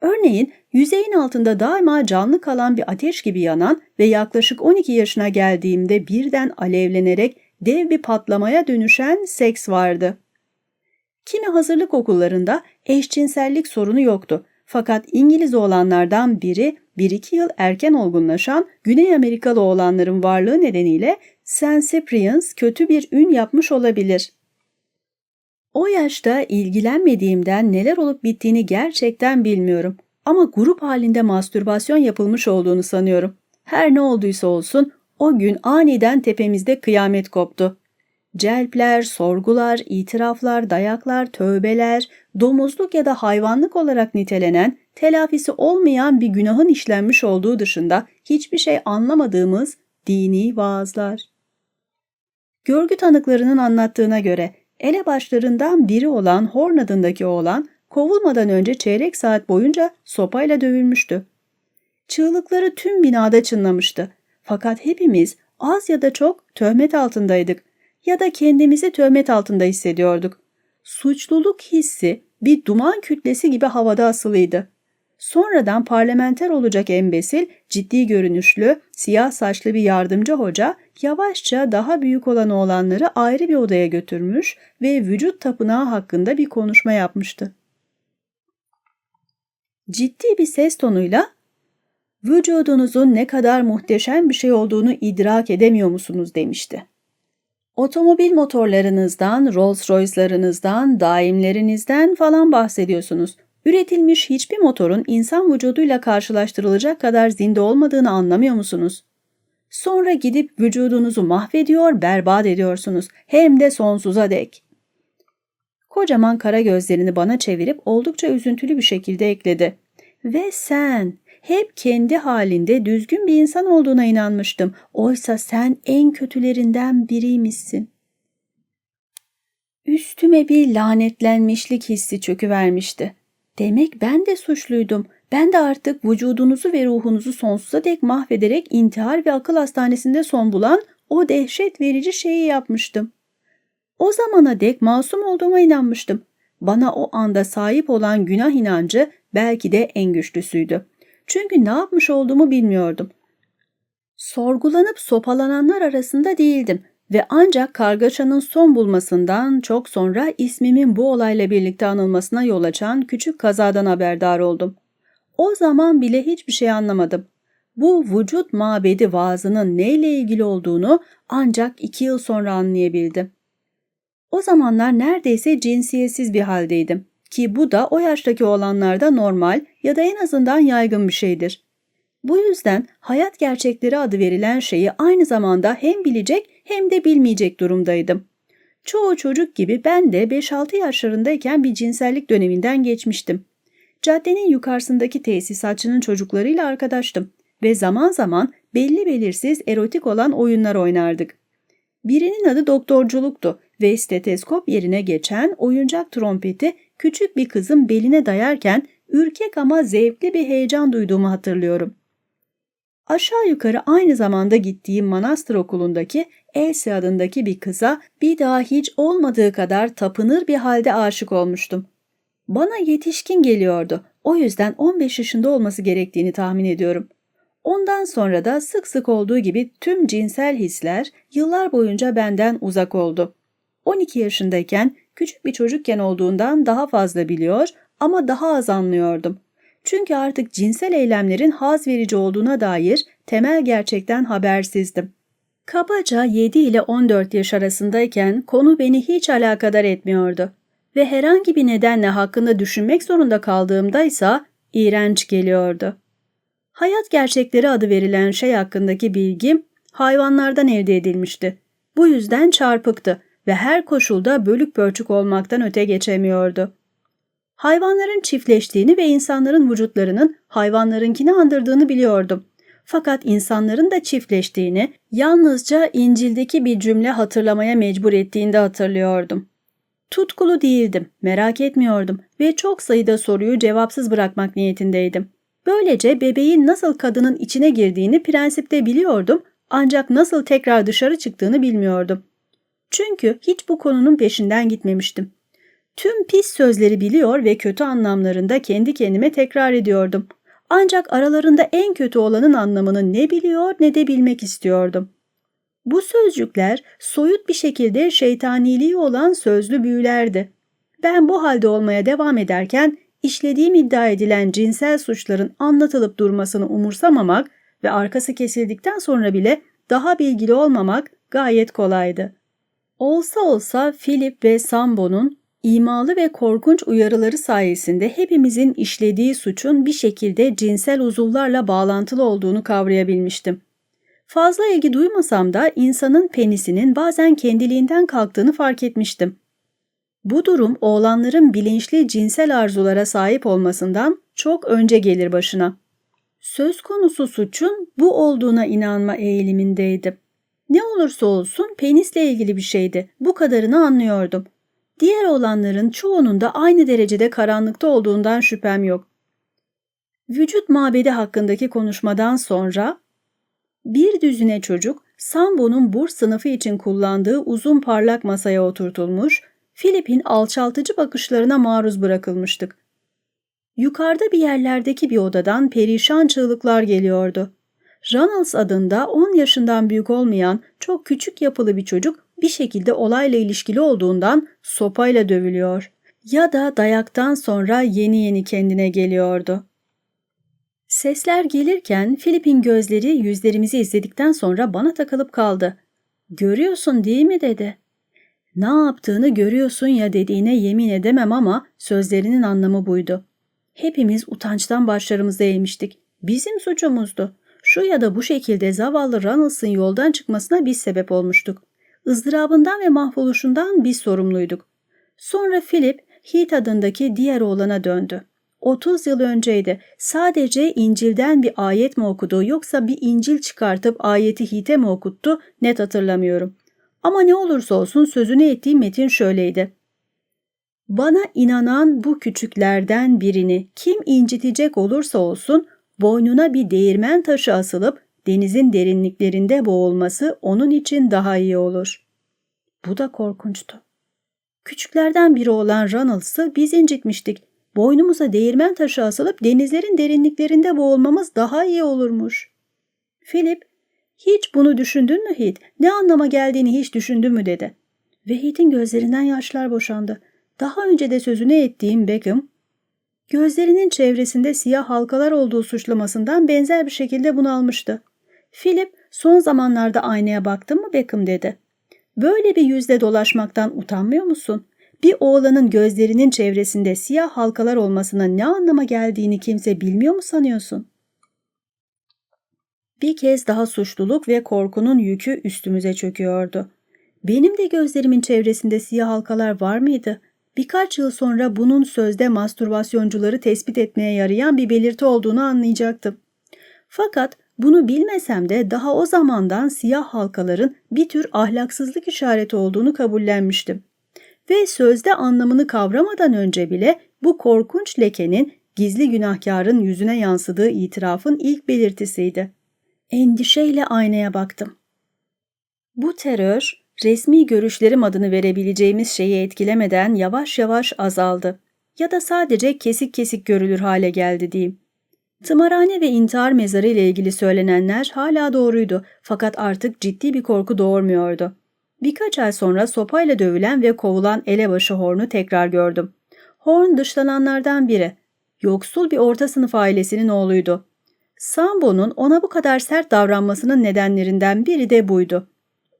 Örneğin yüzeyin altında daima canlı kalan bir ateş gibi yanan ve yaklaşık 12 yaşına geldiğimde birden alevlenerek dev bir patlamaya dönüşen seks vardı. Kimi hazırlık okullarında eşcinsellik sorunu yoktu. Fakat İngiliz oğlanlardan biri 1-2 yıl erken olgunlaşan Güney Amerikalı oğlanların varlığı nedeniyle St. Cyprian's kötü bir ün yapmış olabilir. O yaşta ilgilenmediğimden neler olup bittiğini gerçekten bilmiyorum. Ama grup halinde mastürbasyon yapılmış olduğunu sanıyorum. Her ne olduysa olsun o gün aniden tepemizde kıyamet koptu. Celpler, sorgular, itiraflar, dayaklar, tövbeler, domuzluk ya da hayvanlık olarak nitelenen, telafisi olmayan bir günahın işlenmiş olduğu dışında hiçbir şey anlamadığımız dini vaazlar. Görgü tanıklarının anlattığına göre elebaşlarından biri olan Horn adındaki oğlan kovulmadan önce çeyrek saat boyunca sopayla dövülmüştü. Çığlıkları tüm binada çınlamıştı. Fakat hepimiz az ya da çok töhmet altındaydık ya da kendimizi töhmet altında hissediyorduk. Suçluluk hissi bir duman kütlesi gibi havada asılıydı. Sonradan parlamenter olacak embesil, ciddi görünüşlü, siyah saçlı bir yardımcı hoca yavaşça daha büyük olan oğlanları ayrı bir odaya götürmüş ve vücut tapınağı hakkında bir konuşma yapmıştı. Ciddi bir ses tonuyla vücudunuzun ne kadar muhteşem bir şey olduğunu idrak edemiyor musunuz demişti. Otomobil motorlarınızdan, Rolls Royce'larınızdan, daimlerinizden falan bahsediyorsunuz. Üretilmiş hiçbir motorun insan vücuduyla karşılaştırılacak kadar zinde olmadığını anlamıyor musunuz? Sonra gidip vücudunuzu mahvediyor, berbat ediyorsunuz. Hem de sonsuza dek. Kocaman kara gözlerini bana çevirip oldukça üzüntülü bir şekilde ekledi. Ve sen, hep kendi halinde düzgün bir insan olduğuna inanmıştım. Oysa sen en kötülerinden biriymişsin. Üstüme bir lanetlenmişlik hissi çöküvermişti. Demek ben de suçluydum. Ben de artık vücudunuzu ve ruhunuzu sonsuza dek mahvederek intihar ve akıl hastanesinde son bulan o dehşet verici şeyi yapmıştım. O zamana dek masum olduğuma inanmıştım. Bana o anda sahip olan günah inancı belki de en güçlüsüydü. Çünkü ne yapmış olduğumu bilmiyordum. Sorgulanıp sopalananlar arasında değildim ve ancak kargaşanın son bulmasından çok sonra ismimin bu olayla birlikte anılmasına yol açan küçük kazadan haberdar oldum. O zaman bile hiçbir şey anlamadım. Bu vücut mabedi vaazının neyle ilgili olduğunu ancak iki yıl sonra anlayabildim. O zamanlar neredeyse cinsiyetsiz bir haldeydim ki bu da o yaştaki olanlarda normal ya da en azından yaygın bir şeydir. Bu yüzden hayat gerçekleri adı verilen şeyi aynı zamanda hem bilecek hem de bilmeyecek durumdaydım. Çoğu çocuk gibi ben de 5-6 yaşlarındayken bir cinsellik döneminden geçmiştim. Caddenin yukarısındaki tesisatçının çocuklarıyla arkadaştım ve zaman zaman belli belirsiz erotik olan oyunlar oynardık. Birinin adı doktorculuktu ve steteskop yerine geçen oyuncak trompeti küçük bir kızın beline dayarken ürkek ama zevkli bir heyecan duyduğumu hatırlıyorum. Aşağı yukarı aynı zamanda gittiğim manastır okulundaki Elsie adındaki bir kıza bir daha hiç olmadığı kadar tapınır bir halde aşık olmuştum. Bana yetişkin geliyordu. O yüzden 15 yaşında olması gerektiğini tahmin ediyorum. Ondan sonra da sık sık olduğu gibi tüm cinsel hisler yıllar boyunca benden uzak oldu. 12 yaşındayken küçük bir çocukken olduğundan daha fazla biliyor ama daha az anlıyordum. Çünkü artık cinsel eylemlerin haz verici olduğuna dair temel gerçekten habersizdim. Kabaca 7 ile 14 yaş arasındayken konu beni hiç alakadar etmiyordu. Ve herhangi bir nedenle hakkında düşünmek zorunda kaldığımda ise iğrenç geliyordu. Hayat gerçekleri adı verilen şey hakkındaki bilgim hayvanlardan elde edilmişti. Bu yüzden çarpıktı ve her koşulda bölük pörçük olmaktan öte geçemiyordu. Hayvanların çiftleştiğini ve insanların vücutlarının hayvanlarınkini andırdığını biliyordum. Fakat insanların da çiftleştiğini, yalnızca İncil'deki bir cümle hatırlamaya mecbur ettiğinde hatırlıyordum. Tutkulu değildim, merak etmiyordum ve çok sayıda soruyu cevapsız bırakmak niyetindeydim. Böylece bebeğin nasıl kadının içine girdiğini prensipte biliyordum ancak nasıl tekrar dışarı çıktığını bilmiyordum. Çünkü hiç bu konunun peşinden gitmemiştim. Tüm pis sözleri biliyor ve kötü anlamlarında kendi kendime tekrar ediyordum. Ancak aralarında en kötü olanın anlamını ne biliyor ne de bilmek istiyordum. Bu sözcükler soyut bir şekilde şeytaniliği olan sözlü büyülerdi. Ben bu halde olmaya devam ederken işlediğim iddia edilen cinsel suçların anlatılıp durmasını umursamamak ve arkası kesildikten sonra bile daha bilgili olmamak gayet kolaydı. Olsa olsa Philip ve Sambo'nun imalı ve korkunç uyarıları sayesinde hepimizin işlediği suçun bir şekilde cinsel uzuvlarla bağlantılı olduğunu kavrayabilmiştim. Fazla ilgi duymasam da insanın penisinin bazen kendiliğinden kalktığını fark etmiştim. Bu durum oğlanların bilinçli cinsel arzulara sahip olmasından çok önce gelir başına. Söz konusu suçun bu olduğuna inanma eğilimindeydim. Ne olursa olsun penisle ilgili bir şeydi. Bu kadarını anlıyordum. Diğer olanların çoğunun da aynı derecede karanlıkta olduğundan şüphem yok. Vücut mabedi hakkındaki konuşmadan sonra bir düzine çocuk Sambo'nun burs sınıfı için kullandığı uzun parlak masaya oturtulmuş, Filip'in alçaltıcı bakışlarına maruz bırakılmıştık. Yukarıda bir yerlerdeki bir odadan perişan çığlıklar geliyordu. Reynolds adında 10 yaşından büyük olmayan çok küçük yapılı bir çocuk bir şekilde olayla ilişkili olduğundan sopayla dövülüyor ya da dayaktan sonra yeni yeni kendine geliyordu. Sesler gelirken Filip'in gözleri yüzlerimizi izledikten sonra bana takılıp kaldı. Görüyorsun değil mi dedi. Ne yaptığını görüyorsun ya dediğine yemin edemem ama sözlerinin anlamı buydu. Hepimiz utançtan başlarımızda eğmiştik. Bizim suçumuzdu. Şu ya da bu şekilde zavallı Runnels'ın yoldan çıkmasına biz sebep olmuştuk. Izdırabından ve mahvoluşundan biz sorumluyduk. Sonra Philip, Heath adındaki diğer oğlana döndü. 30 yıl önceydi. Sadece İncil'den bir ayet mi okudu yoksa bir İncil çıkartıp ayeti Heath'e mi okuttu net hatırlamıyorum. Ama ne olursa olsun sözünü ettiği metin şöyleydi. Bana inanan bu küçüklerden birini kim incitecek olursa olsun boynuna bir değirmen taşı asılıp denizin derinliklerinde boğulması onun için daha iyi olur. Bu da korkunçtu. Küçüklerden biri olan Ronalds'ı biz incitmiştik. Boynumuza değirmen taşı asılıp denizlerin derinliklerinde boğulmamız daha iyi olurmuş. Philip, hiç bunu düşündün mü Heath? Ne anlama geldiğini hiç düşündün mü dedi. Ve Heath'in gözlerinden yaşlar boşandı. Daha önce de sözünü ettiğim Beckham, gözlerinin çevresinde siyah halkalar olduğu suçlamasından benzer bir şekilde bunalmıştı. Philip, son zamanlarda aynaya baktın mı Beckham dedi. Böyle bir yüzle dolaşmaktan utanmıyor musun? Bir oğlanın gözlerinin çevresinde siyah halkalar olmasına ne anlama geldiğini kimse bilmiyor mu sanıyorsun? Bir kez daha suçluluk ve korkunun yükü üstümüze çöküyordu. Benim de gözlerimin çevresinde siyah halkalar var mıydı? Birkaç yıl sonra bunun sözde mastürbasyoncuları tespit etmeye yarayan bir belirti olduğunu anlayacaktım. Fakat bunu bilmesem de daha o zamandan siyah halkaların bir tür ahlaksızlık işareti olduğunu kabullenmiştim. Ve sözde anlamını kavramadan önce bile bu korkunç lekenin gizli günahkarın yüzüne yansıdığı itirafın ilk belirtisiydi. Endişeyle aynaya baktım. Bu terör, resmi görüşlerim adını verebileceğimiz şeyi etkilemeden yavaş yavaş azaldı. Ya da sadece kesik kesik görülür hale geldi diyeyim. Tımarhane ve intihar mezarı ile ilgili söylenenler hala doğruydu fakat artık ciddi bir korku doğurmuyordu. Birkaç ay sonra sopayla dövülen ve kovulan elebaşı Horn'u tekrar gördüm. Horn dışlananlardan biri. Yoksul bir orta sınıf ailesinin oğluydu. Sambo'nun ona bu kadar sert davranmasının nedenlerinden biri de buydu.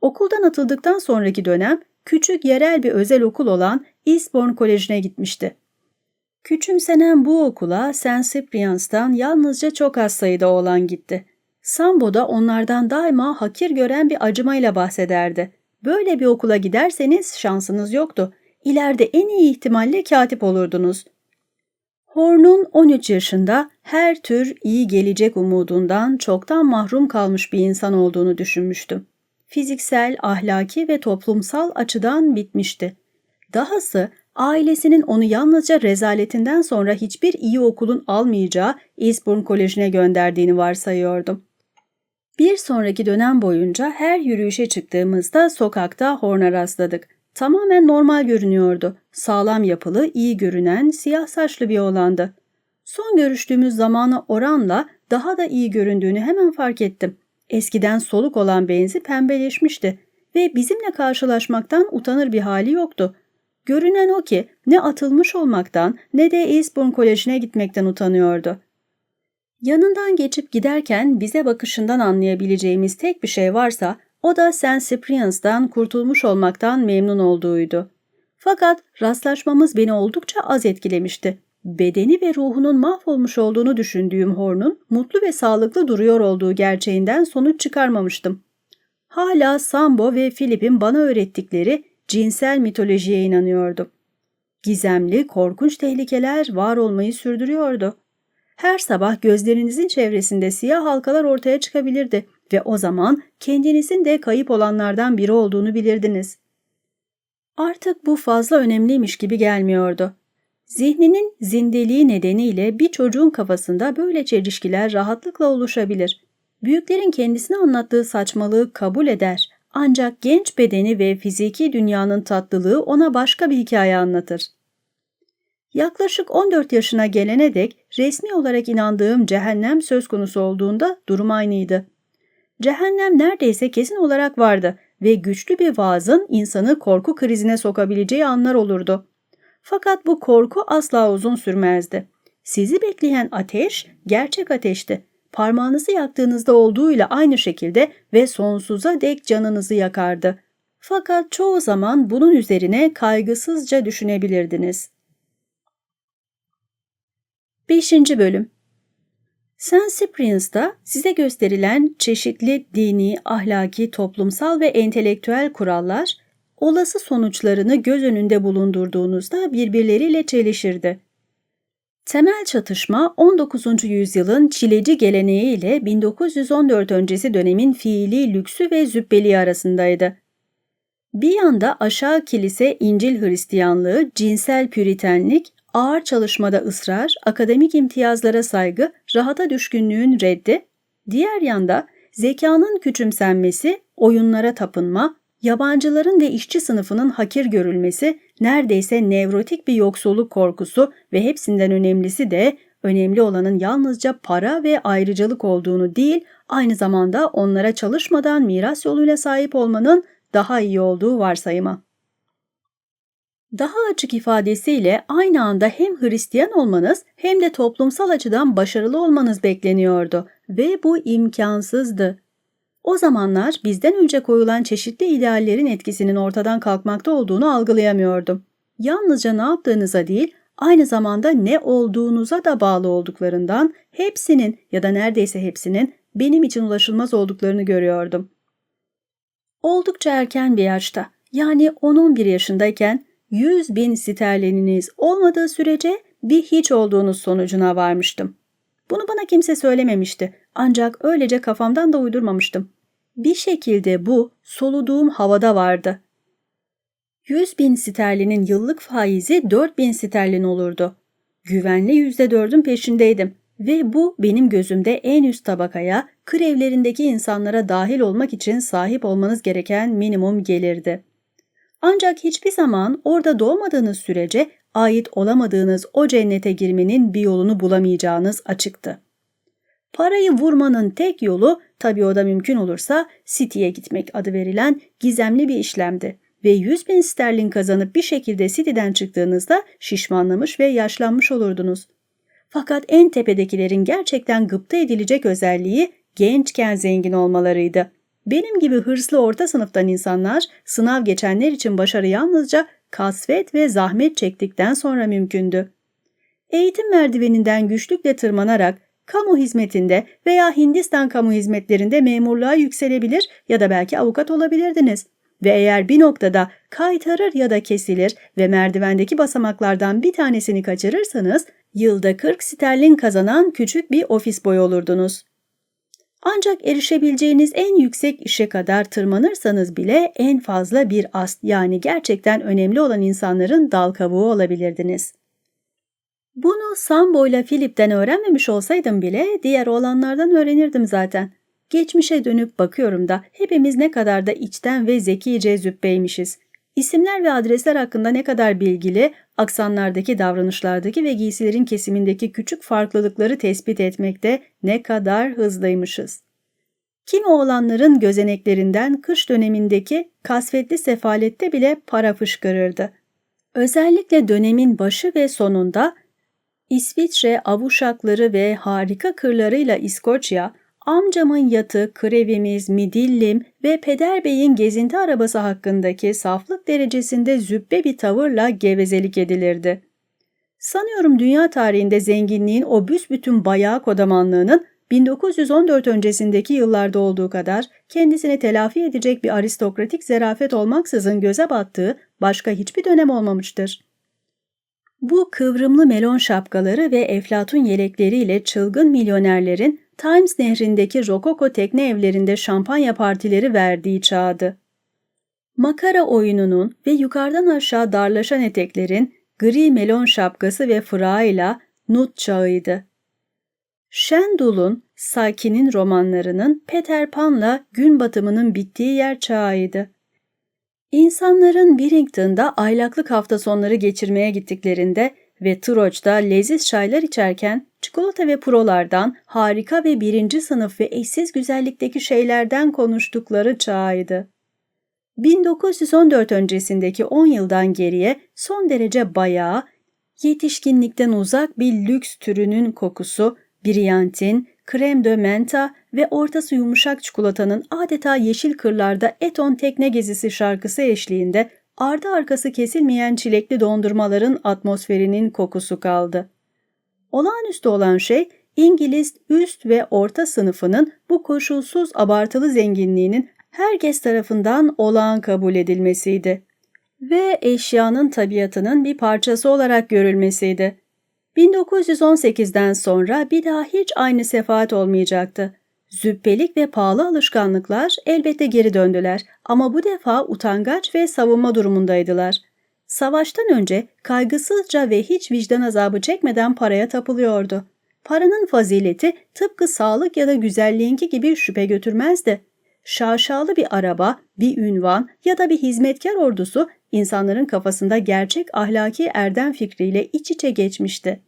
Okuldan atıldıktan sonraki dönem küçük yerel bir özel okul olan Eastbourne Koleji'ne gitmişti. Küçümsenen bu okula St. Cyprian's'tan yalnızca çok az sayıda oğlan gitti. Sambo da onlardan daima hakir gören bir acımayla bahsederdi. Böyle bir okula giderseniz şansınız yoktu. İleride en iyi ihtimalle katip olurdunuz. Horn'un 13 yaşında her tür iyi gelecek umudundan çoktan mahrum kalmış bir insan olduğunu düşünmüştüm. Fiziksel, ahlaki ve toplumsal açıdan bitmişti. Dahası ailesinin onu yalnızca rezaletinden sonra hiçbir iyi okulun almayacağı Eastbourne Koleji'ne gönderdiğini varsayıyordum. Bir sonraki dönem boyunca her yürüyüşe çıktığımızda sokakta Horn'a rastladık. Tamamen normal görünüyordu. Sağlam yapılı, iyi görünen, siyah saçlı bir oğlandı. Son görüştüğümüz zamana oranla daha da iyi göründüğünü hemen fark ettim. Eskiden soluk olan benzi pembeleşmişti ve bizimle karşılaşmaktan utanır bir hali yoktu. Görünen o ki ne atılmış olmaktan ne de Eastbourne Koleji'ne gitmekten utanıyordu. Yanından geçip giderken bize bakışından anlayabileceğimiz tek bir şey varsa o da St. Cyprian's'dan kurtulmuş olmaktan memnun olduğuydu. Fakat rastlaşmamız beni oldukça az etkilemişti. Bedeni ve ruhunun mahvolmuş olduğunu düşündüğüm Horn'un mutlu ve sağlıklı duruyor olduğu gerçeğinden sonuç çıkarmamıştım. Hala Sambo ve Philip'in bana öğrettikleri cinsel mitolojiye inanıyordum. Gizemli, korkunç tehlikeler var olmayı sürdürüyordu. Her sabah gözlerinizin çevresinde siyah halkalar ortaya çıkabilirdi ve o zaman kendinizin de kayıp olanlardan biri olduğunu bilirdiniz. Artık bu fazla önemliymiş gibi gelmiyordu. Zihninin zindeliği nedeniyle bir çocuğun kafasında böyle çelişkiler rahatlıkla oluşabilir. Büyüklerin kendisine anlattığı saçmalığı kabul eder ancak genç bedeni ve fiziki dünyanın tatlılığı ona başka bir hikaye anlatır. Yaklaşık 14 yaşına gelene dek resmi olarak inandığım cehennem söz konusu olduğunda durum aynıydı. Cehennem neredeyse kesin olarak vardı ve güçlü bir vaazın insanı korku krizine sokabileceği anlar olurdu. Fakat bu korku asla uzun sürmezdi. Sizi bekleyen ateş gerçek ateşti. Parmağınızı yaktığınızda olduğuyla aynı şekilde ve sonsuza dek canınızı yakardı. Fakat çoğu zaman bunun üzerine kaygısızca düşünebilirdiniz. 5. Bölüm St. Cyprian's'da size gösterilen çeşitli dini, ahlaki, toplumsal ve entelektüel kurallar, olası sonuçlarını göz önünde bulundurduğunuzda birbirleriyle çelişirdi. Temel çatışma 19. yüzyılın çileci geleneği ile 1914 öncesi dönemin fiili lüksü ve züppeliği arasındaydı. Bir yanda aşağı kilise İncil Hristiyanlığı, cinsel püritenlik, ağır çalışmada ısrar, akademik imtiyazlara saygı, rahata düşkünlüğün reddi, diğer yanda zekanın küçümsenmesi, oyunlara tapınma, yabancıların ve işçi sınıfının hakir görülmesi, neredeyse nevrotik bir yoksulluk korkusu ve hepsinden önemlisi de önemli olanın yalnızca para ve ayrıcalık olduğunu değil, aynı zamanda onlara çalışmadan miras yoluyla sahip olmanın daha iyi olduğu varsayımı. Daha açık ifadesiyle aynı anda hem Hristiyan olmanız hem de toplumsal açıdan başarılı olmanız bekleniyordu ve bu imkansızdı. O zamanlar bizden önce koyulan çeşitli ideallerin etkisinin ortadan kalkmakta olduğunu algılayamıyordum. Yalnızca ne yaptığınıza değil, aynı zamanda ne olduğunuza da bağlı olduklarından hepsinin ya da neredeyse hepsinin benim için ulaşılmaz olduklarını görüyordum. Oldukça erken bir yaşta, yani 10-11 yaşındayken 100 bin sterlininiz olmadığı sürece bir hiç olduğunuz sonucuna varmıştım. Bunu bana kimse söylememişti ancak öylece kafamdan da uydurmamıştım. Bir şekilde bu soluduğum havada vardı. 100 bin sterlinin yıllık faizi 4 bin sterlin olurdu. Güvenli %4'ün peşindeydim ve bu benim gözümde en üst tabakaya, kır evlerindeki insanlara dahil olmak için sahip olmanız gereken minimum gelirdi. Ancak hiçbir zaman orada doğmadığınız sürece ait olamadığınız o cennete girmenin bir yolunu bulamayacağınız açıktı. Parayı vurmanın tek yolu tabii o da mümkün olursa City'ye gitmek adı verilen gizemli bir işlemdi ve 100 bin sterlin kazanıp bir şekilde City'den çıktığınızda şişmanlamış ve yaşlanmış olurdunuz. Fakat en tepedekilerin gerçekten gıpta edilecek özelliği gençken zengin olmalarıydı. Benim gibi hırslı orta sınıftan insanlar sınav geçenler için başarı yalnızca kasvet ve zahmet çektikten sonra mümkündü. Eğitim merdiveninden güçlükle tırmanarak kamu hizmetinde veya Hindistan kamu hizmetlerinde memurluğa yükselebilir ya da belki avukat olabilirdiniz. Ve eğer bir noktada kaytarır ya da kesilir ve merdivendeki basamaklardan bir tanesini kaçırırsanız yılda 40 sterlin kazanan küçük bir ofis boy olurdunuz. Ancak erişebileceğiniz en yüksek işe kadar tırmanırsanız bile en fazla bir ast yani gerçekten önemli olan insanların dal kavuğu olabilirdiniz. Bunu Sambo ile Philip'ten öğrenmemiş olsaydım bile diğer olanlardan öğrenirdim zaten. Geçmişe dönüp bakıyorum da hepimiz ne kadar da içten ve zekice züppeymişiz. İsimler ve adresler hakkında ne kadar bilgili, aksanlardaki, davranışlardaki ve giysilerin kesimindeki küçük farklılıkları tespit etmekte ne kadar hızlıymışız. Kimi oğlanların gözeneklerinden kış dönemindeki kasvetli sefalette bile para fışkırırdı. Özellikle dönemin başı ve sonunda İsviçre avuşakları ve harika kırlarıyla İskoçya, amcamın yatı, krevimiz, midillim ve peder beyin gezinti arabası hakkındaki saflık derecesinde züppe bir tavırla gevezelik edilirdi. Sanıyorum dünya tarihinde zenginliğin o büsbütün bayağı kodamanlığının 1914 öncesindeki yıllarda olduğu kadar kendisini telafi edecek bir aristokratik zerafet olmaksızın göze battığı başka hiçbir dönem olmamıştır. Bu kıvrımlı melon şapkaları ve eflatun yelekleriyle çılgın milyonerlerin Times nehrindeki rokoko tekne evlerinde şampanya partileri verdiği çağdı. Makara oyununun ve yukarıdan aşağı darlaşan eteklerin gri melon şapkası ve fırağıyla Nut çağıydı. Shendul'un, Saki'nin romanlarının Peter Pan'la gün batımının bittiği yer çağıydı. İnsanların Billington'da aylaklık hafta sonları geçirmeye gittiklerinde ve Troç'ta leziz çaylar içerken çikolata ve prolardan, harika ve birinci sınıf ve eşsiz güzellikteki şeylerden konuştukları çağıydı. 1914 öncesindeki 10 yıldan geriye son derece bayağı, yetişkinlikten uzak bir lüks türünün kokusu, briyantin, krem de menta ve ortası yumuşak çikolatanın adeta yeşil kırlarda Eton tekne gezisi şarkısı eşliğinde ardı arkası kesilmeyen çilekli dondurmaların atmosferinin kokusu kaldı. Olağanüstü olan şey İngiliz üst ve orta sınıfının bu koşulsuz abartılı zenginliğinin herkes tarafından olağan kabul edilmesiydi ve eşyanın tabiatının bir parçası olarak görülmesiydi. 1918'den sonra bir daha hiç aynı sefaat olmayacaktı. Züppelik ve pahalı alışkanlıklar elbette geri döndüler ama bu defa utangaç ve savunma durumundaydılar. Savaştan önce kaygısızca ve hiç vicdan azabı çekmeden paraya tapılıyordu. Paranın fazileti tıpkı sağlık ya da güzelliğinki gibi şüphe götürmezdi. Şaşalı bir araba, bir ünvan ya da bir hizmetkar ordusu insanların kafasında gerçek ahlaki erdem fikriyle iç içe geçmişti.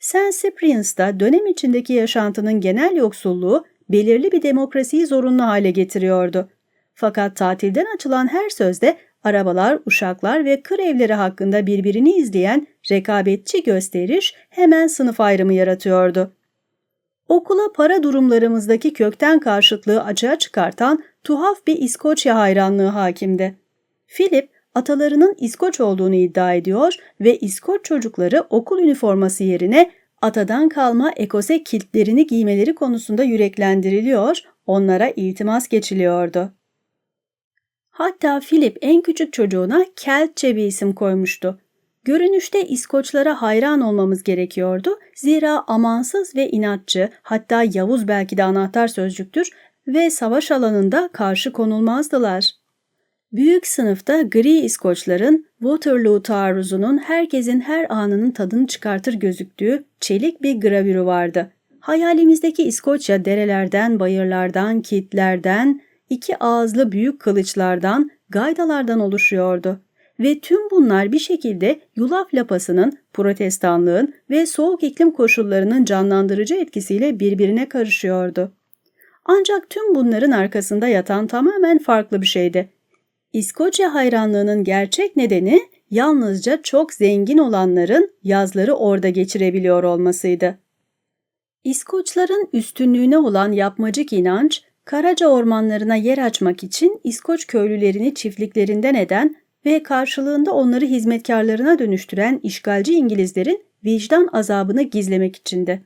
St. Cyprian's'ta dönem içindeki yaşantının genel yoksulluğu belirli bir demokrasiyi zorunlu hale getiriyordu. Fakat tatilden açılan her sözde arabalar, uşaklar ve kır evleri hakkında birbirini izleyen rekabetçi gösteriş hemen sınıf ayrımı yaratıyordu. Okula para durumlarımızdaki kökten karşıtlığı açığa çıkartan tuhaf bir İskoçya hayranlığı hakimdi. Philip, atalarının İskoç olduğunu iddia ediyor ve İskoç çocukları okul üniforması yerine atadan kalma ekose kiltlerini giymeleri konusunda yüreklendiriliyor, onlara iltimas geçiliyordu. Hatta Philip en küçük çocuğuna Keltçe bir isim koymuştu. Görünüşte İskoçlara hayran olmamız gerekiyordu. Zira amansız ve inatçı, hatta Yavuz belki de anahtar sözcüktür ve savaş alanında karşı konulmazdılar. Büyük sınıfta gri İskoçların Waterloo taarruzunun herkesin her anının tadını çıkartır gözüktüğü çelik bir gravürü vardı. Hayalimizdeki İskoçya derelerden, bayırlardan, kitlerden, iki ağızlı büyük kılıçlardan, gaydalardan oluşuyordu. Ve tüm bunlar bir şekilde yulaf lapasının, protestanlığın ve soğuk iklim koşullarının canlandırıcı etkisiyle birbirine karışıyordu. Ancak tüm bunların arkasında yatan tamamen farklı bir şeydi. İskoçya hayranlığının gerçek nedeni yalnızca çok zengin olanların yazları orada geçirebiliyor olmasıydı. İskoçların üstünlüğüne olan yapmacık inanç, Karaca ormanlarına yer açmak için İskoç köylülerini çiftliklerinden eden ve karşılığında onları hizmetkarlarına dönüştüren işgalci İngilizlerin vicdan azabını gizlemek içindi.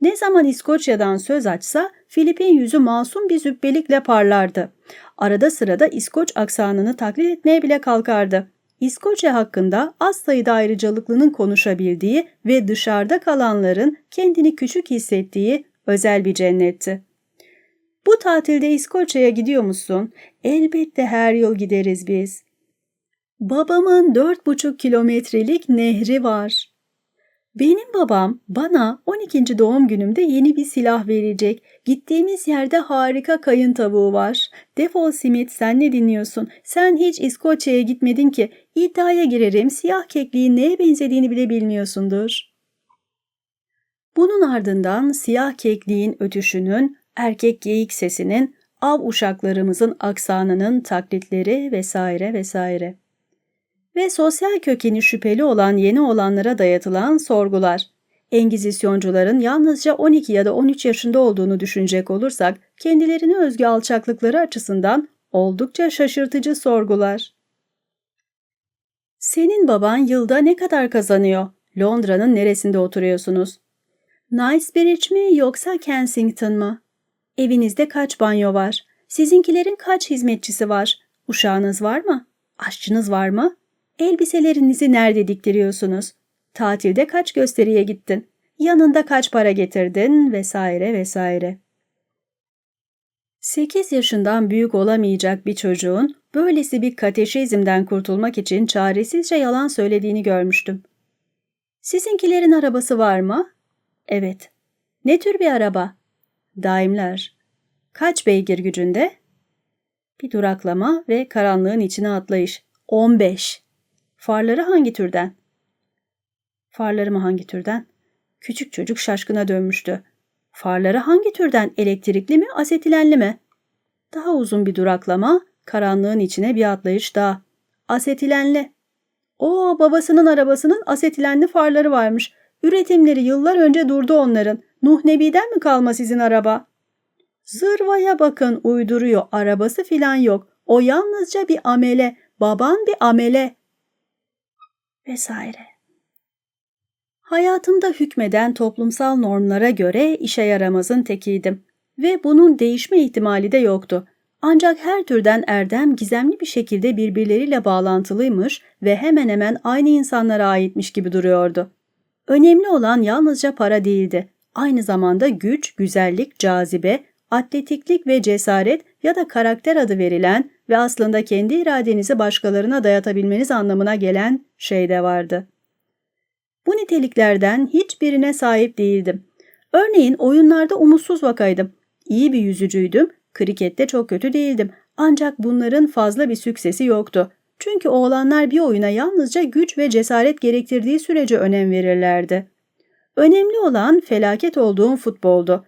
Ne zaman İskoçya'dan söz açsa Filip'in yüzü masum bir zübbelikle parlardı. Arada sırada İskoç aksanını taklit etmeye bile kalkardı. İskoçya hakkında az sayıda ayrıcalıklının konuşabildiği ve dışarıda kalanların kendini küçük hissettiği özel bir cennetti. Bu tatilde İskoçya'ya gidiyor musun? Elbette her yıl gideriz biz. Babamın dört buçuk kilometrelik nehri var. Benim babam bana 12. doğum günümde yeni bir silah verecek. Gittiğimiz yerde harika kayın tavuğu var. Defol simit sen ne dinliyorsun? Sen hiç İskoçya'ya gitmedin ki. İddiaya girerim siyah kekliğin neye benzediğini bile bilmiyorsundur. Bunun ardından siyah kekliğin ötüşünün, erkek geyik sesinin, av uşaklarımızın aksanının taklitleri vesaire vesaire ve sosyal kökeni şüpheli olan yeni olanlara dayatılan sorgular. Engizisyoncuların yalnızca 12 ya da 13 yaşında olduğunu düşünecek olursak kendilerine özgü alçaklıkları açısından oldukça şaşırtıcı sorgular. Senin baban yılda ne kadar kazanıyor? Londra'nın neresinde oturuyorsunuz? Knightsbridge mi yoksa Kensington mı? Evinizde kaç banyo var? Sizinkilerin kaç hizmetçisi var? Uşağınız var mı? Aşçınız var mı? Elbiselerinizi nerede diktiriyorsunuz? Tatilde kaç gösteriye gittin? Yanında kaç para getirdin? Vesaire vesaire. 8 yaşından büyük olamayacak bir çocuğun böylesi bir kateşizmden kurtulmak için çaresizce yalan söylediğini görmüştüm. Sizinkilerin arabası var mı? Evet. Ne tür bir araba? Daimler. Kaç beygir gücünde? Bir duraklama ve karanlığın içine atlayış. 15. Farları hangi türden? Farları mı hangi türden? Küçük çocuk şaşkına dönmüştü. Farları hangi türden? Elektrikli mi, asetilenli mi? Daha uzun bir duraklama, karanlığın içine bir atlayış daha. Asetilenli. O babasının arabasının asetilenli farları varmış. Üretimleri yıllar önce durdu onların. Nuh Nebi'den mi kalma sizin araba? Zırvaya bakın uyduruyor. Arabası filan yok. O yalnızca bir amele. Baban bir amele vesaire. Hayatımda hükmeden toplumsal normlara göre işe yaramazın tekiydim ve bunun değişme ihtimali de yoktu. Ancak her türden erdem gizemli bir şekilde birbirleriyle bağlantılıymış ve hemen hemen aynı insanlara aitmiş gibi duruyordu. Önemli olan yalnızca para değildi. Aynı zamanda güç, güzellik, cazibe, atletiklik ve cesaret ya da karakter adı verilen ve aslında kendi iradenizi başkalarına dayatabilmeniz anlamına gelen şey de vardı. Bu niteliklerden hiçbirine sahip değildim. Örneğin oyunlarda umutsuz vakaydım. İyi bir yüzücüydüm, krikette çok kötü değildim. Ancak bunların fazla bir süksesi yoktu. Çünkü oğlanlar bir oyuna yalnızca güç ve cesaret gerektirdiği sürece önem verirlerdi. Önemli olan felaket olduğum futboldu.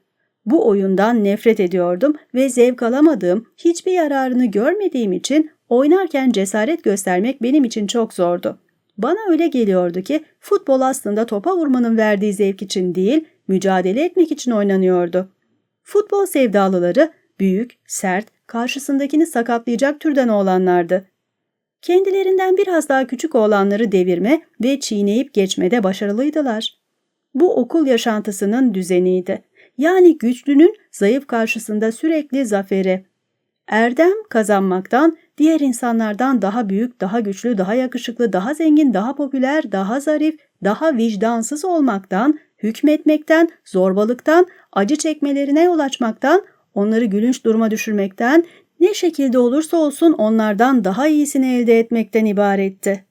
Bu oyundan nefret ediyordum ve zevk alamadığım, hiçbir yararını görmediğim için oynarken cesaret göstermek benim için çok zordu. Bana öyle geliyordu ki futbol aslında topa vurmanın verdiği zevk için değil, mücadele etmek için oynanıyordu. Futbol sevdalıları büyük, sert, karşısındakini sakatlayacak türden olanlardı. Kendilerinden biraz daha küçük olanları devirme ve çiğneyip geçmede başarılıydılar. Bu okul yaşantısının düzeniydi. Yani güçlünün zayıf karşısında sürekli zaferi. Erdem kazanmaktan, diğer insanlardan daha büyük, daha güçlü, daha yakışıklı, daha zengin, daha popüler, daha zarif, daha vicdansız olmaktan, hükmetmekten, zorbalıktan, acı çekmelerine yol açmaktan, onları gülünç duruma düşürmekten, ne şekilde olursa olsun onlardan daha iyisini elde etmekten ibaretti.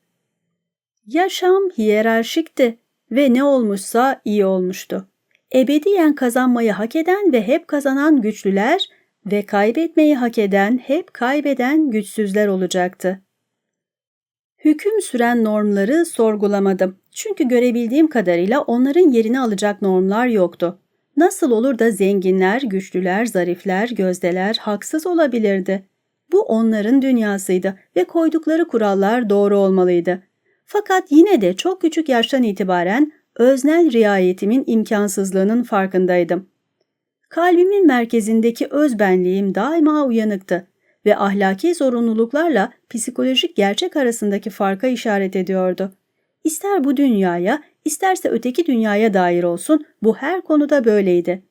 Yaşam hiyerarşikti ve ne olmuşsa iyi olmuştu ebediyen kazanmayı hak eden ve hep kazanan güçlüler ve kaybetmeyi hak eden, hep kaybeden güçsüzler olacaktı. Hüküm süren normları sorgulamadım. Çünkü görebildiğim kadarıyla onların yerini alacak normlar yoktu. Nasıl olur da zenginler, güçlüler, zarifler, gözdeler haksız olabilirdi? Bu onların dünyasıydı ve koydukları kurallar doğru olmalıydı. Fakat yine de çok küçük yaştan itibaren öznel riayetimin imkansızlığının farkındaydım. Kalbimin merkezindeki özbenliğim daima uyanıktı ve ahlaki zorunluluklarla psikolojik gerçek arasındaki farka işaret ediyordu. İster bu dünyaya, isterse öteki dünyaya dair olsun, bu her konuda böyleydi.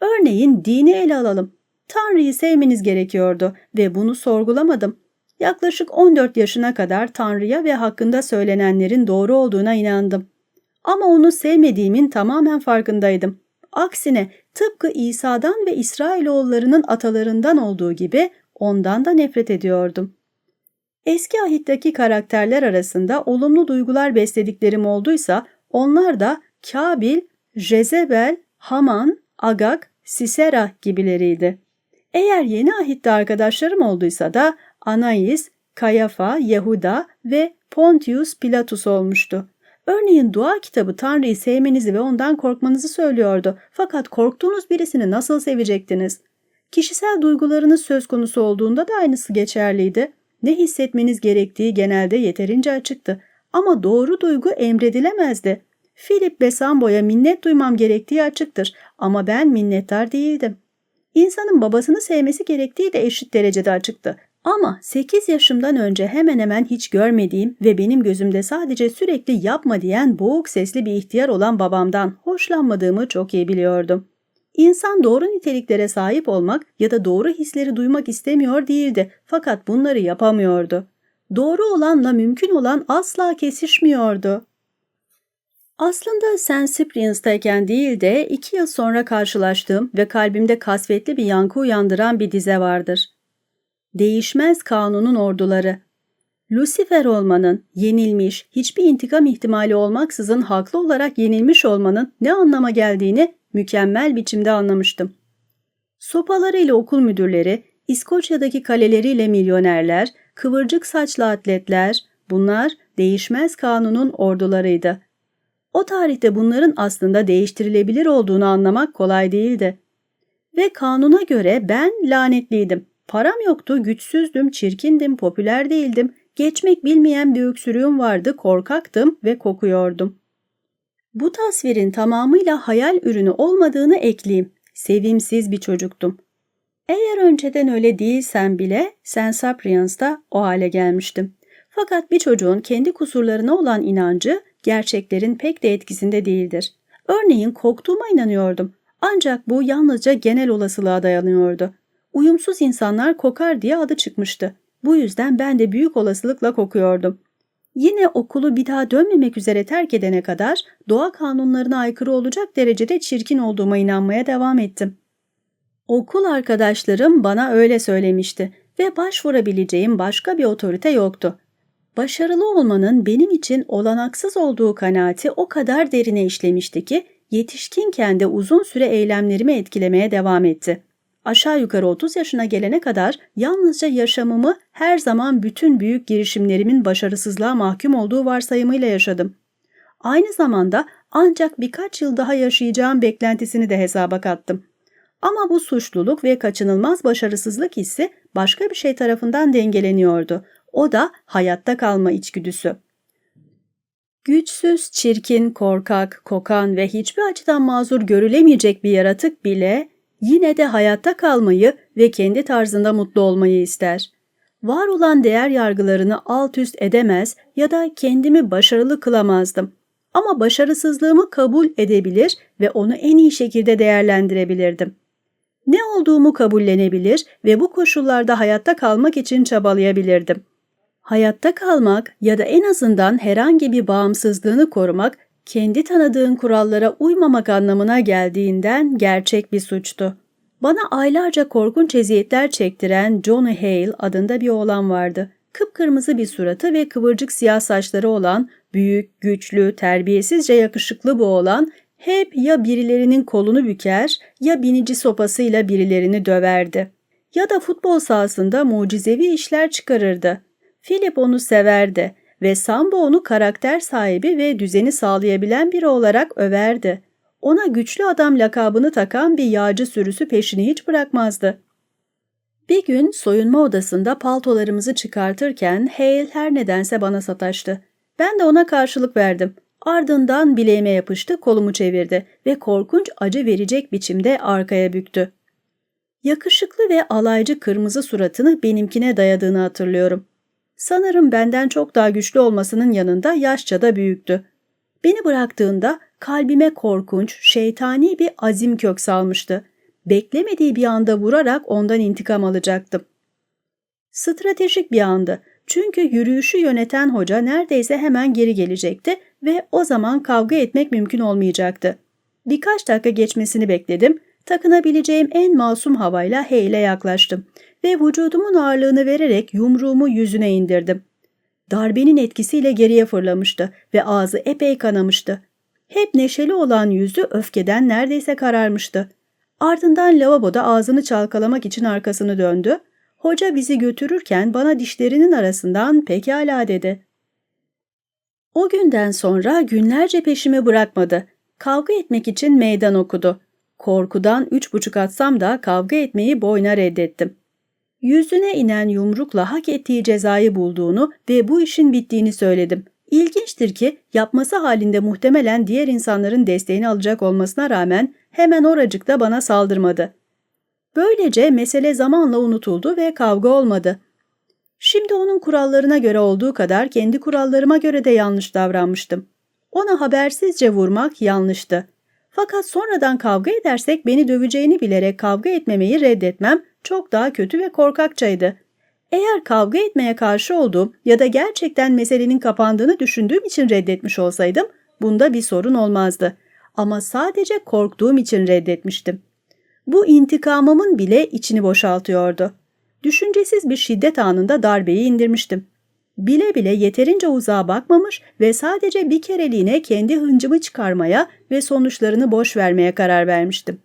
Örneğin dini ele alalım. Tanrı'yı sevmeniz gerekiyordu ve bunu sorgulamadım. Yaklaşık 14 yaşına kadar Tanrı'ya ve hakkında söylenenlerin doğru olduğuna inandım. Ama onu sevmediğimin tamamen farkındaydım. Aksine tıpkı İsa'dan ve İsrailoğullarının atalarından olduğu gibi ondan da nefret ediyordum. Eski ahitteki karakterler arasında olumlu duygular beslediklerim olduysa onlar da Kabil, Jezebel, Haman, Agag, Sisera gibileriydi. Eğer yeni ahitte arkadaşlarım olduysa da Anais, Kayafa, Yehuda ve Pontius Pilatus olmuştu. Örneğin dua kitabı Tanrı'yı sevmenizi ve ondan korkmanızı söylüyordu. Fakat korktuğunuz birisini nasıl sevecektiniz? Kişisel duygularınız söz konusu olduğunda da aynısı geçerliydi. Ne hissetmeniz gerektiği genelde yeterince açıktı. Ama doğru duygu emredilemezdi. Philip Besambo'ya minnet duymam gerektiği açıktır ama ben minnettar değildim. İnsanın babasını sevmesi gerektiği de eşit derecede açıktı. Ama 8 yaşımdan önce hemen hemen hiç görmediğim ve benim gözümde sadece sürekli yapma diyen boğuk sesli bir ihtiyar olan babamdan hoşlanmadığımı çok iyi biliyordum. İnsan doğru niteliklere sahip olmak ya da doğru hisleri duymak istemiyor değildi fakat bunları yapamıyordu. Doğru olanla mümkün olan asla kesişmiyordu. Aslında St. Cyprian'stayken değil de iki yıl sonra karşılaştığım ve kalbimde kasvetli bir yankı uyandıran bir dize vardır. Değişmez Kanunun Orduları Lucifer olmanın, yenilmiş, hiçbir intikam ihtimali olmaksızın haklı olarak yenilmiş olmanın ne anlama geldiğini mükemmel biçimde anlamıştım. Sopalarıyla okul müdürleri, İskoçya'daki kaleleriyle milyonerler, kıvırcık saçlı atletler, bunlar değişmez kanunun ordularıydı. O tarihte bunların aslında değiştirilebilir olduğunu anlamak kolay değildi. Ve kanuna göre ben lanetliydim. Param yoktu, güçsüzdüm, çirkindim, popüler değildim, geçmek bilmeyen bir öksürüğüm vardı, korkaktım ve kokuyordum. Bu tasvirin tamamıyla hayal ürünü olmadığını ekleyeyim. Sevimsiz bir çocuktum. Eğer önceden öyle değilsem bile St. Cyprian's'da o hale gelmiştim. Fakat bir çocuğun kendi kusurlarına olan inancı gerçeklerin pek de etkisinde değildir. Örneğin koktuğuma inanıyordum. Ancak bu yalnızca genel olasılığa dayanıyordu. Uyumsuz insanlar kokar diye adı çıkmıştı. Bu yüzden ben de büyük olasılıkla kokuyordum. Yine okulu bir daha dönmemek üzere terk edene kadar doğa kanunlarına aykırı olacak derecede çirkin olduğuma inanmaya devam ettim. Okul arkadaşlarım bana öyle söylemişti ve başvurabileceğim başka bir otorite yoktu. Başarılı olmanın benim için olanaksız olduğu kanaati o kadar derine işlemişti ki yetişkinken de uzun süre eylemlerimi etkilemeye devam etti. Aşağı yukarı 30 yaşına gelene kadar yalnızca yaşamımı her zaman bütün büyük girişimlerimin başarısızlığa mahkum olduğu varsayımıyla yaşadım. Aynı zamanda ancak birkaç yıl daha yaşayacağım beklentisini de hesaba kattım. Ama bu suçluluk ve kaçınılmaz başarısızlık hissi başka bir şey tarafından dengeleniyordu. O da hayatta kalma içgüdüsü. Güçsüz, çirkin, korkak, kokan ve hiçbir açıdan mazur görülemeyecek bir yaratık bile yine de hayatta kalmayı ve kendi tarzında mutlu olmayı ister. Var olan değer yargılarını alt üst edemez ya da kendimi başarılı kılamazdım. Ama başarısızlığımı kabul edebilir ve onu en iyi şekilde değerlendirebilirdim. Ne olduğumu kabullenebilir ve bu koşullarda hayatta kalmak için çabalayabilirdim. Hayatta kalmak ya da en azından herhangi bir bağımsızlığını korumak kendi tanıdığın kurallara uymamak anlamına geldiğinden gerçek bir suçtu. Bana aylarca korkunç eziyetler çektiren Johnny Hale adında bir oğlan vardı. Kıpkırmızı bir suratı ve kıvırcık siyah saçları olan, büyük, güçlü, terbiyesizce yakışıklı bu oğlan hep ya birilerinin kolunu büker ya binici sopasıyla birilerini döverdi. Ya da futbol sahasında mucizevi işler çıkarırdı. Philip onu severdi ve Sambo onu karakter sahibi ve düzeni sağlayabilen biri olarak överdi. Ona güçlü adam lakabını takan bir yağcı sürüsü peşini hiç bırakmazdı. Bir gün soyunma odasında paltolarımızı çıkartırken Hale her nedense bana sataştı. Ben de ona karşılık verdim. Ardından bileğime yapıştı, kolumu çevirdi ve korkunç acı verecek biçimde arkaya büktü. Yakışıklı ve alaycı kırmızı suratını benimkine dayadığını hatırlıyorum. Sanırım benden çok daha güçlü olmasının yanında yaşça da büyüktü. Beni bıraktığında kalbime korkunç, şeytani bir azim kök salmıştı. Beklemediği bir anda vurarak ondan intikam alacaktım. Stratejik bir andı. Çünkü yürüyüşü yöneten hoca neredeyse hemen geri gelecekti ve o zaman kavga etmek mümkün olmayacaktı. Birkaç dakika geçmesini bekledim. Takınabileceğim en masum havayla Hale'e yaklaştım ve vücudumun ağırlığını vererek yumruğumu yüzüne indirdim. Darbenin etkisiyle geriye fırlamıştı ve ağzı epey kanamıştı. Hep neşeli olan yüzü öfkeden neredeyse kararmıştı. Ardından lavaboda ağzını çalkalamak için arkasını döndü. Hoca bizi götürürken bana dişlerinin arasından pekala dedi. O günden sonra günlerce peşimi bırakmadı. Kavga etmek için meydan okudu. Korkudan üç buçuk atsam da kavga etmeyi boyna reddettim. Yüzüne inen yumrukla hak ettiği cezayı bulduğunu ve bu işin bittiğini söyledim. İlginçtir ki yapması halinde muhtemelen diğer insanların desteğini alacak olmasına rağmen hemen oracıkta bana saldırmadı. Böylece mesele zamanla unutuldu ve kavga olmadı. Şimdi onun kurallarına göre olduğu kadar kendi kurallarıma göre de yanlış davranmıştım. Ona habersizce vurmak yanlıştı. Fakat sonradan kavga edersek beni döveceğini bilerek kavga etmemeyi reddetmem çok daha kötü ve korkakçaydı. Eğer kavga etmeye karşı olduğum ya da gerçekten meselenin kapandığını düşündüğüm için reddetmiş olsaydım bunda bir sorun olmazdı. Ama sadece korktuğum için reddetmiştim. Bu intikamımın bile içini boşaltıyordu. Düşüncesiz bir şiddet anında darbeyi indirmiştim. Bile bile yeterince uzağa bakmamış ve sadece bir kereliğine kendi hıncımı çıkarmaya ve sonuçlarını boş vermeye karar vermiştim.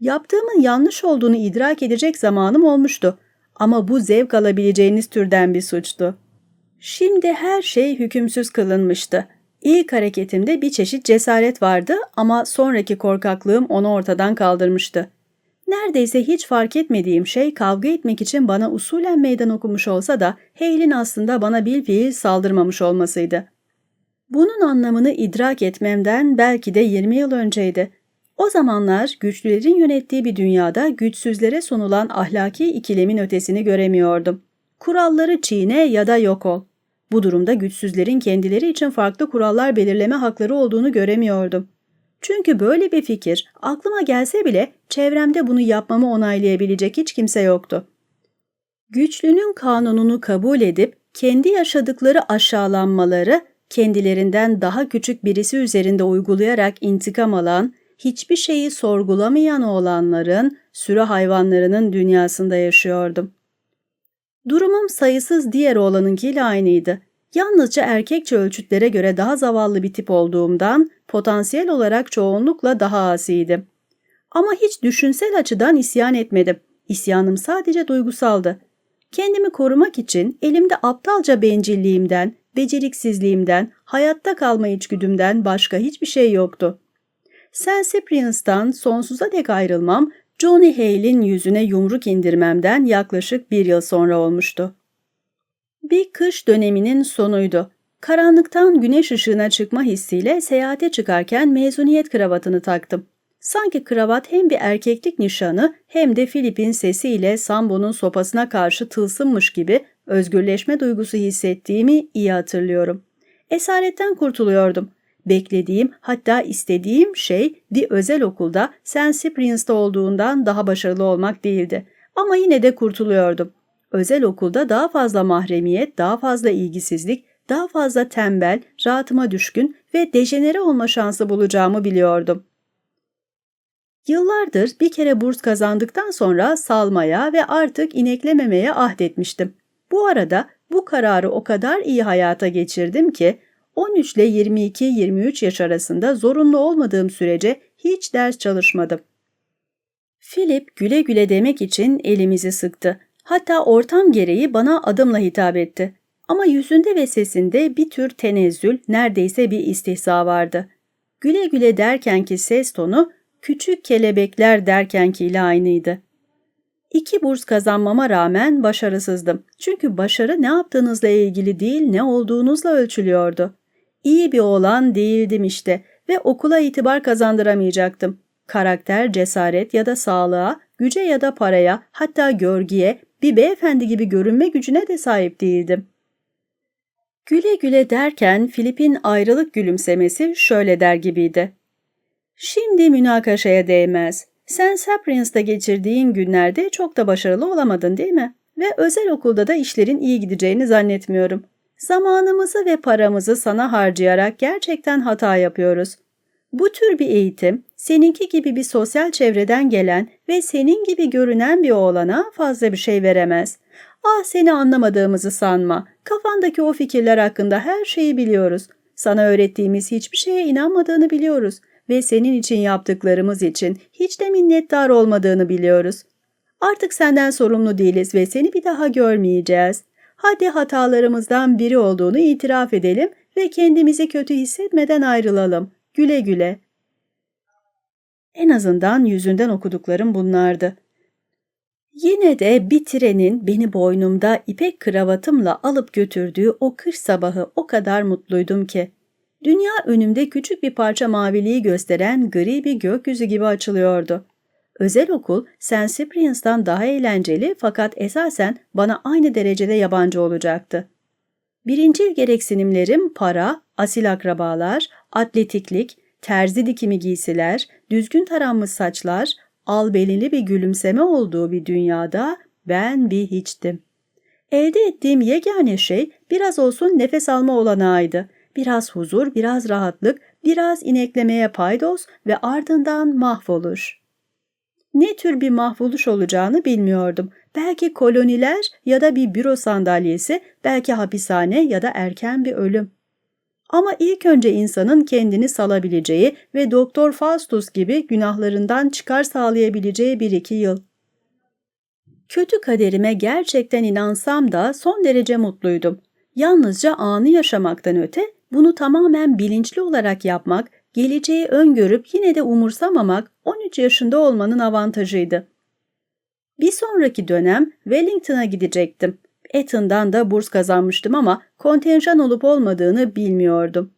Yaptığımın yanlış olduğunu idrak edecek zamanım olmuştu ama bu zevk alabileceğiniz türden bir suçtu. Şimdi her şey hükümsüz kılınmıştı. İlk hareketimde bir çeşit cesaret vardı ama sonraki korkaklığım onu ortadan kaldırmıştı. Neredeyse hiç fark etmediğim şey kavga etmek için bana usulen meydan okumuş olsa da Hale'in aslında bana bilfiil saldırmamış olmasıydı. Bunun anlamını idrak etmemden belki de 20 yıl önceydi. O zamanlar güçlülerin yönettiği bir dünyada güçsüzlere sunulan ahlaki ikilemin ötesini göremiyordum. Kuralları çiğne ya da yok ol. Bu durumda güçsüzlerin kendileri için farklı kurallar belirleme hakları olduğunu göremiyordum. Çünkü böyle bir fikir aklıma gelse bile çevremde bunu yapmamı onaylayabilecek hiç kimse yoktu. Güçlünün kanununu kabul edip kendi yaşadıkları aşağılanmaları kendilerinden daha küçük birisi üzerinde uygulayarak intikam alan, hiçbir şeyi sorgulamayan oğlanların, sürü hayvanlarının dünyasında yaşıyordum. Durumum sayısız diğer oğlanınkiyle aynıydı. Yalnızca erkekçe ölçütlere göre daha zavallı bir tip olduğumdan potansiyel olarak çoğunlukla daha asiydim. Ama hiç düşünsel açıdan isyan etmedim. İsyanım sadece duygusaldı. Kendimi korumak için elimde aptalca bencilliğimden, beceriksizliğimden, hayatta kalma içgüdümden başka hiçbir şey yoktu. St. Cyprian's'tan sonsuza dek ayrılmam, Johnny Hale'in yüzüne yumruk indirmemden yaklaşık bir yıl sonra olmuştu. Bir kış döneminin sonuydu. Karanlıktan güneş ışığına çıkma hissiyle seyahate çıkarken mezuniyet kravatını taktım. Sanki kravat hem bir erkeklik nişanı hem de Filip'in sesiyle Sambo'nun sopasına karşı tılsınmış gibi özgürleşme duygusu hissettiğimi iyi hatırlıyorum. Esaretten kurtuluyordum. Beklediğim hatta istediğim şey bir özel okulda St. Cyprian's'ta olduğundan daha başarılı olmak değildi. Ama yine de kurtuluyordum. Özel okulda daha fazla mahremiyet, daha fazla ilgisizlik, daha fazla tembel, rahatıma düşkün ve dejenere olma şansı bulacağımı biliyordum. Yıllardır bir kere burs kazandıktan sonra salmaya ve artık ineklememeye ahdetmiştim. Bu arada bu kararı o kadar iyi hayata geçirdim ki 13 ile 22-23 yaş arasında zorunlu olmadığım sürece hiç ders çalışmadım. Philip güle güle demek için elimizi sıktı. Hatta ortam gereği bana adımla hitap etti. Ama yüzünde ve sesinde bir tür tenezzül, neredeyse bir istihza vardı. Güle güle derkenki ses tonu, küçük kelebekler derkenkiyle aynıydı. İki burs kazanmama rağmen başarısızdım. Çünkü başarı ne yaptığınızla ilgili değil, ne olduğunuzla ölçülüyordu. İyi bir oğlan değildim işte ve okula itibar kazandıramayacaktım. Karakter, cesaret ya da sağlığa, güce ya da paraya, hatta görgüye, bir beyefendi gibi görünme gücüne de sahip değildim. Güle güle derken Filip'in ayrılık gülümsemesi şöyle der gibiydi. Şimdi münakaşaya değmez. Sen Saprins'ta geçirdiğin günlerde çok da başarılı olamadın değil mi? Ve özel okulda da işlerin iyi gideceğini zannetmiyorum. Zamanımızı ve paramızı sana harcayarak gerçekten hata yapıyoruz. Bu tür bir eğitim, seninki gibi bir sosyal çevreden gelen ve senin gibi görünen bir oğlana fazla bir şey veremez. Ah seni anlamadığımızı sanma. Kafandaki o fikirler hakkında her şeyi biliyoruz. Sana öğrettiğimiz hiçbir şeye inanmadığını biliyoruz ve senin için yaptıklarımız için hiç de minnettar olmadığını biliyoruz. Artık senden sorumlu değiliz ve seni bir daha görmeyeceğiz. Hadi hatalarımızdan biri olduğunu itiraf edelim ve kendimizi kötü hissetmeden ayrılalım. Güle güle. En azından yüzünden okuduklarım bunlardı. Yine de bir trenin beni boynumda ipek kravatımla alıp götürdüğü o kış sabahı o kadar mutluydum ki. Dünya önümde küçük bir parça maviliği gösteren gri bir gökyüzü gibi açılıyordu. Özel okul St. Cyprian's'tan daha eğlenceli fakat esasen bana aynı derecede yabancı olacaktı. Birincil gereksinimlerim para, asil akrabalar, atletiklik, terzi dikimi giysiler, düzgün taranmış saçlar, albenili bir gülümseme olduğu bir dünyada ben bir hiçtim. Elde ettiğim yegane şey biraz olsun nefes alma olanağıydı. Biraz huzur, biraz rahatlık, biraz ineklemeye paydos ve ardından mahvoluş. Ne tür bir mahvoluş olacağını bilmiyordum. Belki koloniler ya da bir büro sandalyesi, belki hapishane ya da erken bir ölüm. Ama ilk önce insanın kendini salabileceği ve Doktor Faustus gibi günahlarından çıkar sağlayabileceği bir iki yıl. Kötü kaderime gerçekten inansam da son derece mutluydum. Yalnızca anı yaşamaktan öte bunu tamamen bilinçli olarak yapmak, geleceği öngörüp yine de umursamamak 13 yaşında olmanın avantajıydı. Bir sonraki dönem Wellington'a gidecektim. Eton'dan da burs kazanmıştım ama kontenjan olup olmadığını bilmiyordum.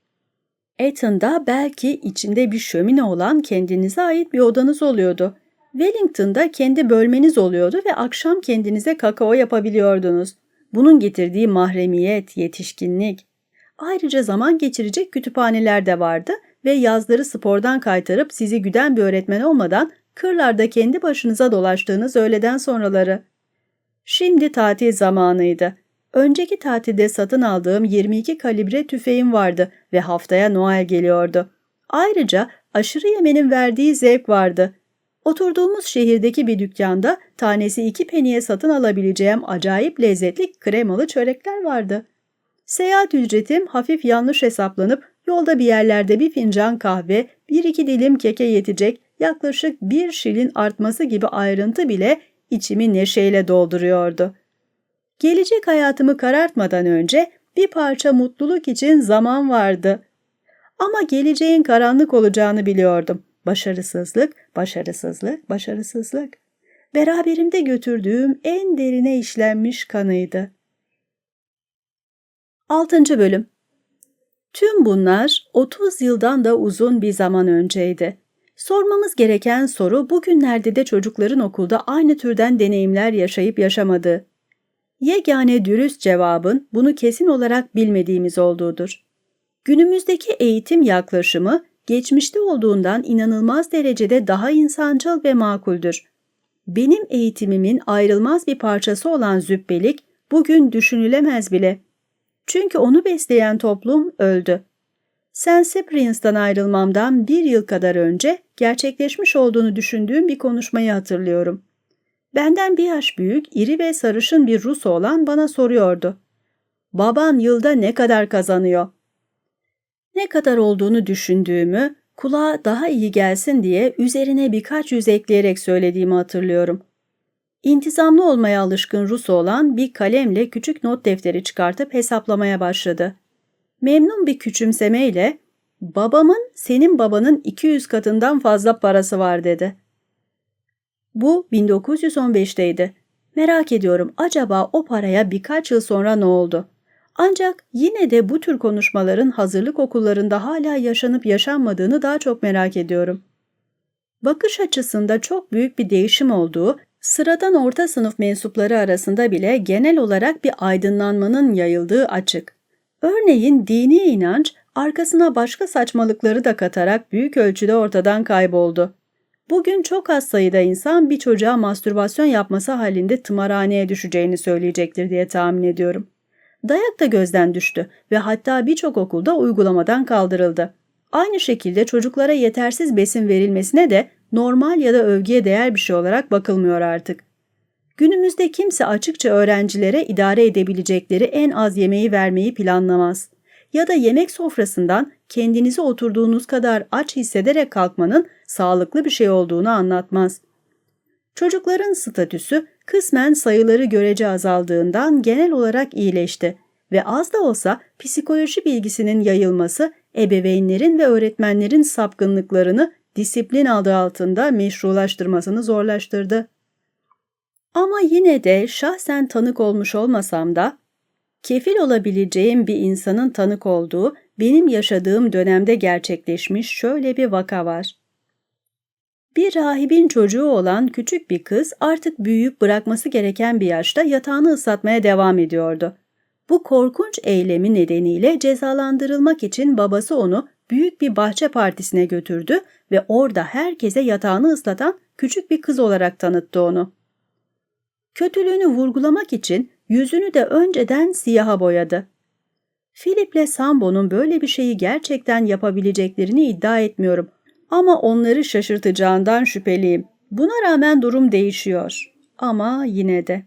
Eton'da belki içinde bir şömine olan kendinize ait bir odanız oluyordu. Wellington'da kendi bölmeniz oluyordu ve akşam kendinize kakao yapabiliyordunuz. Bunun getirdiği mahremiyet, yetişkinlik. Ayrıca zaman geçirecek kütüphaneler de vardı ve yazları spordan kaytarıp sizi güden bir öğretmen olmadan kırlarda kendi başınıza dolaştığınız öğleden sonraları. Şimdi tatil zamanıydı. Önceki tatilde satın aldığım 22 kalibre tüfeğim vardı ve haftaya Noel geliyordu. Ayrıca aşırı yemenin verdiği zevk vardı. Oturduğumuz şehirdeki bir dükkanda tanesi iki peniye satın alabileceğim acayip lezzetli kremalı çörekler vardı. Seyahat ücretim hafif yanlış hesaplanıp yolda bir yerlerde bir fincan kahve, bir iki dilim keke yetecek yaklaşık bir şilin artması gibi ayrıntı bile içimi neşeyle dolduruyordu. Gelecek hayatımı karartmadan önce bir parça mutluluk için zaman vardı. Ama geleceğin karanlık olacağını biliyordum. Başarısızlık, başarısızlık, başarısızlık. Beraberimde götürdüğüm en derine işlenmiş kanıydı. 6. Bölüm Tüm bunlar 30 yıldan da uzun bir zaman önceydi. Sormamız gereken soru bugünlerde de çocukların okulda aynı türden deneyimler yaşayıp yaşamadığı. Yegane dürüst cevabın bunu kesin olarak bilmediğimiz olduğudur. Günümüzdeki eğitim yaklaşımı geçmişte olduğundan inanılmaz derecede daha insancıl ve makuldür. Benim eğitimimin ayrılmaz bir parçası olan zübbelik bugün düşünülemez bile. Çünkü onu besleyen toplum öldü. St. Cyprian's'tan ayrılmamdan bir yıl kadar önce gerçekleşmiş olduğunu düşündüğüm bir konuşmayı hatırlıyorum. Benden bir yaş büyük, iri ve sarışın bir Rus olan bana soruyordu. Baban yılda ne kadar kazanıyor? Ne kadar olduğunu düşündüğümü, kulağa daha iyi gelsin diye üzerine birkaç yüz ekleyerek söylediğimi hatırlıyorum. İntizamlı olmaya alışkın Rus olan bir kalemle küçük not defteri çıkartıp hesaplamaya başladı. Memnun bir küçümsemeyle babamın senin babanın 200 katından fazla parası var dedi. Bu 1915'teydi. Merak ediyorum acaba o paraya birkaç yıl sonra ne oldu? Ancak yine de bu tür konuşmaların hazırlık okullarında hala yaşanıp yaşanmadığını daha çok merak ediyorum. Bakış açısında çok büyük bir değişim olduğu, sıradan orta sınıf mensupları arasında bile genel olarak bir aydınlanmanın yayıldığı açık. Örneğin dini inanç arkasına başka saçmalıkları da katarak büyük ölçüde ortadan kayboldu. Bugün çok az sayıda insan bir çocuğa mastürbasyon yapması halinde tımarhaneye düşeceğini söyleyecektir diye tahmin ediyorum. Dayak da gözden düştü ve hatta birçok okulda uygulamadan kaldırıldı. Aynı şekilde çocuklara yetersiz besin verilmesine de normal ya da övgüye değer bir şey olarak bakılmıyor artık. Günümüzde kimse açıkça öğrencilere idare edebilecekleri en az yemeği vermeyi planlamaz. Ya da yemek sofrasından kendinizi oturduğunuz kadar aç hissederek kalkmanın sağlıklı bir şey olduğunu anlatmaz. Çocukların statüsü kısmen sayıları görece azaldığından genel olarak iyileşti ve az da olsa psikoloji bilgisinin yayılması ebeveynlerin ve öğretmenlerin sapkınlıklarını disiplin adı altında meşrulaştırmasını zorlaştırdı. Ama yine de şahsen tanık olmuş olmasam da kefil olabileceğim bir insanın tanık olduğu benim yaşadığım dönemde gerçekleşmiş şöyle bir vaka var. Bir rahibin çocuğu olan küçük bir kız artık büyüyüp bırakması gereken bir yaşta yatağını ıslatmaya devam ediyordu. Bu korkunç eylemi nedeniyle cezalandırılmak için babası onu büyük bir bahçe partisine götürdü ve orada herkese yatağını ıslatan küçük bir kız olarak tanıttı onu. Kötülüğünü vurgulamak için yüzünü de önceden siyaha boyadı. Philip'le Sambo'nun böyle bir şeyi gerçekten yapabileceklerini iddia etmiyorum ama onları şaşırtacağından şüpheliyim. Buna rağmen durum değişiyor. Ama yine de.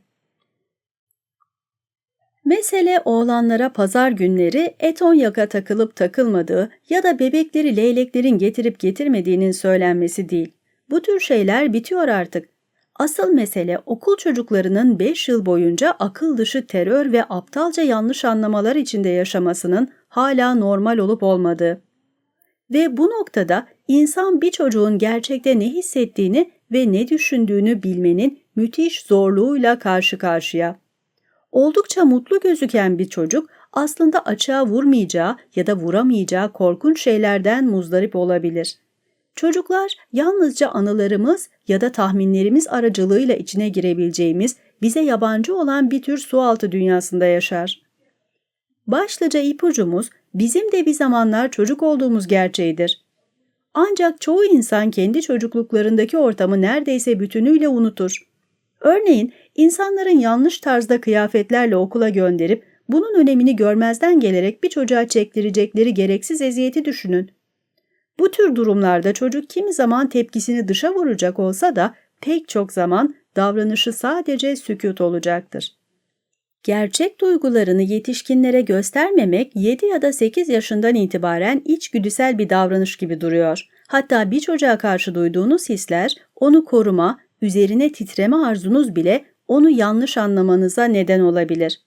Mesele oğlanlara pazar günleri eton yaka takılıp takılmadığı ya da bebekleri leyleklerin getirip getirmediğinin söylenmesi değil. Bu tür şeyler bitiyor artık. Asıl mesele okul çocuklarının 5 yıl boyunca akıl dışı terör ve aptalca yanlış anlamalar içinde yaşamasının hala normal olup olmadığı. Ve bu noktada insan bir çocuğun gerçekte ne hissettiğini ve ne düşündüğünü bilmenin müthiş zorluğuyla karşı karşıya. Oldukça mutlu gözüken bir çocuk aslında açığa vurmayacağı ya da vuramayacağı korkunç şeylerden muzdarip olabilir. Çocuklar yalnızca anılarımız ya da tahminlerimiz aracılığıyla içine girebileceğimiz bize yabancı olan bir tür sualtı dünyasında yaşar. Başlıca ipucumuz bizim de bir zamanlar çocuk olduğumuz gerçeğidir. Ancak çoğu insan kendi çocukluklarındaki ortamı neredeyse bütünüyle unutur. Örneğin insanların yanlış tarzda kıyafetlerle okula gönderip bunun önemini görmezden gelerek bir çocuğa çektirecekleri gereksiz eziyeti düşünün. Bu tür durumlarda çocuk kimi zaman tepkisini dışa vuracak olsa da pek çok zaman davranışı sadece sükut olacaktır. Gerçek duygularını yetişkinlere göstermemek 7 ya da 8 yaşından itibaren içgüdüsel bir davranış gibi duruyor. Hatta bir çocuğa karşı duyduğunuz hisler onu koruma, üzerine titreme arzunuz bile onu yanlış anlamanıza neden olabilir.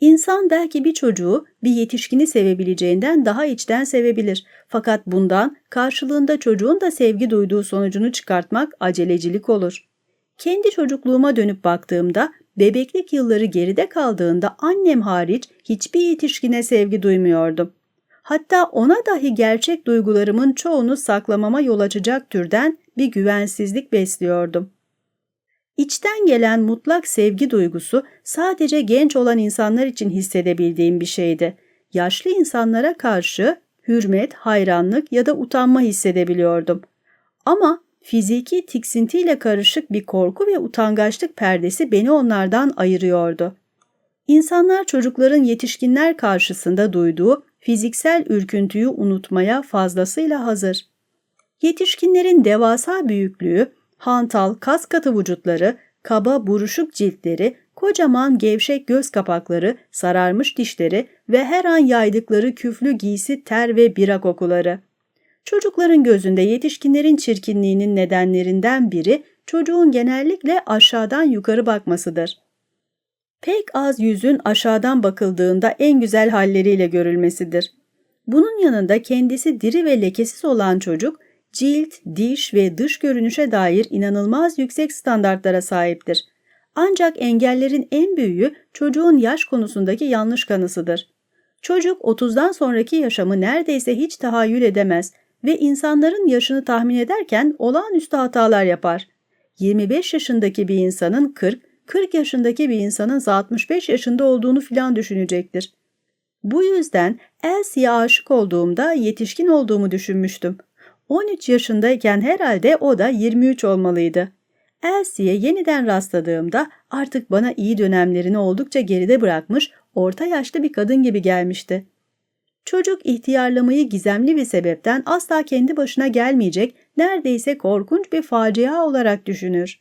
İnsan belki bir çocuğu bir yetişkini sevebileceğinden daha içten sevebilir. Fakat bundan karşılığında çocuğun da sevgi duyduğu sonucunu çıkartmak acelecilik olur. Kendi çocukluğuma dönüp baktığımda bebeklik yılları geride kaldığında annem hariç hiçbir yetişkine sevgi duymuyordum. Hatta ona dahi gerçek duygularımın çoğunu saklamama yol açacak türden bir güvensizlik besliyordum. İçten gelen mutlak sevgi duygusu sadece genç olan insanlar için hissedebildiğim bir şeydi. Yaşlı insanlara karşı hürmet, hayranlık ya da utanma hissedebiliyordum. Ama fiziki tiksintiyle karışık bir korku ve utangaçlık perdesi beni onlardan ayırıyordu. İnsanlar çocukların yetişkinler karşısında duyduğu fiziksel ürküntüyü unutmaya fazlasıyla hazır. Yetişkinlerin devasa büyüklüğü, hantal, kas katı vücutları, kaba buruşuk ciltleri, kocaman gevşek göz kapakları, sararmış dişleri ve her an yaydıkları küflü giysi ter ve bira kokuları. Çocukların gözünde yetişkinlerin çirkinliğinin nedenlerinden biri çocuğun genellikle aşağıdan yukarı bakmasıdır. Pek az yüzün aşağıdan bakıldığında en güzel halleriyle görülmesidir. Bunun yanında kendisi diri ve lekesiz olan çocuk, cilt, diş ve dış görünüşe dair inanılmaz yüksek standartlara sahiptir. Ancak engellerin en büyüğü çocuğun yaş konusundaki yanlış kanısıdır. Çocuk 30'dan sonraki yaşamı neredeyse hiç tahayyül edemez ve insanların yaşını tahmin ederken olağanüstü hatalar yapar. 25 yaşındaki bir insanın 40, 40 yaşındaki bir insanın 65 yaşında olduğunu filan düşünecektir. Bu yüzden Elsie'ye aşık olduğumda yetişkin olduğumu düşünmüştüm. 13 yaşındayken herhalde o da 23 olmalıydı. Elsie'ye yeniden rastladığımda artık bana iyi dönemlerini oldukça geride bırakmış, orta yaşlı bir kadın gibi gelmişti. Çocuk ihtiyarlamayı gizemli bir sebepten asla kendi başına gelmeyecek, neredeyse korkunç bir facia olarak düşünür.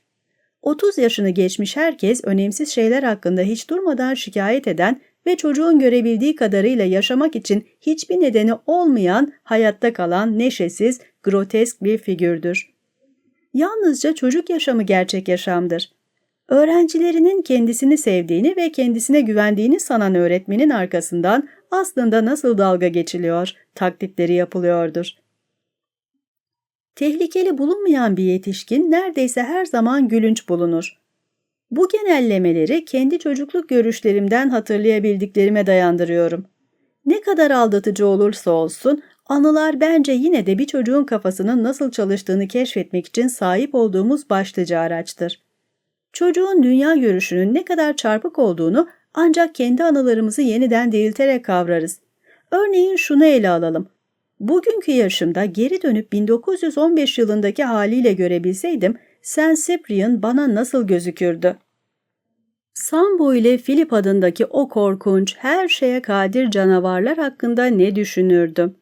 30 yaşını geçmiş herkes önemsiz şeyler hakkında hiç durmadan şikayet eden ve çocuğun görebildiği kadarıyla yaşamak için hiçbir nedeni olmayan, hayatta kalan, neşesiz, grotesk bir figürdür. Yalnızca çocuk yaşamı gerçek yaşamdır. Öğrencilerinin kendisini sevdiğini ve kendisine güvendiğini sanan öğretmenin arkasından aslında nasıl dalga geçiliyor, taklitleri yapılıyordur. Tehlikeli bulunmayan bir yetişkin neredeyse her zaman gülünç bulunur. Bu genellemeleri kendi çocukluk görüşlerimden hatırlayabildiklerime dayandırıyorum. Ne kadar aldatıcı olursa olsun anılar bence yine de bir çocuğun kafasının nasıl çalıştığını keşfetmek için sahip olduğumuz başlıca araçtır. Çocuğun dünya görüşünün ne kadar çarpık olduğunu ancak kendi anılarımızı yeniden dirilterek kavrarız. Örneğin şunu ele alalım. Bugünkü yaşımda geri dönüp 1915 yılındaki haliyle görebilseydim Saint Cyprian bana nasıl gözükürdü? Sambo ile Philip adındaki o korkunç, her şeye kadir canavarlar hakkında ne düşünürdüm?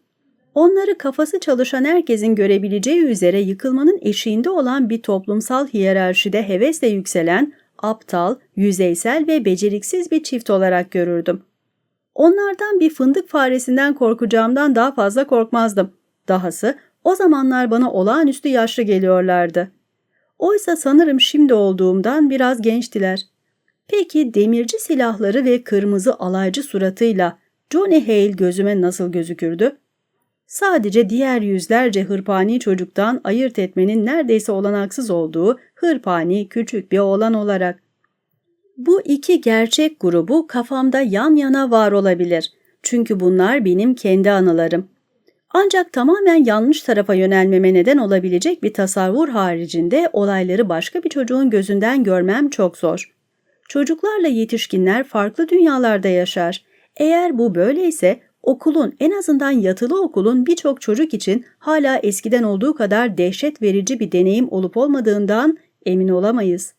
Onları kafası çalışan herkesin görebileceği üzere yıkılmanın eşiğinde olan bir toplumsal hiyerarşide hevesle yükselen, aptal, yüzeysel ve beceriksiz bir çift olarak görürdüm. Onlardan bir fındık faresinden korkacağımdan daha fazla korkmazdım. Dahası o zamanlar bana olağanüstü yaşlı geliyorlardı. Oysa sanırım şimdi olduğumdan biraz gençtiler. Peki demirci silahları ve kırmızı alaycı suratıyla Johnny Hale gözüme nasıl gözükürdü? Sadece diğer yüzlerce hırpani çocuktan ayırt etmenin neredeyse olanaksız olduğu hırpani küçük bir oğlan olarak. Bu iki gerçek grubu kafamda yan yana var olabilir. Çünkü bunlar benim kendi anılarım. Ancak tamamen yanlış tarafa yönelmeme neden olabilecek bir tasavvur haricinde olayları başka bir çocuğun gözünden görmem çok zor. Çocuklarla yetişkinler farklı dünyalarda yaşar. Eğer bu böyleyse okulun en azından yatılı okulun birçok çocuk için hala eskiden olduğu kadar dehşet verici bir deneyim olup olmadığından emin olamayız.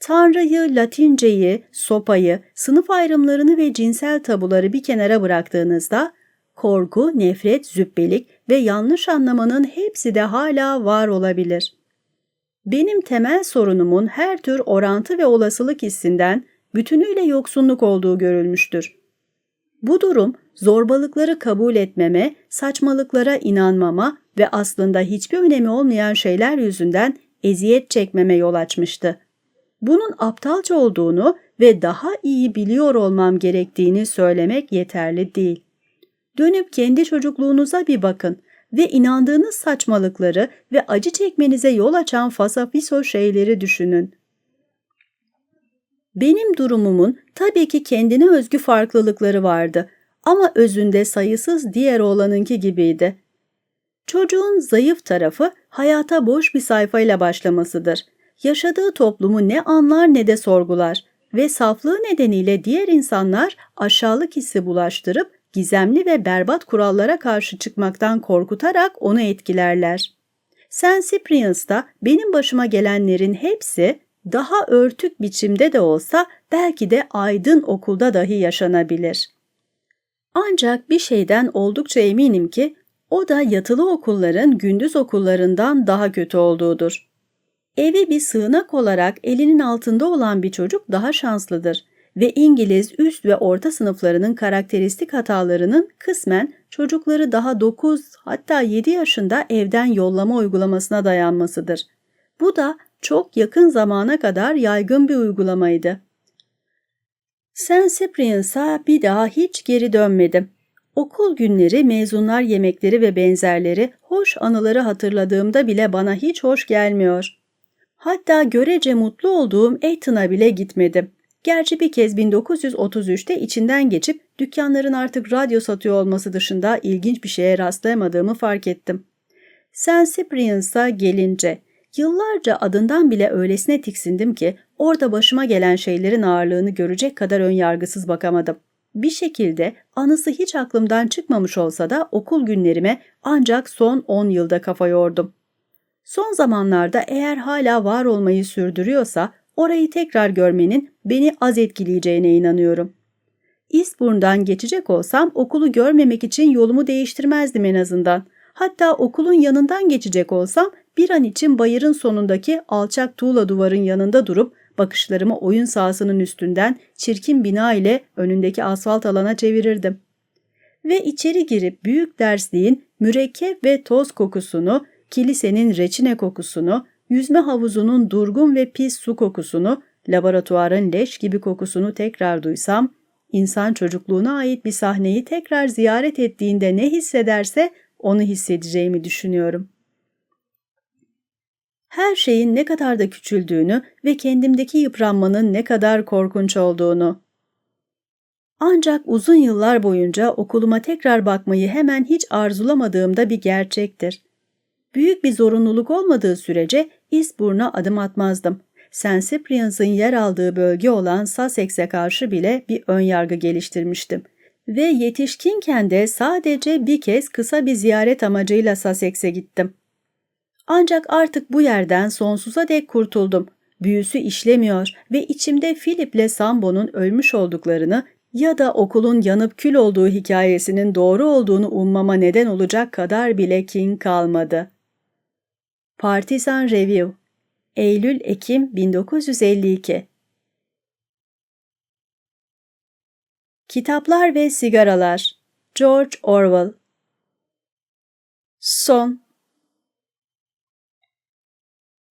Tanrı'yı, Latinceyi, sopayı, sınıf ayrımlarını ve cinsel tabuları bir kenara bıraktığınızda korku, nefret, zübbelik ve yanlış anlamanın hepsi de hala var olabilir. Benim temel sorunumun her tür orantı ve olasılık hissinden bütünüyle yoksunluk olduğu görülmüştür. Bu durum zorbalıkları kabul etmeme, saçmalıklara inanmama ve aslında hiçbir önemi olmayan şeyler yüzünden eziyet çekmeme yol açmıştı. Bunun aptalca olduğunu ve daha iyi biliyor olmam gerektiğini söylemek yeterli değil. Dönüp kendi çocukluğunuza bir bakın ve inandığınız saçmalıkları ve acı çekmenize yol açan fasafiso şeyleri düşünün. Benim durumumun tabii ki kendine özgü farklılıkları vardı ama özünde sayısız diğer oğlanınki gibiydi. Çocuğun zayıf tarafı hayata boş bir sayfayla başlamasıdır. Yaşadığı toplumu ne anlar ne de sorgular ve saflığı nedeniyle diğer insanlar aşağılık hissi bulaştırıp gizemli ve berbat kurallara karşı çıkmaktan korkutarak onu etkilerler. St. Cyprian's'ta benim başıma gelenlerin hepsi daha örtük biçimde de olsa belki de aydın okulda dahi yaşanabilir. Ancak bir şeyden oldukça eminim ki o da yatılı okulların gündüz okullarından daha kötü olduğudur. Evi bir sığınak olarak elinin altında olan bir çocuk daha şanslıdır ve İngiliz üst ve orta sınıflarının karakteristik hatalarının kısmen çocukları daha 9 hatta 7 yaşında evden yollama uygulamasına dayanmasıdır. Bu da çok yakın zamana kadar yaygın bir uygulamaydı. St. Cyprian'sa bir daha hiç geri dönmedim. Okul günleri, mezunlar yemekleri ve benzerleri hoş anıları hatırladığımda bile bana hiç hoş gelmiyor. Hatta görece mutlu olduğum Eton'a bile gitmedim. Gerçi bir kez 1933'te içinden geçip dükkanların artık radyo satıyor olması dışında ilginç bir şeye rastlayamadığımı fark ettim. St. Cyprian's'a gelince Yıllarca adından bile öylesine tiksindim ki orada başıma gelen şeylerin ağırlığını görecek kadar önyargısız bakamadım. Bir şekilde anısı hiç aklımdan çıkmamış olsa da okul günlerime ancak son 10 yılda kafa yordum. Son zamanlarda eğer hala var olmayı sürdürüyorsa orayı tekrar görmenin beni az etkileyeceğine inanıyorum. Eastbourne'dan geçecek olsam okulu görmemek için yolumu değiştirmezdim en azından. Hatta okulun yanından geçecek olsam bir an için bayırın sonundaki alçak tuğla duvarın yanında durup bakışlarımı oyun sahasının üstünden çirkin bina ile önündeki asfalt alana çevirirdim. Ve içeri girip büyük dersliğin mürekkep ve toz kokusunu, kilisenin reçine kokusunu, yüzme havuzunun durgun ve pis su kokusunu, laboratuvarın leş gibi kokusunu tekrar duysam, insan çocukluğuna ait bir sahneyi tekrar ziyaret ettiğinde ne hissederse onu hissedeceğimi düşünüyorum. Her şeyin ne kadar da küçüldüğünü ve kendimdeki yıpranmanın ne kadar korkunç olduğunu. Ancak uzun yıllar boyunca okuluma tekrar bakmayı hemen hiç arzulamadığım da bir gerçektir. Büyük bir zorunluluk olmadığı sürece Eastbourne'a adım atmazdım. St. Cyprian's'ın yer aldığı bölge olan Sussex'e karşı bile bir ön yargı geliştirmiştim. Ve yetişkinken de sadece bir kez kısa bir ziyaret amacıyla Sussex'e gittim. Ancak artık bu yerden sonsuza dek kurtuldum. Büyüsü işlemiyor ve içimde Philip'le Sambo'nun ölmüş olduklarını ya da okulun yanıp kül olduğu hikayesinin doğru olduğunu ummama neden olacak kadar bile kin kalmadı. Partisan Review Eylül-Ekim 1952 Kitaplar ve Sigaralar George Orwell Son